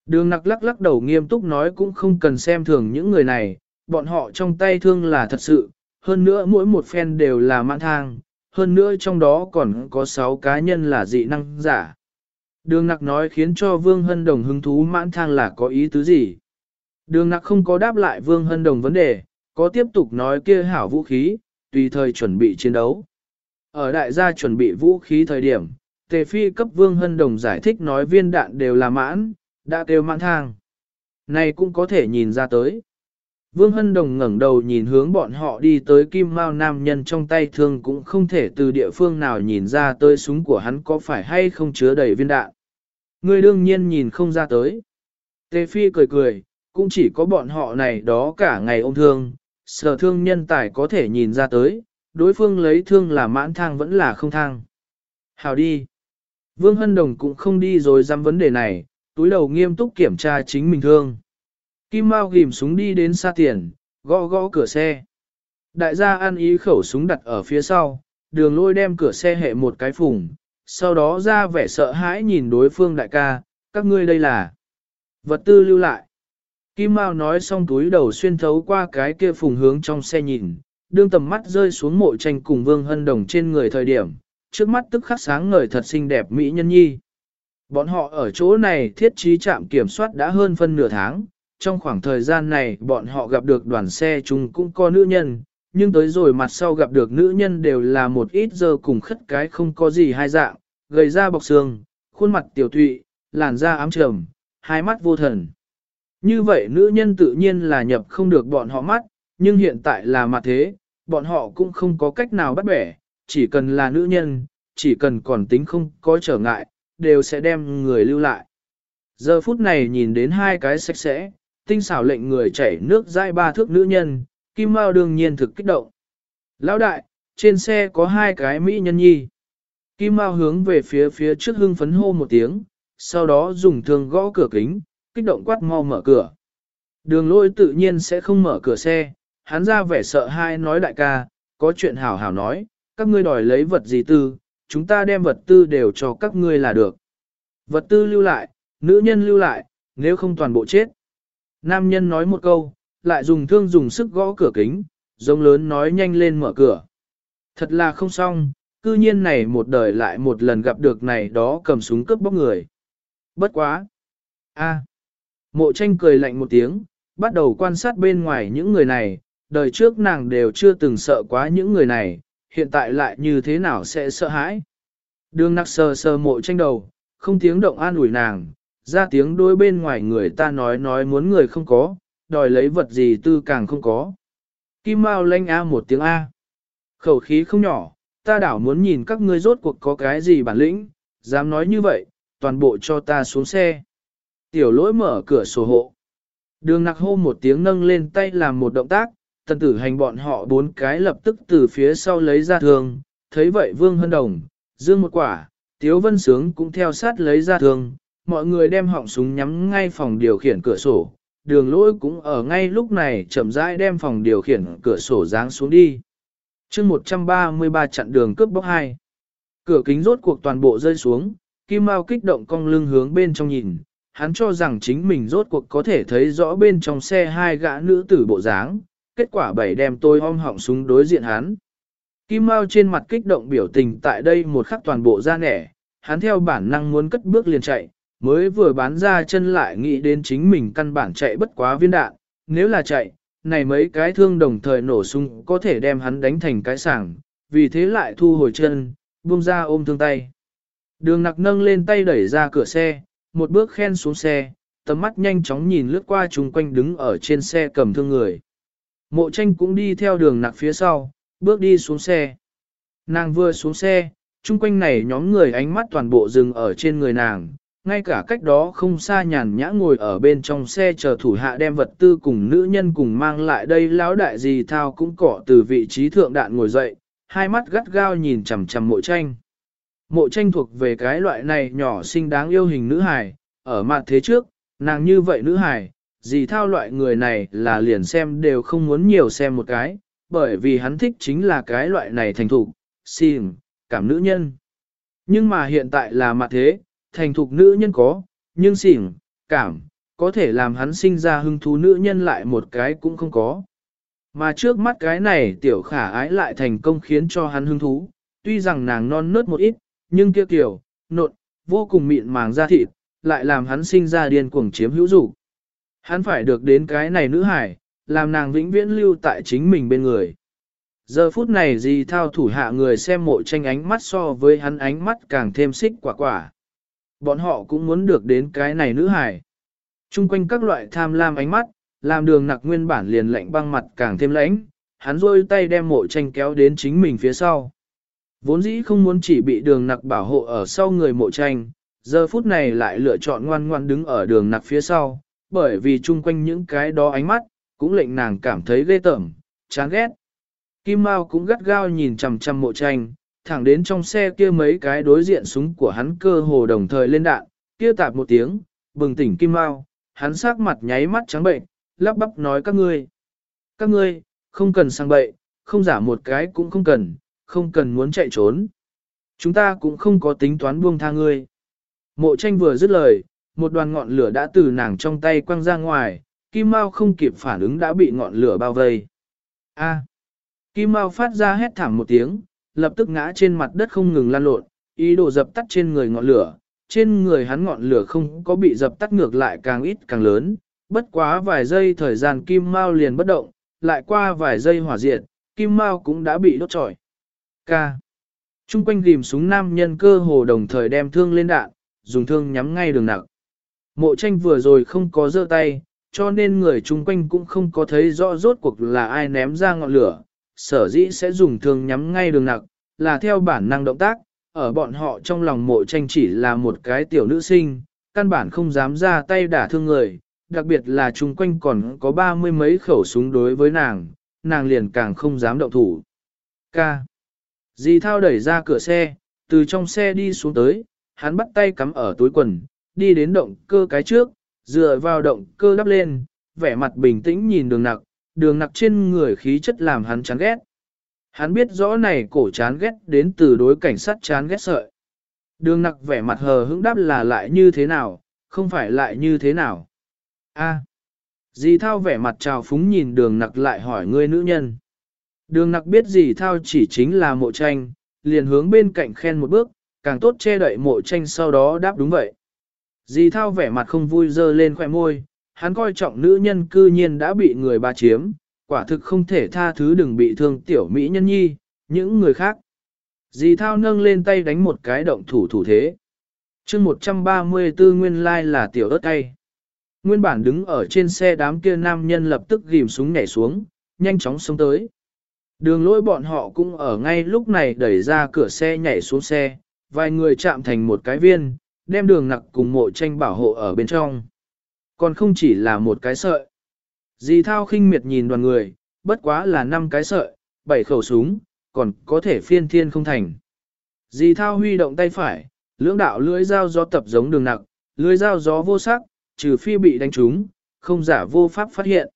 Đường nặc lắc lắc đầu nghiêm túc nói cũng không cần xem thường những người này, bọn họ trong tay thương là thật sự, hơn nữa mỗi một phen đều là mãn thang, hơn nữa trong đó còn có 6 cá nhân là dị năng giả. Đường nặc nói khiến cho Vương Hân Đồng hứng thú mãn thang là có ý tứ gì. Đường nặc không có đáp lại Vương Hân Đồng vấn đề, có tiếp tục nói kia hảo vũ khí, tùy thời chuẩn bị chiến đấu. Ở đại gia chuẩn bị vũ khí thời điểm, Tề Phi cấp Vương Hân Đồng giải thích nói viên đạn đều là mãn, đã kêu mãn thang. Này cũng có thể nhìn ra tới. Vương Hân Đồng ngẩng đầu nhìn hướng bọn họ đi tới kim mao nam nhân trong tay thương cũng không thể từ địa phương nào nhìn ra tới súng của hắn có phải hay không chứa đầy viên đạn. Người đương nhiên nhìn không ra tới. Tề Phi cười cười, cũng chỉ có bọn họ này đó cả ngày ôm thương, sở thương nhân tài có thể nhìn ra tới, đối phương lấy thương là mãn thang vẫn là không thang. Hào đi. Vương Hân Đồng cũng không đi rồi dám vấn đề này, túi đầu nghiêm túc kiểm tra chính mình thương. Kim Mao ghim súng đi đến xa tiền, gõ gõ cửa xe. Đại gia ăn ý khẩu súng đặt ở phía sau, đường lôi đem cửa xe hệ một cái phủng sau đó ra vẻ sợ hãi nhìn đối phương đại ca, các ngươi đây là vật tư lưu lại. Kim Mao nói xong túi đầu xuyên thấu qua cái kia phùng hướng trong xe nhìn, đương tầm mắt rơi xuống mộ tranh cùng Vương Hân Đồng trên người thời điểm, trước mắt tức khắc sáng ngời thật xinh đẹp mỹ nhân nhi. Bọn họ ở chỗ này thiết trí trạm kiểm soát đã hơn phân nửa tháng, trong khoảng thời gian này bọn họ gặp được đoàn xe chung cũng có nữ nhân, nhưng tới rồi mặt sau gặp được nữ nhân đều là một ít giờ cùng khất cái không có gì hai dạng, gầy da bọc xương, khuôn mặt tiểu thụy, làn da ám trầm, hai mắt vô thần. Như vậy nữ nhân tự nhiên là nhập không được bọn họ mắt, nhưng hiện tại là mặt thế, bọn họ cũng không có cách nào bắt bẻ, chỉ cần là nữ nhân, chỉ cần còn tính không có trở ngại, đều sẽ đem người lưu lại. Giờ phút này nhìn đến hai cái sạch sẽ, tinh xảo lệnh người chảy nước dai ba thước nữ nhân, Kim Mao đương nhiên thực kích động. Lão đại, trên xe có hai cái mỹ nhân nhi. Kim Mao hướng về phía phía trước hưng phấn hô một tiếng, sau đó dùng thương gõ cửa kính, kích động quát mau mở cửa. Đường lôi tự nhiên sẽ không mở cửa xe, hắn ra vẻ sợ hai nói đại ca, có chuyện hảo hảo nói, các ngươi đòi lấy vật gì tư, chúng ta đem vật tư đều cho các ngươi là được. Vật tư lưu lại, nữ nhân lưu lại, nếu không toàn bộ chết. Nam nhân nói một câu, lại dùng thương dùng sức gõ cửa kính, giống lớn nói nhanh lên mở cửa. Thật là không xong, cư nhiên này một đời lại một lần gặp được này đó cầm súng cướp bóc người. Bất quá. a à. Mộ tranh cười lạnh một tiếng, bắt đầu quan sát bên ngoài những người này, đời trước nàng đều chưa từng sợ quá những người này, hiện tại lại như thế nào sẽ sợ hãi. Đường nặc sờ sờ mộ tranh đầu, không tiếng động an ủi nàng, ra tiếng đôi bên ngoài người ta nói nói muốn người không có, đòi lấy vật gì tư càng không có. Kim Mao lanh A một tiếng A. Khẩu khí không nhỏ, ta đảo muốn nhìn các ngươi rốt cuộc có cái gì bản lĩnh, dám nói như vậy, toàn bộ cho ta xuống xe. Tiểu lỗi mở cửa sổ hộ. Đường nặc hô một tiếng nâng lên tay làm một động tác, tần tử hành bọn họ bốn cái lập tức từ phía sau lấy ra thương, thấy vậy vương hân đồng, dương một quả, tiếu vân sướng cũng theo sát lấy ra thương, mọi người đem họng súng nhắm ngay phòng điều khiển cửa sổ, đường lỗi cũng ở ngay lúc này chậm rãi đem phòng điều khiển cửa sổ giáng xuống đi. chương 133 chặn đường cướp bóc 2. Cửa kính rốt cuộc toàn bộ rơi xuống, Kim Mao kích động cong lưng hướng bên trong nhìn, hắn cho rằng chính mình rốt cuộc có thể thấy rõ bên trong xe hai gã nữ tử bộ dáng, kết quả bảy đem tôi om họng súng đối diện hắn. Kim Mao trên mặt kích động biểu tình tại đây một khắc toàn bộ ra nẻ, hắn theo bản năng muốn cất bước liền chạy, mới vừa bán ra chân lại nghĩ đến chính mình căn bản chạy bất quá viên đạn, nếu là chạy, này mấy cái thương đồng thời nổ súng có thể đem hắn đánh thành cái sảng, vì thế lại thu hồi chân, buông ra ôm thương tay. Đường nặc nâng lên tay đẩy ra cửa xe, một bước khen xuống xe, tầm mắt nhanh chóng nhìn lướt qua chung quanh đứng ở trên xe cầm thương người. Mộ tranh cũng đi theo đường nặc phía sau, bước đi xuống xe. Nàng vừa xuống xe, chung quanh này nhóm người ánh mắt toàn bộ dừng ở trên người nàng, ngay cả cách đó không xa nhàn nhã ngồi ở bên trong xe chờ thủ hạ đem vật tư cùng nữ nhân cùng mang lại đây lão đại gì thao cũng cỏ từ vị trí thượng đạn ngồi dậy, hai mắt gắt gao nhìn chằm chằm mộ tranh. Mộ tranh thuộc về cái loại này nhỏ xinh đáng yêu hình nữ hài, ở mặt thế trước, nàng như vậy nữ hài, gì thao loại người này là liền xem đều không muốn nhiều xem một cái, bởi vì hắn thích chính là cái loại này thành thục, xìm, cảm nữ nhân. Nhưng mà hiện tại là mặt thế, thành thục nữ nhân có, nhưng xỉn, cảm, có thể làm hắn sinh ra hứng thú nữ nhân lại một cái cũng không có. Mà trước mắt cái này tiểu khả ái lại thành công khiến cho hắn hứng thú, tuy rằng nàng non nớt một ít, nhưng kia kiểu, nộn, vô cùng mịn màng da thịt, lại làm hắn sinh ra điên cuồng chiếm hữu dục. Hắn phải được đến cái này nữ hải, làm nàng vĩnh viễn lưu tại chính mình bên người. Giờ phút này gì thao thủ hạ người xem mộ tranh ánh mắt so với hắn ánh mắt càng thêm xích quả quả. Bọn họ cũng muốn được đến cái này nữ hải. Trung quanh các loại tham lam ánh mắt, làm đường nặc nguyên bản liền lạnh băng mặt càng thêm lãnh, hắn rôi tay đem mộ tranh kéo đến chính mình phía sau. Vốn dĩ không muốn chỉ bị đường nặc bảo hộ ở sau người mộ tranh, giờ phút này lại lựa chọn ngoan ngoan đứng ở đường nặc phía sau, bởi vì chung quanh những cái đó ánh mắt, cũng lệnh nàng cảm thấy ghê tởm, chán ghét. Kim Mao cũng gắt gao nhìn chằm chằm mộ tranh, thẳng đến trong xe kia mấy cái đối diện súng của hắn cơ hồ đồng thời lên đạn, kia tạp một tiếng, bừng tỉnh Kim Mao, hắn sắc mặt nháy mắt trắng bệnh, lắp bắp nói các ngươi. Các ngươi, không cần sang bậy, không giả một cái cũng không cần, không cần muốn chạy trốn. Chúng ta cũng không có tính toán buông tha ngươi. Mộ tranh vừa dứt lời, một đoàn ngọn lửa đã từ nàng trong tay quăng ra ngoài, Kim Mao không kịp phản ứng đã bị ngọn lửa bao vây. A. Kim Mao phát ra hét thảm một tiếng, lập tức ngã trên mặt đất không ngừng lan lộn, ý đồ dập tắt trên người ngọn lửa. Trên người hắn ngọn lửa không có bị dập tắt ngược lại càng ít càng lớn, bất quá vài giây thời gian Kim Mao liền bất động, lại qua vài giây hỏa diệt, Kim Mao cũng đã bị đốt trọi. K. Trung quanh tìm súng nam nhân cơ hồ đồng thời đem thương lên đạn, dùng thương nhắm ngay đường nặng. Mộ tranh vừa rồi không có giơ tay, cho nên người chung quanh cũng không có thấy rõ rốt cuộc là ai ném ra ngọn lửa, sở dĩ sẽ dùng thương nhắm ngay đường nặc, là theo bản năng động tác, ở bọn họ trong lòng mộ tranh chỉ là một cái tiểu nữ sinh, căn bản không dám ra tay đả thương người, đặc biệt là chung quanh còn có ba mươi mấy khẩu súng đối với nàng, nàng liền càng không dám động thủ. K. Dì thao đẩy ra cửa xe, từ trong xe đi xuống tới, hắn bắt tay cắm ở túi quần, đi đến động cơ cái trước, dựa vào động cơ đắp lên, vẻ mặt bình tĩnh nhìn đường nặc, đường nặc trên người khí chất làm hắn chán ghét. Hắn biết rõ này cổ chán ghét đến từ đối cảnh sát chán ghét sợi. Đường nặc vẻ mặt hờ hững đáp là lại như thế nào, không phải lại như thế nào. A. À. Dì thao vẻ mặt trào phúng nhìn đường nặc lại hỏi người nữ nhân. Đường nặc biết dì thao chỉ chính là mộ tranh, liền hướng bên cạnh khen một bước, càng tốt che đậy mộ tranh sau đó đáp đúng vậy. Dì thao vẻ mặt không vui dơ lên khỏe môi, hắn coi trọng nữ nhân cư nhiên đã bị người ba chiếm, quả thực không thể tha thứ đừng bị thương tiểu mỹ nhân nhi, những người khác. Dì thao nâng lên tay đánh một cái động thủ thủ thế. chương 134 nguyên lai là tiểu ớt tay. Nguyên bản đứng ở trên xe đám kia nam nhân lập tức ghim súng nhảy xuống, nhanh chóng xuống tới. Đường lỗi bọn họ cũng ở ngay lúc này đẩy ra cửa xe nhảy xuống xe, vài người chạm thành một cái viên, đem đường nặc cùng mộ tranh bảo hộ ở bên trong. Còn không chỉ là một cái sợi. Dì thao khinh miệt nhìn đoàn người, bất quá là năm cái sợi, bảy khẩu súng, còn có thể phiên thiên không thành. Dì thao huy động tay phải, lưỡng đạo lưỡi dao gió tập giống đường nặng, lưỡi dao gió vô sắc, trừ phi bị đánh trúng, không giả vô pháp phát hiện.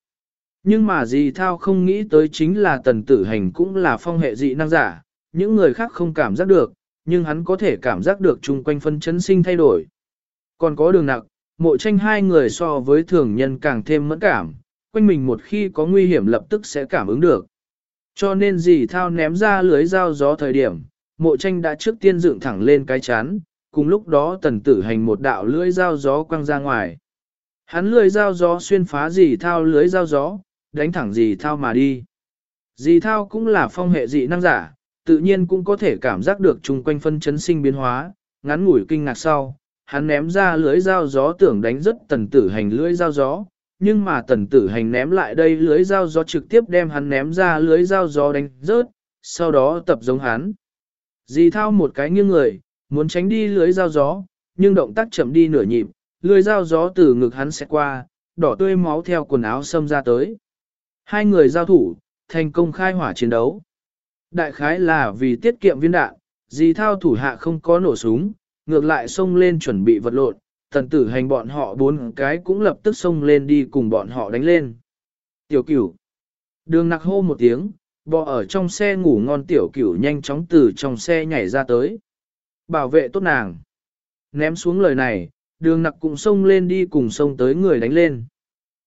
Nhưng mà dì thao không nghĩ tới chính là tần tử hành cũng là phong hệ dị năng giả, những người khác không cảm giác được, nhưng hắn có thể cảm giác được chung quanh phân chấn sinh thay đổi. Còn có đường nặng mộ tranh hai người so với thường nhân càng thêm mẫn cảm, quanh mình một khi có nguy hiểm lập tức sẽ cảm ứng được. Cho nên dì thao ném ra lưới dao gió thời điểm, mộ tranh đã trước tiên dựng thẳng lên cái chán, cùng lúc đó tần tử hành một đạo lưới dao gió quăng ra ngoài. Hắn lưới dao gió xuyên phá dì thao lưới dao gió, đánh thẳng dì thao mà đi. Dì thao cũng là phong hệ dị năng giả, tự nhiên cũng có thể cảm giác được chung quanh phân chấn sinh biến hóa, ngắn ngủi kinh ngạc sau, hắn ném ra lưới dao gió tưởng đánh rất tần tử hành lưới dao gió, nhưng mà tần tử hành ném lại đây lưới dao gió trực tiếp đem hắn ném ra lưới dao gió đánh rớt, sau đó tập giống hắn. Dì thao một cái nghiêng người, muốn tránh đi lưới dao gió, nhưng động tác chậm đi nửa nhịp, lưới dao gió từ ngực hắn sẽ qua, đỏ tươi máu theo quần áo xâm ra tới. Hai người giao thủ, thành công khai hỏa chiến đấu. Đại khái là vì tiết kiệm viên đạn, dì thao thủ hạ không có nổ súng, ngược lại xông lên chuẩn bị vật lộn, tần tử hành bọn họ bốn cái cũng lập tức xông lên đi cùng bọn họ đánh lên. Tiểu cửu. Đường nặc hô một tiếng, bò ở trong xe ngủ ngon tiểu cửu nhanh chóng từ trong xe nhảy ra tới. Bảo vệ tốt nàng. Ném xuống lời này, đường nặc cũng xông lên đi cùng xông tới người đánh lên.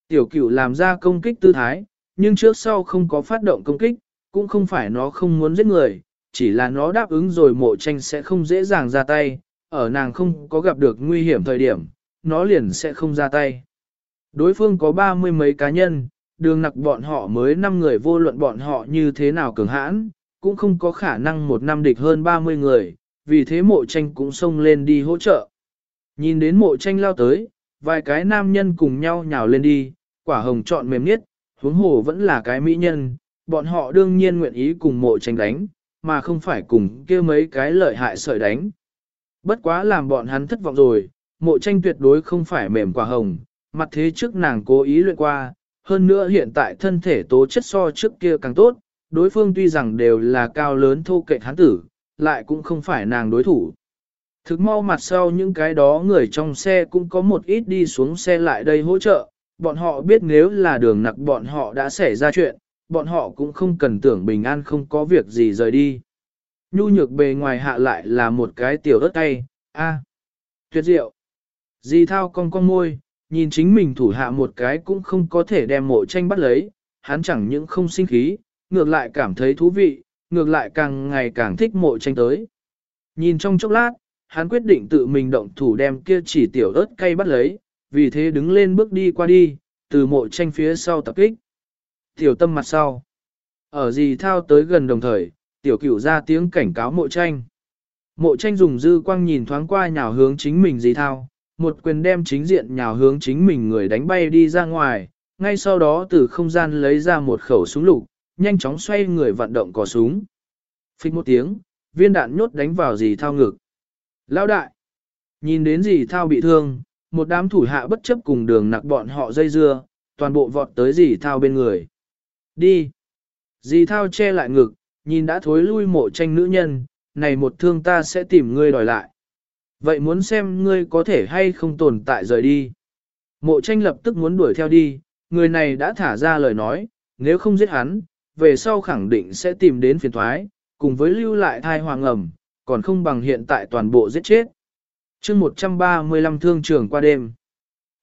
Tiểu cửu làm ra công kích tư thái, nhưng trước sau không có phát động công kích, cũng không phải nó không muốn giết người, chỉ là nó đáp ứng rồi mộ tranh sẽ không dễ dàng ra tay, ở nàng không có gặp được nguy hiểm thời điểm, nó liền sẽ không ra tay. Đối phương có ba mươi mấy cá nhân, đường nặc bọn họ mới 5 người vô luận bọn họ như thế nào cường hãn, cũng không có khả năng một năm địch hơn 30 người, vì thế mộ tranh cũng xông lên đi hỗ trợ. Nhìn đến mộ tranh lao tới, vài cái nam nhân cùng nhau nhào lên đi, quả hồng chọn mềm nhất, huống hồ vẫn là cái mỹ nhân, bọn họ đương nhiên nguyện ý cùng mộ tranh đánh, mà không phải cùng kia mấy cái lợi hại sợi đánh. Bất quá làm bọn hắn thất vọng rồi, mộ tranh tuyệt đối không phải mềm quả hồng, mặt thế trước nàng cố ý luyện qua, hơn nữa hiện tại thân thể tố chất so trước kia càng tốt, đối phương tuy rằng đều là cao lớn thô kệ hắn tử, lại cũng không phải nàng đối thủ. Thực mau mặt sau những cái đó người trong xe cũng có một ít đi xuống xe lại đây hỗ trợ, bọn họ biết nếu là đường nặc bọn họ đã xảy ra chuyện, bọn họ cũng không cần tưởng bình an không có việc gì rời đi. Nhu nhược bề ngoài hạ lại là một cái tiểu ớt tay, a tuyệt diệu. Di thao cong cong môi, nhìn chính mình thủ hạ một cái cũng không có thể đem mộ tranh bắt lấy, hắn chẳng những không sinh khí, ngược lại cảm thấy thú vị, ngược lại càng ngày càng thích mộ tranh tới. Nhìn trong chốc lát, hắn quyết định tự mình động thủ đem kia chỉ tiểu ớt cay bắt lấy, vì thế đứng lên bước đi qua đi, từ mộ tranh phía sau tập kích. Tiểu tâm mặt sau. Ở gì thao tới gần đồng thời, tiểu cửu ra tiếng cảnh cáo mộ tranh. Mộ tranh dùng dư quang nhìn thoáng qua nhào hướng chính mình gì thao, một quyền đem chính diện nhào hướng chính mình người đánh bay đi ra ngoài, ngay sau đó từ không gian lấy ra một khẩu súng lục, nhanh chóng xoay người vận động cò súng. Phích một tiếng, viên đạn nhốt đánh vào dì thao ngực. Lao đại! Nhìn đến dì thao bị thương, một đám thủ hạ bất chấp cùng đường nặc bọn họ dây dưa, toàn bộ vọt tới dì thao bên người. Đi! Dì thao che lại ngực, nhìn đã thối lui mộ tranh nữ nhân, này một thương ta sẽ tìm ngươi đòi lại. Vậy muốn xem ngươi có thể hay không tồn tại rời đi. Mộ tranh lập tức muốn đuổi theo đi, người này đã thả ra lời nói, nếu không giết hắn, về sau khẳng định sẽ tìm đến phiền thoái, cùng với lưu lại thai hoàng ẩm, còn không bằng hiện tại toàn bộ giết chết. chương 135 thương trường qua đêm.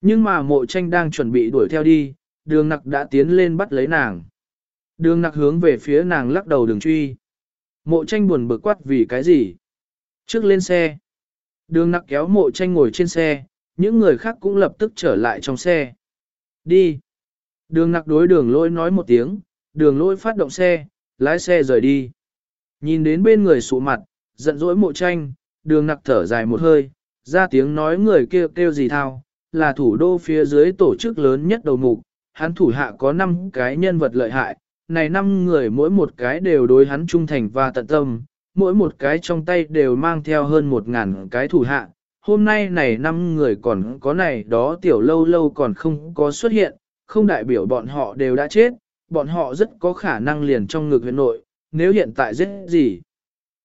Nhưng mà mộ tranh đang chuẩn bị đuổi theo đi, đường nặc đã tiến lên bắt lấy nàng. Đường nặc hướng về phía nàng lắc đầu đường truy. Mộ tranh buồn bực quát vì cái gì? Trước lên xe. Đường nặc kéo mộ tranh ngồi trên xe, những người khác cũng lập tức trở lại trong xe. Đi. Đường nặc đối đường lôi nói một tiếng, đường lôi phát động xe, lái xe rời đi. Nhìn đến bên người sụ mặt, giận dỗi mộ tranh, đường nặc thở dài một hơi, ra tiếng nói người kêu kêu gì thao, là thủ đô phía dưới tổ chức lớn nhất đầu mục, hắn thủ hạ có 5 cái nhân vật lợi hại, này 5 người mỗi một cái đều đối hắn trung thành và tận tâm, mỗi một cái trong tay đều mang theo hơn 1.000 cái thủ hạ. Hôm nay này 5 người còn có này đó tiểu lâu lâu còn không có xuất hiện, không đại biểu bọn họ đều đã chết, bọn họ rất có khả năng liền trong ngực huyện nội, nếu hiện tại giết gì.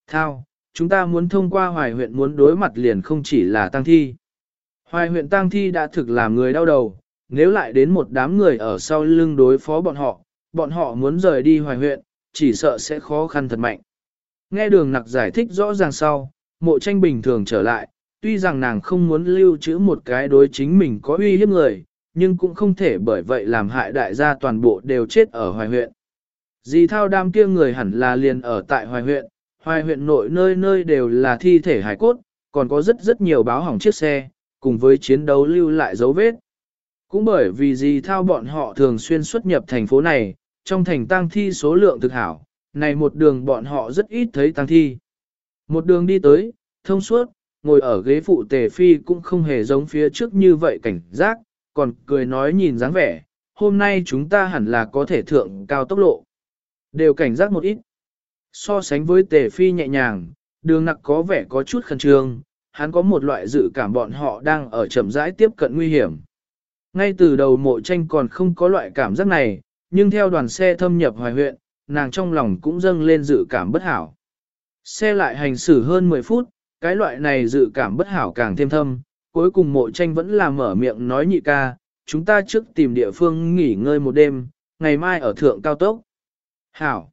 Thao, chúng ta muốn thông qua hoài huyện muốn đối mặt liền không chỉ là tăng thi. Hoài huyện tăng thi đã thực làm người đau đầu, nếu lại đến một đám người ở sau lưng đối phó bọn họ, bọn họ muốn rời đi hoài huyện, chỉ sợ sẽ khó khăn thật mạnh. Nghe đường nặc giải thích rõ ràng sau, mộ tranh bình thường trở lại, tuy rằng nàng không muốn lưu trữ một cái đối chính mình có uy hiếp người, nhưng cũng không thể bởi vậy làm hại đại gia toàn bộ đều chết ở hoài huyện. Dì thao đam kia người hẳn là liền ở tại hoài huyện, hoài huyện nội nơi nơi đều là thi thể hải cốt, còn có rất rất nhiều báo hỏng chiếc xe, cùng với chiến đấu lưu lại dấu vết. Cũng bởi vì dì thao bọn họ thường xuyên xuất nhập thành phố này, trong thành tang thi số lượng thực hảo, này một đường bọn họ rất ít thấy tang thi. Một đường đi tới, thông suốt, ngồi ở ghế phụ tề phi cũng không hề giống phía trước như vậy cảnh giác, còn cười nói nhìn dáng vẻ, hôm nay chúng ta hẳn là có thể thượng cao tốc lộ. Đều cảnh giác một ít. So sánh với tề phi nhẹ nhàng, đường nặc có vẻ có chút khẩn trương, hắn có một loại dự cảm bọn họ đang ở chậm rãi tiếp cận nguy hiểm. Ngay từ đầu mộ tranh còn không có loại cảm giác này, nhưng theo đoàn xe thâm nhập hoài huyện, nàng trong lòng cũng dâng lên dự cảm bất hảo. Xe lại hành xử hơn 10 phút, cái loại này dự cảm bất hảo càng thêm thâm, cuối cùng mộ tranh vẫn là mở miệng nói nhị ca, chúng ta trước tìm địa phương nghỉ ngơi một đêm, ngày mai ở thượng cao tốc. Hảo.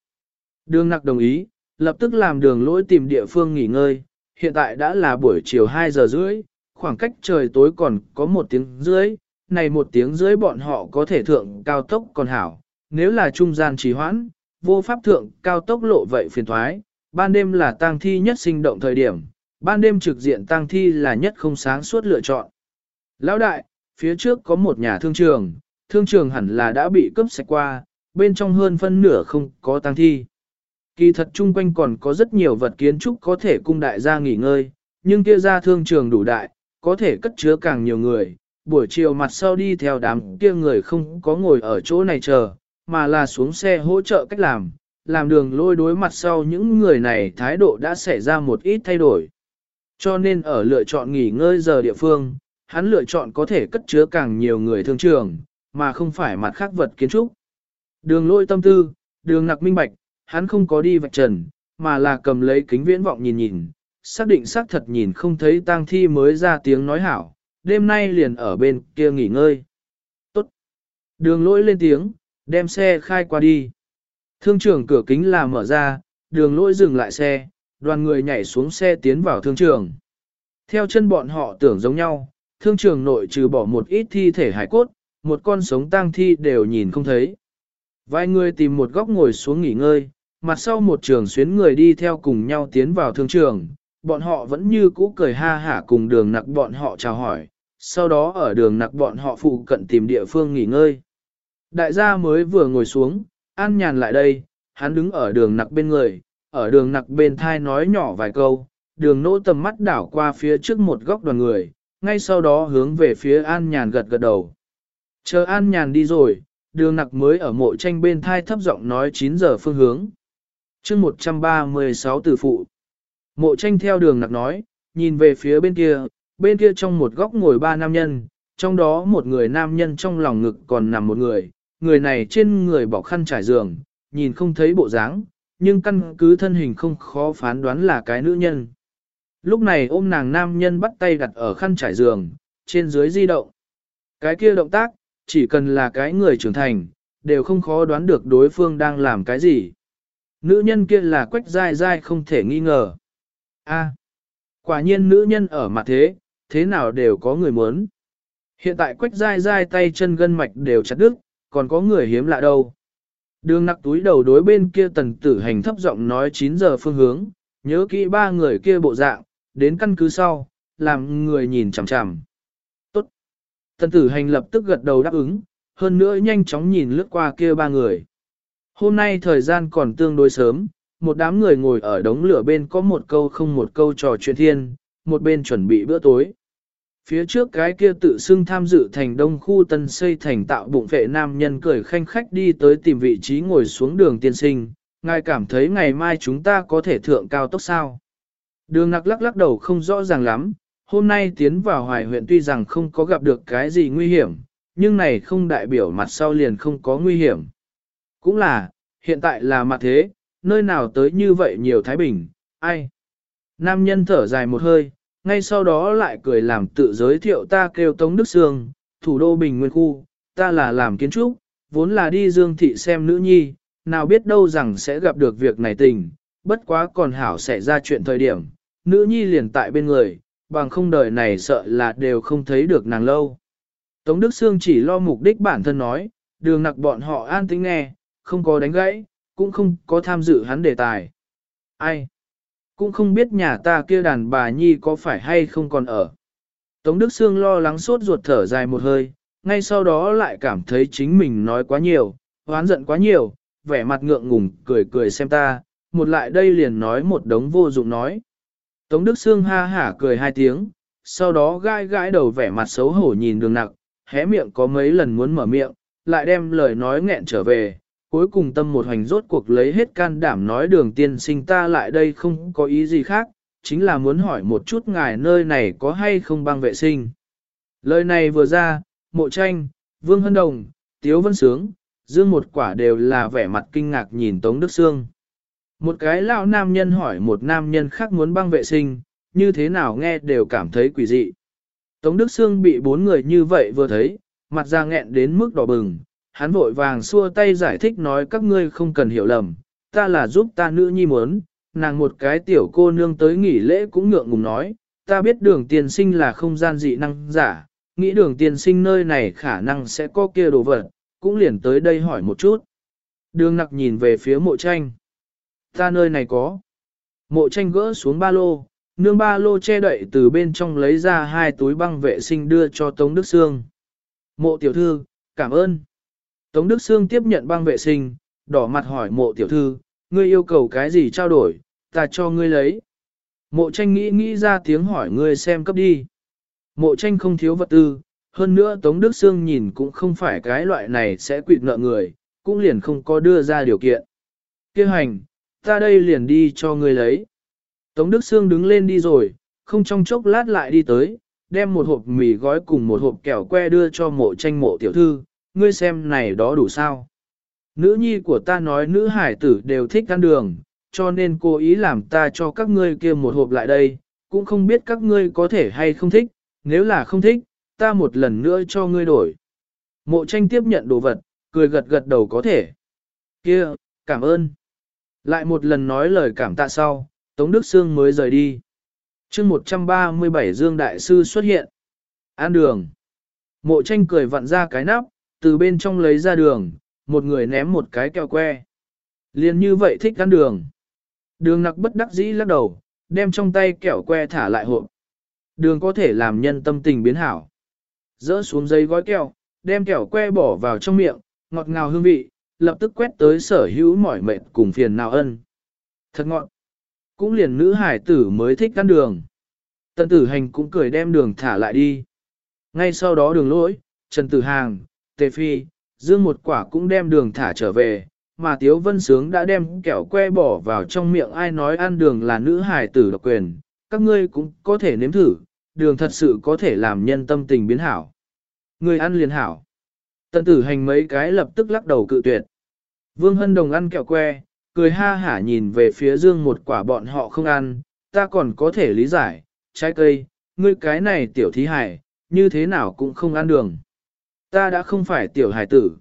Đường nặc đồng ý, lập tức làm đường lỗi tìm địa phương nghỉ ngơi, hiện tại đã là buổi chiều 2 giờ rưỡi, khoảng cách trời tối còn có một tiếng rưỡi, này một tiếng rưỡi bọn họ có thể thượng cao tốc còn hảo, nếu là trung gian trì hoãn, vô pháp thượng cao tốc lộ vậy phiền thoái, ban đêm là tang thi nhất sinh động thời điểm, ban đêm trực diện tang thi là nhất không sáng suốt lựa chọn. Lão đại, phía trước có một nhà thương trường, thương trường hẳn là đã bị cướp sạch qua, bên trong hơn phân nửa không có tang thi. Kỳ thật chung quanh còn có rất nhiều vật kiến trúc có thể cung đại gia nghỉ ngơi, nhưng kia ra thương trường đủ đại, có thể cất chứa càng nhiều người. Buổi chiều mặt sau đi theo đám kia người không có ngồi ở chỗ này chờ, mà là xuống xe hỗ trợ cách làm, làm đường lôi đối mặt sau những người này thái độ đã xảy ra một ít thay đổi. Cho nên ở lựa chọn nghỉ ngơi giờ địa phương, hắn lựa chọn có thể cất chứa càng nhiều người thương trường, mà không phải mặt khác vật kiến trúc. Đường lôi tâm tư, đường nặc minh bạch, hắn không có đi vạch trần, mà là cầm lấy kính viễn vọng nhìn nhìn, xác định xác thật nhìn không thấy tang thi mới ra tiếng nói hảo, đêm nay liền ở bên kia nghỉ ngơi. Tốt. Đường lỗi lên tiếng, đem xe khai qua đi. Thương trưởng cửa kính là mở ra, đường lỗi dừng lại xe, đoàn người nhảy xuống xe tiến vào thương trường. Theo chân bọn họ tưởng giống nhau, thương trường nội trừ bỏ một ít thi thể hải cốt, một con sống tang thi đều nhìn không thấy. Vài người tìm một góc ngồi xuống nghỉ ngơi, mặt sau một trường xuyến người đi theo cùng nhau tiến vào thương trường, bọn họ vẫn như cũ cười ha hả cùng đường nặc bọn họ chào hỏi, sau đó ở đường nặc bọn họ phụ cận tìm địa phương nghỉ ngơi. Đại gia mới vừa ngồi xuống, an nhàn lại đây, hắn đứng ở đường nặc bên người, ở đường nặc bên thai nói nhỏ vài câu, đường nỗ tầm mắt đảo qua phía trước một góc đoàn người, ngay sau đó hướng về phía an nhàn gật gật đầu. Chờ an nhàn đi rồi, đường nặc mới ở mộ tranh bên thai thấp giọng nói 9 giờ phương hướng. chương 136 từ phụ. Mộ tranh theo đường nặc nói, nhìn về phía bên kia, bên kia trong một góc ngồi ba nam nhân, trong đó một người nam nhân trong lòng ngực còn nằm một người, người này trên người bỏ khăn trải giường, nhìn không thấy bộ dáng, nhưng căn cứ thân hình không khó phán đoán là cái nữ nhân. Lúc này ôm nàng nam nhân bắt tay đặt ở khăn trải giường, trên dưới di động. Cái kia động tác, chỉ cần là cái người trưởng thành, đều không khó đoán được đối phương đang làm cái gì. Nữ nhân kia là quách dai dai không thể nghi ngờ. A, quả nhiên nữ nhân ở mặt thế, thế nào đều có người muốn. Hiện tại quách dai dai tay chân gân mạch đều chặt đứt, còn có người hiếm lạ đâu. Đường nặc túi đầu đối bên kia tần tử hành thấp giọng nói 9 giờ phương hướng, nhớ kỹ ba người kia bộ dạng, đến căn cứ sau, làm người nhìn chằm chằm. Tốt. Tần tử hành lập tức gật đầu đáp ứng, hơn nữa nhanh chóng nhìn lướt qua kia ba người. Hôm nay thời gian còn tương đối sớm, một đám người ngồi ở đống lửa bên có một câu không một câu trò chuyện thiên, một bên chuẩn bị bữa tối. Phía trước cái kia tự xưng tham dự thành đông khu tân xây thành tạo bụng vệ nam nhân cười khanh khách đi tới tìm vị trí ngồi xuống đường tiên sinh, ngài cảm thấy ngày mai chúng ta có thể thượng cao tốc sao. Đường nặc lắc lắc đầu không rõ ràng lắm, hôm nay tiến vào hoài huyện tuy rằng không có gặp được cái gì nguy hiểm, nhưng này không đại biểu mặt sau liền không có nguy hiểm. Cũng là, hiện tại là mặt thế, nơi nào tới như vậy nhiều Thái Bình, ai? Nam nhân thở dài một hơi, ngay sau đó lại cười làm tự giới thiệu ta kêu Tống Đức Sương, thủ đô Bình Nguyên Khu, ta là làm kiến trúc, vốn là đi Dương Thị xem nữ nhi, nào biết đâu rằng sẽ gặp được việc này tình, bất quá còn hảo sẽ ra chuyện thời điểm, nữ nhi liền tại bên người, bằng không đời này sợ là đều không thấy được nàng lâu. Tống Đức Sương chỉ lo mục đích bản thân nói, đường nặc bọn họ an tĩnh nghe, không có đánh gãy, cũng không có tham dự hắn đề tài. Ai? Cũng không biết nhà ta kia đàn bà nhi có phải hay không còn ở. Tống Đức Sương lo lắng sốt ruột thở dài một hơi, ngay sau đó lại cảm thấy chính mình nói quá nhiều, hoán giận quá nhiều, vẻ mặt ngượng ngùng cười cười xem ta, một lại đây liền nói một đống vô dụng nói. Tống Đức Sương ha hả cười hai tiếng, sau đó gãi gãi đầu vẻ mặt xấu hổ nhìn đường nặc, hé miệng có mấy lần muốn mở miệng, lại đem lời nói nghẹn trở về, cuối cùng tâm một hành rốt cuộc lấy hết can đảm nói đường tiên sinh ta lại đây không có ý gì khác, chính là muốn hỏi một chút ngài nơi này có hay không băng vệ sinh. Lời này vừa ra, mộ tranh, vương hân đồng, tiếu vân sướng, dương một quả đều là vẻ mặt kinh ngạc nhìn Tống Đức Sương. Một cái lão nam nhân hỏi một nam nhân khác muốn băng vệ sinh, như thế nào nghe đều cảm thấy quỷ dị. Tống Đức Sương bị bốn người như vậy vừa thấy, mặt ra nghẹn đến mức đỏ bừng, hắn vội vàng xua tay giải thích nói các ngươi không cần hiểu lầm, ta là giúp ta nữ nhi muốn, nàng một cái tiểu cô nương tới nghỉ lễ cũng ngượng ngùng nói, ta biết đường tiền sinh là không gian dị năng giả, nghĩ đường tiền sinh nơi này khả năng sẽ có kia đồ vật, cũng liền tới đây hỏi một chút. Đường nặc nhìn về phía mộ tranh. Ta nơi này có. Mộ tranh gỡ xuống ba lô, nương ba lô che đậy từ bên trong lấy ra hai túi băng vệ sinh đưa cho Tống Đức Sương. Mộ tiểu thư, cảm ơn. Tống Đức Sương tiếp nhận băng vệ sinh, đỏ mặt hỏi mộ tiểu thư, ngươi yêu cầu cái gì trao đổi, ta cho ngươi lấy. Mộ tranh nghĩ nghĩ ra tiếng hỏi ngươi xem cấp đi. Mộ tranh không thiếu vật tư, hơn nữa Tống Đức Sương nhìn cũng không phải cái loại này sẽ quỵt nợ người, cũng liền không có đưa ra điều kiện. Kêu hành, ta đây liền đi cho ngươi lấy. Tống Đức Sương đứng lên đi rồi, không trong chốc lát lại đi tới, đem một hộp mì gói cùng một hộp kẹo que đưa cho mộ tranh mộ tiểu thư, ngươi xem này đó đủ sao. Nữ nhi của ta nói nữ hải tử đều thích ăn đường, cho nên cố ý làm ta cho các ngươi kia một hộp lại đây, cũng không biết các ngươi có thể hay không thích, nếu là không thích, ta một lần nữa cho ngươi đổi. Mộ tranh tiếp nhận đồ vật, cười gật gật đầu có thể. Kia, cảm ơn. Lại một lần nói lời cảm tạ sau, Tống Đức Sương mới rời đi. chương 137 Dương Đại Sư xuất hiện. An đường. Mộ tranh cười vặn ra cái nắp, từ bên trong lấy ra đường, một người ném một cái kẹo que. Liên như vậy thích ăn đường. Đường nặc bất đắc dĩ lắc đầu, đem trong tay kẹo que thả lại hộp. Đường có thể làm nhân tâm tình biến hảo. Dỡ xuống giấy gói kẹo, đem kẹo que bỏ vào trong miệng, ngọt ngào hương vị, lập tức quét tới sở hữu mỏi mệt cùng phiền nào ân. Thật ngọt. Cũng liền nữ hải tử mới thích ăn đường. Tần tử hành cũng cười đem đường thả lại đi. Ngay sau đó đường lỗi, Trần Tử Hàng, Tề Phi, Dương một quả cũng đem đường thả trở về, mà Tiếu Vân Sướng đã đem kẹo que bỏ vào trong miệng ai nói ăn đường là nữ hài tử độc quyền, các ngươi cũng có thể nếm thử, đường thật sự có thể làm nhân tâm tình biến hảo. Người ăn liền hảo. Tần tử hành mấy cái lập tức lắc đầu cự tuyệt. Vương Hân Đồng ăn kẹo que, cười ha hả nhìn về phía Dương một quả bọn họ không ăn, ta còn có thể lý giải, trái cây, ngươi cái này tiểu thí hải, như thế nào cũng không ăn đường. Ta đã không phải tiểu hải tử.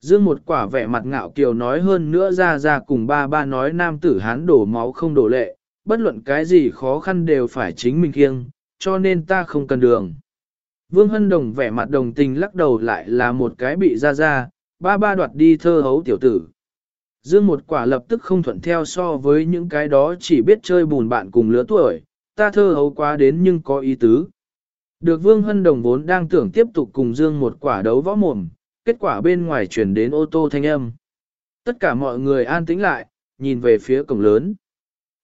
Dương một quả vẻ mặt ngạo kiều nói hơn nữa ra ra cùng ba ba nói nam tử hán đổ máu không đổ lệ, bất luận cái gì khó khăn đều phải chính mình kiêng, cho nên ta không cần đường. Vương Hân Đồng vẻ mặt đồng tình lắc đầu lại là một cái bị ra ra, ba ba đoạt đi thơ hấu tiểu tử. Dương một quả lập tức không thuận theo so với những cái đó chỉ biết chơi bùn bạn cùng lứa tuổi, ta thơ hấu quá đến nhưng có ý tứ. Được Vương Hân Đồng vốn đang tưởng tiếp tục cùng Dương một quả đấu võ mồm, kết quả bên ngoài chuyển đến ô tô thanh âm. Tất cả mọi người an tĩnh lại, nhìn về phía cổng lớn.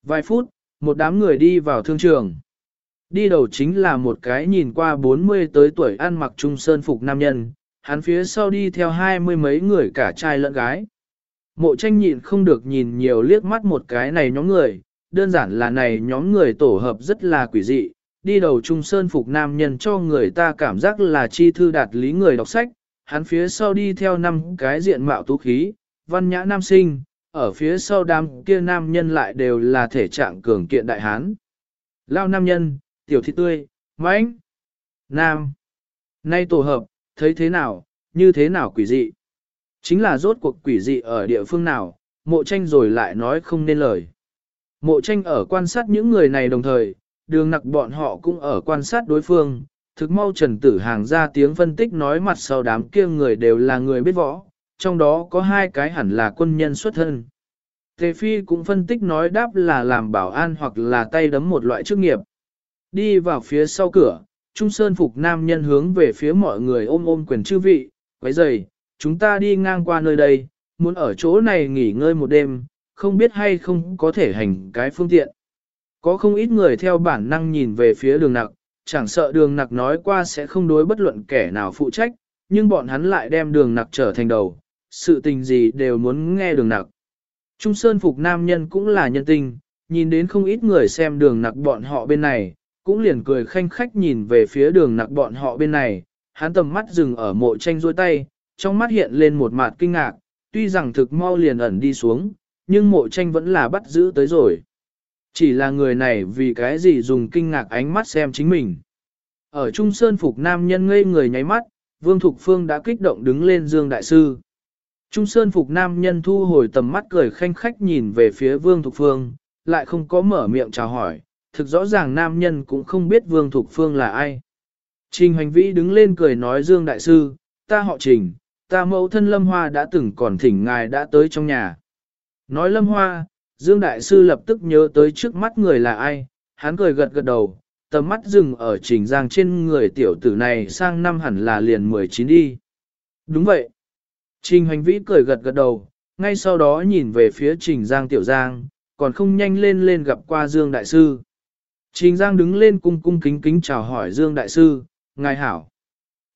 Vài phút, một đám người đi vào thương trường. Đi đầu chính là một cái nhìn qua 40 tới tuổi ăn mặc trung sơn phục nam nhân, hắn phía sau đi theo hai mươi mấy người cả trai lẫn gái. Mộ tranh nhịn không được nhìn nhiều liếc mắt một cái này nhóm người, đơn giản là này nhóm người tổ hợp rất là quỷ dị, đi đầu trung sơn phục nam nhân cho người ta cảm giác là chi thư đạt lý người đọc sách, hắn phía sau đi theo năm cái diện mạo tú khí, văn nhã nam sinh, ở phía sau đám kia nam nhân lại đều là thể trạng cường kiện đại hán. Lao nam nhân, tiểu thị tươi, mãnh, nam. Nay tổ hợp, thấy thế nào, như thế nào quỷ dị. Chính là rốt cuộc quỷ dị ở địa phương nào, mộ tranh rồi lại nói không nên lời. Mộ tranh ở quan sát những người này đồng thời, đường nặc bọn họ cũng ở quan sát đối phương, thực mau trần tử hàng ra tiếng phân tích nói mặt sau đám kia người đều là người biết võ, trong đó có hai cái hẳn là quân nhân xuất thân. Tề Phi cũng phân tích nói đáp là làm bảo an hoặc là tay đấm một loại chức nghiệp. Đi vào phía sau cửa, Trung Sơn Phục nam nhân hướng về phía mọi người ôm ôm quyền chư vị, quấy giày, chúng ta đi ngang qua nơi đây, muốn ở chỗ này nghỉ ngơi một đêm, không biết hay không có thể hành cái phương tiện. Có không ít người theo bản năng nhìn về phía đường nặc, chẳng sợ đường nặc nói qua sẽ không đối bất luận kẻ nào phụ trách, nhưng bọn hắn lại đem đường nặc trở thành đầu, sự tình gì đều muốn nghe đường nặc. Trung Sơn Phục nam nhân cũng là nhân tình, nhìn đến không ít người xem đường nặc bọn họ bên này, cũng liền cười khanh khách nhìn về phía đường nặc bọn họ bên này, hắn tầm mắt dừng ở mộ tranh rôi tay, trong mắt hiện lên một mặt kinh ngạc, tuy rằng thực mau liền ẩn đi xuống, nhưng mộ tranh vẫn là bắt giữ tới rồi. Chỉ là người này vì cái gì dùng kinh ngạc ánh mắt xem chính mình. Ở Trung Sơn Phục nam nhân ngây người nháy mắt, Vương Thục Phương đã kích động đứng lên Dương Đại Sư. Trung Sơn Phục nam nhân thu hồi tầm mắt cười khanh khách nhìn về phía Vương Thục Phương, lại không có mở miệng chào hỏi, thực rõ ràng nam nhân cũng không biết Vương Thục Phương là ai. Trình hoành vĩ đứng lên cười nói Dương Đại Sư, ta họ Trình, ta mẫu thân Lâm Hoa đã từng còn thỉnh ngài đã tới trong nhà. Nói Lâm Hoa, Dương Đại Sư lập tức nhớ tới trước mắt người là ai, hắn cười gật gật đầu, tầm mắt dừng ở Trình Giang trên người tiểu tử này sang năm hẳn là liền 19 đi. Đúng vậy. Trình Hoành vĩ cười gật gật đầu, ngay sau đó nhìn về phía Trình Giang tiểu Giang, còn không nhanh lên lên gặp qua Dương Đại Sư. Trình Giang đứng lên cung cung kính kính chào hỏi Dương Đại Sư, ngài hảo.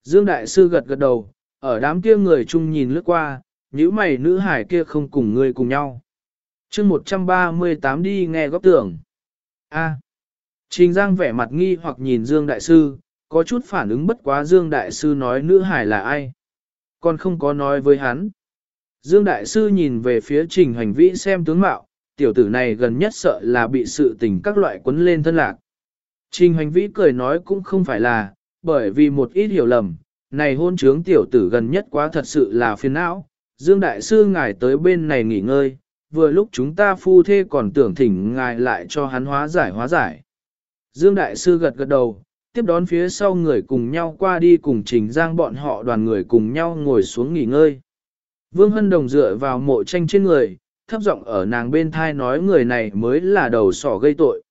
Dương Đại Sư gật gật đầu, ở đám kia người chung nhìn lướt qua, những mày nữ hải kia không cùng người cùng nhau chương 138 đi nghe góc tưởng. A. Trình Giang vẻ mặt nghi hoặc nhìn Dương Đại Sư, có chút phản ứng bất quá Dương Đại Sư nói nữ hải là ai. Còn không có nói với hắn. Dương Đại Sư nhìn về phía trình hành vĩ xem tướng mạo, tiểu tử này gần nhất sợ là bị sự tình các loại quấn lên thân lạc. Trình hành vĩ cười nói cũng không phải là, bởi vì một ít hiểu lầm, này hôn trướng tiểu tử gần nhất quá thật sự là phiền não. Dương Đại Sư ngài tới bên này nghỉ ngơi, vừa lúc chúng ta phu thê còn tưởng thỉnh ngài lại cho hắn hóa giải hóa giải. Dương Đại Sư gật gật đầu, tiếp đón phía sau người cùng nhau qua đi cùng trình giang bọn họ đoàn người cùng nhau ngồi xuống nghỉ ngơi. Vương Hân Đồng dựa vào mộ tranh trên người, thấp giọng ở nàng bên thai nói người này mới là đầu sỏ gây tội.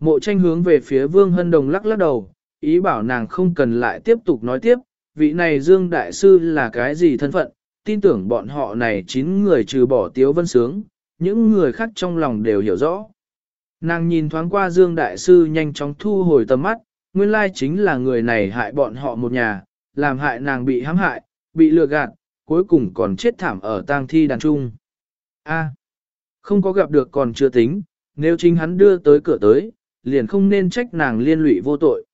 Mộ tranh hướng về phía Vương Hân Đồng lắc lắc đầu, ý bảo nàng không cần lại tiếp tục nói tiếp, vị này Dương Đại Sư là cái gì thân phận, tin tưởng bọn họ này chín người trừ bỏ Tiếu Vân Sướng, những người khác trong lòng đều hiểu rõ. Nàng nhìn thoáng qua Dương Đại Sư nhanh chóng thu hồi tầm mắt, nguyên lai chính là người này hại bọn họ một nhà, làm hại nàng bị hãm hại, bị lừa gạt, cuối cùng còn chết thảm ở tang thi đàn trung. A, không có gặp được còn chưa tính, nếu chính hắn đưa tới cửa tới, liền không nên trách nàng liên lụy vô tội.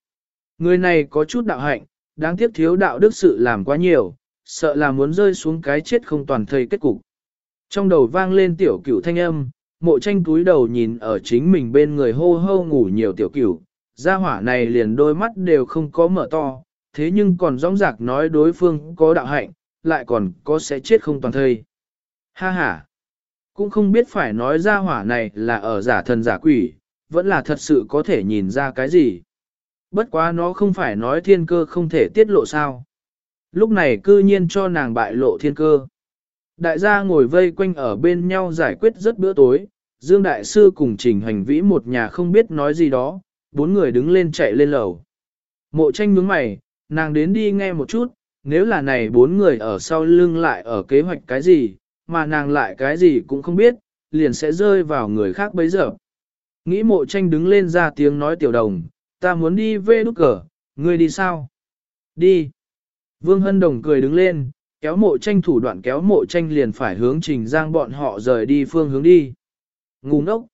Người này có chút đạo hạnh, đáng tiếc thiếu đạo đức sự làm quá nhiều, sợ là muốn rơi xuống cái chết không toàn thây kết cục. Trong đầu vang lên tiểu cửu thanh âm, mộ tranh túi đầu nhìn ở chính mình bên người hô hô ngủ nhiều tiểu cửu, gia hỏa này liền đôi mắt đều không có mở to, thế nhưng còn rõng rạc nói đối phương có đạo hạnh, lại còn có sẽ chết không toàn thây. Ha ha! Cũng không biết phải nói gia hỏa này là ở giả thần giả quỷ, vẫn là thật sự có thể nhìn ra cái gì. Bất quá nó không phải nói thiên cơ không thể tiết lộ sao. Lúc này cư nhiên cho nàng bại lộ thiên cơ. Đại gia ngồi vây quanh ở bên nhau giải quyết rất bữa tối, Dương Đại Sư cùng Trình Hành Vĩ một nhà không biết nói gì đó, bốn người đứng lên chạy lên lầu. Mộ tranh nhướng mày, nàng đến đi nghe một chút, nếu là này bốn người ở sau lưng lại ở kế hoạch cái gì, mà nàng lại cái gì cũng không biết, liền sẽ rơi vào người khác bấy giờ. Nghĩ mộ tranh đứng lên ra tiếng nói tiểu đồng, ta muốn đi về đúc cờ, ngươi đi sao? Đi. Vương Hân Đồng cười đứng lên, kéo mộ tranh thủ đoạn kéo mộ tranh liền phải hướng trình giang bọn họ rời đi phương hướng đi. Ngu ngốc.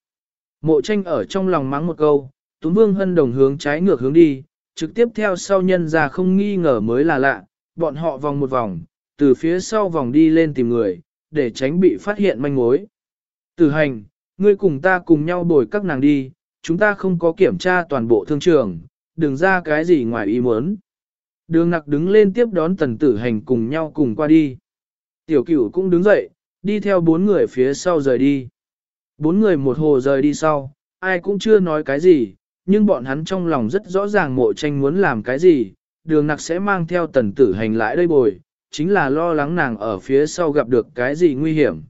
Mộ tranh ở trong lòng mắng một câu, tuấn Vương Hân Đồng hướng trái ngược hướng đi, trực tiếp theo sau nhân ra không nghi ngờ mới là lạ, bọn họ vòng một vòng, từ phía sau vòng đi lên tìm người, để tránh bị phát hiện manh mối. Tử hành, ngươi cùng ta cùng nhau bồi các nàng đi, chúng ta không có kiểm tra toàn bộ thương trường, đừng ra cái gì ngoài ý muốn. Đường nặc đứng lên tiếp đón tần tử hành cùng nhau cùng qua đi. Tiểu cửu cũng đứng dậy, đi theo bốn người phía sau rời đi. Bốn người một hồ rời đi sau, ai cũng chưa nói cái gì, nhưng bọn hắn trong lòng rất rõ ràng mộ tranh muốn làm cái gì, đường nặc sẽ mang theo tần tử hành lại đây bồi, chính là lo lắng nàng ở phía sau gặp được cái gì nguy hiểm.